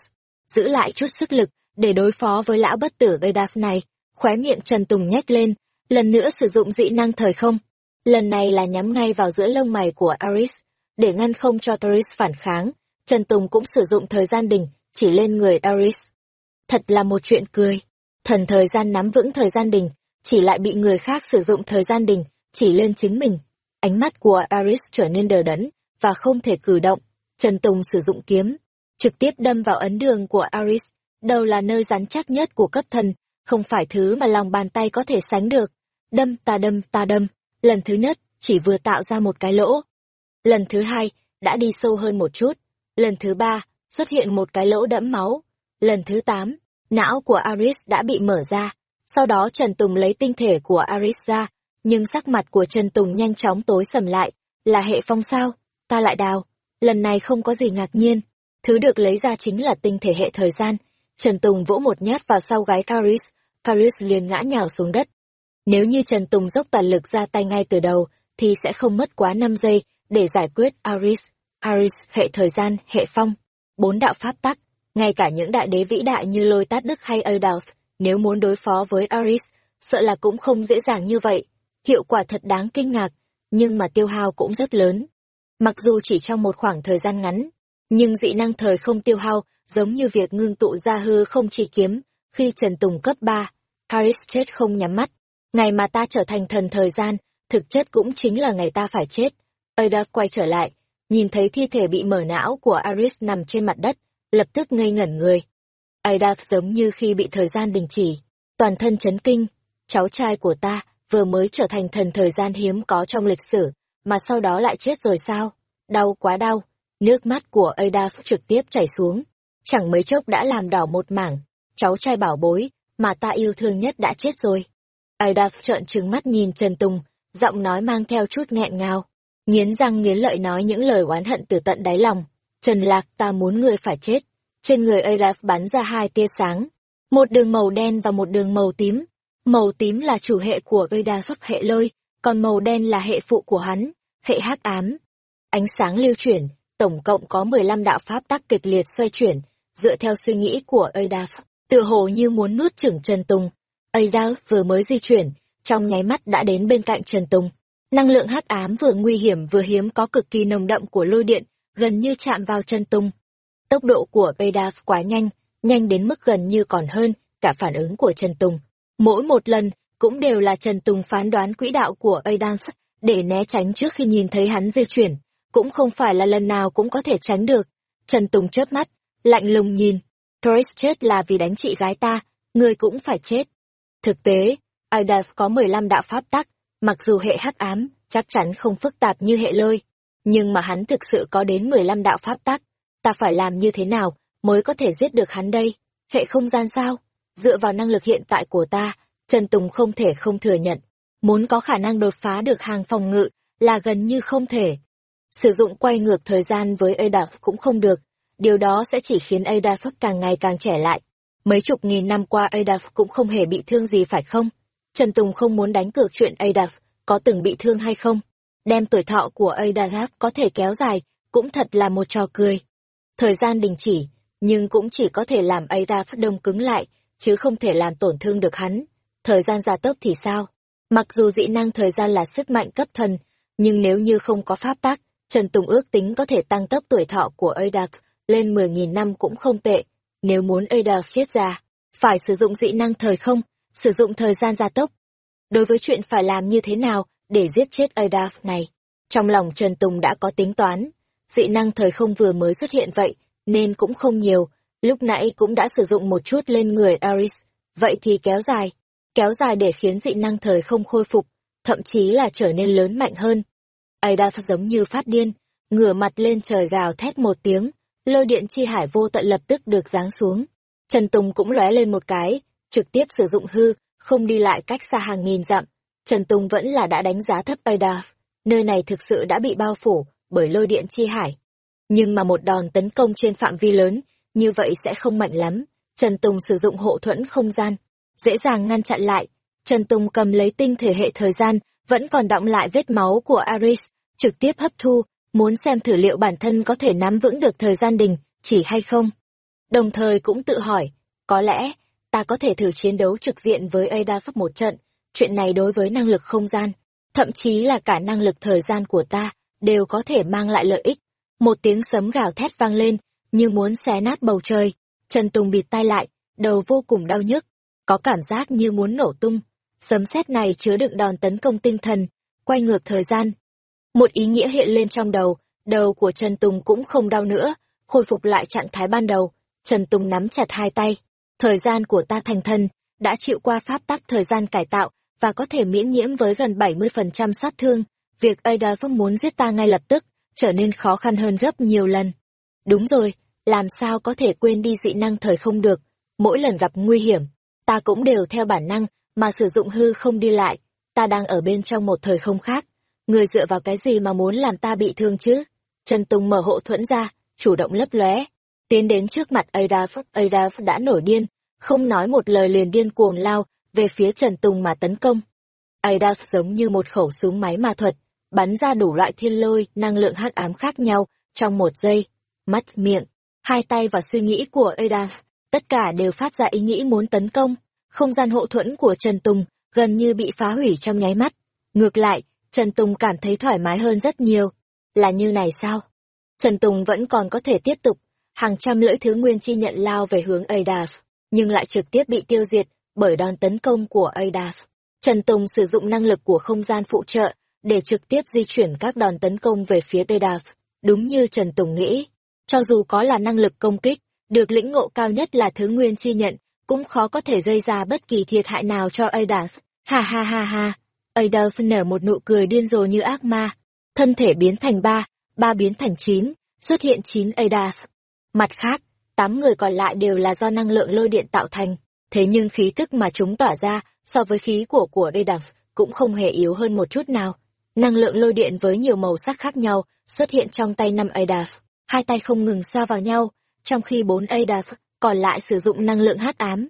giữ lại chút sức lực để đối phó với lão bất tử Adaf này. Khóe miệng Trần Tùng nhếch lên, lần nữa sử dụng dị năng thời không. Lần này là nhắm ngay vào giữa lông mày của Aris, để ngăn không cho Taris phản kháng. Trần Tùng cũng sử dụng thời gian đỉnh, chỉ lên người Aris. Thật là một chuyện cười. Thần thời gian nắm vững thời gian đình chỉ lại bị người khác sử dụng thời gian đình chỉ lên chính mình. Ánh mắt của Aris trở nên đờ đẫn, và không thể cử động. Trần Tùng sử dụng kiếm, trực tiếp đâm vào ấn đường của Aris. Đầu là nơi rắn chắc nhất của cấp thần, không phải thứ mà lòng bàn tay có thể sánh được. Đâm ta đâm ta đâm, lần thứ nhất, chỉ vừa tạo ra một cái lỗ. Lần thứ hai, đã đi sâu hơn một chút. Lần thứ ba, xuất hiện một cái lỗ đẫm máu. Lần thứ tám, não của Aris đã bị mở ra. Sau đó Trần Tùng lấy tinh thể của Aris ra, nhưng sắc mặt của Trần Tùng nhanh chóng tối sầm lại. Là hệ phong sao? Ta lại đào. Lần này không có gì ngạc nhiên. Thứ được lấy ra chính là tinh thể hệ thời gian. Trần Tùng vỗ một nhát vào sau gái Caris. Caris liền ngã nhào xuống đất. Nếu như Trần Tùng dốc toàn lực ra tay ngay từ đầu, thì sẽ không mất quá 5 giây để giải quyết Aris. Aris, hệ thời gian, hệ phong. Bốn đạo pháp tắc. Ngay cả những đại đế vĩ đại như Lôi Tát Đức hay Adolf, nếu muốn đối phó với Aris, sợ là cũng không dễ dàng như vậy. Hiệu quả thật đáng kinh ngạc, nhưng mà tiêu hao cũng rất lớn. Mặc dù chỉ trong một khoảng thời gian ngắn, nhưng dị năng thời không tiêu hao, giống như việc ngưng tụ ra hư không chỉ kiếm, khi Trần Tùng cấp 3, aris chết không nhắm mắt. Ngày mà ta trở thành thần thời gian, thực chất cũng chính là ngày ta phải chết. Ada quay trở lại, nhìn thấy thi thể bị mở não của Aris nằm trên mặt đất, lập tức ngây ngẩn người. Ada giống như khi bị thời gian đình chỉ, toàn thân chấn kinh, cháu trai của ta vừa mới trở thành thần thời gian hiếm có trong lịch sử, mà sau đó lại chết rồi sao? Đau quá đau, nước mắt của Ada trực tiếp chảy xuống, chẳng mấy chốc đã làm đỏ một mảng, cháu trai bảo bối, mà ta yêu thương nhất đã chết rồi. Ada trợn trừng mắt nhìn Trần Tùng, giọng nói mang theo chút nghẹn ngào, nghiến răng nghiến lợi nói những lời oán hận từ tận đáy lòng. Trần Lạc ta muốn người phải chết. Trên người Araf bắn ra hai tia sáng, một đường màu đen và một đường màu tím. Màu tím là chủ hệ của Ada phắc hệ lôi, còn màu đen là hệ phụ của hắn, hệ hắc ám. Ánh sáng lưu chuyển, tổng cộng có 15 đạo pháp tắc kịch liệt xoay chuyển, dựa theo suy nghĩ của Adolf, tựa hồ như muốn nuốt chửng Trần Tùng. Adolf vừa mới di chuyển, trong nháy mắt đã đến bên cạnh Trần Tùng. Năng lượng hắc ám vừa nguy hiểm vừa hiếm có cực kỳ nồng đậm của lôi điện, gần như chạm vào chân Tùng. Tốc độ của Pedaf quá nhanh, nhanh đến mức gần như còn hơn cả phản ứng của Trần Tùng. Mỗi một lần cũng đều là Trần Tùng phán đoán quỹ đạo của Adams để né tránh trước khi nhìn thấy hắn di chuyển, cũng không phải là lần nào cũng có thể tránh được. Trần Tùng chớp mắt, lạnh lùng nhìn, Torres chết là vì đánh chị gái ta, người cũng phải chết. Thực tế, Adams có 15 đạo pháp tắc, mặc dù hệ hắc ám, chắc chắn không phức tạp như hệ lôi, nhưng mà hắn thực sự có đến 15 đạo pháp tắc, ta phải làm như thế nào mới có thể giết được hắn đây? Hệ không gian sao? Dựa vào năng lực hiện tại của ta, Trần Tùng không thể không thừa nhận, muốn có khả năng đột phá được hàng phòng ngự là gần như không thể. Sử dụng quay ngược thời gian với Adolf cũng không được, điều đó sẽ chỉ khiến Adolf càng ngày càng trẻ lại. Mấy chục nghìn năm qua Adolf cũng không hề bị thương gì phải không? Trần Tùng không muốn đánh cược chuyện Adolf có từng bị thương hay không. Đem tuổi thọ của Adolf có thể kéo dài, cũng thật là một trò cười. Thời gian đình chỉ, nhưng cũng chỉ có thể làm Adolf đông cứng lại, chứ không thể làm tổn thương được hắn. Thời gian gia tốc thì sao? Mặc dù dị năng thời gian là sức mạnh cấp thần, nhưng nếu như không có pháp tác, Trần Tùng ước tính có thể tăng tốc tuổi thọ của Adolf lên 10.000 năm cũng không tệ. Nếu muốn Adolf chết ra, phải sử dụng dị năng thời không, sử dụng thời gian gia tốc. Đối với chuyện phải làm như thế nào để giết chết Adaf này, trong lòng Trần Tùng đã có tính toán. Dị năng thời không vừa mới xuất hiện vậy, nên cũng không nhiều, lúc nãy cũng đã sử dụng một chút lên người Aris, vậy thì kéo dài, kéo dài để khiến dị năng thời không khôi phục, thậm chí là trở nên lớn mạnh hơn. Adaf giống như phát điên, ngửa mặt lên trời gào thét một tiếng, lôi điện chi hải vô tận lập tức được giáng xuống. Trần Tùng cũng lóe lên một cái, trực tiếp sử dụng hư, không đi lại cách xa hàng nghìn dặm. Trần Tùng vẫn là đã đánh giá thấp Aida. nơi này thực sự đã bị bao phủ bởi lôi điện chi hải. Nhưng mà một đòn tấn công trên phạm vi lớn, như vậy sẽ không mạnh lắm. Trần Tùng sử dụng hộ thuẫn không gian, dễ dàng ngăn chặn lại. Trần Tùng cầm lấy tinh thể hệ thời gian, vẫn còn đọng lại vết máu của Aris, trực tiếp hấp thu, muốn xem thử liệu bản thân có thể nắm vững được thời gian đình, chỉ hay không. Đồng thời cũng tự hỏi, có lẽ, ta có thể thử chiến đấu trực diện với Ada Pháp một trận, chuyện này đối với năng lực không gian, thậm chí là cả năng lực thời gian của ta, đều có thể mang lại lợi ích. Một tiếng sấm gào thét vang lên, như muốn xé nát bầu trời. Trần Tùng bịt tai lại, đầu vô cùng đau nhức, có cảm giác như muốn nổ tung. Sấm sét này chứa đựng đòn tấn công tinh thần, quay ngược thời gian. Một ý nghĩa hiện lên trong đầu, đầu của Trần Tùng cũng không đau nữa, khôi phục lại trạng thái ban đầu. Trần Tùng nắm chặt hai tay. Thời gian của ta thành thân, đã chịu qua pháp tắc thời gian cải tạo và có thể miễn nhiễm với gần 70% sát thương. Việc Adolf muốn giết ta ngay lập tức, trở nên khó khăn hơn gấp nhiều lần. Đúng rồi, làm sao có thể quên đi dị năng thời không được, mỗi lần gặp nguy hiểm, ta cũng đều theo bản năng mà sử dụng hư không đi lại, ta đang ở bên trong một thời không khác, người dựa vào cái gì mà muốn làm ta bị thương chứ? Trần Tùng mở hộ thuẫn ra, chủ động lấp lóe, tiến đến trước mặt Adolf, Adolf đã nổi điên, không nói một lời liền điên cuồng lao về phía Trần Tùng mà tấn công. Adolf giống như một khẩu súng máy ma thuật, bắn ra đủ loại thiên lôi, năng lượng hắc ám khác nhau trong một giây, mắt, miệng, hai tay và suy nghĩ của Adolf, tất cả đều phát ra ý nghĩ muốn tấn công. Không gian hộ thuẫn của Trần Tùng gần như bị phá hủy trong nháy mắt. Ngược lại, Trần Tùng cảm thấy thoải mái hơn rất nhiều. Là như này sao? Trần Tùng vẫn còn có thể tiếp tục, hàng trăm lưỡi thứ nguyên chi nhận lao về hướng Adaf, nhưng lại trực tiếp bị tiêu diệt bởi đòn tấn công của Adaf. Trần Tùng sử dụng năng lực của không gian phụ trợ để trực tiếp di chuyển các đòn tấn công về phía Adaf. Đúng như Trần Tùng nghĩ, cho dù có là năng lực công kích, được lĩnh ngộ cao nhất là thứ nguyên chi nhận, cũng khó có thể gây ra bất kỳ thiệt hại nào cho Adas Ha ha ha ha. Adolf nở một nụ cười điên rồ như ác ma. Thân thể biến thành ba, ba biến thành chín, xuất hiện chín Adas Mặt khác, tám người còn lại đều là do năng lượng lôi điện tạo thành. Thế nhưng khí tức mà chúng tỏa ra so với khí của của Adolf cũng không hề yếu hơn một chút nào. Năng lượng lôi điện với nhiều màu sắc khác nhau xuất hiện trong tay năm Adolf. Hai tay không ngừng xa vào nhau, trong khi bốn Adaf còn lại sử dụng năng lượng hắc ám.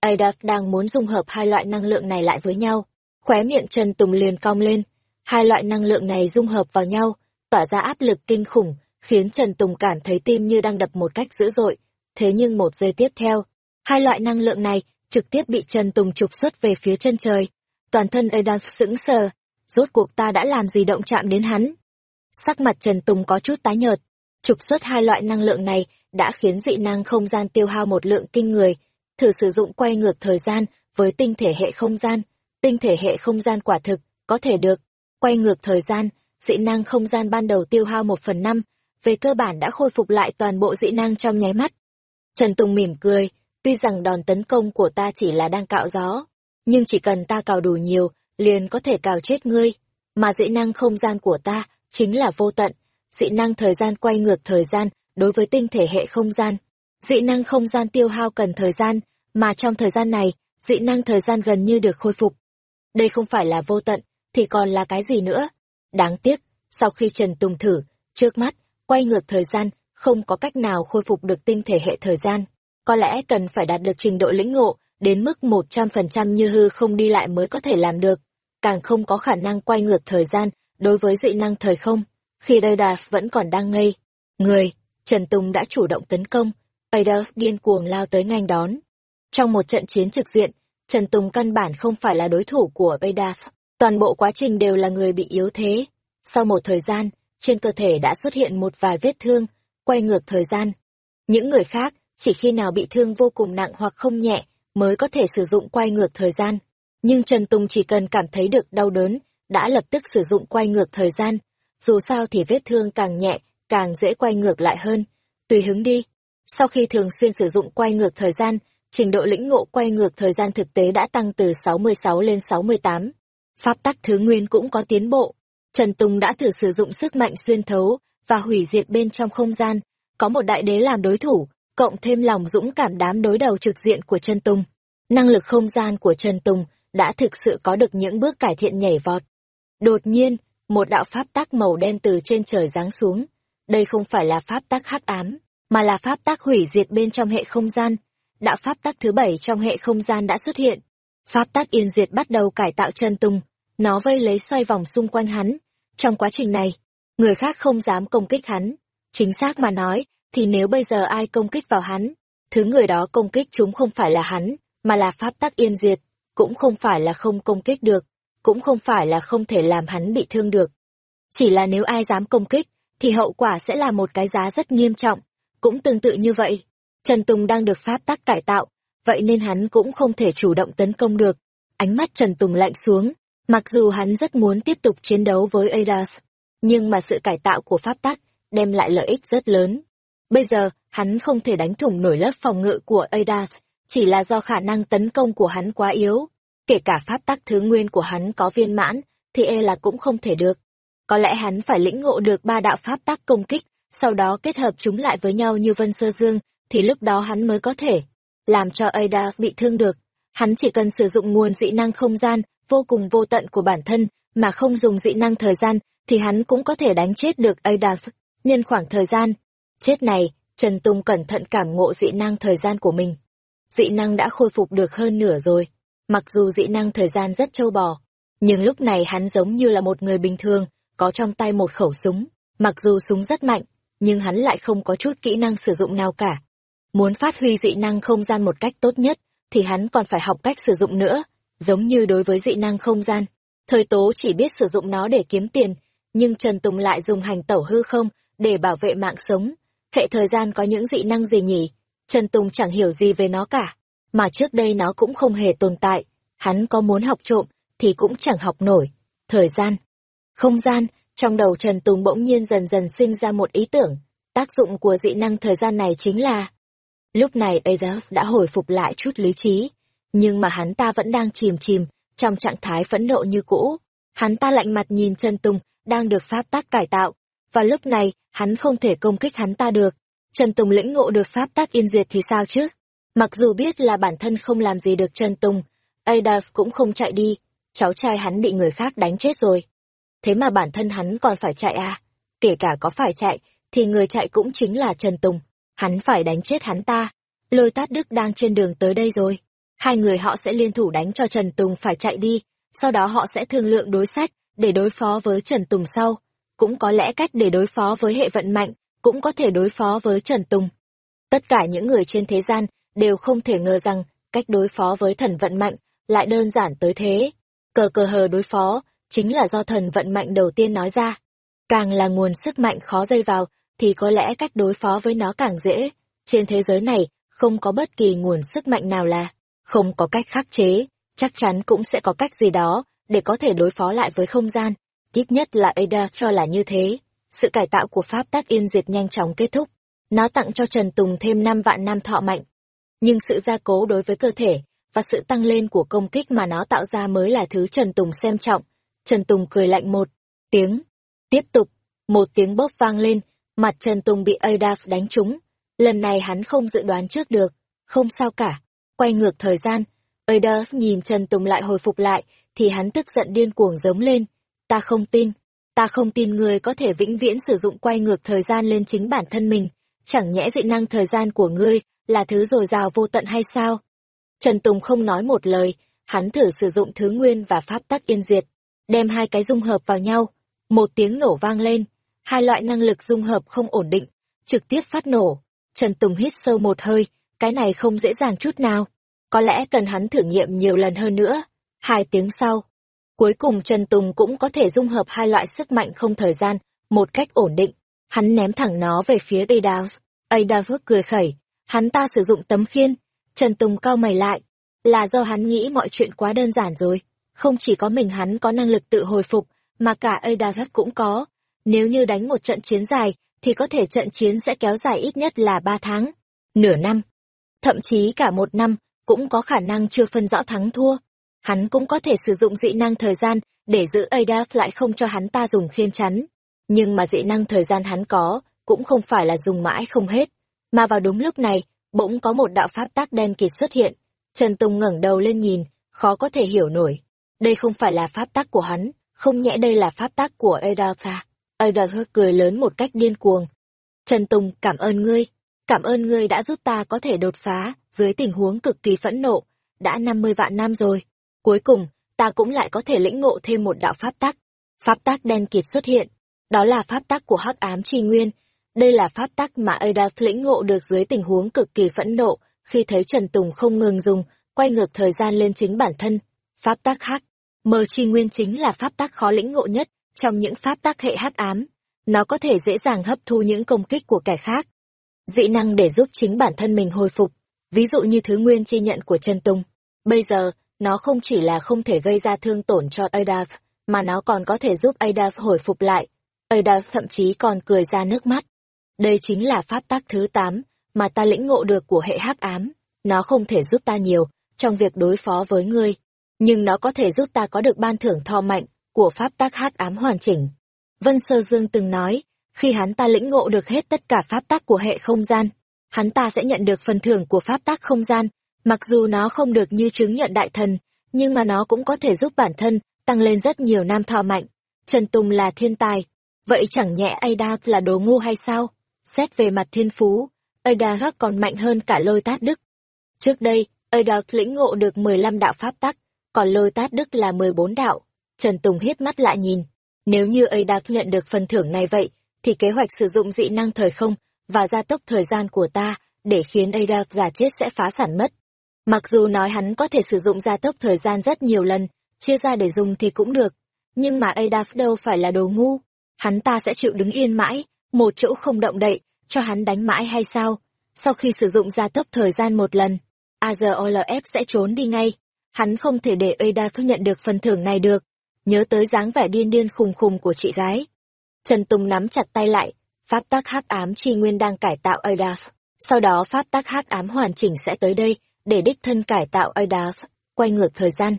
Adaf đang muốn dung hợp hai loại năng lượng này lại với nhau. Khóe miệng Trần Tùng liền cong lên. Hai loại năng lượng này dung hợp vào nhau, tỏa ra áp lực kinh khủng, khiến Trần Tùng cảm thấy tim như đang đập một cách dữ dội. Thế nhưng một giây tiếp theo, hai loại năng lượng này trực tiếp bị Trần Tùng trục xuất về phía chân trời. Toàn thân Ada sững sờ, rốt cuộc ta đã làm gì động chạm đến hắn. Sắc mặt Trần Tùng có chút tái nhợt, trục xuất hai loại năng lượng này đã khiến dị năng không gian tiêu hao một lượng kinh người, thử sử dụng quay ngược thời gian với tinh thể hệ không gian. Tinh thể hệ không gian quả thực, có thể được. Quay ngược thời gian, dị năng không gian ban đầu tiêu hao một phần năm, về cơ bản đã khôi phục lại toàn bộ dị năng trong nháy mắt. Trần Tùng mỉm cười, tuy rằng đòn tấn công của ta chỉ là đang cạo gió, nhưng chỉ cần ta cào đủ nhiều, liền có thể cào chết ngươi. Mà dị năng không gian của ta chính là vô tận, dị năng thời gian quay ngược thời gian đối với tinh thể hệ không gian. Dị năng không gian tiêu hao cần thời gian, mà trong thời gian này, dị năng thời gian gần như được khôi phục. Đây không phải là vô tận, thì còn là cái gì nữa? Đáng tiếc, sau khi Trần Tùng thử, trước mắt, quay ngược thời gian, không có cách nào khôi phục được tinh thể hệ thời gian. Có lẽ cần phải đạt được trình độ lĩnh ngộ, đến mức 100% như hư không đi lại mới có thể làm được. Càng không có khả năng quay ngược thời gian đối với dị năng thời không. Khi đây đà vẫn còn đang ngây. Người, Trần Tùng đã chủ động tấn công, Ada điên cuồng lao tới ngành đón. Trong một trận chiến trực diện, Trần Tùng căn bản không phải là đối thủ của Ada. Toàn bộ quá trình đều là người bị yếu thế. Sau một thời gian, trên cơ thể đã xuất hiện một vài vết thương, quay ngược thời gian. Những người khác, chỉ khi nào bị thương vô cùng nặng hoặc không nhẹ, mới có thể sử dụng quay ngược thời gian. Nhưng Trần Tùng chỉ cần cảm thấy được đau đớn, đã lập tức sử dụng quay ngược thời gian. Dù sao thì vết thương càng nhẹ, càng dễ quay ngược lại hơn. Tùy hứng đi. Sau khi thường xuyên sử dụng quay ngược thời gian, trình độ lĩnh ngộ quay ngược thời gian thực tế đã tăng từ 66 lên 68. Pháp tắc thứ nguyên cũng có tiến bộ. Trần Tùng đã thử sử dụng sức mạnh xuyên thấu và hủy diệt bên trong không gian, có một đại đế làm đối thủ, cộng thêm lòng dũng cảm đám đối đầu trực diện của Trần Tùng. Năng lực không gian của Trần Tùng đã thực sự có được những bước cải thiện nhảy vọt. Đột nhiên, một đạo pháp tác màu đen từ trên trời giáng xuống. Đây không phải là pháp tác hắc ám, mà là pháp tác hủy diệt bên trong hệ không gian. Đạo pháp tác thứ bảy trong hệ không gian đã xuất hiện. Pháp tác yên diệt bắt đầu cải tạo Trần Tùng, nó vây lấy xoay vòng xung quanh hắn. Trong quá trình này, người khác không dám công kích hắn. Chính xác mà nói, thì nếu bây giờ ai công kích vào hắn, thứ người đó công kích chúng không phải là hắn, mà là pháp tắc yên diệt, cũng không phải là không công kích được, cũng không phải là không thể làm hắn bị thương được. Chỉ là nếu ai dám công kích, thì hậu quả sẽ là một cái giá rất nghiêm trọng. Cũng tương tự như vậy, Trần Tùng đang được pháp tắc cải tạo, vậy nên hắn cũng không thể chủ động tấn công được. Ánh mắt Trần Tùng lạnh xuống, mặc dù hắn rất muốn tiếp tục chiến đấu với Adas, nhưng mà sự cải tạo của pháp tắc đem lại lợi ích rất lớn. Bây giờ, hắn không thể đánh thủng nổi lớp phòng ngự của Adas, chỉ là do khả năng tấn công của hắn quá yếu. Kể cả pháp tắc thứ nguyên của hắn có viên mãn, thì e là cũng không thể được. Có lẽ hắn phải lĩnh ngộ được ba đạo pháp tắc công kích, sau đó kết hợp chúng lại với nhau như Vân Sơ Dương, thì lúc đó hắn mới có thể làm cho Ada bị thương được. Hắn chỉ cần sử dụng nguồn dị năng không gian vô cùng vô tận của bản thân, mà không dùng dị năng thời gian, thì hắn cũng có thể đánh chết được Ada nhân khoảng thời gian. Chết này, Trần Tùng cẩn thận cảm ngộ dị năng thời gian của mình. Dị năng đã khôi phục được hơn nửa rồi. Mặc dù dị năng thời gian rất trâu bò, nhưng lúc này hắn giống như là một người bình thường, có trong tay một khẩu súng. Mặc dù súng rất mạnh, nhưng hắn lại không có chút kỹ năng sử dụng nào cả. Muốn phát huy dị năng không gian một cách tốt nhất, thì hắn còn phải học cách sử dụng nữa. Giống như đối với dị năng không gian, thời tố chỉ biết sử dụng nó để kiếm tiền, nhưng Trần Tùng lại dùng hành tẩu hư không để bảo vệ mạng sống. Hệ thời gian có những dị năng gì nhỉ? Trần Tùng chẳng hiểu gì về nó cả, mà trước đây nó cũng không hề tồn tại. Hắn có muốn học trộm, thì cũng chẳng học nổi. Thời gian, không gian, trong đầu Trần Tùng bỗng nhiên dần dần sinh ra một ý tưởng. Tác dụng của dị năng thời gian này chính là... Lúc này Azaf đã hồi phục lại chút lý trí, nhưng mà hắn ta vẫn đang chìm chìm, trong trạng thái phẫn nộ như cũ. Hắn ta lạnh mặt nhìn Trần Tùng, đang được pháp tác cải tạo, và lúc này, hắn không thể công kích hắn ta được. Trần Tùng lĩnh ngộ được pháp tác yên diệt thì sao chứ? Mặc dù biết là bản thân không làm gì được Trần Tùng, Adolf cũng không chạy đi, cháu trai hắn bị người khác đánh chết rồi. Thế mà bản thân hắn còn phải chạy à? Kể cả có phải chạy, thì người chạy cũng chính là Trần Tùng. Hắn phải đánh chết hắn ta. Lôi tát đức đang trên đường tới đây rồi. Hai người họ sẽ liên thủ đánh cho Trần Tùng phải chạy đi, sau đó họ sẽ thương lượng đối sách để đối phó với Trần Tùng sau. Cũng có lẽ cách để đối phó với hệ vận mạnh cũng có thể đối phó với Trần Tùng. Tất cả những người trên thế gian đều không thể ngờ rằng cách đối phó với thần vận mạnh lại đơn giản tới thế. Cờ cờ hờ đối phó, chính là do thần vận mạnh đầu tiên nói ra. Càng là nguồn sức mạnh khó dây vào, thì có lẽ cách đối phó với nó càng dễ. Trên thế giới này, không có bất kỳ nguồn sức mạnh nào là, không có cách khắc chế, chắc chắn cũng sẽ có cách gì đó, để có thể đối phó lại với không gian. Ít nhất là Ada cho là như thế. Sự cải tạo của Pháp tác yên diệt nhanh chóng kết thúc. Nó tặng cho Trần Tùng thêm 5 vạn năm thọ mạnh. Nhưng sự gia cố đối với cơ thể, và sự tăng lên của công kích mà nó tạo ra mới là thứ Trần Tùng xem trọng. Trần Tùng cười lạnh một tiếng. Tiếp tục, một tiếng bóp vang lên, mặt Trần Tùng bị Adaf đánh trúng. Lần này hắn không dự đoán trước được, không sao cả. Quay ngược thời gian, Adaf nhìn Trần Tùng lại hồi phục lại, thì hắn tức giận điên cuồng giống lên. Ta không tin, ta không tin người có thể vĩnh viễn sử dụng quay ngược thời gian lên chính bản thân mình. Chẳng nhẽ dị năng thời gian của ngươi là thứ dồi dào vô tận hay sao? Trần Tùng không nói một lời, hắn thử sử dụng thứ nguyên và pháp tắc yên diệt, đem hai cái dung hợp vào nhau. Một tiếng nổ vang lên, hai loại năng lực dung hợp không ổn định, trực tiếp phát nổ. Trần Tùng hít sâu một hơi, cái này không dễ dàng chút nào. Có lẽ cần hắn thử nghiệm nhiều lần hơn nữa. Hai tiếng sau, cuối cùng Trần Tùng cũng có thể dung hợp hai loại sức mạnh không thời gian, một cách ổn định. Hắn ném thẳng nó về phía Adaus. Adaus cười khẩy, hắn ta sử dụng tấm khiên, Trần Tùng cao mày lại, là do hắn nghĩ mọi chuyện quá đơn giản rồi. Không chỉ có mình hắn có năng lực tự hồi phục, mà cả Adavat cũng có. Nếu như đánh một trận chiến dài, thì có thể trận chiến sẽ kéo dài ít nhất là ba tháng, nửa năm, thậm chí cả một năm, cũng có khả năng chưa phân rõ thắng thua. Hắn cũng có thể sử dụng dị năng thời gian để giữ Adaf lại không cho hắn ta dùng khiên chắn. Nhưng mà dị năng thời gian hắn có, cũng không phải là dùng mãi không hết. Mà vào đúng lúc này, bỗng có một đạo pháp tác đen kịt xuất hiện. Trần Tùng ngẩng đầu lên nhìn, khó có thể hiểu nổi. Đây không phải là pháp tác của hắn, không nhẽ đây là pháp tác của Adolpha. À? Adolpha cười lớn một cách điên cuồng. Trần Tùng, cảm ơn ngươi. Cảm ơn ngươi đã giúp ta có thể đột phá, dưới tình huống cực kỳ phẫn nộ. Đã 50 vạn năm rồi. Cuối cùng, ta cũng lại có thể lĩnh ngộ thêm một đạo pháp tác. Pháp tác đen kịt xuất hiện. Đó là pháp tác của hắc ám tri nguyên, đây là pháp tắc mà Ada lĩnh ngộ được dưới tình huống cực kỳ phẫn nộ, khi thấy Trần Tùng không ngừng dùng, quay ngược thời gian lên chính bản thân. Pháp tắc hắc, mờ chi nguyên chính là pháp tắc khó lĩnh ngộ nhất trong những pháp tắc hệ hắc ám. Nó có thể dễ dàng hấp thu những công kích của kẻ khác. Dị năng để giúp chính bản thân mình hồi phục, ví dụ như thứ nguyên chi nhận của Trần Tùng. Bây giờ, nó không chỉ là không thể gây ra thương tổn cho Adaf, mà nó còn có thể giúp Adaf hồi phục lại. Adaf thậm chí còn cười ra nước mắt. Đây chính là pháp tắc thứ 8 mà ta lĩnh ngộ được của hệ hắc ám. Nó không thể giúp ta nhiều trong việc đối phó với ngươi, nhưng nó có thể giúp ta có được ban thưởng tho mạnh của pháp tắc hắc ám hoàn chỉnh. Vân Sơ Dương từng nói, khi hắn ta lĩnh ngộ được hết tất cả pháp tắc của hệ không gian, hắn ta sẽ nhận được phần thưởng của pháp tắc không gian, mặc dù nó không được như chứng nhận đại thần, nhưng mà nó cũng có thể giúp bản thân tăng lên rất nhiều nam thọ mạnh. Trần Tùng là thiên tài, vậy chẳng nhẽ Ada là đồ ngu hay sao? Xét về mặt thiên phú, Adagak còn mạnh hơn cả lôi tát đức. Trước đây, Adag lĩnh ngộ được 15 đạo pháp tắc, còn lôi tát đức là 14 đạo. Trần Tùng hiếp mắt lại nhìn. Nếu như Adag nhận được phần thưởng này vậy, thì kế hoạch sử dụng dị năng thời không và gia tốc thời gian của ta để khiến Adag giả chết sẽ phá sản mất. Mặc dù nói hắn có thể sử dụng gia tốc thời gian rất nhiều lần, chia ra để dùng thì cũng được. Nhưng mà Adaf đâu phải là đồ ngu. Hắn ta sẽ chịu đứng yên mãi, một chỗ không động đậy, cho hắn đánh mãi hay sao? Sau khi sử dụng gia tốc thời gian một lần, AZOLF sẽ trốn đi ngay. Hắn không thể để Ada không nhận được phần thưởng này được. Nhớ tới dáng vẻ điên điên khùng khùng của chị gái. Trần Tùng nắm chặt tay lại, pháp Tác hắc ám chi nguyên đang cải tạo Ada. Sau đó pháp Tác hắc ám hoàn chỉnh sẽ tới đây, để đích thân cải tạo Adaf, quay ngược thời gian.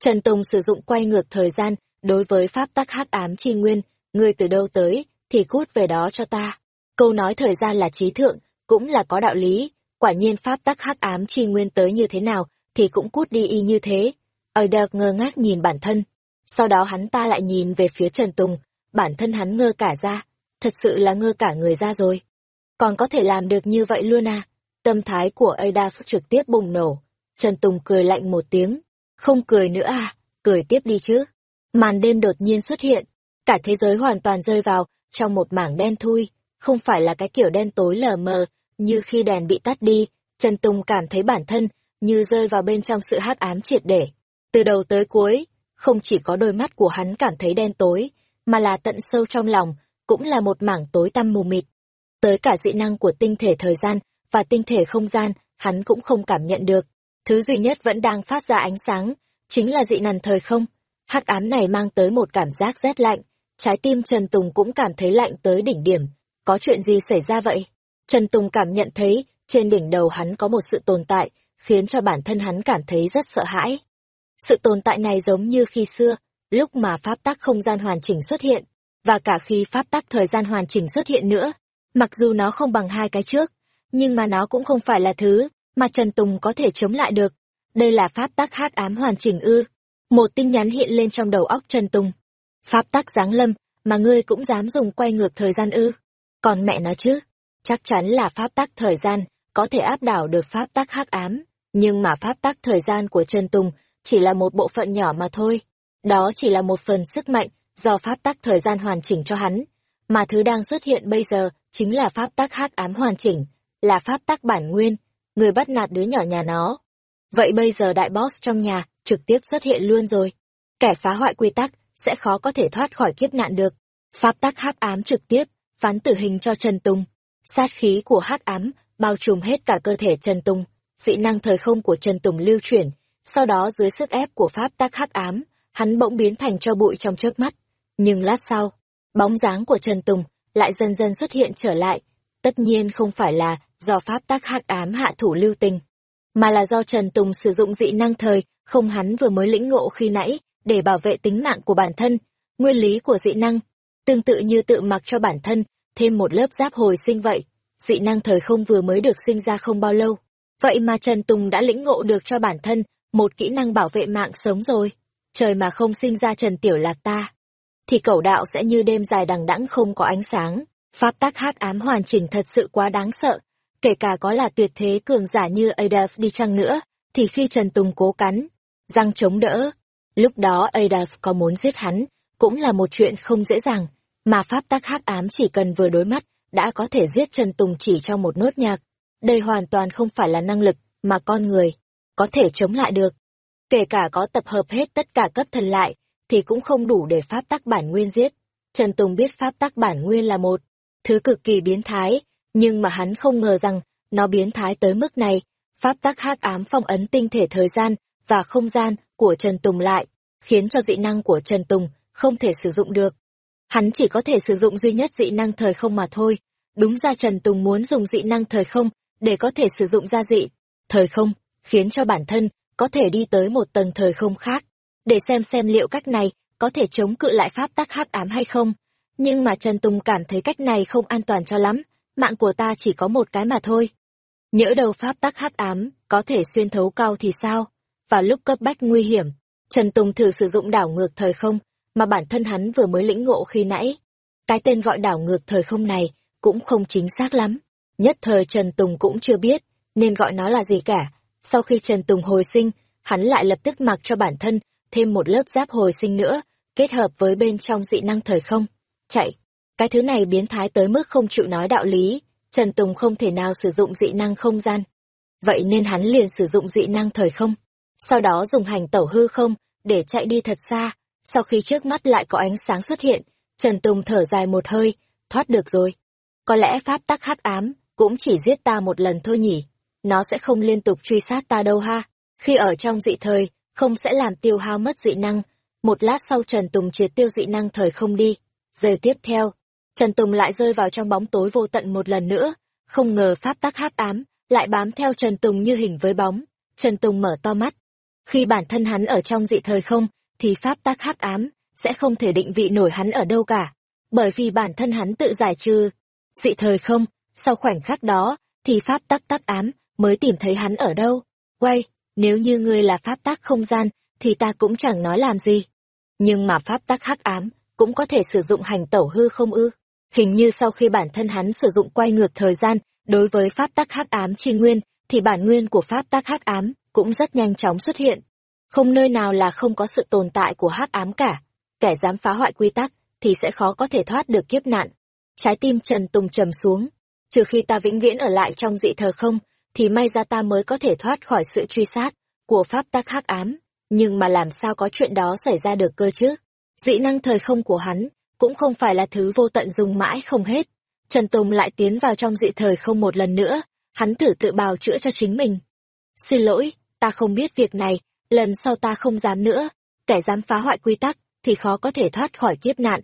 Trần Tùng sử dụng quay ngược thời gian đối với pháp tắc hắc ám chi nguyên, người từ đâu tới, thì cút về đó cho ta. Câu nói thời gian là trí thượng, cũng là có đạo lý, quả nhiên pháp tắc hắc ám chi nguyên tới như thế nào, thì cũng cút đi y như thế. Adaf ngơ ngác nhìn bản thân. Sau đó hắn ta lại nhìn về phía Trần Tùng, bản thân hắn ngơ cả ra, thật sự là ngơ cả người ra rồi. Còn có thể làm được như vậy luôn à? Tâm thái của Ada trực tiếp bùng nổ. Trần Tùng cười lạnh một tiếng. Không cười nữa à? Cười tiếp đi chứ. Màn đêm đột nhiên xuất hiện. Cả thế giới hoàn toàn rơi vào trong một mảng đen thui, không phải là cái kiểu đen tối lờ mờ, như khi đèn bị tắt đi, Trần Tùng cảm thấy bản thân như rơi vào bên trong sự hắc ám triệt để. Từ đầu tới cuối, không chỉ có đôi mắt của hắn cảm thấy đen tối, mà là tận sâu trong lòng, cũng là một mảng tối tăm mù mịt. Tới cả dị năng của tinh thể thời gian và tinh thể không gian, hắn cũng không cảm nhận được. Thứ duy nhất vẫn đang phát ra ánh sáng, chính là dị nằn thời không. Hắc ám này mang tới một cảm giác rét lạnh, trái tim Trần Tùng cũng cảm thấy lạnh tới đỉnh điểm. Có chuyện gì xảy ra vậy? Trần Tùng cảm nhận thấy, trên đỉnh đầu hắn có một sự tồn tại, khiến cho bản thân hắn cảm thấy rất sợ hãi. Sự tồn tại này giống như khi xưa, lúc mà pháp tắc không gian hoàn chỉnh xuất hiện, và cả khi pháp tắc thời gian hoàn chỉnh xuất hiện nữa. Mặc dù nó không bằng hai cái trước, nhưng mà nó cũng không phải là thứ mà Trần Tùng có thể chống lại được. Đây là pháp tắc hắc ám hoàn chỉnh ư. Một tin nhắn hiện lên trong đầu óc Trần Tùng. Pháp tắc giáng lâm, mà ngươi cũng dám dùng quay ngược thời gian ư. Còn mẹ nó chứ, chắc chắn là pháp tắc thời gian, có thể áp đảo được pháp tắc hắc ám. Nhưng mà pháp tắc thời gian của Trần Tùng chỉ là một bộ phận nhỏ mà thôi. Đó chỉ là một phần sức mạnh do pháp tắc thời gian hoàn chỉnh cho hắn. Mà thứ đang xuất hiện bây giờ chính là pháp tắc hắc ám hoàn chỉnh, là pháp tắc bản nguyên, người bắt nạt đứa nhỏ nhà nó. Vậy bây giờ đại boss trong nhà trực tiếp xuất hiện luôn rồi. Kẻ phá hoại quy tắc sẽ khó có thể thoát khỏi kiếp nạn được. Pháp tắc hắc ám trực tiếp phán tử hình cho Trần Tùng. Sát khí của hắc ám bao trùm hết cả cơ thể Trần Tùng, dị năng thời không của Trần Tùng lưu chuyển, sau đó dưới sức ép của pháp tắc hắc ám, hắn bỗng biến thành cho bụi trong chớp mắt. Nhưng lát sau, bóng dáng của Trần Tùng lại dần dần xuất hiện trở lại, tất nhiên không phải là do pháp tác hắc ám hạ thủ lưu tình, mà là do Trần Tùng sử dụng dị năng thời không hắn vừa mới lĩnh ngộ khi nãy để bảo vệ tính mạng của bản thân, nguyên lý của dị năng, tương tự như tự mặc cho bản thân thêm một lớp giáp hồi sinh vậy. Dị năng thời không vừa mới được sinh ra không bao lâu, vậy mà Trần Tùng đã lĩnh ngộ được cho bản thân một kỹ năng bảo vệ mạng sống rồi. Trời mà không sinh ra Trần Tiểu Lạc ta, thì cẩu đạo sẽ như đêm dài đằng đẵng không có ánh sáng. Pháp tắc hắc ám hoàn chỉnh thật sự quá đáng sợ, kể cả có là tuyệt thế cường giả như Adolf đi chăng nữa, thì khi Trần Tùng cố cắn, răng chống đỡ, lúc đó Adolf có muốn giết hắn, cũng là một chuyện không dễ dàng, mà pháp tắc hắc ám chỉ cần vừa đối mắt, đã có thể giết Trần Tùng chỉ trong một nốt nhạc. Đây hoàn toàn không phải là năng lực mà con người có thể chống lại được. Kể cả có tập hợp hết tất cả cấp thần lại, thì cũng không đủ để pháp tắc bản nguyên giết. Trần Tùng biết pháp tắc bản nguyên là một thứ cực kỳ biến thái, nhưng mà hắn không ngờ rằng nó biến thái tới mức này. Pháp tắc hắc ám phong ấn tinh thể thời gian và không gian của Trần Tùng lại, khiến cho dị năng của Trần Tùng không thể sử dụng được. Hắn chỉ có thể sử dụng duy nhất dị năng thời không mà thôi. Đúng ra Trần Tùng muốn dùng dị năng thời không để có thể sử dụng gia dị. Thời không, khiến cho bản thân có thể đi tới một tầng thời không khác, để xem xem liệu cách này có thể chống cự lại pháp tắc hắc ám hay không. Nhưng mà Trần Tùng cảm thấy cách này không an toàn cho lắm, mạng của ta chỉ có một cái mà thôi. Nhỡ đầu pháp tắc hắc ám có thể xuyên thấu cao thì sao? Vào lúc cấp bách nguy hiểm, Trần Tùng thử sử dụng đảo ngược thời không, mà bản thân hắn vừa mới lĩnh ngộ khi nãy. Cái tên gọi đảo ngược thời không này cũng không chính xác lắm. Nhất thời Trần Tùng cũng chưa biết nên gọi nó là gì cả. Sau khi Trần Tùng hồi sinh, hắn lại lập tức mặc cho bản thân thêm một lớp giáp hồi sinh nữa, kết hợp với bên trong dị năng thời không. Chạy! Cái thứ này biến thái tới mức không chịu nói đạo lý, Trần Tùng không thể nào sử dụng dị năng không gian. Vậy nên hắn liền sử dụng dị năng thời không. Sau đó dùng hành tẩu hư không, để chạy đi thật xa. Sau khi trước mắt lại có ánh sáng xuất hiện, Trần Tùng thở dài một hơi, thoát được rồi. Có lẽ pháp tắc hắc ám, cũng chỉ giết ta một lần thôi nhỉ. Nó sẽ không liên tục truy sát ta đâu ha. Khi ở trong dị thời, không sẽ làm tiêu hao mất dị năng. Một lát sau Trần Tùng triệt tiêu dị năng thời không đi. Giờ tiếp theo, Trần Tùng lại rơi vào trong bóng tối vô tận một lần nữa. Không ngờ pháp tắc hắc ám, lại bám theo Trần Tùng như hình với bóng. Trần Tùng mở to mắt. Khi bản thân hắn ở trong dị thời không, thì pháp tắc hắc ám sẽ không thể định vị nổi hắn ở đâu cả. Bởi vì bản thân hắn tự giải trừ. Dị thời không, sau khoảnh khắc đó, thì pháp tắc tắc ám mới tìm thấy hắn ở đâu. Quay, nếu như ngươi là pháp tắc không gian, thì ta cũng chẳng nói làm gì. Nhưng mà pháp tắc hắc ám cũng có thể sử dụng hành tẩu hư không ư? Hình như sau khi bản thân hắn sử dụng quay ngược thời gian đối với pháp tắc hắc ám chi nguyên, thì bản nguyên của pháp tắc hắc ám cũng rất nhanh chóng xuất hiện. Không nơi nào là không có sự tồn tại của hắc ám cả. Kẻ dám phá hoại quy tắc thì sẽ khó có thể thoát được kiếp nạn. Trái tim Trần Tùng trầm xuống. Trừ khi ta vĩnh viễn ở lại trong dị thờ không, thì may ra ta mới có thể thoát khỏi sự truy sát của pháp tắc hắc ám. Nhưng mà làm sao có chuyện đó xảy ra được cơ chứ? Dị năng thời không của hắn cũng không phải là thứ vô tận dùng mãi không hết. Trần Tùng lại tiến vào trong dị thời không một lần nữa, hắn thử tự bào chữa cho chính mình. Xin lỗi, ta không biết việc này, lần sau ta không dám nữa, kẻ dám phá hoại quy tắc thì khó có thể thoát khỏi kiếp nạn.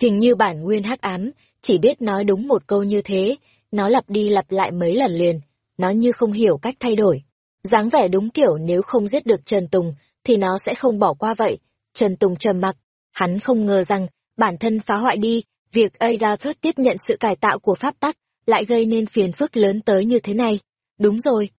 Hình như bản nguyên hắc ám, chỉ biết nói đúng một câu như thế, nó lặp đi lặp lại mấy lần liền, nó như không hiểu cách thay đổi. dáng vẻ đúng kiểu nếu không giết được Trần Tùng, thì nó sẽ không bỏ qua vậy. Trần Tùng trầm mặc, hắn không ngờ rằng, bản thân phá hoại đi, việc Airathus tiếp nhận sự cải tạo của pháp tắc, lại gây nên phiền phức lớn tới như thế này. Đúng rồi.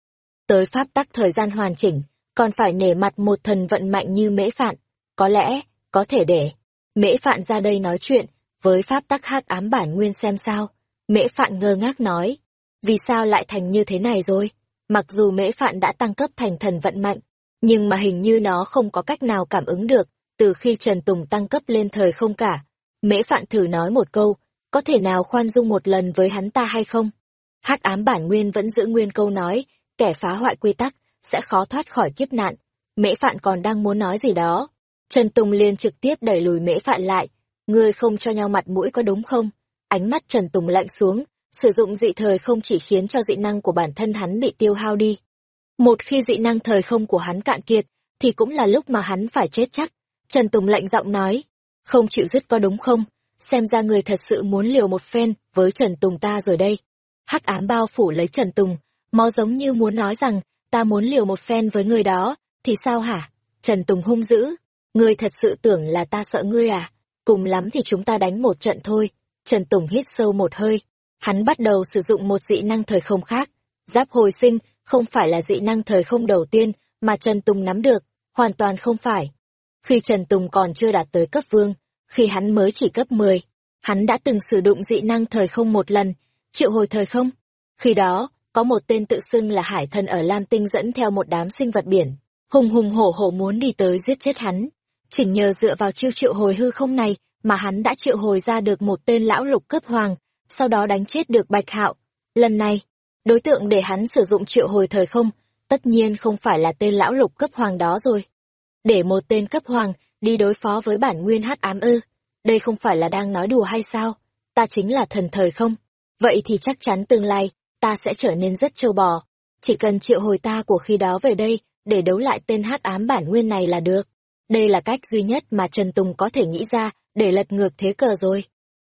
Tới pháp tắc thời gian hoàn chỉnh, còn phải nể mặt một thần vận mạnh như mễ phạn. Có lẽ, có thể để mễ phạn ra đây nói chuyện với pháp tắc hắc ám bản nguyên xem sao. Mễ phạn ngơ ngác nói, vì sao lại thành như thế này rồi? Mặc dù mễ phạn đã tăng cấp thành thần vận mạnh, nhưng mà hình như nó không có cách nào cảm ứng được, từ khi Trần Tùng tăng cấp lên thời không cả. Mễ phạn thử nói một câu, có thể nào khoan dung một lần với hắn ta hay không? Hát ám bản nguyên vẫn giữ nguyên câu nói, kẻ phá hoại quy tắc, sẽ khó thoát khỏi kiếp nạn. Mễ phạn còn đang muốn nói gì đó. Trần Tùng liền trực tiếp đẩy lùi mễ phạn lại. Ngươi không cho nhau mặt mũi có đúng không? Ánh mắt Trần Tùng lạnh xuống, sử dụng dị thời không chỉ khiến cho dị năng của bản thân hắn bị tiêu hao đi. Một khi dị năng thời không của hắn cạn kiệt, thì cũng là lúc mà hắn phải chết chắc. Trần Tùng lạnh giọng nói, không chịu dứt có đúng không? Xem ra người thật sự muốn liều một phen với Trần Tùng ta rồi đây. Hắc ám bao phủ lấy Trần Tùng, mó giống như muốn nói rằng, ta muốn liều một phen với người đó, thì sao hả? Trần Tùng hung dữ, ngươi thật sự tưởng là ta sợ ngươi à? Cùng lắm thì chúng ta đánh một trận thôi. Trần Tùng hít sâu một hơi, hắn bắt đầu sử dụng một dị năng thời không khác. Giáp hồi sinh không phải là dị năng thời không đầu tiên mà Trần Tùng nắm được, hoàn toàn không phải. Khi Trần Tùng còn chưa đạt tới cấp vương, khi hắn mới chỉ cấp 10, hắn đã từng sử dụng dị năng thời không một lần, triệu hồi thời không. Khi đó, có một tên tự xưng là hải thần ở Lam Tinh dẫn theo một đám sinh vật biển, hùng hùng hổ hổ muốn đi tới giết chết hắn. Chỉnh nhờ dựa vào chiêu triệu hồi hư không này mà hắn đã triệu hồi ra được một tên lão lục cấp hoàng, sau đó đánh chết được Bạch Hạo. Lần này, đối tượng để hắn sử dụng triệu hồi thời không, tất nhiên không phải là tên lão lục cấp hoàng đó rồi. Để một tên cấp hoàng đi đối phó với bản nguyên hắc ám ư, đây không phải là đang nói đùa hay sao? Ta chính là thần thời không? Vậy thì chắc chắn tương lai, ta sẽ trở nên rất trâu bò. Chỉ cần triệu hồi ta của khi đó về đây, để đấu lại tên hắc ám bản nguyên này là được. Đây là cách duy nhất mà Trần Tùng có thể nghĩ ra để lật ngược thế cờ rồi.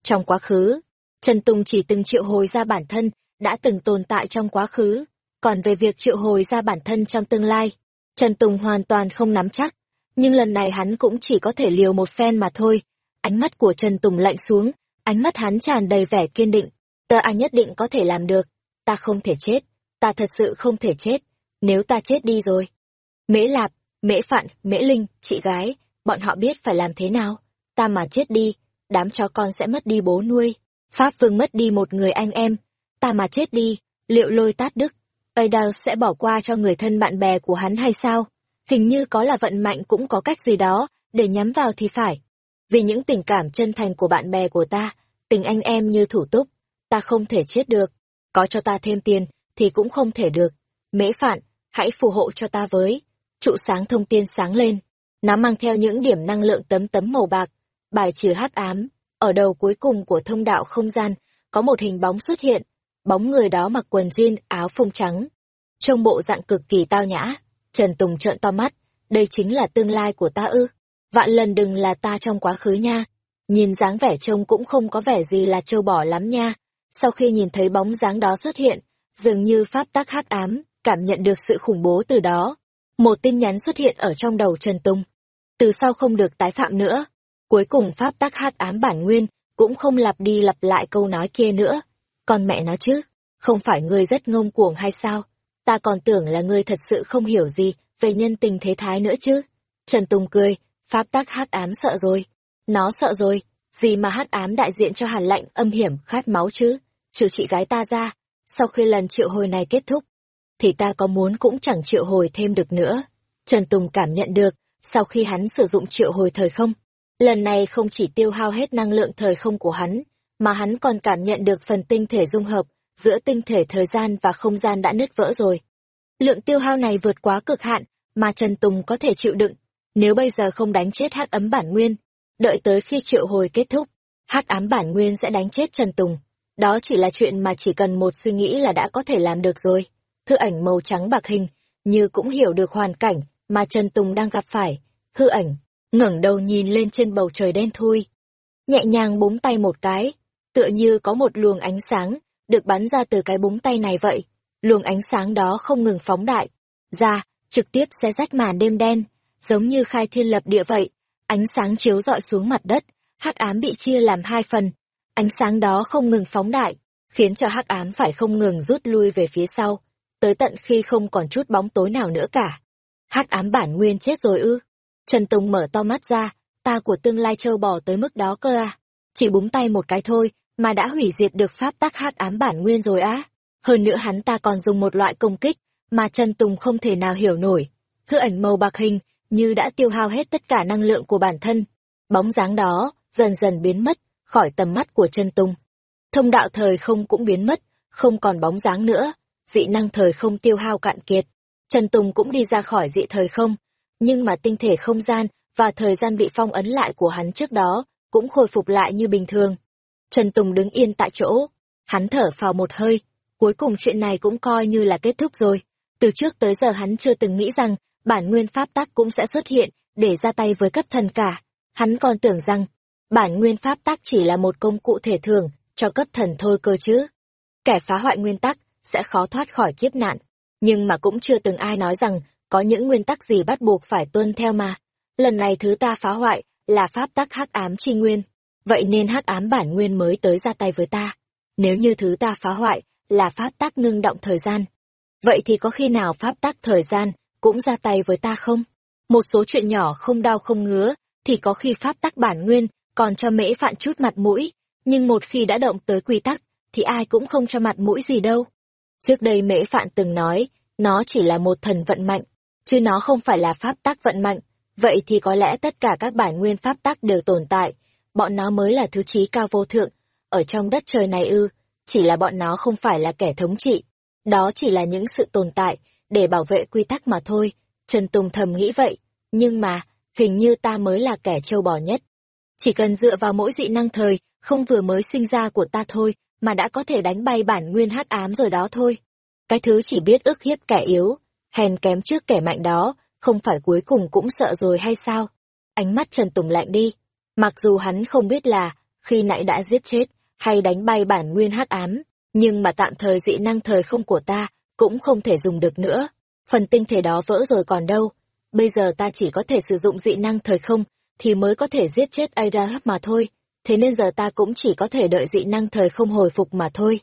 Trong quá khứ, Trần Tùng chỉ từng triệu hồi ra bản thân, đã từng tồn tại trong quá khứ. Còn về việc triệu hồi ra bản thân trong tương lai, Trần Tùng hoàn toàn không nắm chắc. Nhưng lần này hắn cũng chỉ có thể liều một phen mà thôi. Ánh mắt của Trần Tùng lạnh xuống, ánh mắt hắn tràn đầy vẻ kiên định. Ta ai nhất định có thể làm được. Ta không thể chết. Ta thật sự không thể chết. Nếu ta chết đi rồi. Mễ Lạp, Mễ Phạn, Mễ Linh, chị gái, bọn họ biết phải làm thế nào ta mà chết đi, đám chó con sẽ mất đi bố nuôi. Pháp Vương mất đi một người anh em, ta mà chết đi, liệu lôi tát đức, Adal sẽ bỏ qua cho người thân bạn bè của hắn hay sao? Hình như có là vận mạnh cũng có cách gì đó, để nhắm vào thì phải. Vì những tình cảm chân thành của bạn bè của ta, tình anh em như thủ túc, ta không thể chết được. Có cho ta thêm tiền, thì cũng không thể được. Mễ phạn, hãy phù hộ cho ta với. Trụ sáng thông tiên sáng lên. Nó mang theo những điểm năng lượng tấm tấm màu bạc, bài trừ hắc ám, ở đầu cuối cùng của thông đạo không gian, có một hình bóng xuất hiện, bóng người đó mặc quần jean áo phông trắng. Trông bộ dạng cực kỳ tao nhã, Trần Tùng trợn to mắt, đây chính là tương lai của ta ư, vạn lần đừng là ta trong quá khứ nha. Nhìn dáng vẻ trông cũng không có vẻ gì là trâu bò lắm nha. Sau khi nhìn thấy bóng dáng đó xuất hiện, dường như pháp tắc hắc ám, cảm nhận được sự khủng bố từ đó. Một tin nhắn xuất hiện ở trong đầu Trần Tùng. Từ sau không được tái phạm nữa, Cuối cùng pháp tắc hắc ám bản nguyên cũng không lặp đi lặp lại câu nói kia nữa. Con mẹ nó chứ, không phải ngươi rất ngông cuồng hay sao? Ta còn tưởng là ngươi thật sự không hiểu gì về nhân tình thế thái nữa chứ. Trần Tùng cười, pháp tắc hắc ám sợ rồi. Nó sợ rồi, gì mà hắc ám đại diện cho hàn lạnh âm hiểm khát máu chứ, trừ chị gái ta ra. Sau khi lần triệu hồi này kết thúc, thì ta có muốn cũng chẳng triệu hồi thêm được nữa. Trần Tùng cảm nhận được, sau khi hắn sử dụng triệu hồi thời không, Lần này không chỉ tiêu hao hết năng lượng thời không của hắn, mà hắn còn cảm nhận được phần tinh thể dung hợp giữa tinh thể thời gian và không gian đã nứt vỡ rồi. Lượng tiêu hao này vượt quá cực hạn mà Trần Tùng có thể chịu đựng, nếu bây giờ không đánh chết hắc ấm bản nguyên, đợi tới khi triệu hồi kết thúc, hắc ám bản nguyên sẽ đánh chết Trần Tùng. Đó chỉ là chuyện mà chỉ cần một suy nghĩ là đã có thể làm được rồi. Thư ảnh màu trắng bạc hình, như cũng hiểu được hoàn cảnh mà Trần Tùng đang gặp phải. Hư ảnh, ngẩng đầu nhìn lên trên bầu trời đen thui. Nhẹ nhàng búng tay một cái, tựa như có một luồng ánh sáng, được bắn ra từ cái búng tay này vậy. Luồng ánh sáng đó không ngừng phóng đại, ra, trực tiếp xe rách màn đêm đen, giống như khai thiên lập địa vậy. Ánh sáng chiếu rọi xuống mặt đất, hắc ám bị chia làm hai phần. Ánh sáng đó không ngừng phóng đại, khiến cho hắc ám phải không ngừng rút lui về phía sau, tới tận khi không còn chút bóng tối nào nữa cả. Hắc ám bản nguyên chết rồi ư? Trần Tùng mở to mắt ra, ta của tương lai trâu bò tới mức đó cơ à? Chỉ búng tay một cái thôi, mà đã hủy diệt được pháp tắc hắc ám bản nguyên rồi á. Hơn nữa hắn ta còn dùng một loại công kích, mà Trần Tùng không thể nào hiểu nổi. Hư ảnh màu bạc hình, như đã tiêu hao hết tất cả năng lượng của bản thân. Bóng dáng đó, dần dần biến mất, khỏi tầm mắt của Trần Tùng. Thông đạo thời không cũng biến mất, không còn bóng dáng nữa, dị năng thời không tiêu hao cạn kiệt. Trần Tùng cũng đi ra khỏi dị thời không, nhưng mà tinh thể không gian và thời gian bị phong ấn lại của hắn trước đó cũng khôi phục lại như bình thường. Trần Tùng đứng yên tại chỗ, hắn thở phào một hơi, cuối cùng chuyện này cũng coi như là kết thúc rồi. Từ trước tới giờ hắn chưa từng nghĩ rằng bản nguyên pháp tắc cũng sẽ xuất hiện để ra tay với cấp thần cả. Hắn còn tưởng rằng bản nguyên pháp tắc chỉ là một công cụ thể thường cho cấp thần thôi cơ chứ. Kẻ phá hoại nguyên tắc sẽ khó thoát khỏi kiếp nạn. Nhưng mà cũng chưa từng ai nói rằng có những nguyên tắc gì bắt buộc phải tuân theo mà. Lần này thứ ta phá hoại là pháp tắc hắc ám chi nguyên. Vậy nên hắc ám bản nguyên mới tới ra tay với ta. Nếu như thứ ta phá hoại là pháp tắc ngưng động thời gian. Vậy thì có khi nào pháp tắc thời gian cũng ra tay với ta không? Một số chuyện nhỏ không đau không ngứa, thì có khi pháp tắc bản nguyên còn cho mễ phạn chút mặt mũi, nhưng một khi đã động tới quy tắc, thì ai cũng không cho mặt mũi gì đâu. Trước đây mễ phạn từng nói, nó chỉ là một thần vận mạnh, chứ nó không phải là pháp tắc vận mạnh, vậy thì có lẽ tất cả các bản nguyên pháp tắc đều tồn tại, bọn nó mới là thứ trí cao vô thượng, ở trong đất trời này ư, chỉ là bọn nó không phải là kẻ thống trị, đó chỉ là những sự tồn tại, để bảo vệ quy tắc mà thôi, Trần Tùng thầm nghĩ vậy, nhưng mà, hình như ta mới là kẻ trâu bò nhất. Chỉ cần dựa vào mỗi dị năng thời, không vừa mới sinh ra của ta thôi, mà đã có thể đánh bay bản nguyên hắc ám rồi đó thôi. Cái thứ chỉ biết ức hiếp kẻ yếu, hèn kém trước kẻ mạnh đó, không phải cuối cùng cũng sợ rồi hay sao? Ánh mắt Trần Tùng lạnh đi. Mặc dù hắn không biết là, khi nãy đã giết chết, hay đánh bay bản nguyên hắc ám, nhưng mà tạm thời dị năng thời không của ta, cũng không thể dùng được nữa. Phần tinh thể đó vỡ rồi còn đâu. Bây giờ ta chỉ có thể sử dụng dị năng thời không, thì mới có thể giết chết Airahab mà thôi. Thế nên giờ ta cũng chỉ có thể đợi dị năng thời không hồi phục mà thôi.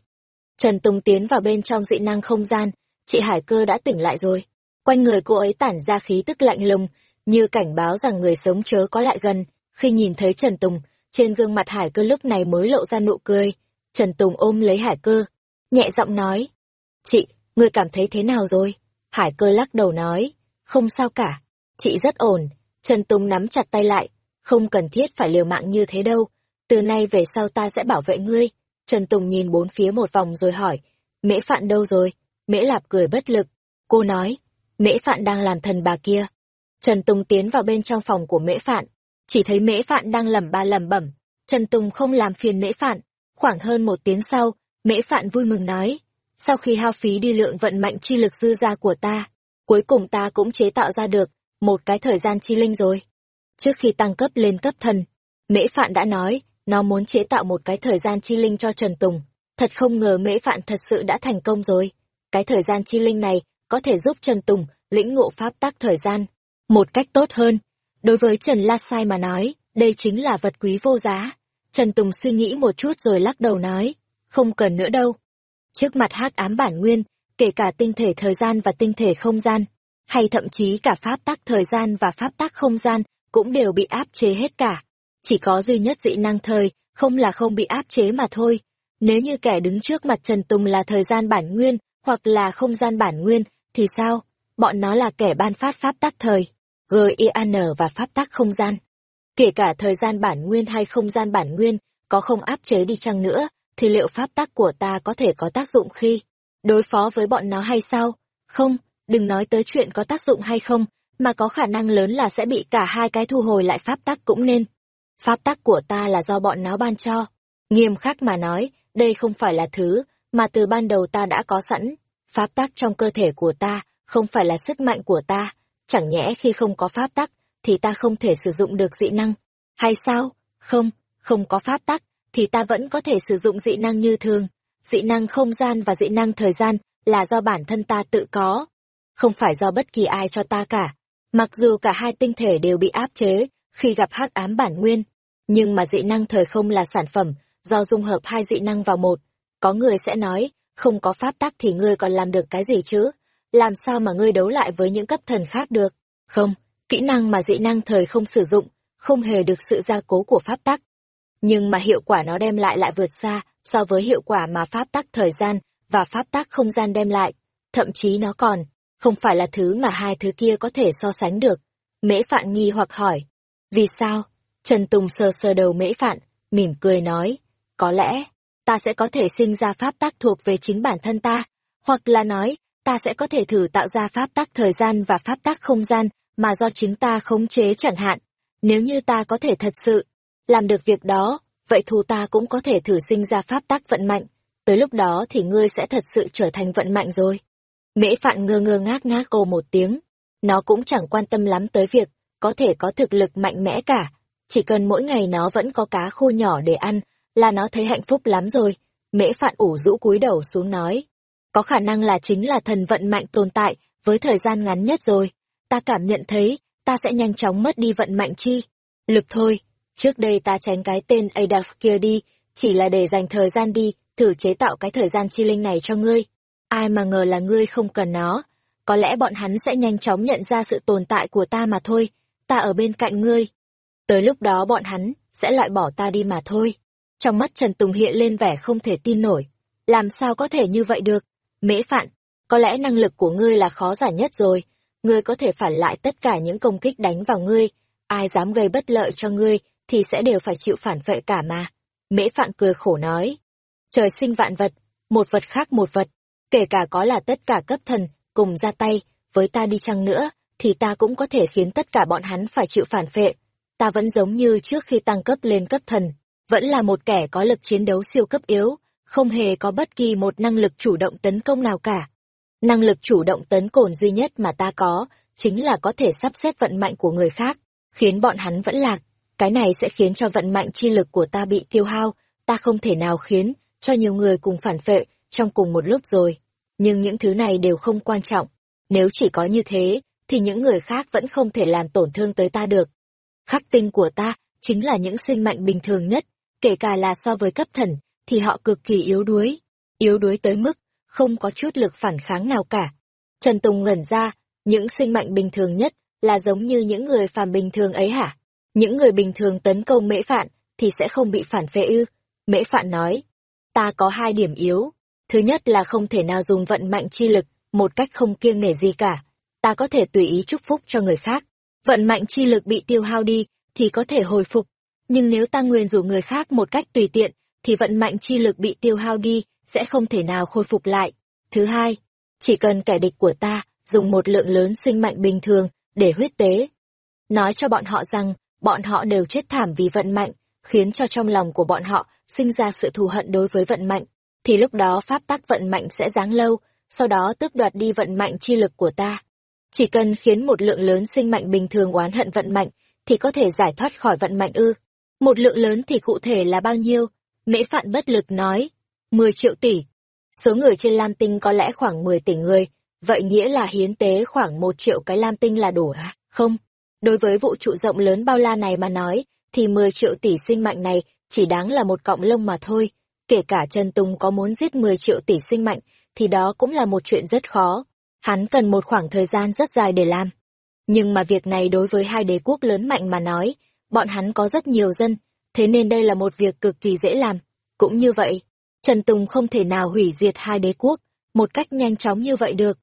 Trần Tùng tiến vào bên trong dị năng không gian, chị Hải Cơ đã tỉnh lại rồi. Quanh người cô ấy tản ra khí tức lạnh lùng, như cảnh báo rằng người sống chớ có lại gần. Khi nhìn thấy Trần Tùng, trên gương mặt Hải Cơ lúc này mới lộ ra nụ cười. Trần Tùng ôm lấy Hải Cơ, nhẹ giọng nói. Chị, người cảm thấy thế nào rồi? Hải Cơ lắc đầu nói. Không sao cả, chị rất ổn. Trần Tùng nắm chặt tay lại, không cần thiết phải liều mạng như thế đâu. Từ nay về sau ta sẽ bảo vệ ngươi. Trần Tùng nhìn bốn phía một vòng rồi hỏi, Mễ Phạn đâu rồi? Mễ Lạp cười bất lực. Cô nói, Mễ Phạn đang làm thần bà kia. Trần Tùng tiến vào bên trong phòng của Mễ Phạn, chỉ thấy Mễ Phạn đang lẩm ba lẩm bẩm. Trần Tùng không làm phiền Mễ Phạn. Khoảng hơn một tiếng sau, Mễ Phạn vui mừng nói, sau khi hao phí đi lượng vận mạnh chi lực dư ra của ta, cuối cùng ta cũng chế tạo ra được một cái thời gian chi linh rồi. Trước khi tăng cấp lên cấp thần, Mễ Phạn đã nói, nó muốn chế tạo một cái thời gian chi linh cho Trần Tùng. Thật không ngờ Mễ Phạn thật sự đã thành công rồi. Cái thời gian chi linh này có thể giúp Trần Tùng lĩnh ngộ pháp tắc thời gian một cách tốt hơn. Đối với Trần La Sai mà nói, đây chính là vật quý vô giá. Trần Tùng suy nghĩ một chút rồi lắc đầu nói, không cần nữa đâu. Trước mặt hắc ám bản nguyên, kể cả tinh thể thời gian và tinh thể không gian, hay thậm chí cả pháp tắc thời gian và pháp tắc không gian, cũng đều bị áp chế hết cả. Chỉ có duy nhất dị năng thời, không là không bị áp chế mà thôi. Nếu như kẻ đứng trước mặt Trần Tùng là thời gian bản nguyên, hoặc là không gian bản nguyên, thì sao? Bọn nó là kẻ ban phát pháp tắc thời, GIAN và pháp tắc không gian. Kể cả thời gian bản nguyên hay không gian bản nguyên, có không áp chế đi chăng nữa, thì liệu pháp tắc của ta có thể có tác dụng khi đối phó với bọn nó hay sao? Không, đừng nói tới chuyện có tác dụng hay không, mà có khả năng lớn là sẽ bị cả hai cái thu hồi lại pháp tắc cũng nên. Pháp tắc của ta là do bọn nó ban cho. Nghiêm khắc mà nói, đây không phải là thứ mà từ ban đầu ta đã có sẵn. Pháp tắc trong cơ thể của ta không phải là sức mạnh của ta. Chẳng nhẽ khi không có pháp tắc, thì ta không thể sử dụng được dị năng. Hay sao? Không, không có pháp tắc, thì ta vẫn có thể sử dụng dị năng như thường. Dị năng không gian và dị năng thời gian là do bản thân ta tự có. Không phải do bất kỳ ai cho ta cả. Mặc dù cả hai tinh thể đều bị áp chế khi gặp hắc ám bản nguyên, nhưng mà dị năng thời không là sản phẩm do dung hợp hai dị năng vào một. Có người sẽ nói, không có pháp tắc thì ngươi còn làm được cái gì chứ? Làm sao mà ngươi đấu lại với những cấp thần khác được? Không, kỹ năng mà dị năng thời không sử dụng, không hề được sự gia cố của pháp tắc. Nhưng mà hiệu quả nó đem lại lại vượt xa so với hiệu quả mà pháp tắc thời gian và pháp tắc không gian đem lại. Thậm chí nó còn, không phải là thứ mà hai thứ kia có thể so sánh được. Mễ Phạn nghi hoặc hỏi. Vì sao? Trần Tùng sờ sờ đầu Mễ Phạn, mỉm cười nói. Có lẽ, ta sẽ có thể sinh ra pháp tắc thuộc về chính bản thân ta. Hoặc là nói, ta sẽ có thể thử tạo ra pháp tắc thời gian và pháp tắc không gian mà do chính ta khống chế chẳng hạn. Nếu như ta có thể thật sự làm được việc đó, vậy thù ta cũng có thể thử sinh ra pháp tắc vận mạnh. Tới lúc đó thì ngươi sẽ thật sự trở thành vận mạnh rồi. Mễ Phạn ngơ ngơ ngác ngác cô một tiếng. Nó cũng chẳng quan tâm lắm tới việc có thể có thực lực mạnh mẽ cả. Chỉ cần mỗi ngày nó vẫn có cá khô nhỏ để ăn là nó thấy hạnh phúc lắm rồi. Mễ Phạn ủ rũ cúi đầu xuống nói. Có khả năng là chính là thần vận mạnh tồn tại với thời gian ngắn nhất rồi. Ta cảm nhận thấy ta sẽ nhanh chóng mất đi vận mạnh chi. Lực thôi, trước đây ta tránh cái tên Adaf kia đi, chỉ là để dành thời gian đi, thử chế tạo cái thời gian chi linh này cho ngươi. Ai mà ngờ là ngươi không cần nó, có lẽ bọn hắn sẽ nhanh chóng nhận ra sự tồn tại của ta mà thôi, ta ở bên cạnh ngươi. Tới lúc đó bọn hắn sẽ loại bỏ ta đi mà thôi. Trong mắt Trần Tùng hiện lên vẻ không thể tin nổi. Làm sao có thể như vậy được? Mễ Phạn, có lẽ năng lực của ngươi là khó giải nhất rồi. Ngươi có thể phản lại tất cả những công kích đánh vào ngươi. Ai dám gây bất lợi cho ngươi thì sẽ đều phải chịu phản vệ cả mà. Mễ Phạn cười khổ nói. Trời sinh vạn vật, một vật khác một vật, kể cả có là tất cả cấp thần, cùng ra tay, với ta đi chăng nữa, thì ta cũng có thể khiến tất cả bọn hắn phải chịu phản phệ. Ta vẫn giống như trước khi tăng cấp lên cấp thần, vẫn là một kẻ có lực chiến đấu siêu cấp yếu, không hề có bất kỳ một năng lực chủ động tấn công nào cả. Năng lực chủ động tấn cồn duy nhất mà ta có, chính là có thể sắp xếp vận mạnh của người khác, khiến bọn hắn vẫn lạc. Cái này sẽ khiến cho vận mạnh chi lực của ta bị tiêu hao, ta không thể nào khiến cho nhiều người cùng phản phệ trong cùng một lúc rồi. Nhưng những thứ này đều không quan trọng. Nếu chỉ có như thế, thì những người khác vẫn không thể làm tổn thương tới ta được. Khắc tinh của ta chính là những sinh mệnh bình thường nhất, kể cả là so với cấp thần, thì họ cực kỳ yếu đuối. Yếu đuối tới mức, không có chút lực phản kháng nào cả. Trần Tùng ngẩn ra, những sinh mệnh bình thường nhất là giống như những người phàm bình thường ấy hả? Những người bình thường tấn công mễ phạn thì sẽ không bị phản phệ ư? Mễ phạn nói, ta có hai điểm yếu. Thứ nhất là không thể nào dùng vận mạnh chi lực một cách không kiêng nể gì cả. Ta có thể tùy ý chúc phúc cho người khác. Vận mạnh chi lực bị tiêu hao đi thì có thể hồi phục. Nhưng nếu ta nguyền rủ người khác một cách tùy tiện thì vận mạnh chi lực bị tiêu hao đi sẽ không thể nào khôi phục lại. Thứ hai, chỉ cần kẻ địch của ta dùng một lượng lớn sinh mạnh bình thường để huyết tế. Nói cho bọn họ rằng bọn họ đều chết thảm vì vận mạnh, khiến cho trong lòng của bọn họ sinh ra sự thù hận đối với vận mạnh, thì lúc đó pháp tắc vận mạnh sẽ giáng lâu, sau đó tước đoạt đi vận mạnh chi lực của ta. Chỉ cần khiến một lượng lớn sinh mạnh bình thường oán hận vận mạnh, thì có thể giải thoát khỏi vận mạnh ư. Một lượng lớn thì cụ thể là bao nhiêu? Mễ Phạn bất lực nói. 10 triệu tỷ. Số người trên Lam Tinh có lẽ khoảng 10 tỷ người, vậy nghĩa là hiến tế khoảng 1 triệu cái Lam Tinh là đủ à? Không. Đối với vũ trụ rộng lớn bao la này mà nói, thì 10 triệu tỷ sinh mạnh này chỉ đáng là một cọng lông mà thôi. Kể cả Trần Tùng có muốn giết 10 triệu tỷ sinh mạnh, thì đó cũng là một chuyện rất khó. Hắn cần một khoảng thời gian rất dài để làm. Nhưng mà việc này đối với hai đế quốc lớn mạnh mà nói, bọn hắn có rất nhiều dân, thế nên đây là một việc cực kỳ dễ làm. Cũng như vậy, Trần Tùng không thể nào hủy diệt hai đế quốc một cách nhanh chóng như vậy được.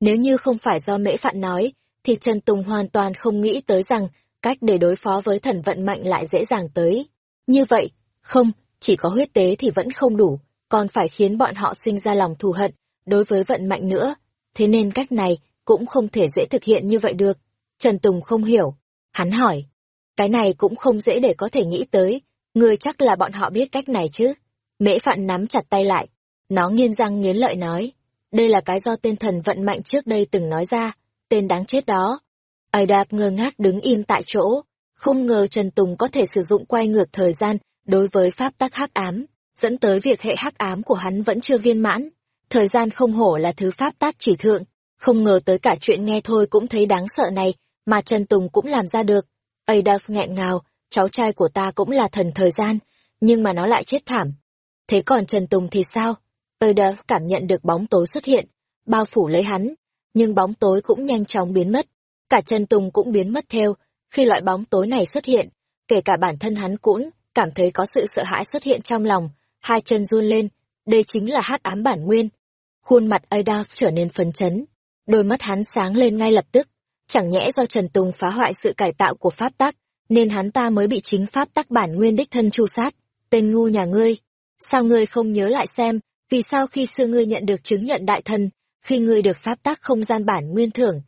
Nếu như không phải do mễ phạn nói, thì Trần Tùng hoàn toàn không nghĩ tới rằng cách để đối phó với thần vận mạnh lại dễ dàng tới. Như vậy, không, chỉ có huyết tế thì vẫn không đủ, còn phải khiến bọn họ sinh ra lòng thù hận đối với vận mạnh nữa. Thế nên cách này cũng không thể dễ thực hiện như vậy được. Trần Tùng không hiểu. Hắn hỏi. Cái này cũng không dễ để có thể nghĩ tới. Người chắc là bọn họ biết cách này chứ. Mễ Phạn nắm chặt tay lại. Nó nghiến răng nghiến lợi nói. Đây là cái do tên thần vận mạnh trước đây từng nói ra. Tên đáng chết đó. Ai đạp ngơ ngác đứng im tại chỗ. Không ngờ Trần Tùng có thể sử dụng quay ngược thời gian đối với pháp tắc hắc ám, dẫn tới việc hệ hắc ám của hắn vẫn chưa viên mãn. Thời gian không hổ là thứ pháp tắc chỉ thượng, không ngờ tới cả chuyện nghe thôi cũng thấy đáng sợ này, mà Trần Tùng cũng làm ra được. Adolf nghẹn ngào, cháu trai của ta cũng là thần thời gian, nhưng mà nó lại chết thảm. Thế còn Trần Tùng thì sao? Adolf cảm nhận được bóng tối xuất hiện, bao phủ lấy hắn, nhưng bóng tối cũng nhanh chóng biến mất. Cả Trần Tùng cũng biến mất theo, khi loại bóng tối này xuất hiện, kể cả bản thân hắn cũng cảm thấy có sự sợ hãi xuất hiện trong lòng, hai chân run lên, đây chính là hát ám bản nguyên. Khuôn mặt Adolf trở nên phấn chấn, đôi mắt hắn sáng lên ngay lập tức. Chẳng nhẽ do Trần Tùng phá hoại sự cải tạo của pháp tắc, nên hắn ta mới bị chính pháp tắc bản nguyên đích thân tru sát. Tên ngu nhà ngươi, sao ngươi không nhớ lại xem, vì sao khi xưa ngươi nhận được chứng nhận đại thân, khi ngươi được pháp tắc không gian bản nguyên thưởng.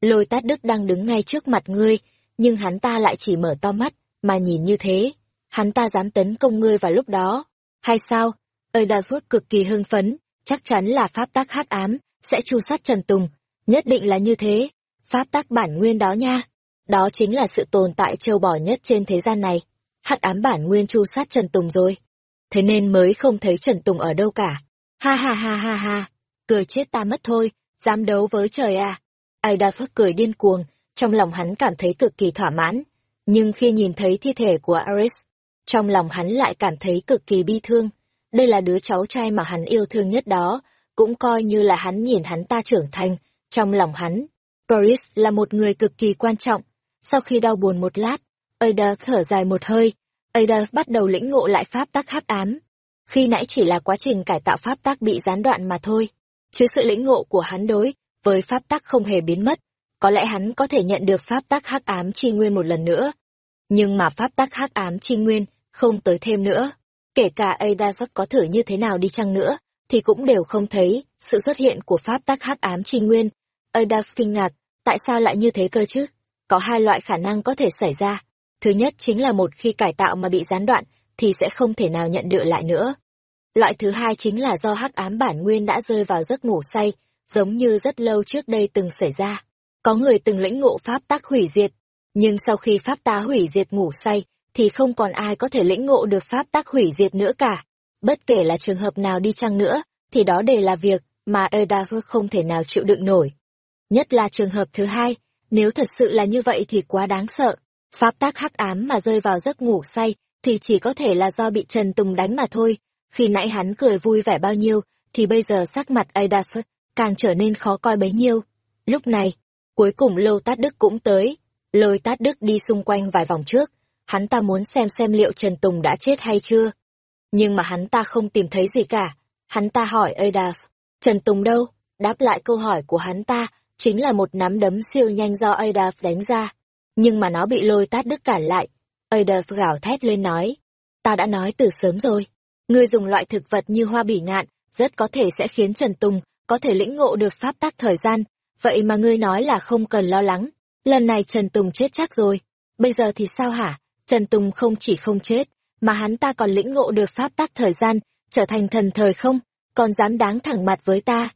Lôi tát đức đang đứng ngay trước mặt ngươi, nhưng hắn ta lại chỉ mở to mắt, mà nhìn như thế. Hắn ta dám tấn công ngươi vào lúc đó. Hay sao? Adolf cực kỳ hưng phấn, chắc chắn là pháp tắc hát ám, sẽ tru sát Trần Tùng, Nhất định là như thế. Pháp tắc bản nguyên đó nha. Đó chính là sự tồn tại trâu bò nhất trên thế gian này. Hắc ám bản nguyên chu sát Trần Tùng rồi. Thế nên mới không thấy Trần Tùng ở đâu cả. Ha ha ha ha ha. Cười chết ta mất thôi, dám đấu với trời à. Ai đa phất cười điên cuồng, trong lòng hắn cảm thấy cực kỳ thỏa mãn. Nhưng khi nhìn thấy thi thể của Aris, trong lòng hắn lại cảm thấy cực kỳ bi thương. Đây là đứa cháu trai mà hắn yêu thương nhất đó, cũng coi như là hắn nhìn hắn ta trưởng thành, trong lòng hắn, Boris là một người cực kỳ quan trọng. Sau khi đau buồn một lát, Ada thở dài một hơi, Ada bắt đầu lĩnh ngộ lại pháp tắc hắc ám. Khi nãy chỉ là quá trình cải tạo pháp tắc bị gián đoạn mà thôi, chứ sự lĩnh ngộ của hắn đối với pháp tắc không hề biến mất. Có lẽ hắn có thể nhận được pháp tắc hắc ám chi nguyên một lần nữa. Nhưng mà pháp tắc hắc ám chi nguyên không tới thêm nữa. Kể cả Ada có thử như thế nào đi chăng nữa, thì cũng đều không thấy sự xuất hiện của pháp tắc hắc ám chi nguyên. Adolf kinh ngạc, tại sao lại như thế cơ chứ? Có hai loại khả năng có thể xảy ra. Thứ nhất chính là một khi cải tạo mà bị gián đoạn, thì sẽ không thể nào nhận được lại nữa. Loại thứ hai chính là do hắc ám bản nguyên đã rơi vào giấc ngủ say, giống như rất lâu trước đây từng xảy ra. Có người từng lĩnh ngộ pháp tác hủy diệt, nhưng sau khi pháp tá hủy diệt ngủ say, thì không còn ai có thể lĩnh ngộ được pháp tác hủy diệt nữa cả. Bất kể là trường hợp nào đi chăng nữa, thì đó đều là việc mà Eda không thể nào chịu đựng nổi. Nhất là trường hợp thứ hai, nếu thật sự là như vậy thì quá đáng sợ. Pháp tác hắc ám mà rơi vào giấc ngủ say thì chỉ có thể là do bị Trần Tùng đánh mà thôi. Khi nãy hắn cười vui vẻ bao nhiêu, thì bây giờ sắc mặt adas càng trở nên khó coi bấy nhiêu. Lúc này, cuối cùng Lô Tát Đức cũng tới. Lôi Tát Đức đi xung quanh vài vòng trước, hắn ta muốn xem xem liệu Trần Tùng đã chết hay chưa nhưng mà hắn ta không tìm thấy gì cả. Hắn ta hỏi adas Trần Tùng đâu? Đáp lại câu hỏi của hắn ta, chính là một nắm đấm siêu nhanh do Adolf đánh ra. Nhưng mà nó bị lôi tát đức cản lại. Adolf gào thét lên nói, ta đã nói từ sớm rồi. Ngươi dùng loại thực vật như hoa bỉ ngạn, rất có thể sẽ khiến Trần Tùng có thể lĩnh ngộ được pháp tắc thời gian. Vậy mà ngươi nói là không cần lo lắng. Lần này Trần Tùng chết chắc rồi. Bây giờ thì sao hả? Trần Tùng không chỉ không chết, mà hắn ta còn lĩnh ngộ được pháp tắc thời gian, trở thành thần thời không, còn dám đáng thẳng mặt với ta.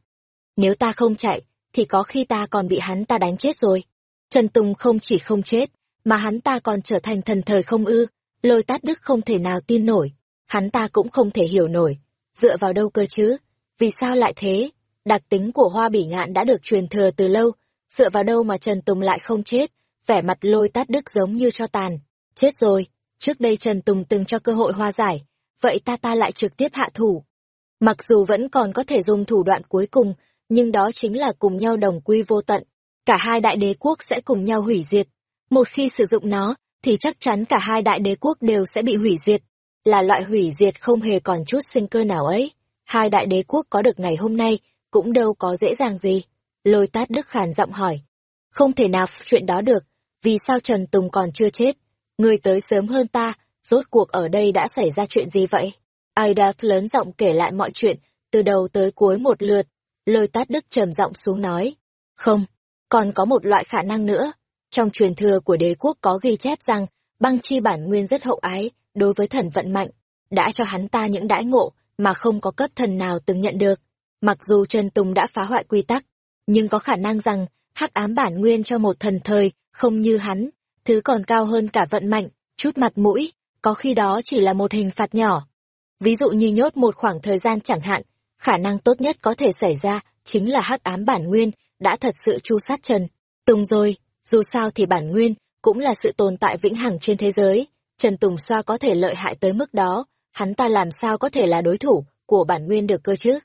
Nếu ta không chạy, thì có khi ta còn bị hắn ta đánh chết rồi. Trần Tùng không chỉ không chết, mà hắn ta còn trở thành thần thời không ư, lôi tát đức không thể nào tin nổi, hắn ta cũng không thể hiểu nổi, dựa vào đâu cơ chứ, vì sao lại thế, đặc tính của hoa bỉ ngạn đã được truyền thừa từ lâu, dựa vào đâu mà Trần Tùng lại không chết, vẻ mặt lôi tát đức giống như cho tàn, chết rồi, Trước đây Trần Tùng từng cho cơ hội hoa giải, vậy ta ta lại trực tiếp hạ thủ. Mặc dù vẫn còn có thể dùng thủ đoạn cuối cùng, nhưng đó chính là cùng nhau đồng quy vô tận. Cả hai đại đế quốc sẽ cùng nhau hủy diệt. Một khi sử dụng nó, thì chắc chắn cả hai đại đế quốc đều sẽ bị hủy diệt. Là loại hủy diệt không hề còn chút sinh cơ nào ấy. Hai đại đế quốc có được ngày hôm nay, cũng đâu có dễ dàng gì. Lôi tát Đức khàn giọng hỏi. Không thể nào chuyện đó được, vì sao Trần Tùng còn chưa chết? người tới sớm hơn ta, rốt cuộc ở đây đã xảy ra chuyện gì vậy? Aida lớn giọng kể lại mọi chuyện, từ đầu tới cuối một lượt. Lôi tát đức trầm giọng xuống nói. Không, còn có một loại khả năng nữa. Trong truyền thừa của đế quốc có ghi chép rằng, băng chi bản nguyên rất hậu ái, đối với thần vận mạnh, đã cho hắn ta những đãi ngộ mà không có cấp thần nào từng nhận được. Mặc dù Trần Tùng đã phá hoại quy tắc, nhưng có khả năng rằng hắc ám bản nguyên cho một thần thời, không như hắn, thứ còn cao hơn cả vận mạnh, chút mặt mũi, có khi đó chỉ là một hình phạt nhỏ. Ví dụ như nhốt một khoảng thời gian chẳng hạn, khả năng tốt nhất có thể xảy ra chính là hắc ám bản nguyên đã thật sự chu sát Trần. Tùng rồi, dù sao thì bản nguyên cũng là sự tồn tại vĩnh hằng trên thế giới, Trần Tùng Xoa có thể lợi hại tới mức đó, hắn ta làm sao có thể là đối thủ của bản nguyên được cơ chứ?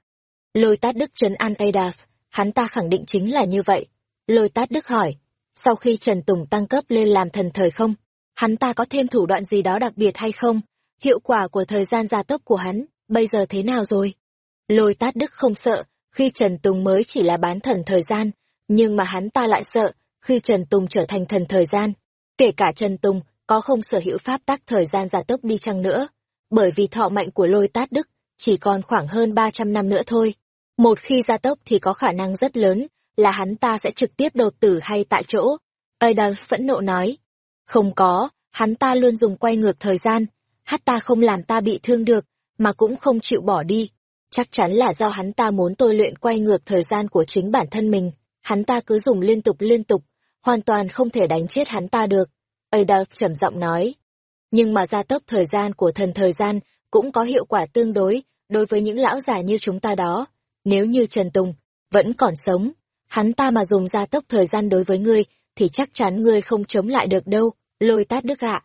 Lôi tát đức trấn an Adaf, hắn ta khẳng định chính là như vậy. Lôi tát đức hỏi, sau khi Trần Tùng tăng cấp lên làm thần thời không, hắn ta có thêm thủ đoạn gì đó đặc biệt hay không? Hiệu quả của thời gian gia tốc của hắn, bây giờ thế nào rồi? Lôi tát đức không sợ, khi Trần Tùng mới chỉ là bán thần thời gian, nhưng mà hắn ta lại sợ, khi Trần Tùng trở thành thần thời gian. Kể cả Trần Tùng có không sở hữu pháp tắc thời gian gia tốc đi chăng nữa, bởi vì thọ mệnh của lôi tát đức chỉ còn khoảng hơn 300 năm nữa thôi. Một khi gia tốc thì có khả năng rất lớn là hắn ta sẽ trực tiếp đột tử hay tại chỗ. Adolf phẫn nộ nói. Không có, hắn ta luôn dùng quay ngược thời gian. Hát ta không làm ta bị thương được, mà cũng không chịu bỏ đi. Chắc chắn là do hắn ta muốn tôi luyện quay ngược thời gian của chính bản thân mình. Hắn ta cứ dùng liên tục liên tục, hoàn toàn không thể đánh chết hắn ta được. Adolf trầm giọng nói. Nhưng mà gia tốc thời gian của thần thời gian cũng có hiệu quả tương đối đối với những lão già như chúng ta đó. Nếu như Trần Tùng vẫn còn sống, hắn ta mà dùng gia tốc thời gian đối với ngươi thì chắc chắn ngươi không chống lại được đâu, lôi tát đức ạ.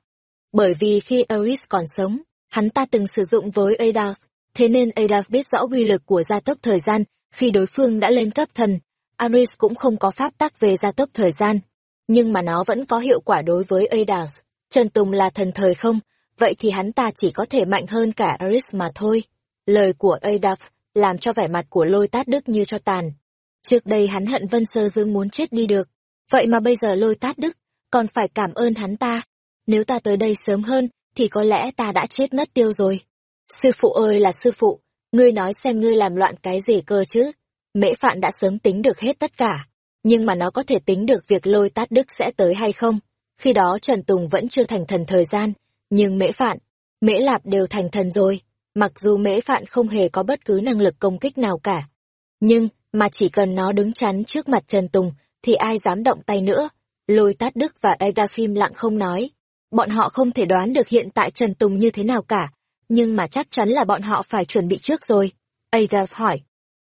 Bởi vì khi Eris còn sống, hắn ta từng sử dụng với Adolf, thế nên Adaf biết rõ quy lực của gia tốc thời gian khi đối phương đã lên cấp thần. Aris cũng không có pháp tắc về gia tốc thời gian, nhưng mà nó vẫn có hiệu quả đối với Adaf. Trần Tùng là thần thời không, vậy thì hắn ta chỉ có thể mạnh hơn cả Aris mà thôi. Lời của Adaf làm cho vẻ mặt của lôi tát đức như cho tàn. Trước đây hắn hận Vân Sơ Dương muốn chết đi được, vậy mà bây giờ lôi tát đức, còn phải cảm ơn hắn ta. Nếu ta tới đây sớm hơn, thì có lẽ ta đã chết mất tiêu rồi. Sư phụ ơi là sư phụ, ngươi nói xem ngươi làm loạn cái gì cơ chứ. Mễ Phạn đã sớm tính được hết tất cả, nhưng mà nó có thể tính được việc lôi tát đức sẽ tới hay không. Khi đó Trần Tùng vẫn chưa thành thần thời gian, nhưng Mễ Phạn, Mễ Lạp đều thành thần rồi. Mặc dù Mễ Phạn không hề có bất cứ năng lực công kích nào cả. Nhưng, mà chỉ cần nó đứng chắn trước mặt Trần Tùng, thì ai dám động tay nữa. Lôi Tát Đức và Edafim phim lặng không nói. Bọn họ không thể đoán được hiện tại Trần Tùng như thế nào cả, nhưng mà chắc chắn là bọn họ phải chuẩn bị trước rồi. Ada hỏi,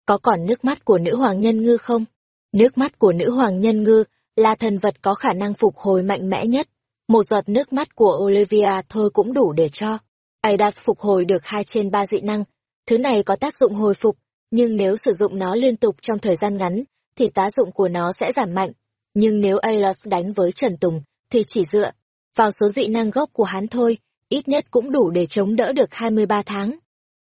có còn nước mắt của nữ hoàng nhân ngư không? Nước mắt của nữ hoàng nhân ngư là thần vật có khả năng phục hồi mạnh mẽ nhất. Một giọt nước mắt của Olivia thôi cũng đủ để cho. Ada phục hồi được hai trên ba dị năng. Thứ này có tác dụng hồi phục, nhưng nếu sử dụng nó liên tục trong thời gian ngắn, thì tác dụng của nó sẽ giảm mạnh. Nhưng nếu Alaf đánh với Trần Tùng, thì chỉ dựa vào số dị năng gốc của hắn thôi, ít nhất cũng đủ để chống đỡ được 23 tháng.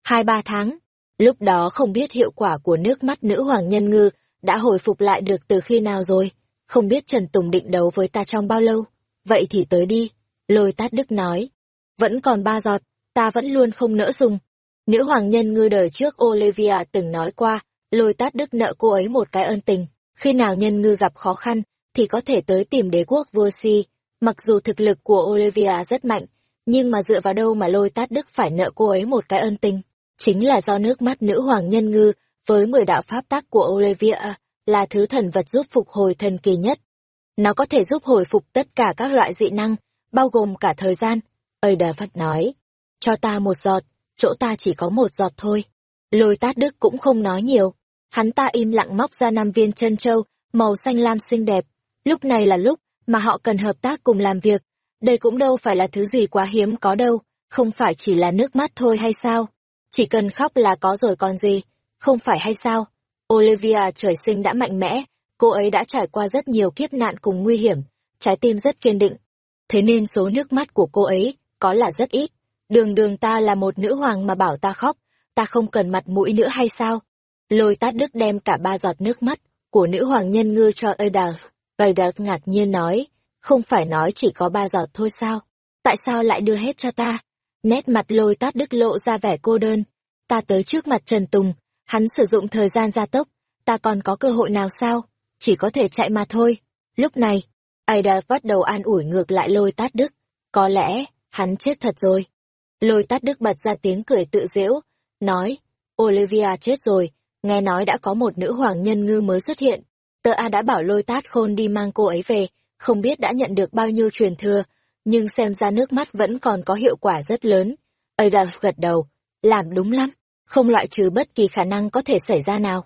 23 tháng. Lúc đó không biết hiệu quả của nước mắt nữ hoàng nhân ngư đã hồi phục lại được từ khi nào rồi. Không biết Trần Tùng định đấu với ta trong bao lâu. Vậy thì tới đi. Lôi tát đức nói. Vẫn còn ba giọt, ta vẫn luôn không nỡ dùng. Nữ hoàng nhân ngư đời trước Olivia từng nói qua, lôi tát đức nợ cô ấy một cái ân tình. Khi nào nhân ngư gặp khó khăn, thì có thể tới tìm đế quốc vua si. Mặc dù thực lực của Olivia rất mạnh, nhưng mà dựa vào đâu mà lôi tát đức phải nợ cô ấy một cái ân tình. Chính là do nước mắt nữ hoàng nhân ngư với mười đạo pháp tác của Olivia là thứ thần vật giúp phục hồi thần kỳ nhất. Nó có thể giúp hồi phục tất cả các loại dị năng, bao gồm cả thời gian. Ada Phật nói, cho ta một giọt, chỗ ta chỉ có một giọt thôi. Lôi tát đức cũng không nói nhiều. Hắn ta im lặng móc ra năm viên chân châu, màu xanh lam xinh đẹp. Lúc này là lúc mà họ cần hợp tác cùng làm việc. Đây cũng đâu phải là thứ gì quá hiếm có đâu, không phải chỉ là nước mắt thôi hay sao? Chỉ cần khóc là có rồi còn gì, không phải hay sao? Olivia trời sinh đã mạnh mẽ, cô ấy đã trải qua rất nhiều kiếp nạn cùng nguy hiểm, trái tim rất kiên định. Thế nên số nước mắt của cô ấy có là rất ít. Đường đường ta là một nữ hoàng mà bảo ta khóc, ta không cần mặt mũi nữa hay sao? Lôi tát đức đem cả ba giọt nước mắt của nữ hoàng nhân ngư cho Adolf. Adolf ngạc nhiên nói, không phải nói chỉ có ba giọt thôi sao? Tại sao lại đưa hết cho ta? Nét mặt lôi tát đức lộ ra vẻ cô đơn. Ta tới trước mặt Trần Tùng, hắn sử dụng thời gian gia tốc, ta còn có cơ hội nào sao? Chỉ có thể chạy mà thôi. Lúc này, Aida bắt đầu an ủi ngược lại lôi tát đức. Có lẽ, hắn chết thật rồi. Lôi tát đức bật ra tiếng cười tự giễu, nói, Olivia chết rồi, nghe nói đã có một nữ hoàng nhân ngư mới xuất hiện. Tờ A đã bảo lôi tát khôn đi mang cô ấy về, không biết đã nhận được bao nhiêu truyền thừa, nhưng xem ra nước mắt vẫn còn có hiệu quả rất lớn. Adolf gật đầu, làm đúng lắm, không loại trừ bất kỳ khả năng có thể xảy ra nào.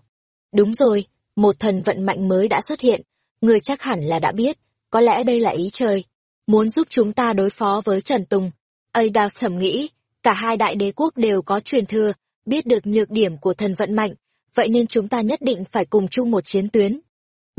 Đúng rồi, một thần vận mạnh mới đã xuất hiện, người chắc hẳn là đã biết, có lẽ đây là ý trời, muốn giúp chúng ta đối phó với Trần Tùng. Adolf thầm nghĩ, cả hai đại đế quốc đều có truyền thừa, biết được nhược điểm của thần vận mạnh, vậy nên chúng ta nhất định phải cùng chung một chiến tuyến.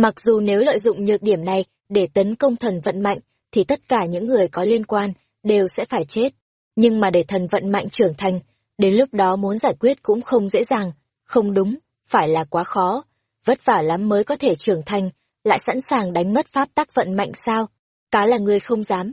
Mặc dù nếu lợi dụng nhược điểm này để tấn công thần vận mạnh, thì tất cả những người có liên quan đều sẽ phải chết. Nhưng mà để thần vận mạnh trưởng thành, đến lúc đó muốn giải quyết cũng không dễ dàng, không đúng, phải là quá khó, vất vả lắm mới có thể trưởng thành, lại sẵn sàng đánh mất pháp tắc vận mạnh sao? Cá là người không dám.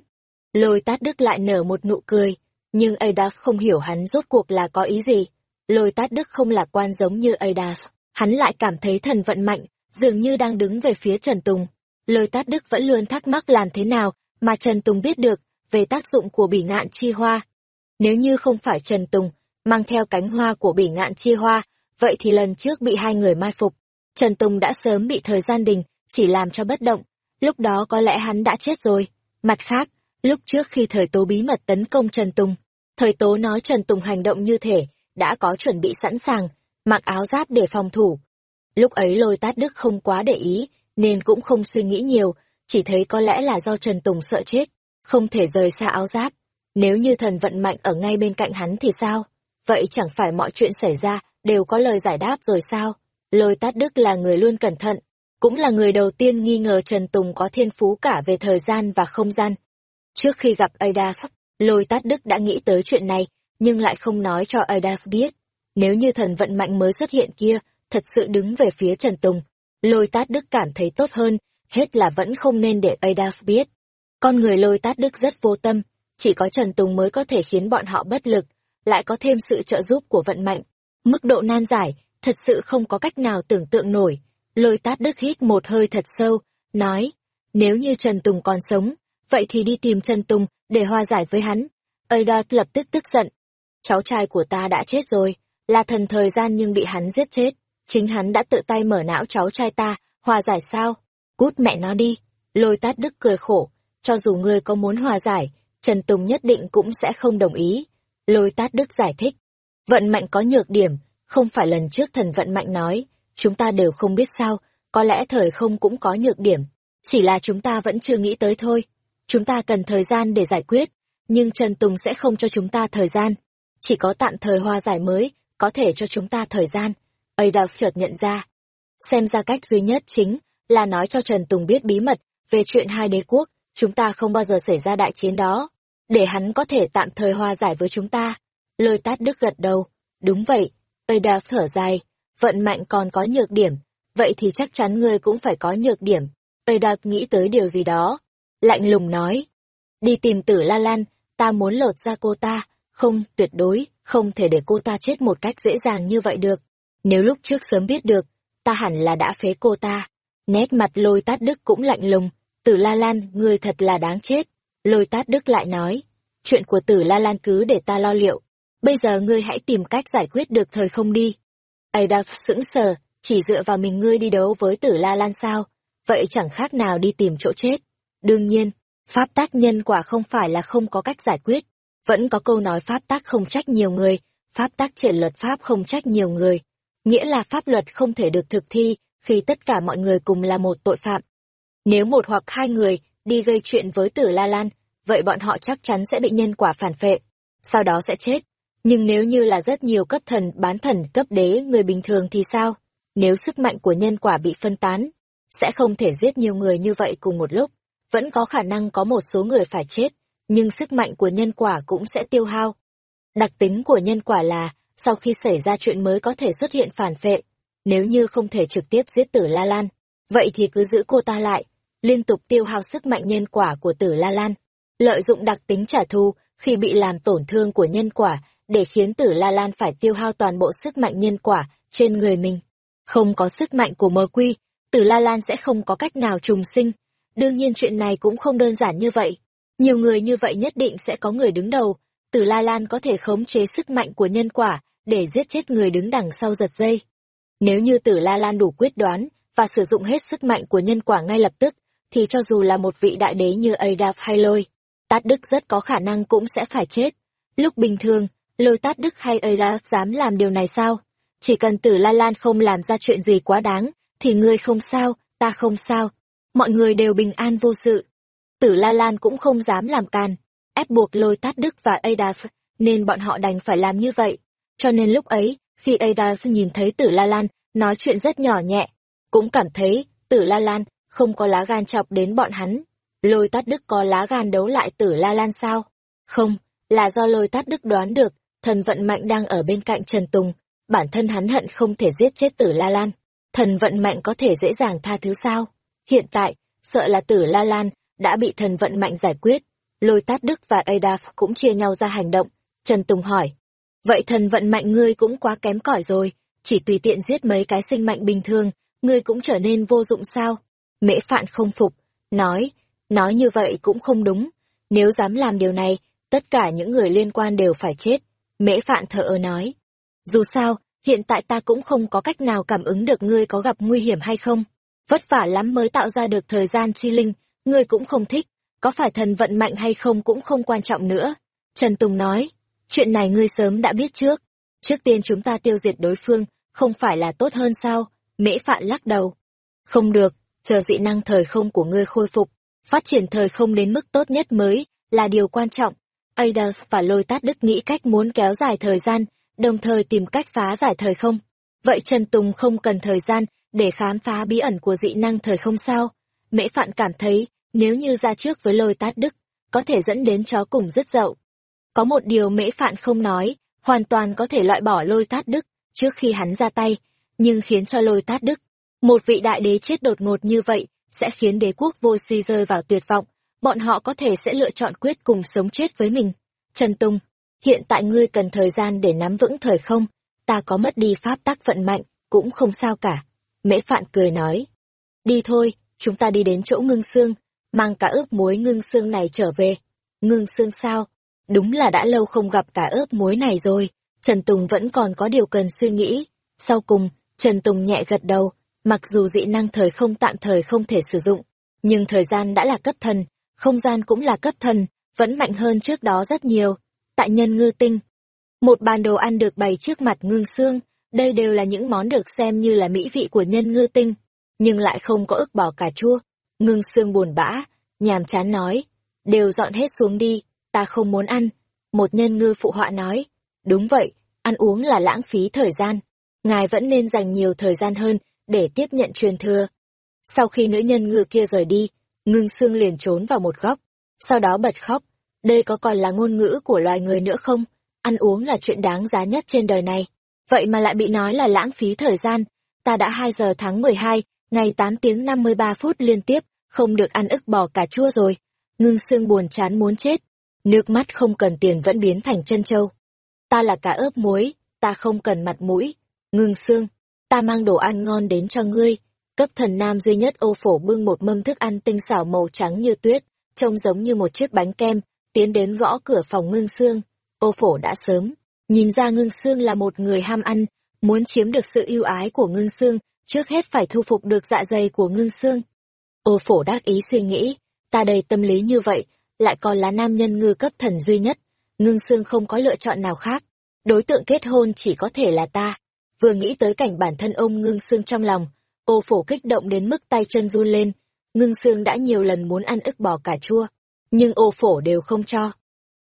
Lôi tát đức lại nở một nụ cười, nhưng Ada không hiểu hắn rốt cuộc là có ý gì. Lôi tát đức không lạc quan giống như Ada, hắn lại cảm thấy thần vận mạnh, dường như đang đứng về phía Trần Tùng. lời tát đức vẫn luôn thắc mắc làm thế nào mà Trần Tùng biết được về tác dụng của bỉ ngạn chi hoa. Nếu như không phải Trần Tùng mang theo cánh hoa của bỉ ngạn chi hoa, vậy thì lần trước bị hai người mai phục. Trần Tùng đã sớm bị thời gian đình, chỉ làm cho bất động. Lúc đó có lẽ hắn đã chết rồi. Mặt khác, lúc trước khi thời tố bí mật tấn công Trần Tùng, thời tố nói Trần Tùng hành động như thể, đã có chuẩn bị sẵn sàng, mặc áo giáp để phòng thủ. Lúc ấy lôi tát đức không quá để ý, nên cũng không suy nghĩ nhiều, chỉ thấy có lẽ là do Trần Tùng sợ chết, không thể rời xa áo giáp. Nếu như thần vận mạnh ở ngay bên cạnh hắn thì sao? Vậy chẳng phải mọi chuyện xảy ra đều có lời giải đáp rồi sao? Lôi tát đức là người luôn cẩn thận, cũng là người đầu tiên nghi ngờ Trần Tùng có thiên phú cả về thời gian và không gian. Trước khi gặp Ada lôi tát đức đã nghĩ tới chuyện này, nhưng lại không nói cho Ada biết. Nếu như thần vận mạnh mới xuất hiện kia, thật sự đứng về phía Trần Tùng, lôi tát đức cảm thấy tốt hơn hết là vẫn không nên để Adaf biết. Con người lôi tát đức rất vô tâm, chỉ có Trần Tùng mới có thể khiến bọn họ bất lực, lại có thêm sự trợ giúp của vận mạnh. Mức độ nan giải, thật sự không có cách nào tưởng tượng nổi. Lôi tát đức hít một hơi thật sâu, nói, nếu như Trần Tùng còn sống, vậy thì đi tìm Trần Tùng để hòa giải với hắn. Adolf lập tức tức giận. Cháu trai của ta đã chết rồi, là thần thời gian nhưng bị hắn giết chết. Chính hắn đã tự tay mở não cháu trai ta, hòa giải sao? Cút mẹ nó đi. Lôi tát đức cười khổ. Cho dù ngươi có muốn hòa giải, Trần Tùng nhất định cũng sẽ không đồng ý. Lôi tát đức giải thích. Vận mạnh có nhược điểm, không phải lần trước thần vận mạnh nói. Chúng ta đều không biết sao, có lẽ thời không cũng có nhược điểm. Chỉ là chúng ta vẫn chưa nghĩ tới thôi. Chúng ta cần thời gian để giải quyết, nhưng Trần Tùng sẽ không cho chúng ta thời gian. Chỉ có tạm thời hòa giải mới, có thể cho chúng ta thời gian. Adolf chợt nhận ra. Xem ra cách duy nhất chính là nói cho Trần Tùng biết bí mật về chuyện hai đế quốc, chúng ta không bao giờ xảy ra đại chiến đó, để hắn có thể tạm thời hòa giải với chúng ta. Lôi tát đức gật đầu, đúng vậy, Adolf thở dài, vận mạnh còn có nhược điểm, vậy thì chắc chắn ngươi cũng phải có nhược điểm. Adolf nghĩ tới điều gì đó, lạnh lùng nói, đi tìm tử La Lan, ta muốn lột ra cô ta, không, tuyệt đối, không thể để cô ta chết một cách dễ dàng như vậy được. Nếu lúc trước sớm biết được, ta hẳn là đã phế cô ta. Nét mặt lôi tát đức cũng lạnh lùng, tử La Lan, ngươi thật là đáng chết. Lôi tát đức lại nói, chuyện của tử La Lan cứ để ta lo liệu. Bây giờ ngươi hãy tìm cách giải quyết được thời không đi. Adolf sững sờ, chỉ dựa vào mình ngươi đi đấu với tử La Lan sao? Vậy chẳng khác nào đi tìm chỗ chết. Đương nhiên, pháp tác nhân quả không phải là không có cách giải quyết. Vẫn có câu nói pháp tác không trách nhiều người, pháp tác triển luật pháp không trách nhiều người. Nghĩa là pháp luật không thể được thực thi khi tất cả mọi người cùng là một tội phạm. Nếu một hoặc hai người đi gây chuyện với tử La Lan, vậy bọn họ chắc chắn sẽ bị nhân quả phản phệ, sau đó sẽ chết. Nhưng nếu như là rất nhiều cấp thần, bán thần, cấp đế, người bình thường thì sao? Nếu sức mạnh của nhân quả bị phân tán, sẽ không thể giết nhiều người như vậy cùng một lúc. Vẫn có khả năng có một số người phải chết, nhưng sức mạnh của nhân quả cũng sẽ tiêu hao. Đặc tính của nhân quả là, sau khi xảy ra chuyện mới có thể xuất hiện phản vệ nếu như không thể trực tiếp giết tử La Lan, vậy thì cứ giữ cô ta lại, liên tục tiêu hao sức mạnh nhân quả của tử La Lan. Lợi dụng đặc tính trả thù khi bị làm tổn thương của nhân quả, để khiến tử La Lan phải tiêu hao toàn bộ sức mạnh nhân quả trên người mình. Không có sức mạnh của mơ quy, tử La Lan sẽ không có cách nào trùng sinh. Đương nhiên chuyện này cũng không đơn giản như vậy. Nhiều người như vậy nhất định sẽ có người đứng đầu. Tử La Lan có thể khống chế sức mạnh của nhân quả để giết chết người đứng đằng sau giật dây. Nếu như tử La Lan đủ quyết đoán và sử dụng hết sức mạnh của nhân quả ngay lập tức, thì cho dù là một vị đại đế như Adaf hay Lôi, Tát Đức rất có khả năng cũng sẽ phải chết. Lúc bình thường, Lôi Tát Đức hay Adaf dám làm điều này sao? Chỉ cần tử La Lan không làm ra chuyện gì quá đáng, thì ngươi không sao, ta không sao. Mọi người đều bình an vô sự. Tử La Lan cũng không dám làm càn, ép buộc Lôi Tát Đức và Adaf, nên bọn họ đành phải làm như vậy. Cho nên lúc ấy, khi Ada nhìn thấy tử La Lan nói chuyện rất nhỏ nhẹ, cũng cảm thấy tử La Lan không có lá gan chọc đến bọn hắn. Lôi tát đức có lá gan đấu lại tử La Lan sao? Không, là do lôi tát đức đoán được, thần vận mạnh đang ở bên cạnh Trần Tùng, bản thân hắn hận không thể giết chết tử La Lan. Thần vận mạnh có thể dễ dàng tha thứ sao? Hiện tại, sợ là tử La Lan đã bị thần vận mạnh giải quyết. Lôi tát đức và Adaf cũng chia nhau ra hành động. Trần Tùng hỏi, vậy thần vận mạnh ngươi cũng quá kém cỏi rồi, chỉ tùy tiện giết mấy cái sinh mạnh bình thường, ngươi cũng trở nên vô dụng sao? Mễ Phạn không phục, nói, nói như vậy cũng không đúng, nếu dám làm điều này, tất cả những người liên quan đều phải chết. Mễ Phạn thở ơ nói, dù sao, hiện tại ta cũng không có cách nào cảm ứng được ngươi có gặp nguy hiểm hay không. Vất vả lắm mới tạo ra được thời gian chi linh, ngươi cũng không thích, có phải thần vận mạnh hay không cũng không quan trọng nữa. Trần Tùng nói, chuyện này ngươi sớm đã biết trước. Trước tiên chúng ta tiêu diệt đối phương, không phải là tốt hơn sao? Mễ Phạn lắc đầu. Không được, chờ dị năng thời không của ngươi khôi phục, phát triển thời không đến mức tốt nhất mới là điều quan trọng. Ada và lôi tát đức nghĩ cách muốn kéo dài thời gian, đồng thời tìm cách phá giải thời không. Vậy Trần Tùng không cần thời gian để khám phá bí ẩn của dị năng thời không sao? Mễ Phạn cảm thấy, nếu như ra trước với lôi tát đức, có thể dẫn đến chó cùng rất dậu. Có một điều Mễ Phạn không nói, hoàn toàn có thể loại bỏ lôi tát đức trước khi hắn ra tay, nhưng khiến cho lôi tát đức một vị đại đế chết đột ngột như vậy sẽ khiến đế quốc vô si rơi vào tuyệt vọng, bọn họ có thể sẽ lựa chọn quyết cùng sống chết với mình. Trần Tung, hiện tại ngươi cần thời gian để nắm vững thời không, ta có mất đi pháp tắc vận mạnh, cũng không sao cả. Mễ Phạn cười nói, đi thôi, chúng ta đi đến chỗ ngưng xương, mang cả ướp muối ngưng xương này trở về. Ngưng xương sao? Đúng là đã lâu không gặp cả ướp muối này rồi, Trần Tùng vẫn còn có điều cần suy nghĩ. Sau cùng, Trần Tùng nhẹ gật đầu, Mặc dù dị năng thời không tạm thời không thể sử dụng, nhưng thời gian đã là cấp thần, không gian cũng là cấp thần, vẫn mạnh hơn trước đó rất nhiều. Tại nhân ngư tinh, một bàn đồ ăn được bày trước mặt ngưng xương, đây đều là những món được xem như là mỹ vị của nhân ngư tinh, nhưng lại không có ức bỏ cà chua. Ngưng xương buồn bã, nhàm chán nói, đều dọn hết xuống đi, ta không muốn ăn. Một nhân ngư phụ họa nói, đúng vậy, ăn uống là lãng phí thời gian. Ngài vẫn nên dành nhiều thời gian hơn để tiếp nhận truyền thừa. Sau khi nữ nhân ngư kia rời đi, ngưng xương liền trốn vào một góc, sau đó bật khóc. Đây có còn là ngôn ngữ của loài người nữa không? Ăn uống là chuyện đáng giá nhất trên đời này. Vậy mà lại bị nói là lãng phí thời gian. Ta đã 2 giờ tháng 12, ngày 8 tiếng 53 phút liên tiếp, không được ăn ức bò cà chua rồi. Ngưng xương buồn chán muốn chết. Nước mắt không cần tiền vẫn biến thành chân châu. Ta là cá ướp muối, ta không cần mặt mũi. Ngưng xương, ta mang đồ ăn ngon đến cho ngươi. Cấp thần nam duy nhất ô phổ bưng một mâm thức ăn tinh xảo màu trắng như tuyết, trông giống như một chiếc bánh kem, tiến đến gõ cửa phòng ngưng xương. Ô phổ đã sớm, nhìn ra ngưng xương là một người ham ăn, muốn chiếm được sự yêu ái của ngưng xương, trước hết phải thu phục được dạ dày của ngưng xương. Ô phổ đắc ý suy nghĩ, ta đầy tâm lý như vậy, lại còn là nam nhân ngư cấp thần duy nhất, ngưng xương không có lựa chọn nào khác. Đối tượng kết hôn chỉ có thể là ta. Vừa nghĩ tới cảnh bản thân ôm ngưng xương trong lòng, ô phổ kích động đến mức tay chân run lên. Ngưng xương đã nhiều lần muốn ăn ức bò cà chua, nhưng ô phổ đều không cho.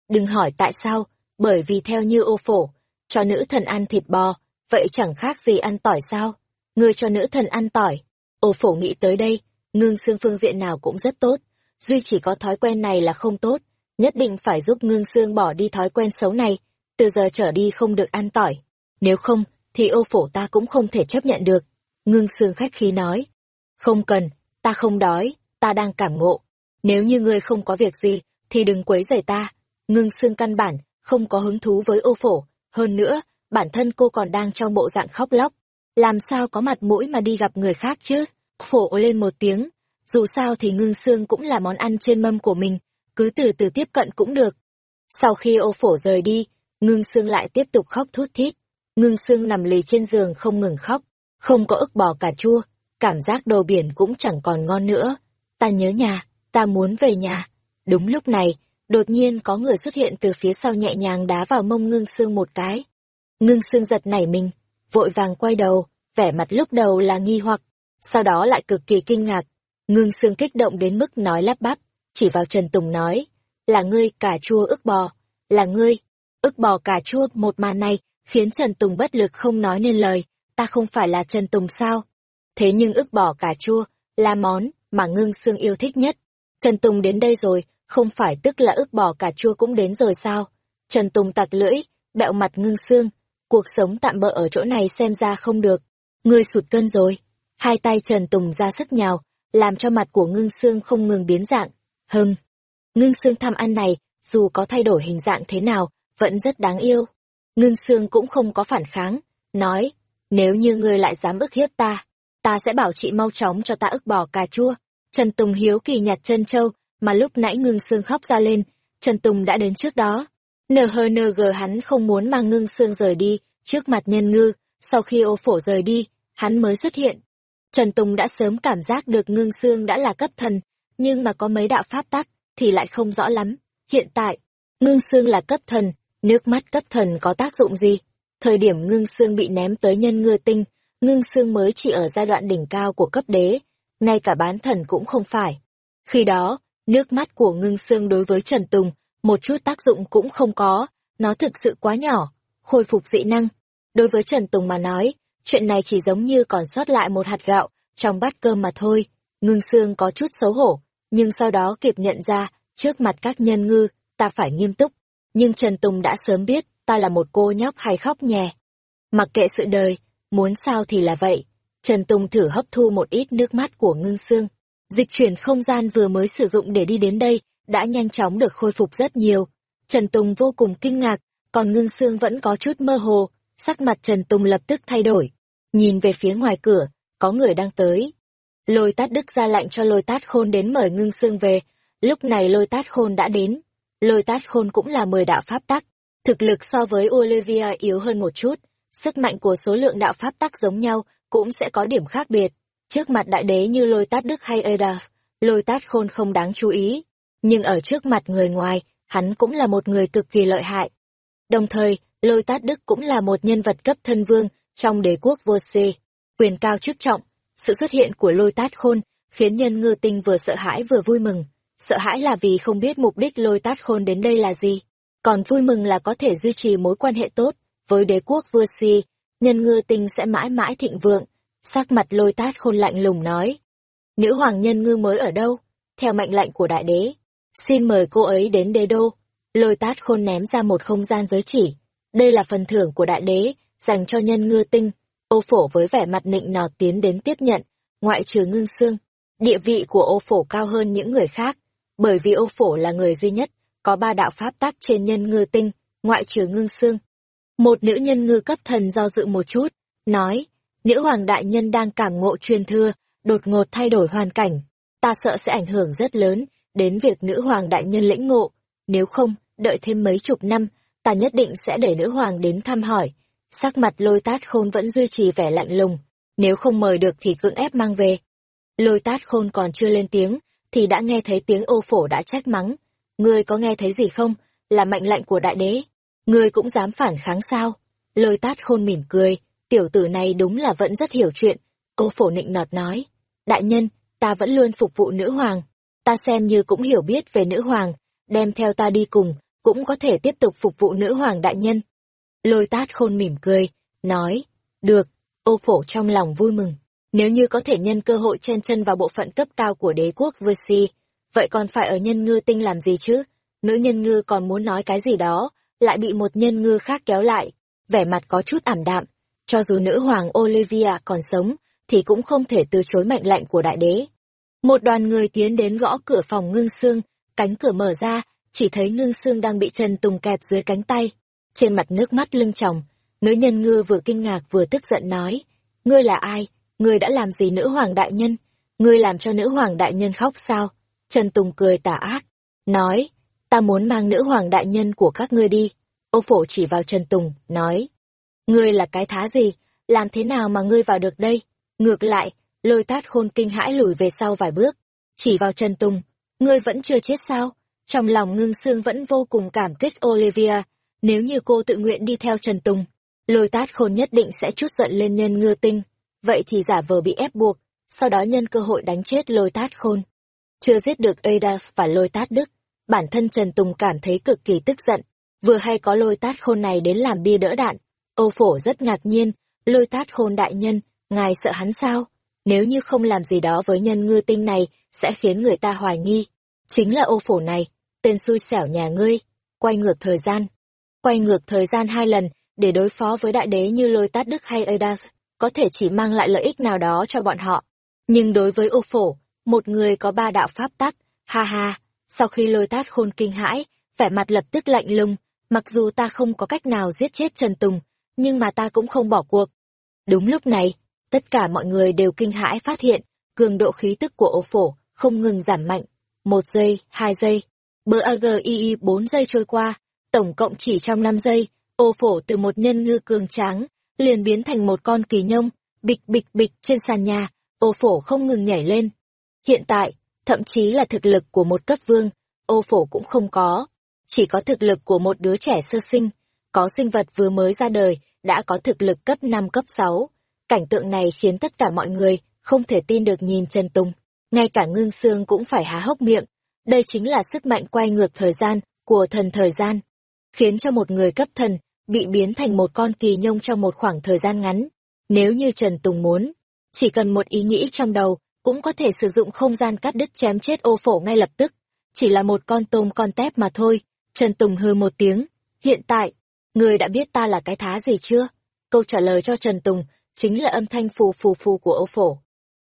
Đừng hỏi tại sao, bởi vì theo như ô phổ, cho nữ thần ăn thịt bò, vậy chẳng khác gì ăn tỏi sao? Ngươi cho nữ thần ăn tỏi. Ô phổ nghĩ tới đây, ngưng xương phương diện nào cũng rất tốt, duy chỉ có thói quen này là không tốt, nhất định phải giúp ngưng xương bỏ đi thói quen xấu này, từ giờ trở đi không được ăn tỏi. Nếu không, thì ô phổ ta cũng không thể chấp nhận được. Ngưng xương khách khí nói. Không cần, ta không đói, ta đang cảm ngộ. Nếu như ngươi không có việc gì, thì đừng quấy rầy ta. ngưng xương căn bản, không có hứng thú với ô phổ. Hơn nữa, bản thân cô còn đang trong bộ dạng khóc lóc. Làm sao có mặt mũi mà đi gặp người khác chứ? Phổ lên một tiếng. Dù sao thì ngưng xương cũng là món ăn trên mâm của mình, cứ từ từ tiếp cận cũng được. Sau khi ô phổ rời đi, ngưng xương lại tiếp tục khóc thút thít. Ngưng xương nằm lì trên giường không ngừng khóc, không có ức bò cà chua, cảm giác đồ biển cũng chẳng còn ngon nữa. Ta nhớ nhà, ta muốn về nhà. Đúng lúc này, đột nhiên có người xuất hiện từ phía sau nhẹ nhàng đá vào mông ngưng xương một cái. Ngưng xương giật nảy mình, vội vàng quay đầu, vẻ mặt lúc đầu là nghi hoặc, sau đó lại cực kỳ kinh ngạc. Ngưng xương kích động đến mức nói lắp bắp, chỉ vào Trần Tùng nói, là ngươi cà chua ức bò, là ngươi. Ức bò cà chua một màn này khiến Trần Tùng bất lực không nói nên lời, ta không phải là Trần Tùng sao? Thế nhưng ức bò cà chua là món mà ngưng xương yêu thích nhất. Trần Tùng đến đây rồi, không phải tức là ức bò cà chua cũng đến rồi sao? Trần Tùng tặc lưỡi, bẹo mặt ngưng xương, cuộc sống tạm bỡ ở chỗ này xem ra không được. Ngươi sụt cân rồi. Hai tay Trần Tùng ra sức nhào, làm cho mặt của ngưng xương không ngừng biến dạng. Hừm, ngưng xương tham ăn này, dù có thay đổi hình dạng thế nào, vẫn rất đáng yêu. Ngưng xương cũng không có phản kháng, nói, nếu như ngươi lại dám ức hiếp ta, ta sẽ bảo chị mau chóng cho ta ức bò cà chua. Trần Tùng hiếu kỳ nhặt chân châu, mà lúc nãy ngưng xương khóc ra lên, Trần Tùng đã đến trước đó. NHNG hắn không muốn mang ngưng xương rời đi, trước mặt nhân ngư, sau khi ô phổ rời đi, hắn mới xuất hiện. Trần Tùng đã sớm cảm giác được ngưng xương đã là cấp thần, nhưng mà có mấy đạo pháp tắc, thì lại không rõ lắm. Hiện tại, ngưng xương là cấp thần, nước mắt cấp thần có tác dụng gì? Thời điểm ngưng xương bị ném tới nhân ngư tinh, ngưng xương mới chỉ ở giai đoạn đỉnh cao của cấp đế, ngay cả bán thần cũng không phải. Khi đó, nước mắt của ngưng xương đối với Trần Tùng, một chút tác dụng cũng không có, nó thực sự quá nhỏ, khôi phục dị năng. Đối với Trần Tùng mà nói, chuyện này chỉ giống như còn sót lại một hạt gạo trong bát cơm mà thôi. Ngưng xương có chút xấu hổ, nhưng sau đó kịp nhận ra, trước mặt các nhân ngư, ta phải nghiêm túc. Nhưng Trần Tùng đã sớm biết, ta là một cô nhóc hay khóc nhè. Mặc kệ sự đời, muốn sao thì là vậy. Trần Tùng thử hấp thu một ít nước mắt của ngưng xương. Dịch chuyển không gian vừa mới sử dụng để đi đến đây, đã nhanh chóng được khôi phục rất nhiều. Trần Tùng vô cùng kinh ngạc, còn ngưng xương vẫn có chút mơ hồ, sắc mặt Trần Tùng lập tức thay đổi. Nhìn về phía ngoài cửa, có người đang tới. Lôi tát đức ra lệnh cho lôi tát khôn đến mời ngưng xương về, lúc này lôi tát khôn đã đến. Lôi tát khôn cũng là mười đạo pháp tắc, thực lực so với Olivia yếu hơn một chút, sức mạnh của số lượng đạo pháp tắc giống nhau cũng sẽ có điểm khác biệt. Trước mặt đại đế như lôi tát đức hay Ada, lôi tát khôn không đáng chú ý, nhưng ở trước mặt người ngoài, hắn cũng là một người cực kỳ lợi hại. Đồng thời, lôi tát đức cũng là một nhân vật cấp thân vương trong đế quốc vô xê, quyền cao chức trọng. Sự xuất hiện của lôi tát khôn khiến nhân ngư tinh vừa sợ hãi vừa vui mừng. Sợ hãi là vì không biết mục đích lôi tát khôn đến đây là gì, còn vui mừng là có thể duy trì mối quan hệ tốt với đế quốc vua si, nhân ngư tinh sẽ mãi mãi thịnh vượng. Sắc mặt lôi tát khôn lạnh lùng nói. Nữ hoàng nhân ngư mới ở đâu? Theo mệnh lệnh của đại đế. Xin mời cô ấy đến đế đô. Lôi tát khôn ném ra một không gian giới chỉ. Đây là phần thưởng của đại đế, dành cho nhân ngư tinh. Ô phổ với vẻ mặt nịnh nọt tiến đến tiếp nhận, ngoại trừ ngưng xương. Địa vị của ô phổ cao hơn những người khác, bởi vì ô phổ là người duy nhất, có ba đạo pháp tác trên nhân ngư tinh, ngoại trừ ngưng xương. Một nữ nhân ngư cấp thần do dự một chút, nói, nữ hoàng đại nhân đang cảm ngộ truyền thưa, đột ngột thay đổi hoàn cảnh. Ta sợ sẽ ảnh hưởng rất lớn đến việc nữ hoàng đại nhân lĩnh ngộ. Nếu không, đợi thêm mấy chục năm, ta nhất định sẽ để nữ hoàng đến thăm hỏi. Sắc mặt lôi tát khôn vẫn duy trì vẻ lạnh lùng, nếu không mời được thì cưỡng ép mang về. Lôi tát khôn còn chưa lên tiếng, thì đã nghe thấy tiếng ô phổ đã trách mắng. Ngươi có nghe thấy gì không? Là mệnh lệnh của đại đế. Ngươi cũng dám phản kháng sao? Lôi tát khôn mỉm cười, tiểu tử này đúng là vẫn rất hiểu chuyện. Ô phổ nịnh nọt nói. Đại nhân, ta vẫn luôn phục vụ nữ hoàng. Ta xem như cũng hiểu biết về nữ hoàng, đem theo ta đi cùng, cũng có thể tiếp tục phục vụ nữ hoàng đại nhân. Lôi tát khôn mỉm cười, nói, được, ô phổ trong lòng vui mừng. Nếu như có thể nhân cơ hội chen chân vào bộ phận cấp cao của đế quốc Versi, vậy còn phải ở nhân ngư tinh làm gì chứ? Nữ nhân ngư còn muốn nói cái gì đó, lại bị một nhân ngư khác kéo lại, vẻ mặt có chút ảm đạm. Cho dù nữ hoàng Olivia còn sống, thì cũng không thể từ chối mệnh lệnh của đại đế. Một đoàn người tiến đến gõ cửa phòng ngưng xương, cánh cửa mở ra, chỉ thấy ngưng xương đang bị Trần Tùng kẹp dưới cánh tay. Trên mặt nước mắt lưng tròng, nữ nhân ngư vừa kinh ngạc vừa tức giận nói, ngươi là ai, ngươi đã làm gì nữ hoàng đại nhân, ngươi làm cho nữ hoàng đại nhân khóc sao? Trần Tùng cười tà ác, nói, ta muốn mang nữ hoàng đại nhân của các ngươi đi. Ô phổ chỉ vào Trần Tùng, nói, ngươi là cái thá gì, làm thế nào mà ngươi vào được đây? Ngược lại, lôi tát khôn kinh hãi lùi về sau vài bước, chỉ vào Trần Tùng, ngươi vẫn chưa chết sao? Trong lòng ngưng xương vẫn vô cùng cảm kích Olivia, nếu như cô tự nguyện đi theo Trần Tùng, lôi tát khôn nhất định sẽ chút giận lên nhân ngư tinh, vậy thì giả vờ bị ép buộc, sau đó nhân cơ hội đánh chết lôi tát khôn. Chưa giết được Ada và lôi tát đức, bản thân Trần Tùng cảm thấy cực kỳ tức giận, vừa hay có lôi tát khôn này đến làm bia đỡ đạn. Âu phổ rất ngạc nhiên, lôi tát khôn đại nhân, ngài sợ hắn sao? Nếu như không làm gì đó với nhân ngư tinh này, sẽ khiến người ta hoài nghi. Chính là ô phổ này, tên xui xẻo nhà ngươi, quay ngược thời gian. Quay ngược thời gian hai lần, để đối phó với đại đế như lôi tát đức hay Adas, có thể chỉ mang lại lợi ích nào đó cho bọn họ. Nhưng đối với ô phổ, một người có ba đạo pháp tắc, ha ha, sau khi lôi tát khôn kinh hãi, vẻ mặt lập tức lạnh lùng, mặc dù ta không có cách nào giết chết Trần Tùng, nhưng mà ta cũng không bỏ cuộc. Đúng lúc này, tất cả mọi người đều kinh hãi phát hiện, cường độ khí tức của ô phổ không ngừng giảm mạnh. Một giây, hai giây, bờ AGII bốn giây trôi qua, tổng cộng chỉ trong năm giây, ô phổ từ một nhân ngư cường tráng, liền biến thành một con kỳ nhông, bịch bịch bịch trên sàn nhà, ô phổ không ngừng nhảy lên. Hiện tại, thậm chí là thực lực của một cấp vương, ô phổ cũng không có. Chỉ có thực lực của một đứa trẻ sơ sinh, có sinh vật vừa mới ra đời, đã có thực lực cấp 5 cấp 6. Cảnh tượng này khiến tất cả mọi người không thể tin được nhìn Trần Tùng. Ngay cả ngưng xương cũng phải há hốc miệng. Đây chính là sức mạnh quay ngược thời gian của thần thời gian. Khiến cho một người cấp thần bị biến thành một con kỳ nhông trong một khoảng thời gian ngắn. Nếu như Trần Tùng muốn, chỉ cần một ý nghĩ trong đầu, cũng có thể sử dụng không gian cắt đứt chém chết ô phổ ngay lập tức. Chỉ là một con tôm con tép mà thôi. Trần Tùng hư một tiếng. Hiện tại, người đã biết ta là cái thá gì chưa? Câu trả lời cho Trần Tùng chính là âm thanh phù phù phù của ô phổ.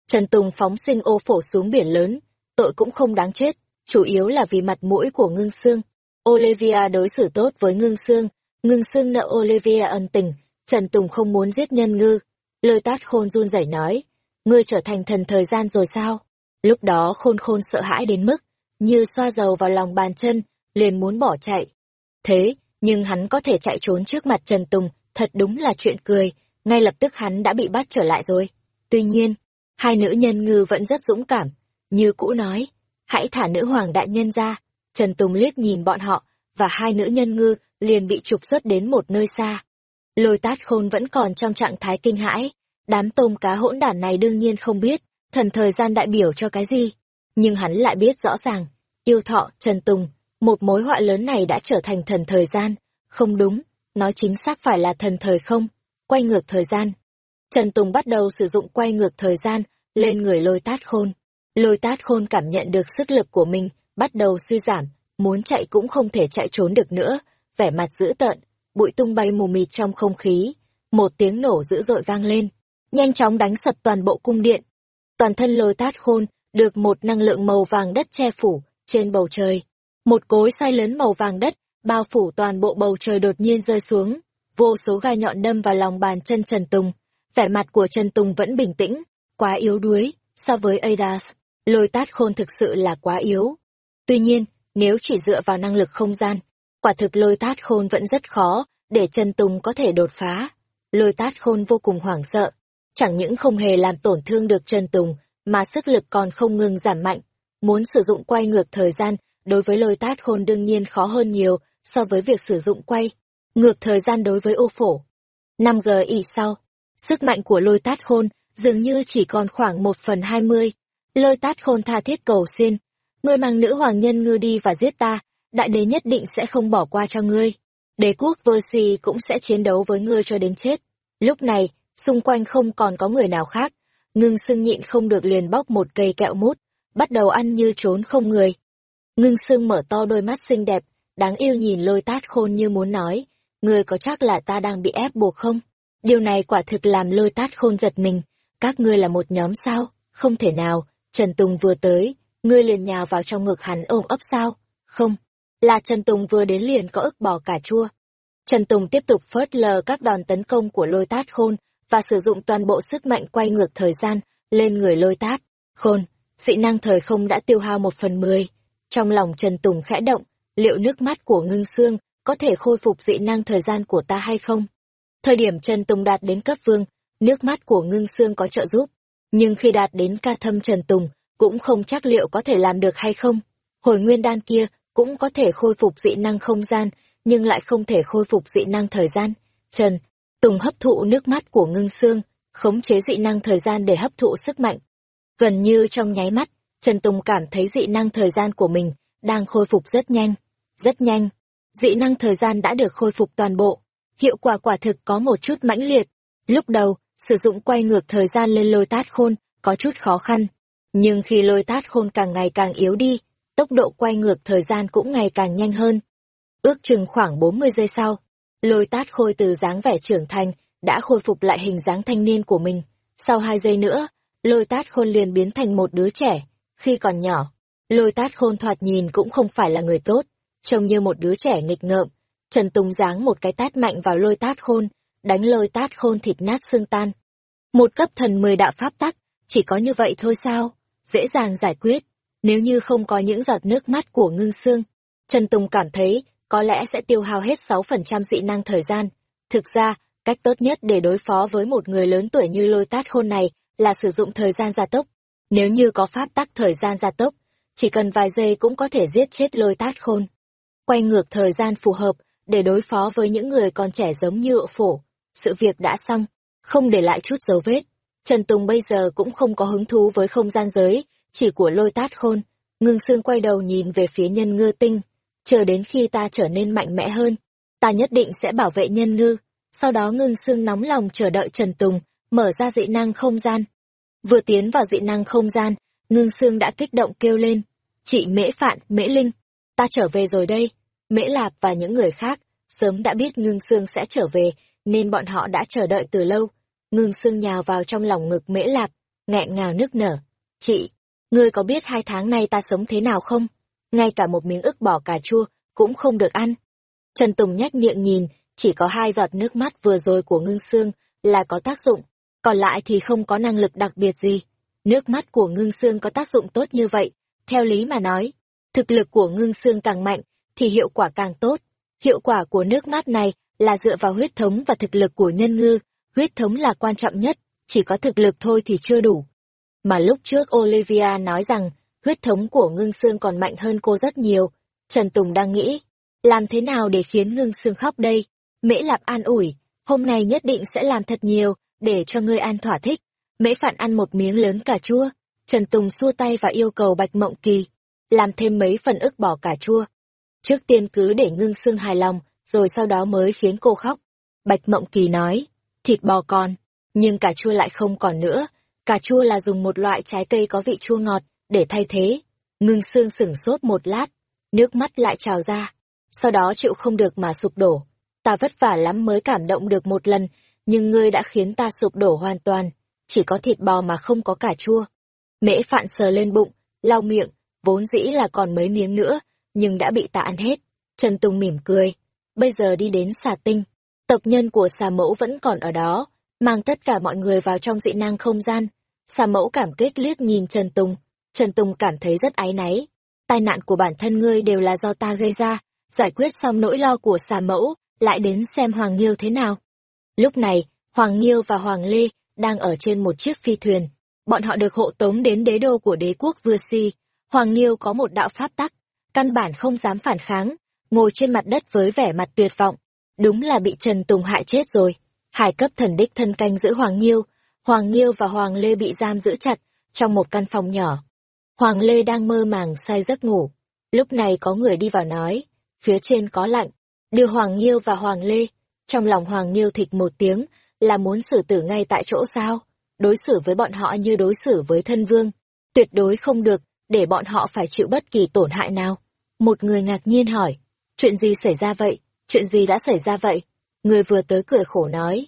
Trần Tùng phóng sinh ô phổ xuống biển lớn, tội cũng không đáng chết, chủ yếu là vì mặt mũi của ngưng xương. Olivia đối xử tốt với ngưng xương, ngưng xương nợ Olivia ân tình, Trần Tùng không muốn giết nhân ngư. Lôi tát khôn run rẩy nói, ngươi trở thành thần thời gian rồi sao? Lúc đó khôn khôn sợ hãi đến mức, như xoa dầu vào lòng bàn chân, liền muốn bỏ chạy. Thế, nhưng hắn có thể chạy trốn trước mặt Trần Tùng, thật đúng là chuyện cười, ngay lập tức hắn đã bị bắt trở lại rồi. Tuy nhiên, hai nữ nhân ngư vẫn rất dũng cảm, như cũ nói, hãy thả nữ hoàng đại nhân ra. Trần Tùng liếc nhìn bọn họ, và hai nữ nhân ngư liền bị trục xuất đến một nơi xa. Lôi tát khôn vẫn còn trong trạng thái kinh hãi, đám tôm cá hỗn đản này đương nhiên không biết, thần thời gian đại biểu cho cái gì. Nhưng hắn lại biết rõ ràng, yêu thọ, Trần Tùng, một mối họa lớn này đã trở thành thần thời gian. Không đúng, nói chính xác phải là thần thời không, quay ngược thời gian. Trần Tùng bắt đầu sử dụng quay ngược thời gian lên người lôi tát khôn. Lôi tát khôn cảm nhận được sức lực của mình, bắt đầu suy giảm, muốn chạy cũng không thể chạy trốn được nữa, vẻ mặt dữ tợn, bụi tung bay mù mịt trong không khí. Một tiếng nổ dữ dội vang lên, nhanh chóng đánh sập toàn bộ cung điện. Toàn thân lôi tát khôn, được một năng lượng màu vàng đất che phủ, trên bầu trời. Một cối sai lớn màu vàng đất, bao phủ toàn bộ bầu trời đột nhiên rơi xuống. Vô số gai nhọn đâm vào lòng bàn chân Trần Tùng. Vẻ mặt của Trần Tùng vẫn bình tĩnh, quá yếu đuối, so với Adas. Lôi tát khôn thực sự là quá yếu. Tuy nhiên, nếu chỉ dựa vào năng lực không gian, quả thực lôi tát khôn vẫn rất khó để Trần Tùng có thể đột phá. Lôi tát khôn vô cùng hoảng sợ, chẳng những không hề làm tổn thương được Trần Tùng, mà sức lực còn không ngừng giảm mạnh. Muốn sử dụng quay ngược thời gian, đối với lôi tát khôn đương nhiên khó hơn nhiều so với việc sử dụng quay. Ngược thời gian đối với ô phổ. 5G y sau, sức mạnh của lôi tát khôn dường như chỉ còn khoảng một phần hai mươi. Lôi tát khôn tha thiết cầu xin. Ngươi mang nữ hoàng nhân ngư đi và giết ta, đại đế nhất định sẽ không bỏ qua cho ngươi. Đế quốc Versi cũng sẽ chiến đấu với ngươi cho đến chết. Lúc này, xung quanh không còn có người nào khác. Ngưng sưng nhịn không được liền bóc một cây kẹo mút, bắt đầu ăn như trốn không người. Ngưng sưng mở to đôi mắt xinh đẹp, đáng yêu nhìn lôi tát khôn như muốn nói, ngươi có chắc là ta đang bị ép buộc không? Điều này quả thực làm lôi tát khôn giật mình. Các ngươi là một nhóm sao? Không thể nào, Trần Tùng vừa tới, ngươi liền nhào vào trong ngực hắn ôm ấp sao? Không, là Trần Tùng vừa đến liền có ức bò cà chua. Trần Tùng tiếp tục phớt lờ các đòn tấn công của lôi tát khôn và sử dụng toàn bộ sức mạnh quay ngược thời gian lên người lôi tát. Khôn, dị năng thời không đã tiêu hao một phần mười. Trong lòng Trần Tùng khẽ động, liệu nước mắt của ngưng xương có thể khôi phục dị năng thời gian của ta hay không? Thời điểm Trần Tùng đạt đến cấp vương, nước mắt của ngưng xương có trợ giúp. Nhưng khi đạt đến ca thâm Trần Tùng, cũng không chắc liệu có thể làm được hay không. Hồi nguyên đan kia cũng có thể khôi phục dị năng không gian, nhưng lại không thể khôi phục dị năng thời gian. Trần, Tùng hấp thụ nước mắt của ngưng xương, khống chế dị năng thời gian để hấp thụ sức mạnh. Gần như trong nháy mắt, Trần Tùng cảm thấy dị năng thời gian của mình đang khôi phục rất nhanh. Rất nhanh, dị năng thời gian đã được khôi phục toàn bộ. Hiệu quả quả thực có một chút mãnh liệt. Lúc đầu, sử dụng quay ngược thời gian lên lôi tát khôn, có chút khó khăn. Nhưng khi lôi tát khôn càng ngày càng yếu đi, tốc độ quay ngược thời gian cũng ngày càng nhanh hơn. Ước chừng khoảng 40 giây sau, lôi tát khôi từ dáng vẻ trưởng thành, đã khôi phục lại hình dáng thanh niên của mình. Sau hai giây nữa, lôi tát khôn liền biến thành một đứa trẻ. Khi còn nhỏ, lôi tát khôn thoạt nhìn cũng không phải là người tốt, trông như một đứa trẻ nghịch ngợm. Trần Tùng giáng một cái tát mạnh vào lôi tát khôn, đánh lôi tát khôn thịt nát xương tan. Một cấp thần mười đạo pháp tắc, chỉ có như vậy thôi sao? Dễ dàng giải quyết. Nếu như không có những giọt nước mắt của ngưng xương, Trần Tùng cảm thấy có lẽ sẽ tiêu hao hết 6% dị năng thời gian. Thực ra, cách tốt nhất để đối phó với một người lớn tuổi như lôi tát khôn này là sử dụng thời gian gia tốc. Nếu như có pháp tắc thời gian gia tốc, chỉ cần vài giây cũng có thể giết chết lôi tát khôn. Quay ngược thời gian phù hợp để đối phó với những người còn trẻ giống như ộ phổ. Sự việc đã xong, không để lại chút dấu vết. Trần Tùng bây giờ cũng không có hứng thú với không gian giới, chỉ của lôi tát khôn. Ngưng xương quay đầu nhìn về phía nhân ngư tinh. Chờ đến khi ta trở nên mạnh mẽ hơn, ta nhất định sẽ bảo vệ nhân ngư. Sau đó ngưng xương nóng lòng chờ đợi Trần Tùng, mở ra dị năng không gian. Vừa tiến vào dị năng không gian, ngưng xương đã kích động kêu lên. Chị Mễ Phạn, Mễ Linh, ta trở về rồi đây. Mễ Lạp và những người khác, sớm đã biết ngưng xương sẽ trở về, nên bọn họ đã chờ đợi từ lâu. Ngưng xương nhào vào trong lòng ngực Mễ Lạp, nghẹn ngào nước nở. Chị, ngươi có biết hai tháng nay ta sống thế nào không? Ngay cả một miếng ức bỏ cà chua cũng không được ăn. Trần Tùng nhách miệng nhìn, chỉ có hai giọt nước mắt vừa rồi của ngưng xương là có tác dụng, còn lại thì không có năng lực đặc biệt gì. Nước mắt của ngưng xương có tác dụng tốt như vậy, theo lý mà nói, thực lực của ngưng xương càng mạnh, thì hiệu quả càng tốt. Hiệu quả của nước mắt này là dựa vào huyết thống và thực lực của nhân ngư, huyết thống là quan trọng nhất, chỉ có thực lực thôi thì chưa đủ. Mà lúc trước Olivia nói rằng, huyết thống của ngưng xương còn mạnh hơn cô rất nhiều, Trần Tùng đang nghĩ, làm thế nào để khiến ngưng xương khóc đây? Mễ Lạp an ủi, hôm nay nhất định sẽ làm thật nhiều, để cho ngươi an thỏa thích. Mễ Phạn ăn một miếng lớn cà chua, Trần Tùng xua tay và yêu cầu Bạch Mộng Kỳ, làm thêm mấy phần ức bỏ cà chua. Trước tiên cứ để ngưng xương hài lòng, rồi sau đó mới khiến cô khóc. Bạch Mộng Kỳ nói, thịt bò còn, nhưng cà chua lại không còn nữa. Cà chua là dùng một loại trái cây có vị chua ngọt, để thay thế. Ngưng xương sửng sốt một lát, nước mắt lại trào ra. Sau đó chịu không được mà sụp đổ. Ta vất vả lắm mới cảm động được một lần, nhưng ngươi đã khiến ta sụp đổ hoàn toàn. Chỉ có thịt bò mà không có cà chua. Mễ phạn sờ lên bụng, lau miệng, vốn dĩ là còn mấy miếng nữa, nhưng đã bị ta ăn hết. Trần Tùng mỉm cười. Bây giờ đi đến xà tinh. Tộc nhân của xà mẫu vẫn còn ở đó, mang tất cả mọi người vào trong dị năng không gian. Xà mẫu cảm kích liếc nhìn Trần Tùng. Trần Tùng cảm thấy rất áy náy. Tai nạn của bản thân ngươi đều là do ta gây ra. Giải quyết xong nỗi lo của xà mẫu, lại đến xem Hoàng Nghiêu thế nào. Lúc này, Hoàng Nghiêu và Hoàng Lê đang ở trên một chiếc phi thuyền. Bọn họ được hộ tống đến đế đô của đế quốc Vưa Si. Hoàng Nghiêu có một đạo pháp tắc, căn bản không dám phản kháng, ngồi trên mặt đất với vẻ mặt tuyệt vọng. Đúng là bị Trần Tùng hại chết rồi. Hải cấp thần đích thân canh giữ Hoàng Nghiêu. Hoàng Nghiêu và Hoàng Lê bị giam giữ chặt trong một căn phòng nhỏ. Hoàng Lê đang mơ màng say giấc ngủ. Lúc này có người đi vào nói, phía trên có lạnh, đưa Hoàng Nghiêu và Hoàng Lê. Trong lòng Hoàng Nghiêu thịch một tiếng, là muốn xử tử ngay tại chỗ sao? Đối xử với bọn họ như đối xử với thân vương. Tuyệt đối không được, để bọn họ phải chịu bất kỳ tổn hại nào. Một người ngạc nhiên hỏi, chuyện gì xảy ra vậy? Chuyện gì đã xảy ra vậy? Người vừa tới cười khổ nói.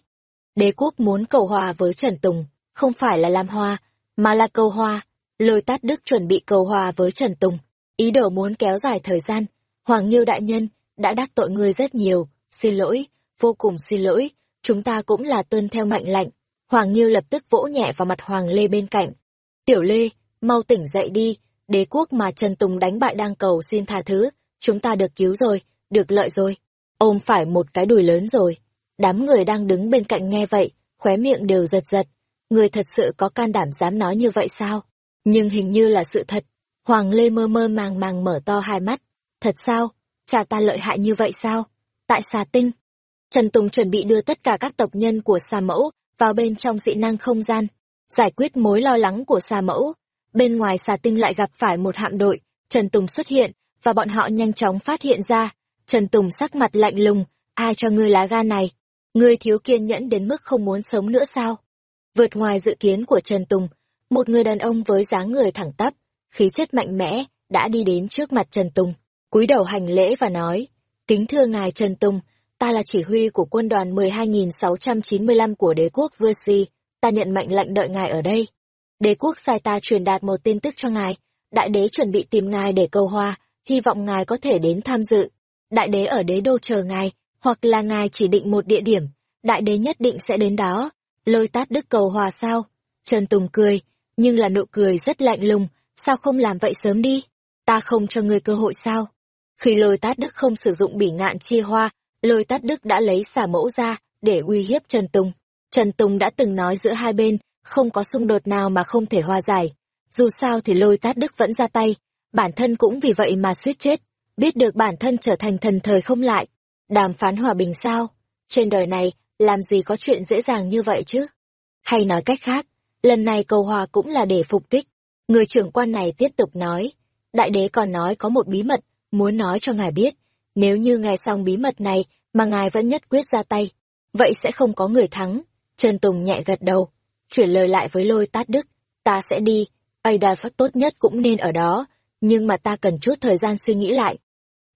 Đế quốc muốn cầu hòa với Trần Tùng, không phải là làm hoa, mà là cầu hòa. Lôi tát đức chuẩn bị cầu hòa với Trần Tùng, ý đồ muốn kéo dài thời gian. Hoàng nhiêu đại nhân, đã đắc tội ngươi rất nhiều, xin lỗi, vô cùng xin lỗi, chúng ta cũng là tuân theo mệnh lệnh. Hoàng nhiêu lập tức vỗ nhẹ vào mặt Hoàng Lê bên cạnh. Tiểu Lê, mau tỉnh dậy đi, đế quốc mà Trần Tùng đánh bại đang cầu xin tha thứ, chúng ta được cứu rồi, được lợi rồi. Ôm phải một cái đùi lớn rồi. Đám người đang đứng bên cạnh nghe vậy, khóe miệng đều giật giật. Người thật sự có can đảm dám nói như vậy sao? Nhưng hình như là sự thật. Hoàng Lê mơ mơ màng màng mở to hai mắt. Thật sao? Cha ta lợi hại như vậy sao? Tại xà tinh? Trần Tùng chuẩn bị đưa tất cả các tộc nhân của xà mẫu vào bên trong dị năng không gian, giải quyết mối lo lắng của xà mẫu. Bên ngoài xà tinh lại gặp phải một hạm đội, Trần Tùng xuất hiện, và bọn họ nhanh chóng phát hiện ra. Trần Tùng sắc mặt lạnh lùng, ai cho ngươi lá gan này? Ngươi thiếu kiên nhẫn đến mức không muốn sống nữa sao? Vượt ngoài dự kiến của Trần Tùng, một người đàn ông với dáng người thẳng tắp, khí chất mạnh mẽ, đã đi đến trước mặt Trần Tùng, cúi đầu hành lễ và nói, kính thưa ngài Trần Tùng, ta là chỉ huy của quân đoàn 12.695 của đế quốc Versi, Si, ta nhận mệnh lệnh đợi ngài ở đây. Đế quốc sai ta truyền đạt một tin tức cho ngài, đại đế chuẩn bị tìm ngài để cầu hoa, hy vọng ngài có thể đến tham dự. Đại đế ở đế đô chờ ngài, hoặc là ngài chỉ định một địa điểm, đại đế nhất định sẽ đến đó. Lôi tát đức cầu hòa sao? Trần Tùng cười, nhưng là nụ cười rất lạnh lùng, sao không làm vậy sớm đi? Ta không cho ngươi cơ hội sao? Khi lôi tát đức không sử dụng bỉ ngạn chia hoa, lôi tát đức đã lấy xả mẫu ra để uy hiếp Trần Tùng. Trần Tùng đã từng nói giữa hai bên, không có xung đột nào mà không thể hòa giải. Dù sao thì lôi tát đức vẫn ra tay, bản thân cũng vì vậy mà suýt chết, biết được bản thân trở thành thần thời không lại. Đàm phán hòa bình sao? Trên đời này, làm gì có chuyện dễ dàng như vậy chứ? Hay nói cách khác, lần này cầu hòa cũng là để phục kích. Người trưởng quan này tiếp tục nói, đại đế còn nói có một bí mật, muốn nói cho ngài biết, nếu như ngài xong bí mật này mà ngài vẫn nhất quyết ra tay, vậy sẽ không có người thắng. Trần Tùng nhẹ gật đầu, chuyển lời lại với lôi tát đức, ta sẽ đi, Ada phát tốt nhất cũng nên ở đó, nhưng mà ta cần chút thời gian suy nghĩ lại.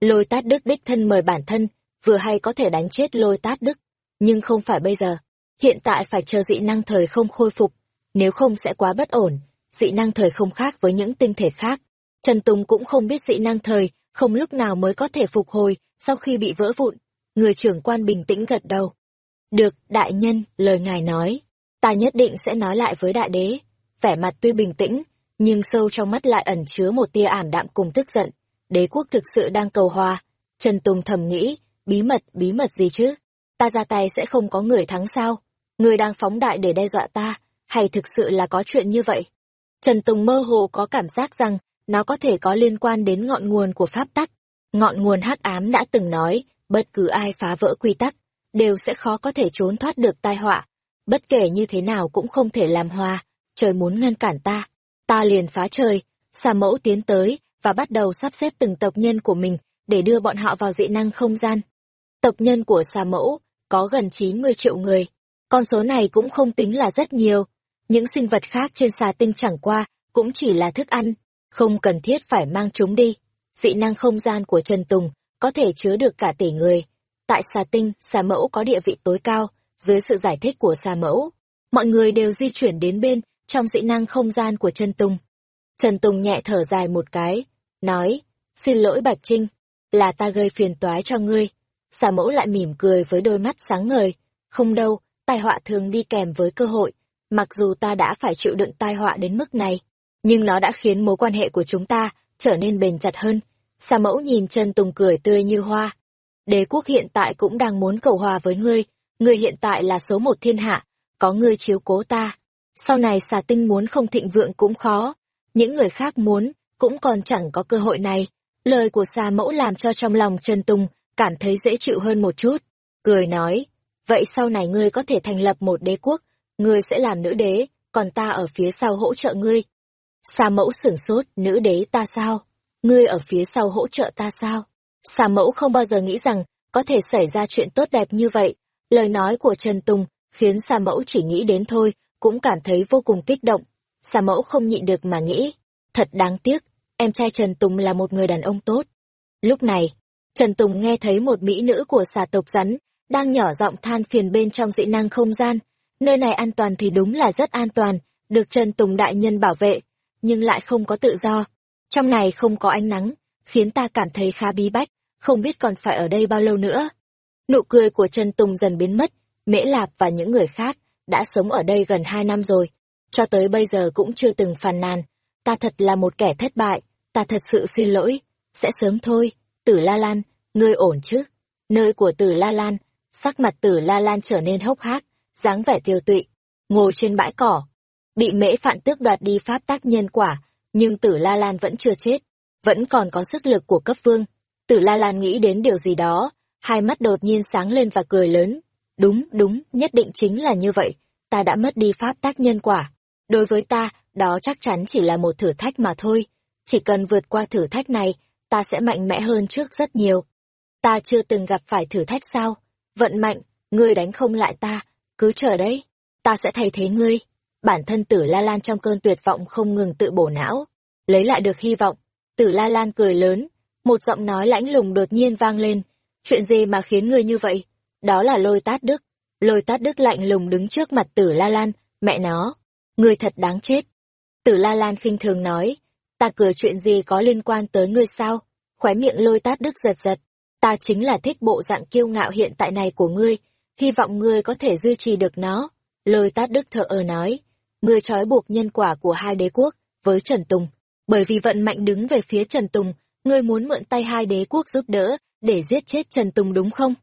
Lôi tát đức đích thân mời bản thân, vừa hay có thể đánh chết lôi tát đức, nhưng không phải bây giờ. Hiện tại phải chờ dị năng thời không khôi phục, nếu không sẽ quá bất ổn. Dị năng thời không khác với những tinh thể khác. Trần Tùng cũng không biết dị năng thời không lúc nào mới có thể phục hồi sau khi bị vỡ vụn. Người trưởng quan bình tĩnh gật đầu. Được, đại nhân, lời ngài nói. Ta nhất định sẽ nói lại với đại đế. Vẻ mặt tuy bình tĩnh, nhưng sâu trong mắt lại ẩn chứa một tia ảm đạm cùng tức giận. Đế quốc thực sự đang cầu hòa. Trần Tùng thầm nghĩ, bí mật, bí mật gì chứ? Ta ra tay sẽ không có người thắng sao? Người đang phóng đại để đe dọa ta, hay thực sự là có chuyện như vậy? Trần Tùng mơ hồ có cảm giác rằng nó có thể có liên quan đến ngọn nguồn của pháp tắc. Ngọn nguồn hắc ám đã từng nói, bất cứ ai phá vỡ quy tắc, đều sẽ khó có thể trốn thoát được tai họa. Bất kể như thế nào cũng không thể làm hòa, trời muốn ngăn cản ta. Ta liền phá trời, xà mẫu tiến tới và bắt đầu sắp xếp từng tộc nhân của mình để đưa bọn họ vào dị năng không gian. Tộc nhân của xà mẫu có gần 90 triệu người. Con số này cũng không tính là rất nhiều. Những sinh vật khác trên xà tinh chẳng qua cũng chỉ là thức ăn, không cần thiết phải mang chúng đi. Dị năng không gian của Trần Tùng có thể chứa được cả tỷ người. Tại xà tinh, xà mẫu có địa vị tối cao, dưới sự giải thích của xà mẫu. Mọi người đều di chuyển đến bên trong dị năng không gian của Trần Tùng. Trần Tùng nhẹ thở dài một cái, nói, xin lỗi Bạch Trinh, là ta gây phiền toái cho ngươi. Xà mẫu lại mỉm cười với đôi mắt sáng ngời, không đâu, tai họa thường đi kèm với cơ hội, mặc dù ta đã phải chịu đựng tai họa đến mức này, nhưng nó đã khiến mối quan hệ của chúng ta trở nên bền chặt hơn. Xà mẫu nhìn chân Tùng cười tươi như hoa. Đế quốc hiện tại cũng đang muốn cầu hòa với ngươi, ngươi hiện tại là số một thiên hạ, có ngươi chiếu cố ta, sau này xà tinh muốn không thịnh vượng cũng khó, những người khác muốn, cũng còn chẳng có cơ hội này. Lời của xà mẫu làm cho trong lòng Trần Tùng cảm thấy dễ chịu hơn một chút. Cười nói, vậy sau này ngươi có thể thành lập một đế quốc, ngươi sẽ làm nữ đế, còn ta ở phía sau hỗ trợ ngươi. Xà mẫu sửng sốt, nữ đế ta sao? Ngươi ở phía sau hỗ trợ ta sao? Xà mẫu không bao giờ nghĩ rằng có thể xảy ra chuyện tốt đẹp như vậy. Lời nói của Trần Tùng khiến xà mẫu chỉ nghĩ đến thôi, cũng cảm thấy vô cùng kích động. Xà mẫu không nhịn được mà nghĩ, thật đáng tiếc, em trai Trần Tùng là một người đàn ông tốt. Lúc này, Trần Tùng nghe thấy một mỹ nữ của xà tộc rắn, đang nhỏ giọng than phiền bên trong dị năng không gian. Nơi này an toàn thì đúng là rất an toàn, được Trần Tùng đại nhân bảo vệ, nhưng lại không có tự do. Trong này không có ánh nắng, khiến ta cảm thấy khá bí bách, không biết còn phải ở đây bao lâu nữa. Nụ cười của Trần Tùng dần biến mất, Mễ Lạp và những người khác đã sống ở đây gần hai năm rồi, cho tới bây giờ cũng chưa từng phàn nàn. Ta thật là một kẻ thất bại, ta thật sự xin lỗi, sẽ sớm thôi, tử La Lan, ngươi ổn chứ? Nơi của tử La Lan, sắc mặt tử La Lan trở nên hốc hác, dáng vẻ tiêu tụy, ngồi trên bãi cỏ. Bị mễ phạn tước đoạt đi pháp tác nhân quả, nhưng tử La Lan vẫn chưa chết, vẫn còn có sức lực của cấp vương. Tử La Lan nghĩ đến điều gì đó, hai mắt đột nhiên sáng lên và cười lớn. Đúng, đúng, nhất định chính là như vậy, ta đã mất đi pháp tác nhân quả. Đối với ta, đó chắc chắn chỉ là một thử thách mà thôi. Chỉ cần vượt qua thử thách này, ta sẽ mạnh mẽ hơn trước rất nhiều. Ta chưa từng gặp phải thử thách sao? Vận mạnh, ngươi đánh không lại ta, cứ chờ đấy. Ta sẽ thay thế ngươi. Bản thân tử La Lan trong cơn tuyệt vọng không ngừng tự bổ não. Lấy lại được hy vọng. Tử La Lan cười lớn. Một giọng nói lãnh lùng đột nhiên vang lên. Chuyện gì mà khiến ngươi như vậy? Đó là lôi tát đức. Lôi tát đức lạnh lùng đứng trước mặt tử La Lan. Mẹ nó. Ngươi thật đáng chết. Tử La Lan khinh thường nói ta cười chuyện gì có liên quan tới ngươi sao? Khóe miệng lôi tát đức giật giật. Ta chính là thích bộ dạng kiêu ngạo hiện tại này của ngươi, hy vọng ngươi có thể duy trì được nó. Lôi tát đức thở ờ nói, ngươi trói buộc nhân quả của hai đế quốc với Trần Tùng. Bởi vì vận mạnh đứng về phía Trần Tùng, ngươi muốn mượn tay hai đế quốc giúp đỡ, để giết chết Trần Tùng đúng không?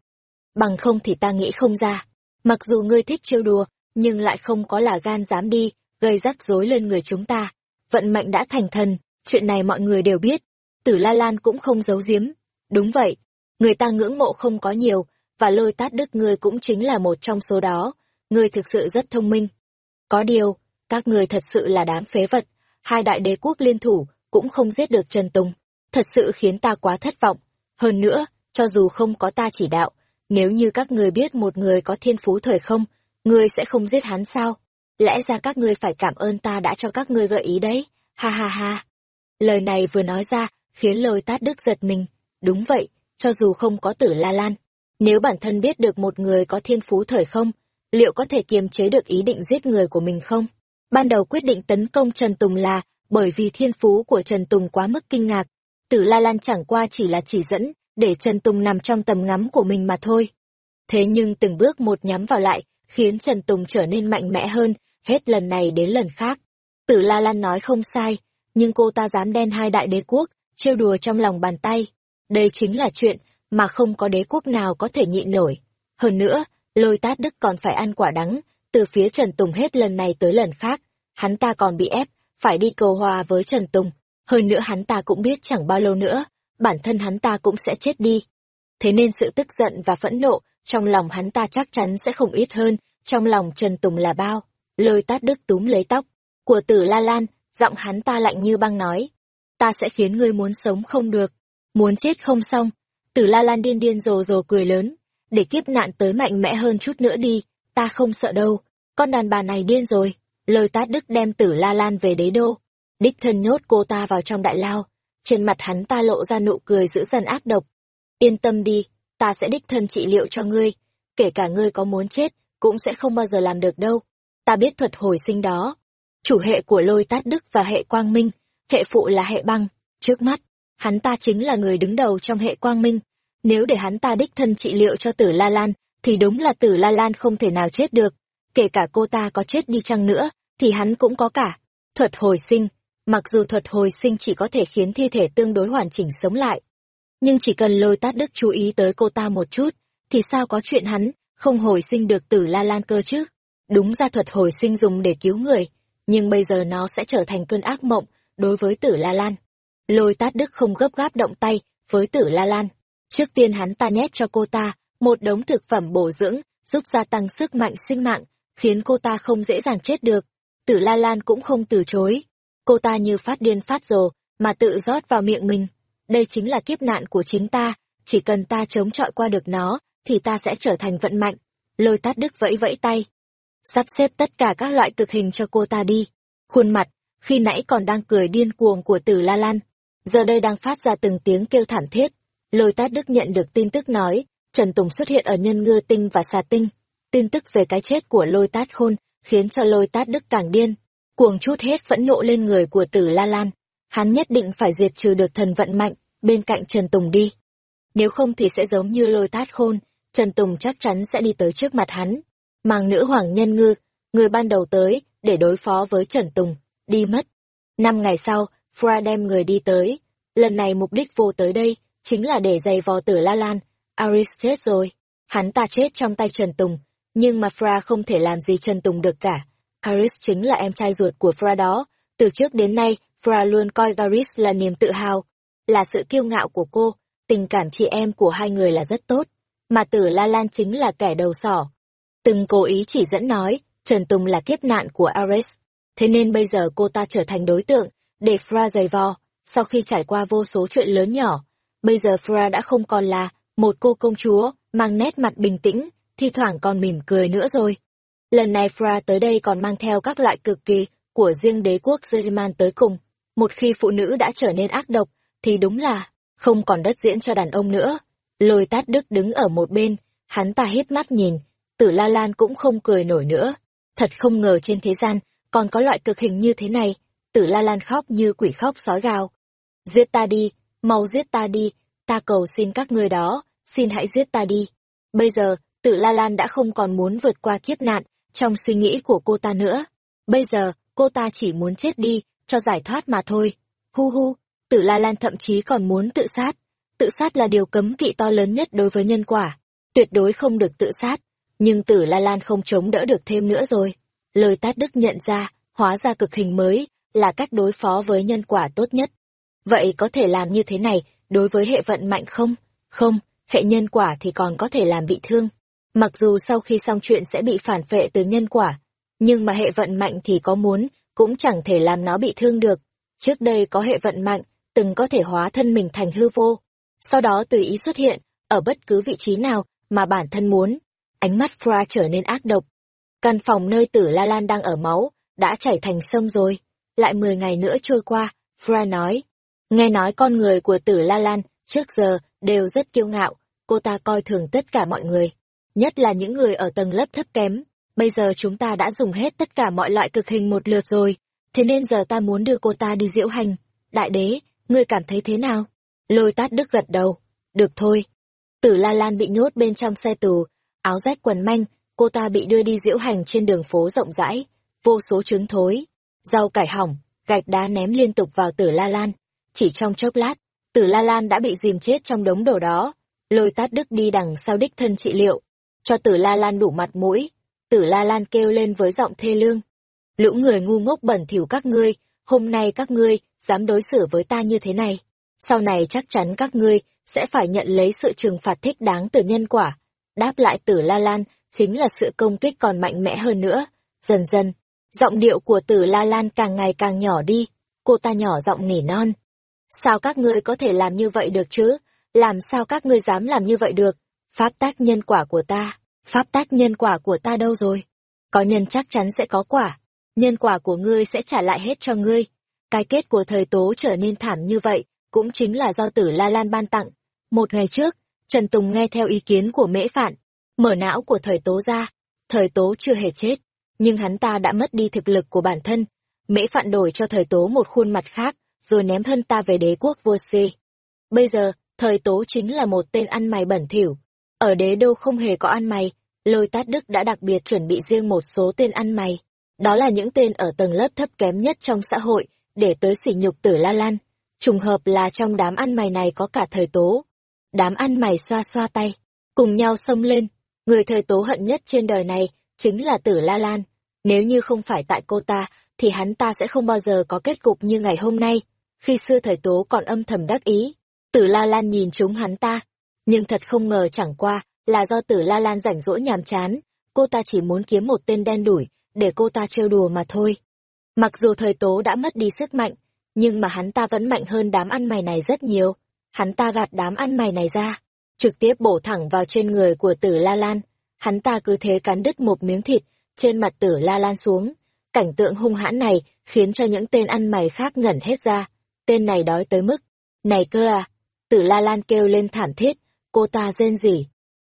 Bằng không thì ta nghĩ không ra. Mặc dù ngươi thích trêu đùa, nhưng lại không có là gan dám đi, gây rắc rối lên người chúng ta. Vận mệnh đã thành thần, chuyện này mọi người đều biết. Tử La Lan cũng không giấu giếm. Đúng vậy, người ta ngưỡng mộ không có nhiều, và lôi tát đức ngươi cũng chính là một trong số đó. Ngươi thực sự rất thông minh. Có điều, các ngươi thật sự là đám phế vật. Hai đại đế quốc liên thủ cũng không giết được Trần Tùng. Thật sự khiến ta quá thất vọng. Hơn nữa, cho dù không có ta chỉ đạo, nếu như các ngươi biết một người có thiên phú thời không, ngươi sẽ không giết hắn sao? Lẽ ra các ngươi phải cảm ơn ta đã cho các ngươi gợi ý đấy. Ha ha ha. Lời này vừa nói ra, khiến lôi tát đức giật mình. Đúng vậy, cho dù không có tử La Lan. Nếu bản thân biết được một người có thiên phú thời không, liệu có thể kiềm chế được ý định giết người của mình không? Ban đầu quyết định tấn công Trần Tùng là bởi vì thiên phú của Trần Tùng quá mức kinh ngạc. Tử La Lan chẳng qua chỉ là chỉ dẫn để Trần Tùng nằm trong tầm ngắm của mình mà thôi. Thế nhưng từng bước một nhắm vào lại, khiến Trần Tùng trở nên mạnh mẽ hơn, hết lần này đến lần khác. Tử La Lan nói không sai, nhưng cô ta dám đen hai đại đế quốc, trêu đùa trong lòng bàn tay. Đây chính là chuyện mà không có đế quốc nào có thể nhịn nổi. Hơn nữa, lôi tát đức còn phải ăn quả đắng, từ phía Trần Tùng hết lần này tới lần khác, hắn ta còn bị ép, phải đi cầu hòa với Trần Tùng. Hơn nữa hắn ta cũng biết chẳng bao lâu nữa, bản thân hắn ta cũng sẽ chết đi. Thế nên sự tức giận và phẫn nộ trong lòng hắn ta chắc chắn sẽ không ít hơn, trong lòng Trần Tùng là bao. Lôi tát đức túm lấy tóc của tử La Lan, giọng hắn ta lạnh như băng nói. Ta sẽ khiến ngươi muốn sống không được, muốn chết không xong. Tử La Lan điên điên rồ rồ cười lớn, để kiếp nạn tới mạnh mẽ hơn chút nữa đi, ta không sợ đâu, con đàn bà này điên rồi. Lôi tát đức đem tử La Lan về đế đô, đích thân nhốt cô ta vào trong đại lao, trên mặt hắn ta lộ ra nụ cười giữ dần ác độc. Yên tâm đi, ta sẽ đích thân trị liệu cho ngươi, kể cả ngươi có muốn chết, cũng sẽ không bao giờ làm được đâu ta biết thuật hồi sinh đó. Chủ hệ của lôi tát đức và hệ quang minh, hệ phụ là hệ băng. Trước mắt, hắn ta chính là người đứng đầu trong hệ quang minh. Nếu để hắn ta đích thân trị liệu cho tử La Lan, thì đúng là tử La Lan không thể nào chết được. Kể cả cô ta có chết đi chăng nữa, thì hắn cũng có cả. Thuật hồi sinh, mặc dù thuật hồi sinh chỉ có thể khiến thi thể tương đối hoàn chỉnh sống lại. Nhưng chỉ cần lôi tát đức chú ý tới cô ta một chút, thì sao có chuyện hắn không hồi sinh được tử La Lan cơ chứ? Đúng ra thuật hồi sinh dùng để cứu người, nhưng bây giờ nó sẽ trở thành cơn ác mộng đối với tử La Lan. Lôi tát đức không gấp gáp động tay với tử La Lan. Trước tiên hắn ta nhét cho cô ta một đống thực phẩm bổ dưỡng, giúp gia tăng sức mạnh sinh mạng, khiến cô ta không dễ dàng chết được. Tử La Lan cũng không từ chối. Cô ta như phát điên phát rồ, mà tự rót vào miệng mình. Đây chính là kiếp nạn của chính ta, chỉ cần ta chống chọi qua được nó, thì ta sẽ trở thành vận mạnh. Lôi tát đức vẫy vẫy tay, sắp xếp tất cả các loại cực hình cho cô ta đi. Khuôn mặt, khi nãy còn đang cười điên cuồng của tử La Lan, giờ đây đang phát ra từng tiếng kêu thảm thiết. Lôi tát đức nhận được tin tức nói, Trần Tùng xuất hiện ở nhân ngư tinh và xà tinh. Tin tức về cái chết của lôi tát khôn, khiến cho lôi tát đức càng điên, cuồng chút hết phẫn nộ lên người của tử La Lan. Hắn nhất định phải diệt trừ được thần vận mạnh, bên cạnh Trần Tùng đi. nếu không thì sẽ giống như lôi tát khôn, Trần Tùng chắc chắn sẽ đi tới trước mặt hắn. Mang nữ hoàng nhân ngư, người ban đầu tới, để đối phó với Trần Tùng, đi mất. Năm ngày sau, Fra đem người đi tới. Lần này mục đích vô tới đây, chính là để giày vò tử La Lan. Aris chết rồi. Hắn ta chết trong tay Trần Tùng, nhưng mà Fra không thể làm gì Trần Tùng được cả. Aris chính là em trai ruột của Fra đó. Từ trước đến nay, Fra luôn coi Aris là niềm tự hào, là sự kiêu ngạo của cô, tình cảm chị em của hai người là rất tốt. Mà tử La Lan chính là kẻ đầu sỏ. Từng cố ý chỉ dẫn nói, Trần Tùng là kiếp nạn của Ares. Thế nên bây giờ cô ta trở thành đối tượng, để Fra giày vò, sau khi trải qua vô số chuyện lớn nhỏ. Bây giờ Fra đã không còn là một cô công chúa, mang nét mặt bình tĩnh, thi thoảng còn mỉm cười nữa rồi. Lần này Fra tới đây còn mang theo các loại cực kỳ của riêng đế quốc Zeman tới cùng. Một khi phụ nữ đã trở nên ác độc, thì đúng là không còn đất diễn cho đàn ông nữa. Lôi tát đức đứng ở một bên, hắn ta hít mắt nhìn, tử la lan cũng không cười nổi nữa. Thật không ngờ trên thế gian, còn có loại cực hình như thế này, tử la lan khóc như quỷ khóc sói gào. Giết ta đi, mau giết ta đi, ta cầu xin các ngươi đó, xin hãy giết ta đi. Bây giờ, tử la lan đã không còn muốn vượt qua kiếp nạn, trong suy nghĩ của cô ta nữa. Bây giờ, cô ta chỉ muốn chết đi, cho giải thoát mà thôi. Hu hu, tử la lan thậm chí còn muốn tự sát. Tự sát là điều cấm kỵ to lớn nhất đối với nhân quả. Tuyệt đối không được tự sát. Nhưng tử la lan không chống đỡ được thêm nữa rồi. Lời tát đức nhận ra, hóa ra cực hình mới, là cách đối phó với nhân quả tốt nhất. Vậy có thể làm như thế này đối với hệ vận mạnh không? Không, hệ nhân quả thì còn có thể làm bị thương. Mặc dù sau khi xong chuyện sẽ bị phản phệ từ nhân quả, nhưng mà hệ vận mạnh thì có muốn, cũng chẳng thể làm nó bị thương được. Trước đây có hệ vận mạnh, từng có thể hóa thân mình thành hư vô. Sau đó tùy ý xuất hiện, ở bất cứ vị trí nào mà bản thân muốn. Ánh mắt Fra trở nên ác độc. Căn phòng nơi tử La Lan đang ở máu, đã chảy thành sông rồi. Lại 10 ngày nữa trôi qua, Fra nói. Nghe nói con người của tử La Lan, trước giờ, đều rất kiêu ngạo, cô ta coi thường tất cả mọi người. Nhất là những người ở tầng lớp thấp kém. Bây giờ chúng ta đã dùng hết tất cả mọi loại cực hình một lượt rồi, thế nên giờ ta muốn đưa cô ta đi diễu hành. Đại đế, ngươi cảm thấy thế nào? Lôi tát đức gật đầu. Được thôi. Tử La Lan bị nhốt bên trong xe tù, áo rách quần manh, cô ta bị đưa đi diễu hành trên đường phố rộng rãi, vô số trứng thối, rau cải hỏng, gạch đá ném liên tục vào Tử La Lan. Chỉ trong chốc lát, Tử La Lan đã bị dìm chết trong đống đồ đó. Lôi tát đức đi đằng sau đích thân trị liệu, cho Tử La Lan đủ mặt mũi. Tử La Lan kêu lên với giọng thê lương. Lũ người ngu ngốc bẩn thỉu các ngươi, hôm nay các ngươi dám đối xử với ta như thế này. Sau này chắc chắn các ngươi sẽ phải nhận lấy sự trừng phạt thích đáng từ nhân quả. Đáp lại Tử La Lan chính là sự công kích còn mạnh mẽ hơn nữa. Dần dần, giọng điệu của Tử La Lan càng ngày càng nhỏ đi. Cô ta nhỏ giọng nỉ non. Sao các ngươi có thể làm như vậy được chứ? Làm sao các ngươi dám làm như vậy được? Pháp tác nhân quả của ta, pháp tác nhân quả của ta đâu rồi? Có nhân chắc chắn sẽ có quả, nhân quả của ngươi sẽ trả lại hết cho ngươi. Cái kết của thời tố trở nên thảm như vậy, cũng chính là do tử La Lan ban tặng. Một ngày trước, Trần Tùng nghe theo ý kiến của mễ phạn, mở não của thời tố ra. Thời tố chưa hề chết, nhưng hắn ta đã mất đi thực lực của bản thân. Mễ phạn đổi cho thời tố một khuôn mặt khác, rồi ném thân ta về đế quốc vô si. Bây giờ, thời tố chính là một tên ăn mày bẩn thỉu, ở đế đô không hề có ăn mày, lôi tát đức đã đặc biệt chuẩn bị riêng một số tên ăn mày. Đó là những tên ở tầng lớp thấp kém nhất trong xã hội, để tới sỉ nhục tử La Lan. Trùng hợp là trong đám ăn mày này có cả thời tố. Đám ăn mày xoa xoa tay, cùng nhau xông lên. Người thời tố hận nhất trên đời này chính là tử La Lan. Nếu như không phải tại cô ta, thì hắn ta sẽ không bao giờ có kết cục như ngày hôm nay. Khi xưa thời tố còn âm thầm đắc ý, tử La Lan nhìn chúng hắn ta, nhưng thật không ngờ chẳng qua là do tử la lan rảnh rỗi nhàm chán cô ta chỉ muốn kiếm một tên đen đủi để cô ta trêu đùa mà thôi mặc dù thời tố đã mất đi sức mạnh nhưng mà hắn ta vẫn mạnh hơn đám ăn mày này rất nhiều hắn ta gạt đám ăn mày này ra trực tiếp bổ thẳng vào trên người của tử la lan hắn ta cứ thế cắn đứt một miếng thịt trên mặt tử la lan xuống cảnh tượng hung hãn này khiến cho những tên ăn mày khác ngẩn hết ra tên này đói tới mức này cơ à tử la lan kêu lên thảm thiết Cô ta rên rỉ.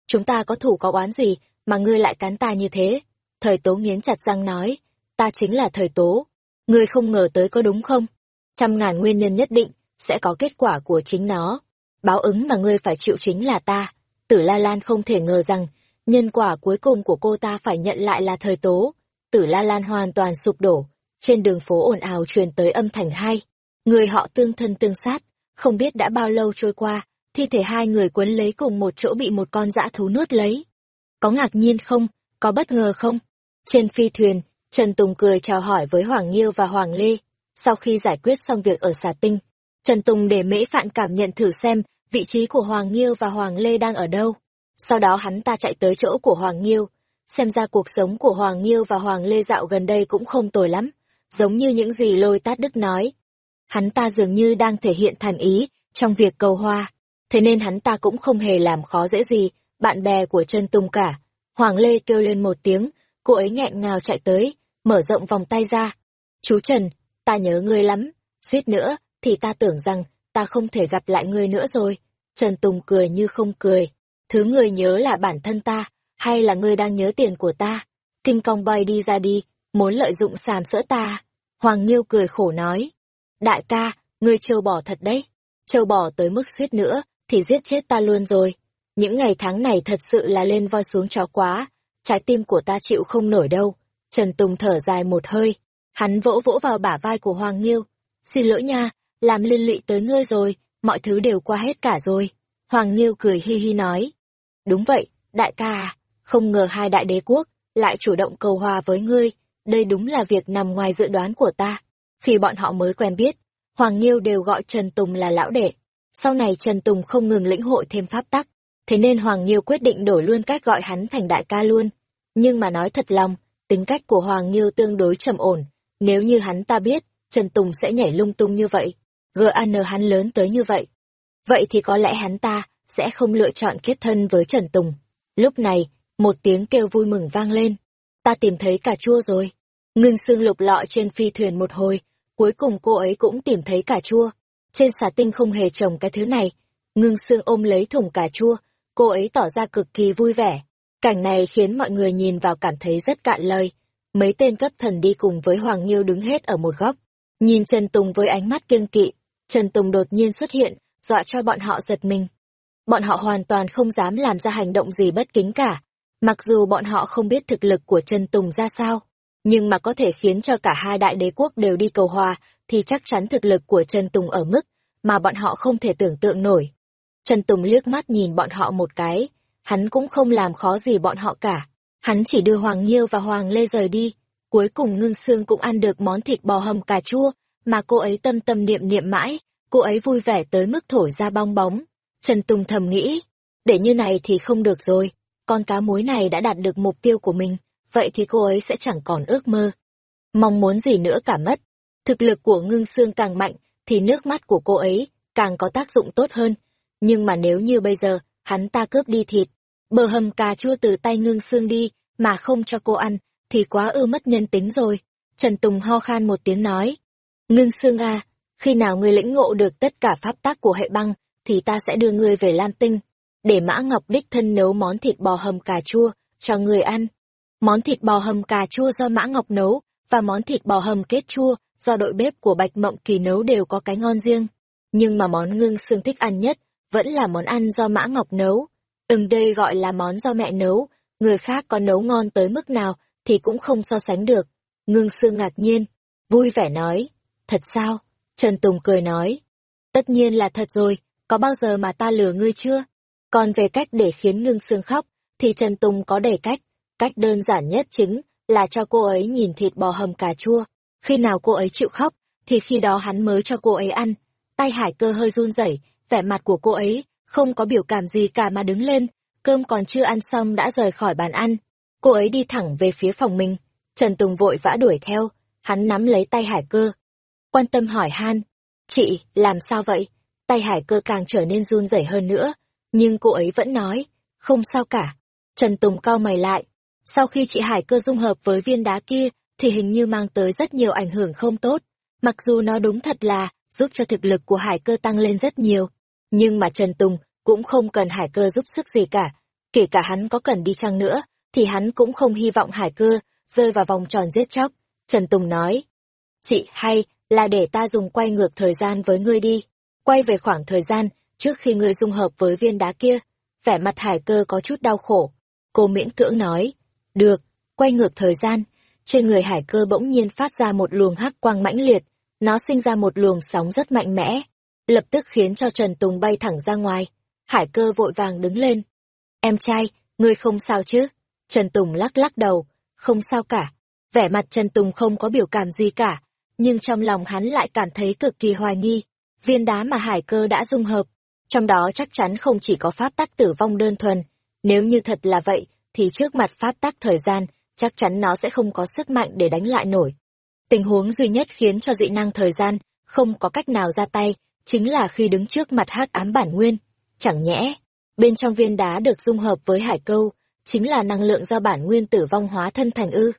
Chúng ta có thủ có oán gì mà ngươi lại cắn ta như thế? Thời tố nghiến chặt răng nói, ta chính là thời tố. Ngươi không ngờ tới có đúng không? Trăm ngàn nguyên nhân nhất định sẽ có kết quả của chính nó. báo ứng mà ngươi phải chịu chính là ta. Tử La Lan không thể ngờ rằng, nhân quả cuối cùng của cô ta phải nhận lại là thời tố. Tử La Lan hoàn toàn sụp đổ, trên đường phố ồn ào truyền tới âm thanh hai. Người họ tương thân tương sát, không biết đã bao lâu trôi qua, thi thể hai người quấn lấy cùng một chỗ bị một con dã thú nuốt lấy. Có ngạc nhiên không? Có bất ngờ không? Trên phi thuyền, Trần Tùng cười chào hỏi với Hoàng Nghiêu và Hoàng Lê. Sau khi giải quyết xong việc ở xà tinh, Trần Tùng để Mễ Phạn cảm nhận thử xem vị trí của Hoàng Nghiêu và Hoàng Lê đang ở đâu. Sau đó hắn ta chạy tới chỗ của Hoàng Nghiêu. Xem ra cuộc sống của Hoàng Nghiêu và Hoàng Lê dạo gần đây cũng không tồi lắm, giống như những gì lôi tát đức nói. Hắn ta dường như đang thể hiện thành ý trong việc cầu hoa, thế nên hắn ta cũng không hề làm khó dễ gì, bạn bè của Trần Tùng cả. Hoàng Lê kêu lên một tiếng, cô ấy nghẹn ngào chạy tới, mở rộng vòng tay ra. Chú Trần, ta nhớ ngươi lắm, suýt nữa, thì ta tưởng rằng ta không thể gặp lại ngươi nữa rồi. Trần Tùng cười như không cười. Thứ ngươi nhớ là bản thân ta, hay là ngươi đang nhớ tiền của ta? Kinh Công Boy đi ra đi, muốn lợi dụng sàm sỡ ta. Hoàng Nhiêu cười khổ nói. Đại ca, ngươi trâu bỏ thật đấy. Trâu bỏ tới mức suýt nữa, thì giết chết ta luôn rồi. Những ngày tháng này thật sự là lên voi xuống chó quá. Trái tim của ta chịu không nổi đâu. Trần Tùng thở dài một hơi. Hắn vỗ vỗ vào bả vai của Hoàng Nghiêu. Xin lỗi nha, làm liên lụy tới ngươi rồi, mọi thứ đều qua hết cả rồi. Hoàng Nghiêu cười hi hi nói. Đúng vậy, đại ca à, không ngờ hai đại đế quốc lại chủ động cầu hòa với ngươi, đây đúng là việc nằm ngoài dự đoán của ta. Khi bọn họ mới quen biết, Hoàng Nghiêu đều gọi Trần Tùng là lão đệ. Sau này Trần Tùng không ngừng lĩnh hội thêm pháp tắc, thế nên Hoàng Nghiêu quyết định đổi luôn cách gọi hắn thành đại ca luôn. Nhưng mà nói thật lòng, tính cách của Hoàng Nghiêu tương đối trầm ổn, nếu như hắn ta biết, Trần Tùng sẽ nhảy lung tung như vậy, GAN hắn lớn tới như vậy. Vậy thì có lẽ hắn ta sẽ không lựa chọn kết thân với Trần Tùng. Lúc này, một tiếng kêu vui mừng vang lên. Ta tìm thấy cà chua rồi. Ngưng xương lục lọ trên phi thuyền một hồi, cuối cùng cô ấy cũng tìm thấy cà chua. Trên xà tinh không hề trồng cái thứ này. Ngưng xương ôm lấy thùng cà chua, cô ấy tỏ ra cực kỳ vui vẻ. Cảnh này khiến mọi người nhìn vào cảm thấy rất cạn lời. Mấy tên cấp thần đi cùng với Hoàng Nghiêu đứng hết ở một góc. Nhìn Trần Tùng với ánh mắt kiêng kỵ, Trần Tùng đột nhiên xuất hiện, dọa cho bọn họ giật mình. Bọn họ hoàn toàn không dám làm ra hành động gì bất kính cả. Mặc dù bọn họ không biết thực lực của Trần Tùng ra sao, nhưng mà có thể khiến cho cả hai đại đế quốc đều đi cầu hòa, thì chắc chắn thực lực của Trần Tùng ở mức mà bọn họ không thể tưởng tượng nổi. Trần Tùng liếc mắt nhìn bọn họ một cái, hắn cũng không làm khó gì bọn họ cả. Hắn chỉ đưa Hoàng Nhiêu và Hoàng Lê rời đi, cuối cùng Ngưng Sương cũng ăn được món thịt bò hầm cà chua, mà cô ấy tâm tâm niệm niệm mãi, cô ấy vui vẻ tới mức thổi ra bong bóng. Trần Tùng thầm nghĩ, để như này thì không được rồi, con cá muối này đã đạt được mục tiêu của mình, vậy thì cô ấy sẽ chẳng còn ước mơ. Mong muốn gì nữa cả mất. Thực lực của ngưng xương càng mạnh, thì nước mắt của cô ấy càng có tác dụng tốt hơn. Nhưng mà nếu như bây giờ, hắn ta cướp đi thịt, bờ hầm cà chua từ tay ngưng xương đi, mà không cho cô ăn, thì quá ư mất nhân tính rồi. Trần Tùng ho khan một tiếng nói. Ngưng xương à, khi nào ngươi lĩnh ngộ được tất cả pháp tác của hệ băng, thì ta sẽ đưa ngươi về Lam Tinh, để Mã Ngọc đích thân nấu món thịt bò hầm cà chua, cho ngươi ăn. Món thịt bò hầm cà chua do Mã Ngọc nấu, và món thịt bò hầm kết chua, do đội bếp của Bạch Mộng Kỳ nấu đều có cái ngon riêng. Nhưng mà món ngưng xương thích ăn nhất, vẫn là món ăn do Mã Ngọc nấu. Từng đây gọi là món do mẹ nấu, người khác có nấu ngon tới mức nào, thì cũng không so sánh được. Ngưng xương ngạc nhiên, vui vẻ nói, thật sao? Trần Tùng cười nói, tất nhiên là thật rồi, có bao giờ mà ta lừa ngươi chưa? Còn về cách để khiến ngưng xương khóc, thì Trần Tùng có đề cách, cách đơn giản nhất chính là cho cô ấy nhìn thịt bò hầm cà chua. Khi nào cô ấy chịu khóc, thì khi đó hắn mới cho cô ấy ăn. Tay hải cơ hơi run rẩy, vẻ mặt của cô ấy không có biểu cảm gì cả mà đứng lên, cơm còn chưa ăn xong đã rời khỏi bàn ăn. Cô ấy đi thẳng về phía phòng mình, Trần Tùng vội vã đuổi theo, hắn nắm lấy tay hải cơ. Quan tâm hỏi han, chị, làm sao vậy? Tay hải cơ càng trở nên run rẩy hơn nữa, nhưng cô ấy vẫn nói, không sao cả. Trần Tùng cau mày lại, sau khi chị hải cơ dung hợp với viên đá kia, thì hình như mang tới rất nhiều ảnh hưởng không tốt. Mặc dù nó đúng thật là giúp cho thực lực của hải cơ tăng lên rất nhiều, nhưng mà Trần Tùng cũng không cần hải cơ giúp sức gì cả. Kể cả hắn có cần đi chăng nữa, thì hắn cũng không hy vọng hải cơ rơi vào vòng tròn giết chóc. Trần Tùng nói, chị hay là để ta dùng quay ngược thời gian với ngươi đi. Quay về khoảng thời gian trước khi ngươi dung hợp với viên đá kia. Vẻ mặt hải cơ có chút đau khổ. Cô miễn cưỡng nói, được, quay ngược thời gian, trên người hải cơ bỗng nhiên phát ra một luồng hắc quang mãnh liệt, nó sinh ra một luồng sóng rất mạnh mẽ, lập tức khiến cho Trần Tùng bay thẳng ra ngoài. Hải cơ vội vàng đứng lên. Em trai, ngươi không sao chứ? Trần Tùng lắc lắc đầu, không sao cả. Vẻ mặt Trần Tùng không có biểu cảm gì cả, nhưng trong lòng hắn lại cảm thấy cực kỳ hoài nghi. Viên đá mà hải cơ đã dung hợp, trong đó chắc chắn không chỉ có pháp tắc tử vong đơn thuần. Nếu như thật là vậy, thì trước mặt pháp tắc thời gian, chắc chắn nó sẽ không có sức mạnh để đánh lại nổi. Tình huống duy nhất khiến cho dị năng thời gian không có cách nào ra tay, chính là khi đứng trước mặt hắc ám bản nguyên. Chẳng nhẽ, bên trong viên đá được dung hợp với hải câu, chính là năng lượng do bản nguyên tử vong hóa thân thành ư.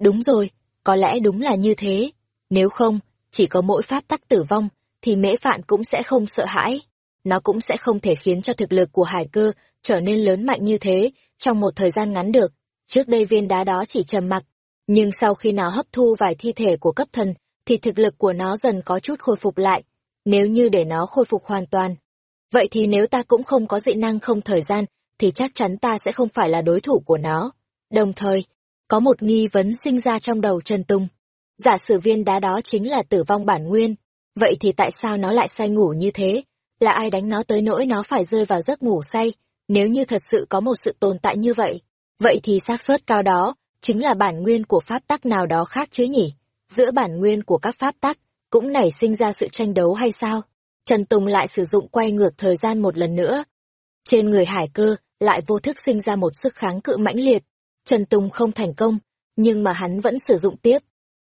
Đúng rồi, có lẽ đúng là như thế. Nếu không, chỉ có mỗi pháp tắc tử vong, thì mễ phạn cũng sẽ không sợ hãi. Nó cũng sẽ không thể khiến cho thực lực của hải cơ trở nên lớn mạnh như thế trong một thời gian ngắn được. Trước đây viên đá đó chỉ trầm mặc, nhưng sau khi nó hấp thu vài thi thể của cấp thần, thì thực lực của nó dần có chút khôi phục lại. Nếu như để nó khôi phục hoàn toàn, vậy thì nếu ta cũng không có dị năng không thời gian, thì chắc chắn ta sẽ không phải là đối thủ của nó. Đồng thời, có một nghi vấn sinh ra trong đầu Trần Tùng. Giả sử viên đá đó chính là tử vong bản nguyên, vậy thì tại sao nó lại say ngủ như thế? Là ai đánh nó tới nỗi nó phải rơi vào giấc ngủ say? Nếu như thật sự có một sự tồn tại như vậy, vậy thì xác suất cao đó chính là bản nguyên của pháp tắc nào đó khác chứ nhỉ? Giữa bản nguyên của các pháp tắc cũng nảy sinh ra sự tranh đấu hay sao? Trần Tùng lại sử dụng quay ngược thời gian một lần nữa. Trên người hải cơ lại vô thức sinh ra một sức kháng cự mãnh liệt. Trần Tùng không thành công, nhưng mà hắn vẫn sử dụng tiếp.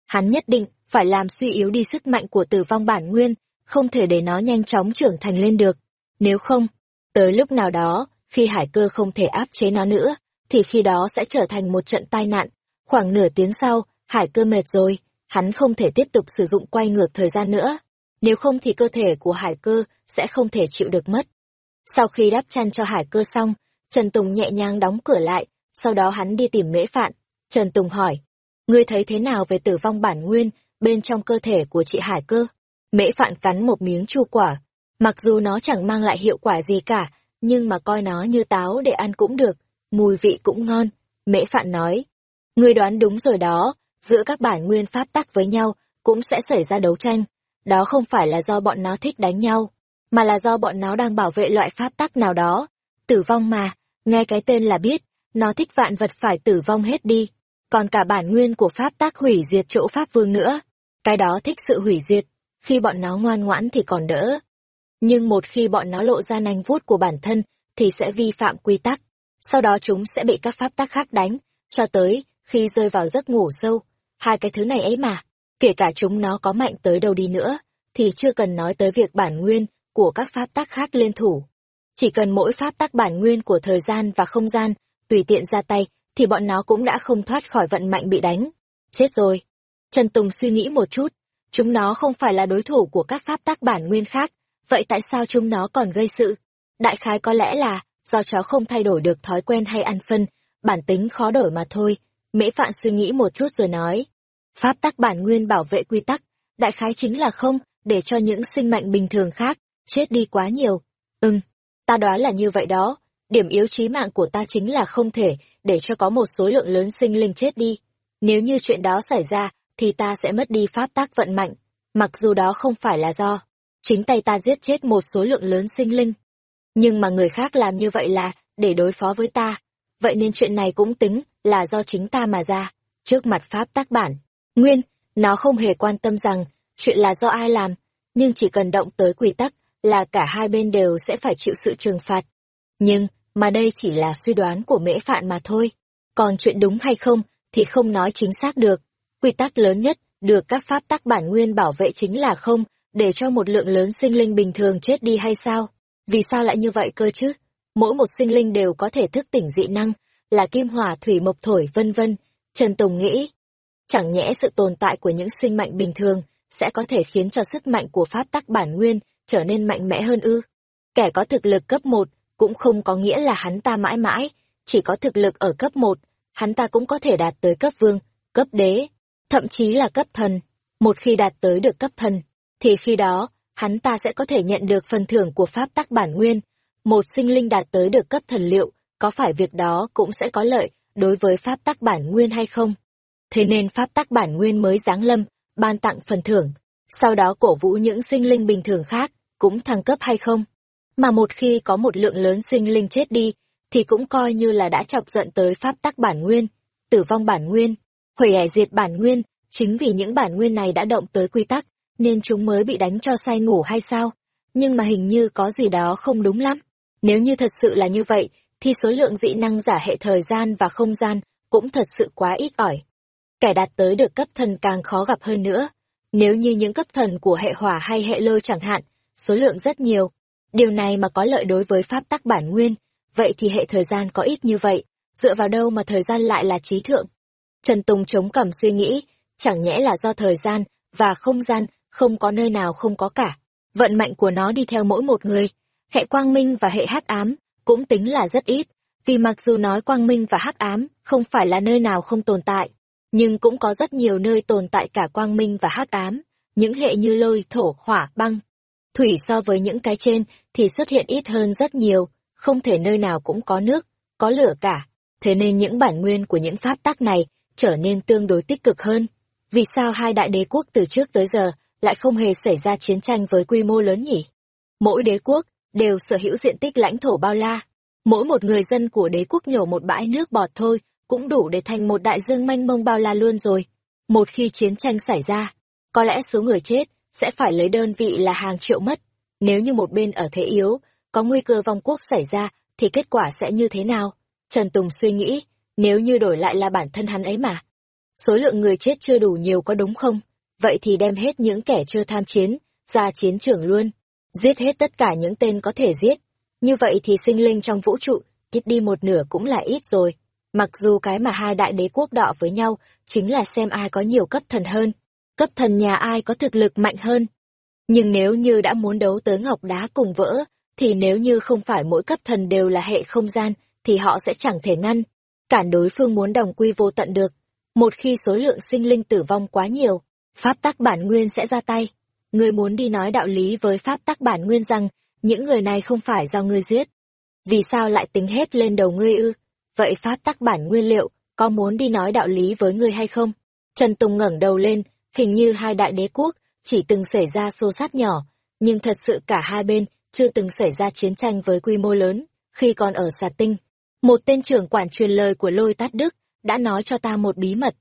Hắn nhất định phải làm suy yếu đi sức mạnh của tử vong bản nguyên, không thể để nó nhanh chóng trưởng thành lên được. Nếu không, tới lúc nào đó, khi hải cơ không thể áp chế nó nữa, thì khi đó sẽ trở thành một trận tai nạn. Khoảng nửa tiếng sau, hải cơ mệt rồi, hắn không thể tiếp tục sử dụng quay ngược thời gian nữa. Nếu không thì cơ thể của hải cơ sẽ không thể chịu được mất. Sau khi đắp chăn cho hải cơ xong, Trần Tùng nhẹ nhàng đóng cửa lại, sau đó hắn đi tìm mễ phạn. Trần Tùng hỏi, ngươi thấy thế nào về tử vong bản nguyên bên trong cơ thể của chị hải cơ? Mễ phạn cắn một miếng chu quả. Mặc dù nó chẳng mang lại hiệu quả gì cả, nhưng mà coi nó như táo để ăn cũng được, mùi vị cũng ngon. Mễ phạn nói, ngươi đoán đúng rồi đó, giữa các bản nguyên pháp tắc với nhau cũng sẽ xảy ra đấu tranh. Đó không phải là do bọn nó thích đánh nhau, mà là do bọn nó đang bảo vệ loại pháp tắc nào đó. Tử vong mà, nghe cái tên là biết, nó thích vạn vật phải tử vong hết đi. Còn cả bản nguyên của pháp tác hủy diệt chỗ pháp vương nữa. Cái đó thích sự hủy diệt, khi bọn nó ngoan ngoãn thì còn đỡ. Nhưng một khi bọn nó lộ ra nanh vuốt của bản thân, thì sẽ vi phạm quy tắc. Sau đó chúng sẽ bị các pháp tác khác đánh, cho tới khi rơi vào giấc ngủ sâu. Hai cái thứ này ấy mà, kể cả chúng nó có mạnh tới đâu đi nữa, thì chưa cần nói tới việc bản nguyên của các pháp tác khác liên thủ. Chỉ cần mỗi pháp tác bản nguyên của thời gian và không gian tùy tiện ra tay, thì bọn nó cũng đã không thoát khỏi vận mạnh bị đánh. Chết rồi. Trần Tùng suy nghĩ một chút, chúng nó không phải là đối thủ của các pháp tác bản nguyên khác, vậy tại sao chúng nó còn gây sự? Đại khái có lẽ là do chó không thay đổi được thói quen hay ăn phân, bản tính khó đổi mà thôi. Mễ Phạn suy nghĩ một chút rồi nói. Pháp tắc bản nguyên bảo vệ quy tắc, đại khái chính là không, để cho những sinh mệnh bình thường khác, chết đi quá nhiều. Ừm, ta đoán là như vậy đó. Điểm yếu chí mạng của ta chính là không thể để cho có một số lượng lớn sinh linh chết đi. Nếu như chuyện đó xảy ra, thì ta sẽ mất đi pháp tác vận mạnh, mặc dù đó không phải là do chính tay ta giết chết một số lượng lớn sinh linh. Nhưng mà người khác làm như vậy là để đối phó với ta, vậy nên chuyện này cũng tính là do chính ta mà ra, trước mặt pháp tác bản. Nguyên, nó không hề quan tâm rằng chuyện là do ai làm, nhưng chỉ cần động tới quy tắc là cả hai bên đều sẽ phải chịu sự trừng phạt. Nhưng, mà đây chỉ là suy đoán của mễ phạn mà thôi. Còn chuyện đúng hay không thì không nói chính xác được. Quy tắc lớn nhất được các pháp tắc bản nguyên bảo vệ chính là không để cho một lượng lớn sinh linh bình thường chết đi hay sao? Vì sao lại như vậy cơ chứ? Mỗi một sinh linh đều có thể thức tỉnh dị năng, là kim hỏa thủy mộc thổi vân vân. Trần Tùng nghĩ, chẳng nhẽ sự tồn tại của những sinh mệnh bình thường sẽ có thể khiến cho sức mạnh của pháp tắc bản nguyên trở nên mạnh mẽ hơn ư? Kẻ có thực lực cấp 1 cũng không có nghĩa là hắn ta mãi mãi, chỉ có thực lực ở cấp 1, hắn ta cũng có thể đạt tới cấp vương, cấp đế, thậm chí là cấp thần. Một khi đạt tới được cấp thần, thì khi đó, hắn ta sẽ có thể nhận được phần thưởng của pháp tắc bản nguyên. Một sinh linh đạt tới được cấp thần liệu, có phải việc đó cũng sẽ có lợi đối với pháp tắc bản nguyên hay không? Thế nên pháp tắc bản nguyên mới giáng lâm, ban tặng phần thưởng, sau đó cổ vũ những sinh linh bình thường khác, cũng thăng cấp hay không? Mà một khi có một lượng lớn sinh linh chết đi, thì cũng coi như là đã chọc giận tới pháp tắc bản nguyên, tử vong bản nguyên, hủy ải diệt bản nguyên, chính vì những bản nguyên này đã động tới quy tắc, nên chúng mới bị đánh cho say ngủ hay sao? Nhưng mà hình như có gì đó không đúng lắm. Nếu như thật sự là như vậy, thì số lượng dị năng giả hệ thời gian và không gian cũng thật sự quá ít ỏi. Kẻ đạt tới được cấp thần càng khó gặp hơn nữa. Nếu như những cấp thần của hệ hỏa hay hệ lôi chẳng hạn, số lượng rất nhiều. Điều này mà có lợi đối với pháp tắc bản nguyên, vậy thì hệ thời gian có ít như vậy, dựa vào đâu mà thời gian lại là trí thượng? Trần Tùng chống cằm suy nghĩ, chẳng nhẽ là do thời gian và không gian không có nơi nào không có cả. Vận mệnh của nó đi theo mỗi một người. Hệ quang minh và hệ hắc ám cũng tính là rất ít, vì mặc dù nói quang minh và hắc ám không phải là nơi nào không tồn tại, nhưng cũng có rất nhiều nơi tồn tại cả quang minh và hắc ám, những hệ như lôi, thổ, hỏa, băng. Thủy so với những cái trên thì xuất hiện ít hơn rất nhiều, không thể nơi nào cũng có nước, có lửa cả. Thế nên những bản nguyên của những pháp tắc này trở nên tương đối tích cực hơn. Vì sao hai đại đế quốc từ trước tới giờ lại không hề xảy ra chiến tranh với quy mô lớn nhỉ? Mỗi đế quốc đều sở hữu diện tích lãnh thổ bao la. Mỗi một người dân của đế quốc nhổ một bãi nước bọt thôi cũng đủ để thành một đại dương mênh mông bao la luôn rồi. Một khi chiến tranh xảy ra, có lẽ số người chết sẽ phải lấy đơn vị là hàng triệu mất. Nếu như một bên ở thế yếu, có nguy cơ vong quốc xảy ra, thì kết quả sẽ như thế nào? Trần Tùng suy nghĩ, nếu như đổi lại là bản thân hắn ấy mà. Số lượng người chết chưa đủ nhiều có đúng không? Vậy thì đem hết những kẻ chưa tham chiến, ra chiến trường luôn. Giết hết tất cả những tên có thể giết. Như vậy thì sinh linh trong vũ trụ, ít đi một nửa cũng là ít rồi. Mặc dù cái mà hai đại đế quốc đọ với nhau chính là xem ai có nhiều cấp thần hơn, cấp thần nhà ai có thực lực mạnh hơn. Nhưng nếu như đã muốn đấu tới ngọc đá cùng vỡ, thì nếu như không phải mỗi cấp thần đều là hệ không gian, thì họ sẽ chẳng thể ngăn, cản đối phương muốn đồng quy vô tận được. Một khi số lượng sinh linh tử vong quá nhiều, pháp tắc bản nguyên sẽ ra tay. Ngươi muốn đi nói đạo lý với pháp tắc bản nguyên rằng, những người này không phải do ngươi giết. Vì sao lại tính hết lên đầu ngươi ư? Vậy pháp tắc bản nguyên liệu, có muốn đi nói đạo lý với ngươi hay không? Trần Tùng ngẩng đầu lên, hình như hai đại đế quốc chỉ từng xảy ra xô sát nhỏ, nhưng thật sự cả hai bên chưa từng xảy ra chiến tranh với quy mô lớn. Khi còn ở Sà Tinh, một tên trưởng quản truyền lời của lôi tát Đức đã nói cho ta một bí mật.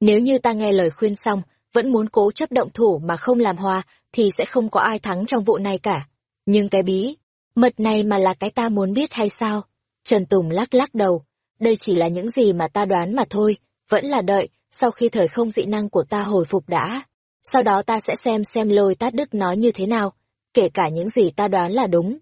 Nếu như ta nghe lời khuyên xong, vẫn muốn cố chấp động thủ mà không làm hòa, thì sẽ không có ai thắng trong vụ này cả. Nhưng cái bí, mật này mà là cái ta muốn biết hay sao? Trần Tùng lắc lắc đầu, đây chỉ là những gì mà ta đoán mà thôi, vẫn là đợi, sau khi thời không dị năng của ta hồi phục đã. Sau đó ta sẽ xem xem lôi tát đức nói như thế nào, kể cả những gì ta đoán là đúng.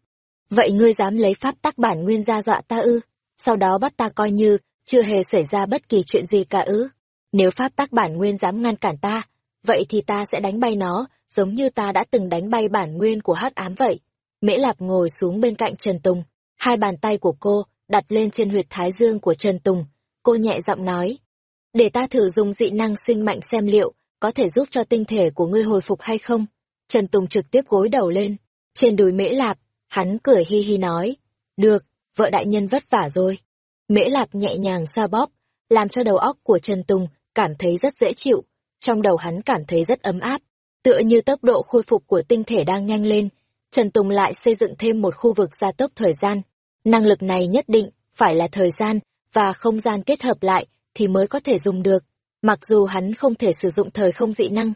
Vậy ngươi dám lấy pháp tắc bản nguyên ra dọa ta ư? Sau đó bắt ta coi như chưa hề xảy ra bất kỳ chuyện gì cả ư? Nếu pháp tắc bản nguyên dám ngăn cản ta, vậy thì ta sẽ đánh bay nó, giống như ta đã từng đánh bay bản nguyên của hắc ám vậy. Mễ Lạp ngồi xuống bên cạnh Trần Tùng, hai bàn tay của cô đặt lên trên huyệt thái dương của Trần Tùng. Cô nhẹ giọng nói, để ta thử dùng dị năng sinh mạnh xem liệu có thể giúp cho tinh thể của ngươi hồi phục hay không. Trần Tùng trực tiếp gối đầu lên, trên đùi Mễ Lạp, hắn cười hi hi nói, được, vợ đại nhân vất vả rồi. Mễ Lạp nhẹ nhàng xoa bóp, làm cho đầu óc của Trần Tùng cảm thấy rất dễ chịu, trong đầu hắn cảm thấy rất ấm áp, tựa như tốc độ khôi phục của tinh thể đang nhanh lên. Trần Tùng lại xây dựng thêm một khu vực gia tốc thời gian. Năng lực này nhất định phải là thời gian và không gian kết hợp lại thì mới có thể dùng được. Mặc dù hắn không thể sử dụng thời không dị năng,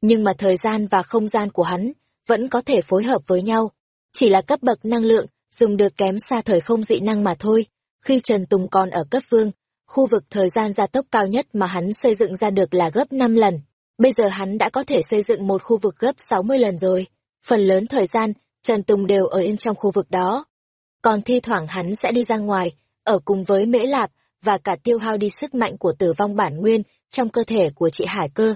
nhưng mà thời gian và không gian của hắn vẫn có thể phối hợp với nhau. Chỉ là cấp bậc năng lượng dùng được kém xa thời không dị năng mà thôi. Khi Trần Tùng còn ở cấp vương, khu vực thời gian gia tốc cao nhất mà hắn xây dựng ra được là gấp 5 lần. Bây giờ hắn đã có thể xây dựng một khu vực gấp 60 lần rồi. Phần lớn thời gian, Trần Tùng đều ở yên trong khu vực đó. Còn thi thoảng hắn sẽ đi ra ngoài, ở cùng với Mễ Lạp và cả tiêu hao đi sức mạnh của tử vong bản nguyên trong cơ thể của chị Hải Cơ.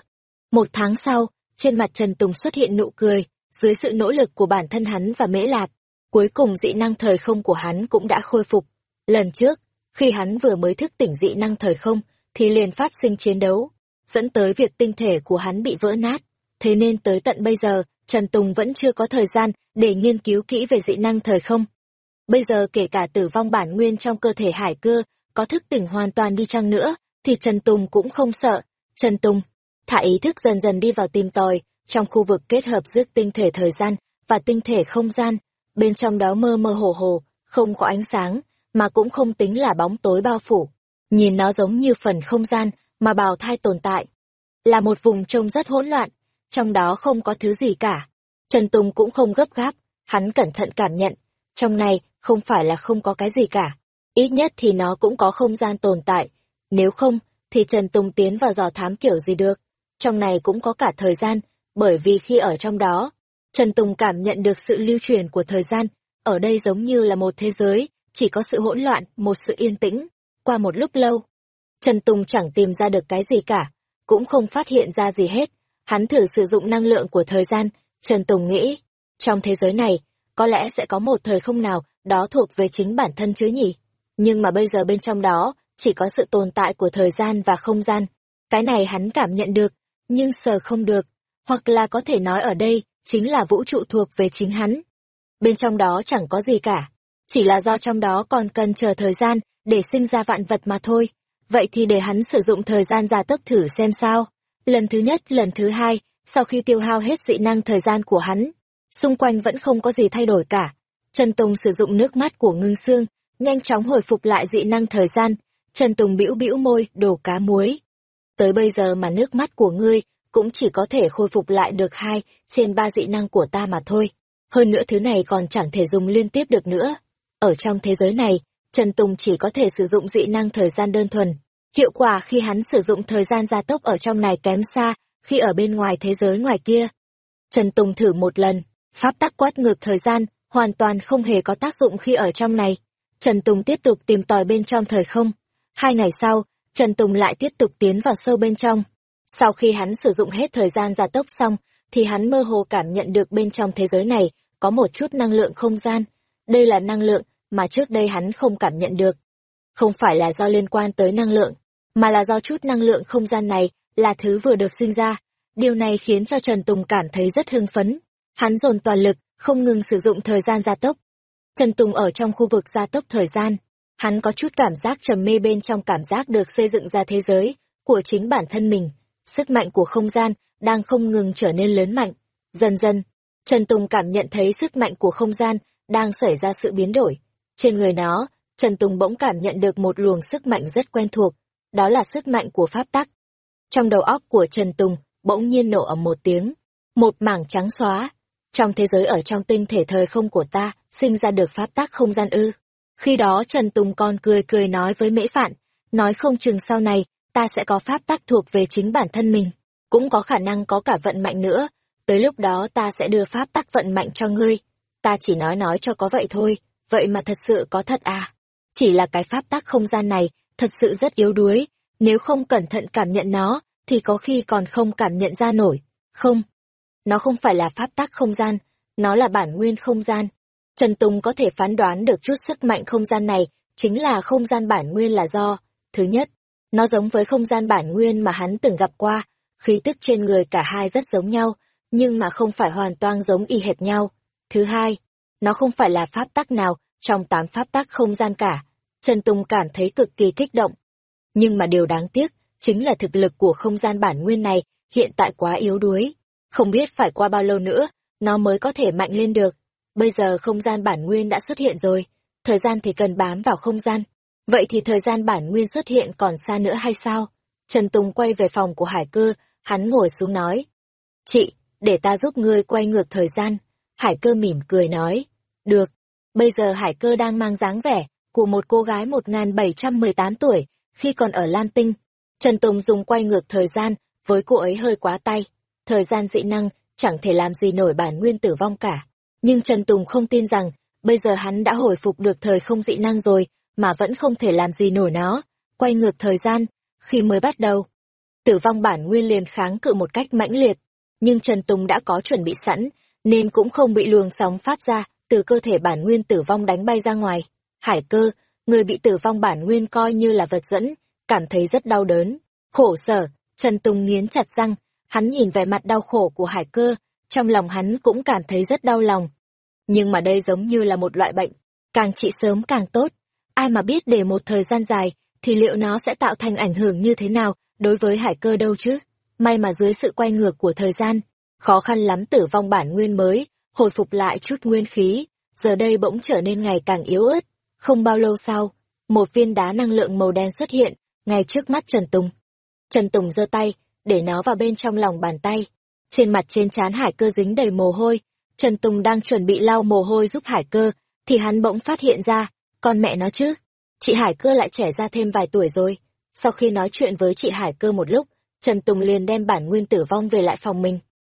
Một tháng sau, trên mặt Trần Tùng xuất hiện nụ cười, dưới sự nỗ lực của bản thân hắn và Mễ Lạp. Cuối cùng dị năng thời không của hắn cũng đã khôi phục. Lần trước, khi hắn vừa mới thức tỉnh dị năng thời không, thì liền phát sinh chiến đấu, dẫn tới việc tinh thể của hắn bị vỡ nát. Thế nên tới tận bây giờ, Trần Tùng vẫn chưa có thời gian để nghiên cứu kỹ về dị năng thời không. Bây giờ kể cả tử vong bản nguyên trong cơ thể hải cơ, có thức tỉnh hoàn toàn đi chăng nữa, thì Trần Tùng cũng không sợ. Trần Tùng, thả ý thức dần dần đi vào tìm tòi, trong khu vực kết hợp giữa tinh thể thời gian và tinh thể không gian, bên trong đó mơ mơ hồ hồ, không có ánh sáng, mà cũng không tính là bóng tối bao phủ. Nhìn nó giống như phần không gian mà bào thai tồn tại. Là một vùng trông rất hỗn loạn, trong đó không có thứ gì cả. Trần Tùng cũng không gấp gáp, hắn cẩn thận cảm nhận, trong này không phải là không có cái gì cả. Ít nhất thì nó cũng có không gian tồn tại, nếu không thì Trần Tùng tiến vào dò thám kiểu gì được. Trong này cũng có cả thời gian, bởi vì khi ở trong đó, Trần Tùng cảm nhận được sự lưu truyền của thời gian, ở đây giống như là một thế giới, chỉ có sự hỗn loạn, một sự yên tĩnh. Qua một lúc lâu, Trần Tùng chẳng tìm ra được cái gì cả, cũng không phát hiện ra gì hết. Hắn thử sử dụng năng lượng của thời gian, Trần Tùng nghĩ, trong thế giới này, có lẽ sẽ có một thời không nào đó thuộc về chính bản thân chứ nhỉ? Nhưng mà bây giờ bên trong đó, chỉ có sự tồn tại của thời gian và không gian. Cái này hắn cảm nhận được, nhưng sờ không được. Hoặc là có thể nói ở đây, chính là vũ trụ thuộc về chính hắn. Bên trong đó chẳng có gì cả, chỉ là do trong đó còn cần chờ thời gian để sinh ra vạn vật mà thôi. Vậy thì để hắn sử dụng thời gian gia tốc thử xem sao. Lần thứ nhất, lần thứ hai, sau khi tiêu hao hết dị năng thời gian của hắn, xung quanh vẫn không có gì thay đổi cả. Trần Tùng sử dụng nước mắt của ngưng xương, nhanh chóng hồi phục lại dị năng thời gian. Trần Tùng bĩu bĩu môi, đổ cá muối. Tới bây giờ mà nước mắt của ngươi cũng chỉ có thể khôi phục lại được hai trên ba dị năng của ta mà thôi. Hơn nữa thứ này còn chẳng thể dùng liên tiếp được nữa. Ở trong thế giới này, Trần Tùng chỉ có thể sử dụng dị năng thời gian đơn thuần. Hiệu quả khi hắn sử dụng thời gian gia tốc ở trong này kém xa khi ở bên ngoài thế giới ngoài kia. Trần Tùng thử một lần, pháp tắc quát ngược thời gian, hoàn toàn không hề có tác dụng khi ở trong này. Trần Tùng tiếp tục tìm tòi bên trong thời không. Hai ngày sau, Trần Tùng lại tiếp tục tiến vào sâu bên trong. Sau khi hắn sử dụng hết thời gian gia tốc xong, thì hắn mơ hồ cảm nhận được bên trong thế giới này có một chút năng lượng không gian. Đây là năng lượng mà trước đây hắn không cảm nhận được. Không phải là do liên quan tới năng lượng, mà là do chút năng lượng không gian này là thứ vừa được sinh ra. Điều này khiến cho Trần Tùng cảm thấy rất hưng phấn. Hắn dồn toàn lực, không ngừng sử dụng thời gian gia tốc. Trần Tùng ở trong khu vực gia tốc thời gian. Hắn có chút cảm giác trầm mê bên trong cảm giác được xây dựng ra thế giới của chính bản thân mình. Sức mạnh của không gian đang không ngừng trở nên lớn mạnh. Dần dần, Trần Tùng cảm nhận thấy sức mạnh của không gian đang xảy ra sự biến đổi. Trên người nó, Trần Tùng bỗng cảm nhận được một luồng sức mạnh rất quen thuộc, đó là sức mạnh của pháp tắc. Trong đầu óc của Trần Tùng, bỗng nhiên nổ ầm một tiếng, một mảng trắng xóa. Trong thế giới ở trong tinh thể thời không của ta, sinh ra được pháp tắc không gian ư. Khi đó Trần Tùng còn cười cười nói với Mễ Phạn, nói không chừng sau này, ta sẽ có pháp tắc thuộc về chính bản thân mình, cũng có khả năng có cả vận mạnh nữa, tới lúc đó ta sẽ đưa pháp tắc vận mạnh cho ngươi. Ta chỉ nói nói cho có vậy thôi, vậy mà thật sự có thật à? Chỉ là cái pháp tắc không gian này, thật sự rất yếu đuối, nếu không cẩn thận cảm nhận nó, thì có khi còn không cảm nhận ra nổi. Không, nó không phải là pháp tắc không gian, nó là bản nguyên không gian. Trần Tùng có thể phán đoán được chút sức mạnh không gian này, chính là không gian bản nguyên là do, thứ nhất, nó giống với không gian bản nguyên mà hắn từng gặp qua, khí tức trên người cả hai rất giống nhau, nhưng mà không phải hoàn toàn giống y hệt nhau. Thứ hai, nó không phải là pháp tắc nào trong tám pháp tắc không gian cả. Trần Tùng cảm thấy cực kỳ kích động. Nhưng mà điều đáng tiếc, chính là thực lực của không gian bản nguyên này hiện tại quá yếu đuối. Không biết phải qua bao lâu nữa, nó mới có thể mạnh lên được. Bây giờ không gian bản nguyên đã xuất hiện rồi, thời gian thì cần bám vào không gian. Vậy thì thời gian bản nguyên xuất hiện còn xa nữa hay sao? Trần Tùng quay về phòng của Hải Cơ, hắn ngồi xuống nói. Chị, để ta giúp ngươi quay ngược thời gian. Hải Cơ mỉm cười nói. Được. Bây giờ Hải Cơ đang mang dáng vẻ của một cô gái 1718 tuổi, khi còn ở Lam Tinh. Trần Tùng dùng quay ngược thời gian, với cô ấy hơi quá tay. Thời gian dị năng chẳng thể làm gì nổi bản nguyên tử vong cả. Nhưng Trần Tùng không tin rằng, bây giờ hắn đã hồi phục được thời không dị năng rồi, mà vẫn không thể làm gì nổi nó. Quay ngược thời gian, khi mới bắt đầu. Tử vong bản nguyên liền kháng cự một cách mãnh liệt, nhưng Trần Tùng đã có chuẩn bị sẵn, nên cũng không bị luồng sóng phát ra từ cơ thể bản nguyên tử vong đánh bay ra ngoài. Hải cơ, người bị tử vong bản nguyên coi như là vật dẫn, cảm thấy rất đau đớn, khổ sở, Trần Tùng nghiến chặt răng, hắn nhìn vẻ mặt đau khổ của hải cơ, trong lòng hắn cũng cảm thấy rất đau lòng. Nhưng mà đây giống như là một loại bệnh, càng trị sớm càng tốt. Ai mà biết để một thời gian dài, thì liệu nó sẽ tạo thành ảnh hưởng như thế nào đối với hải cơ đâu chứ? May mà dưới sự quay ngược của thời gian, khó khăn lắm tử vong bản nguyên mới, hồi phục lại chút nguyên khí, giờ đây bỗng trở nên ngày càng yếu ớt. Không bao lâu sau, một viên đá năng lượng màu đen xuất hiện, ngay trước mắt Trần Tùng. Trần Tùng giơ tay, để nó vào bên trong lòng bàn tay. Trên mặt trên trán hải cơ dính đầy mồ hôi, Trần Tùng đang chuẩn bị lau mồ hôi giúp hải cơ, thì hắn bỗng phát hiện ra, con mẹ nó chứ. Chị hải cơ lại trẻ ra thêm vài tuổi rồi. Sau khi nói chuyện với chị hải cơ một lúc, Trần Tùng liền đem bản nguyên tử vong về lại phòng mình.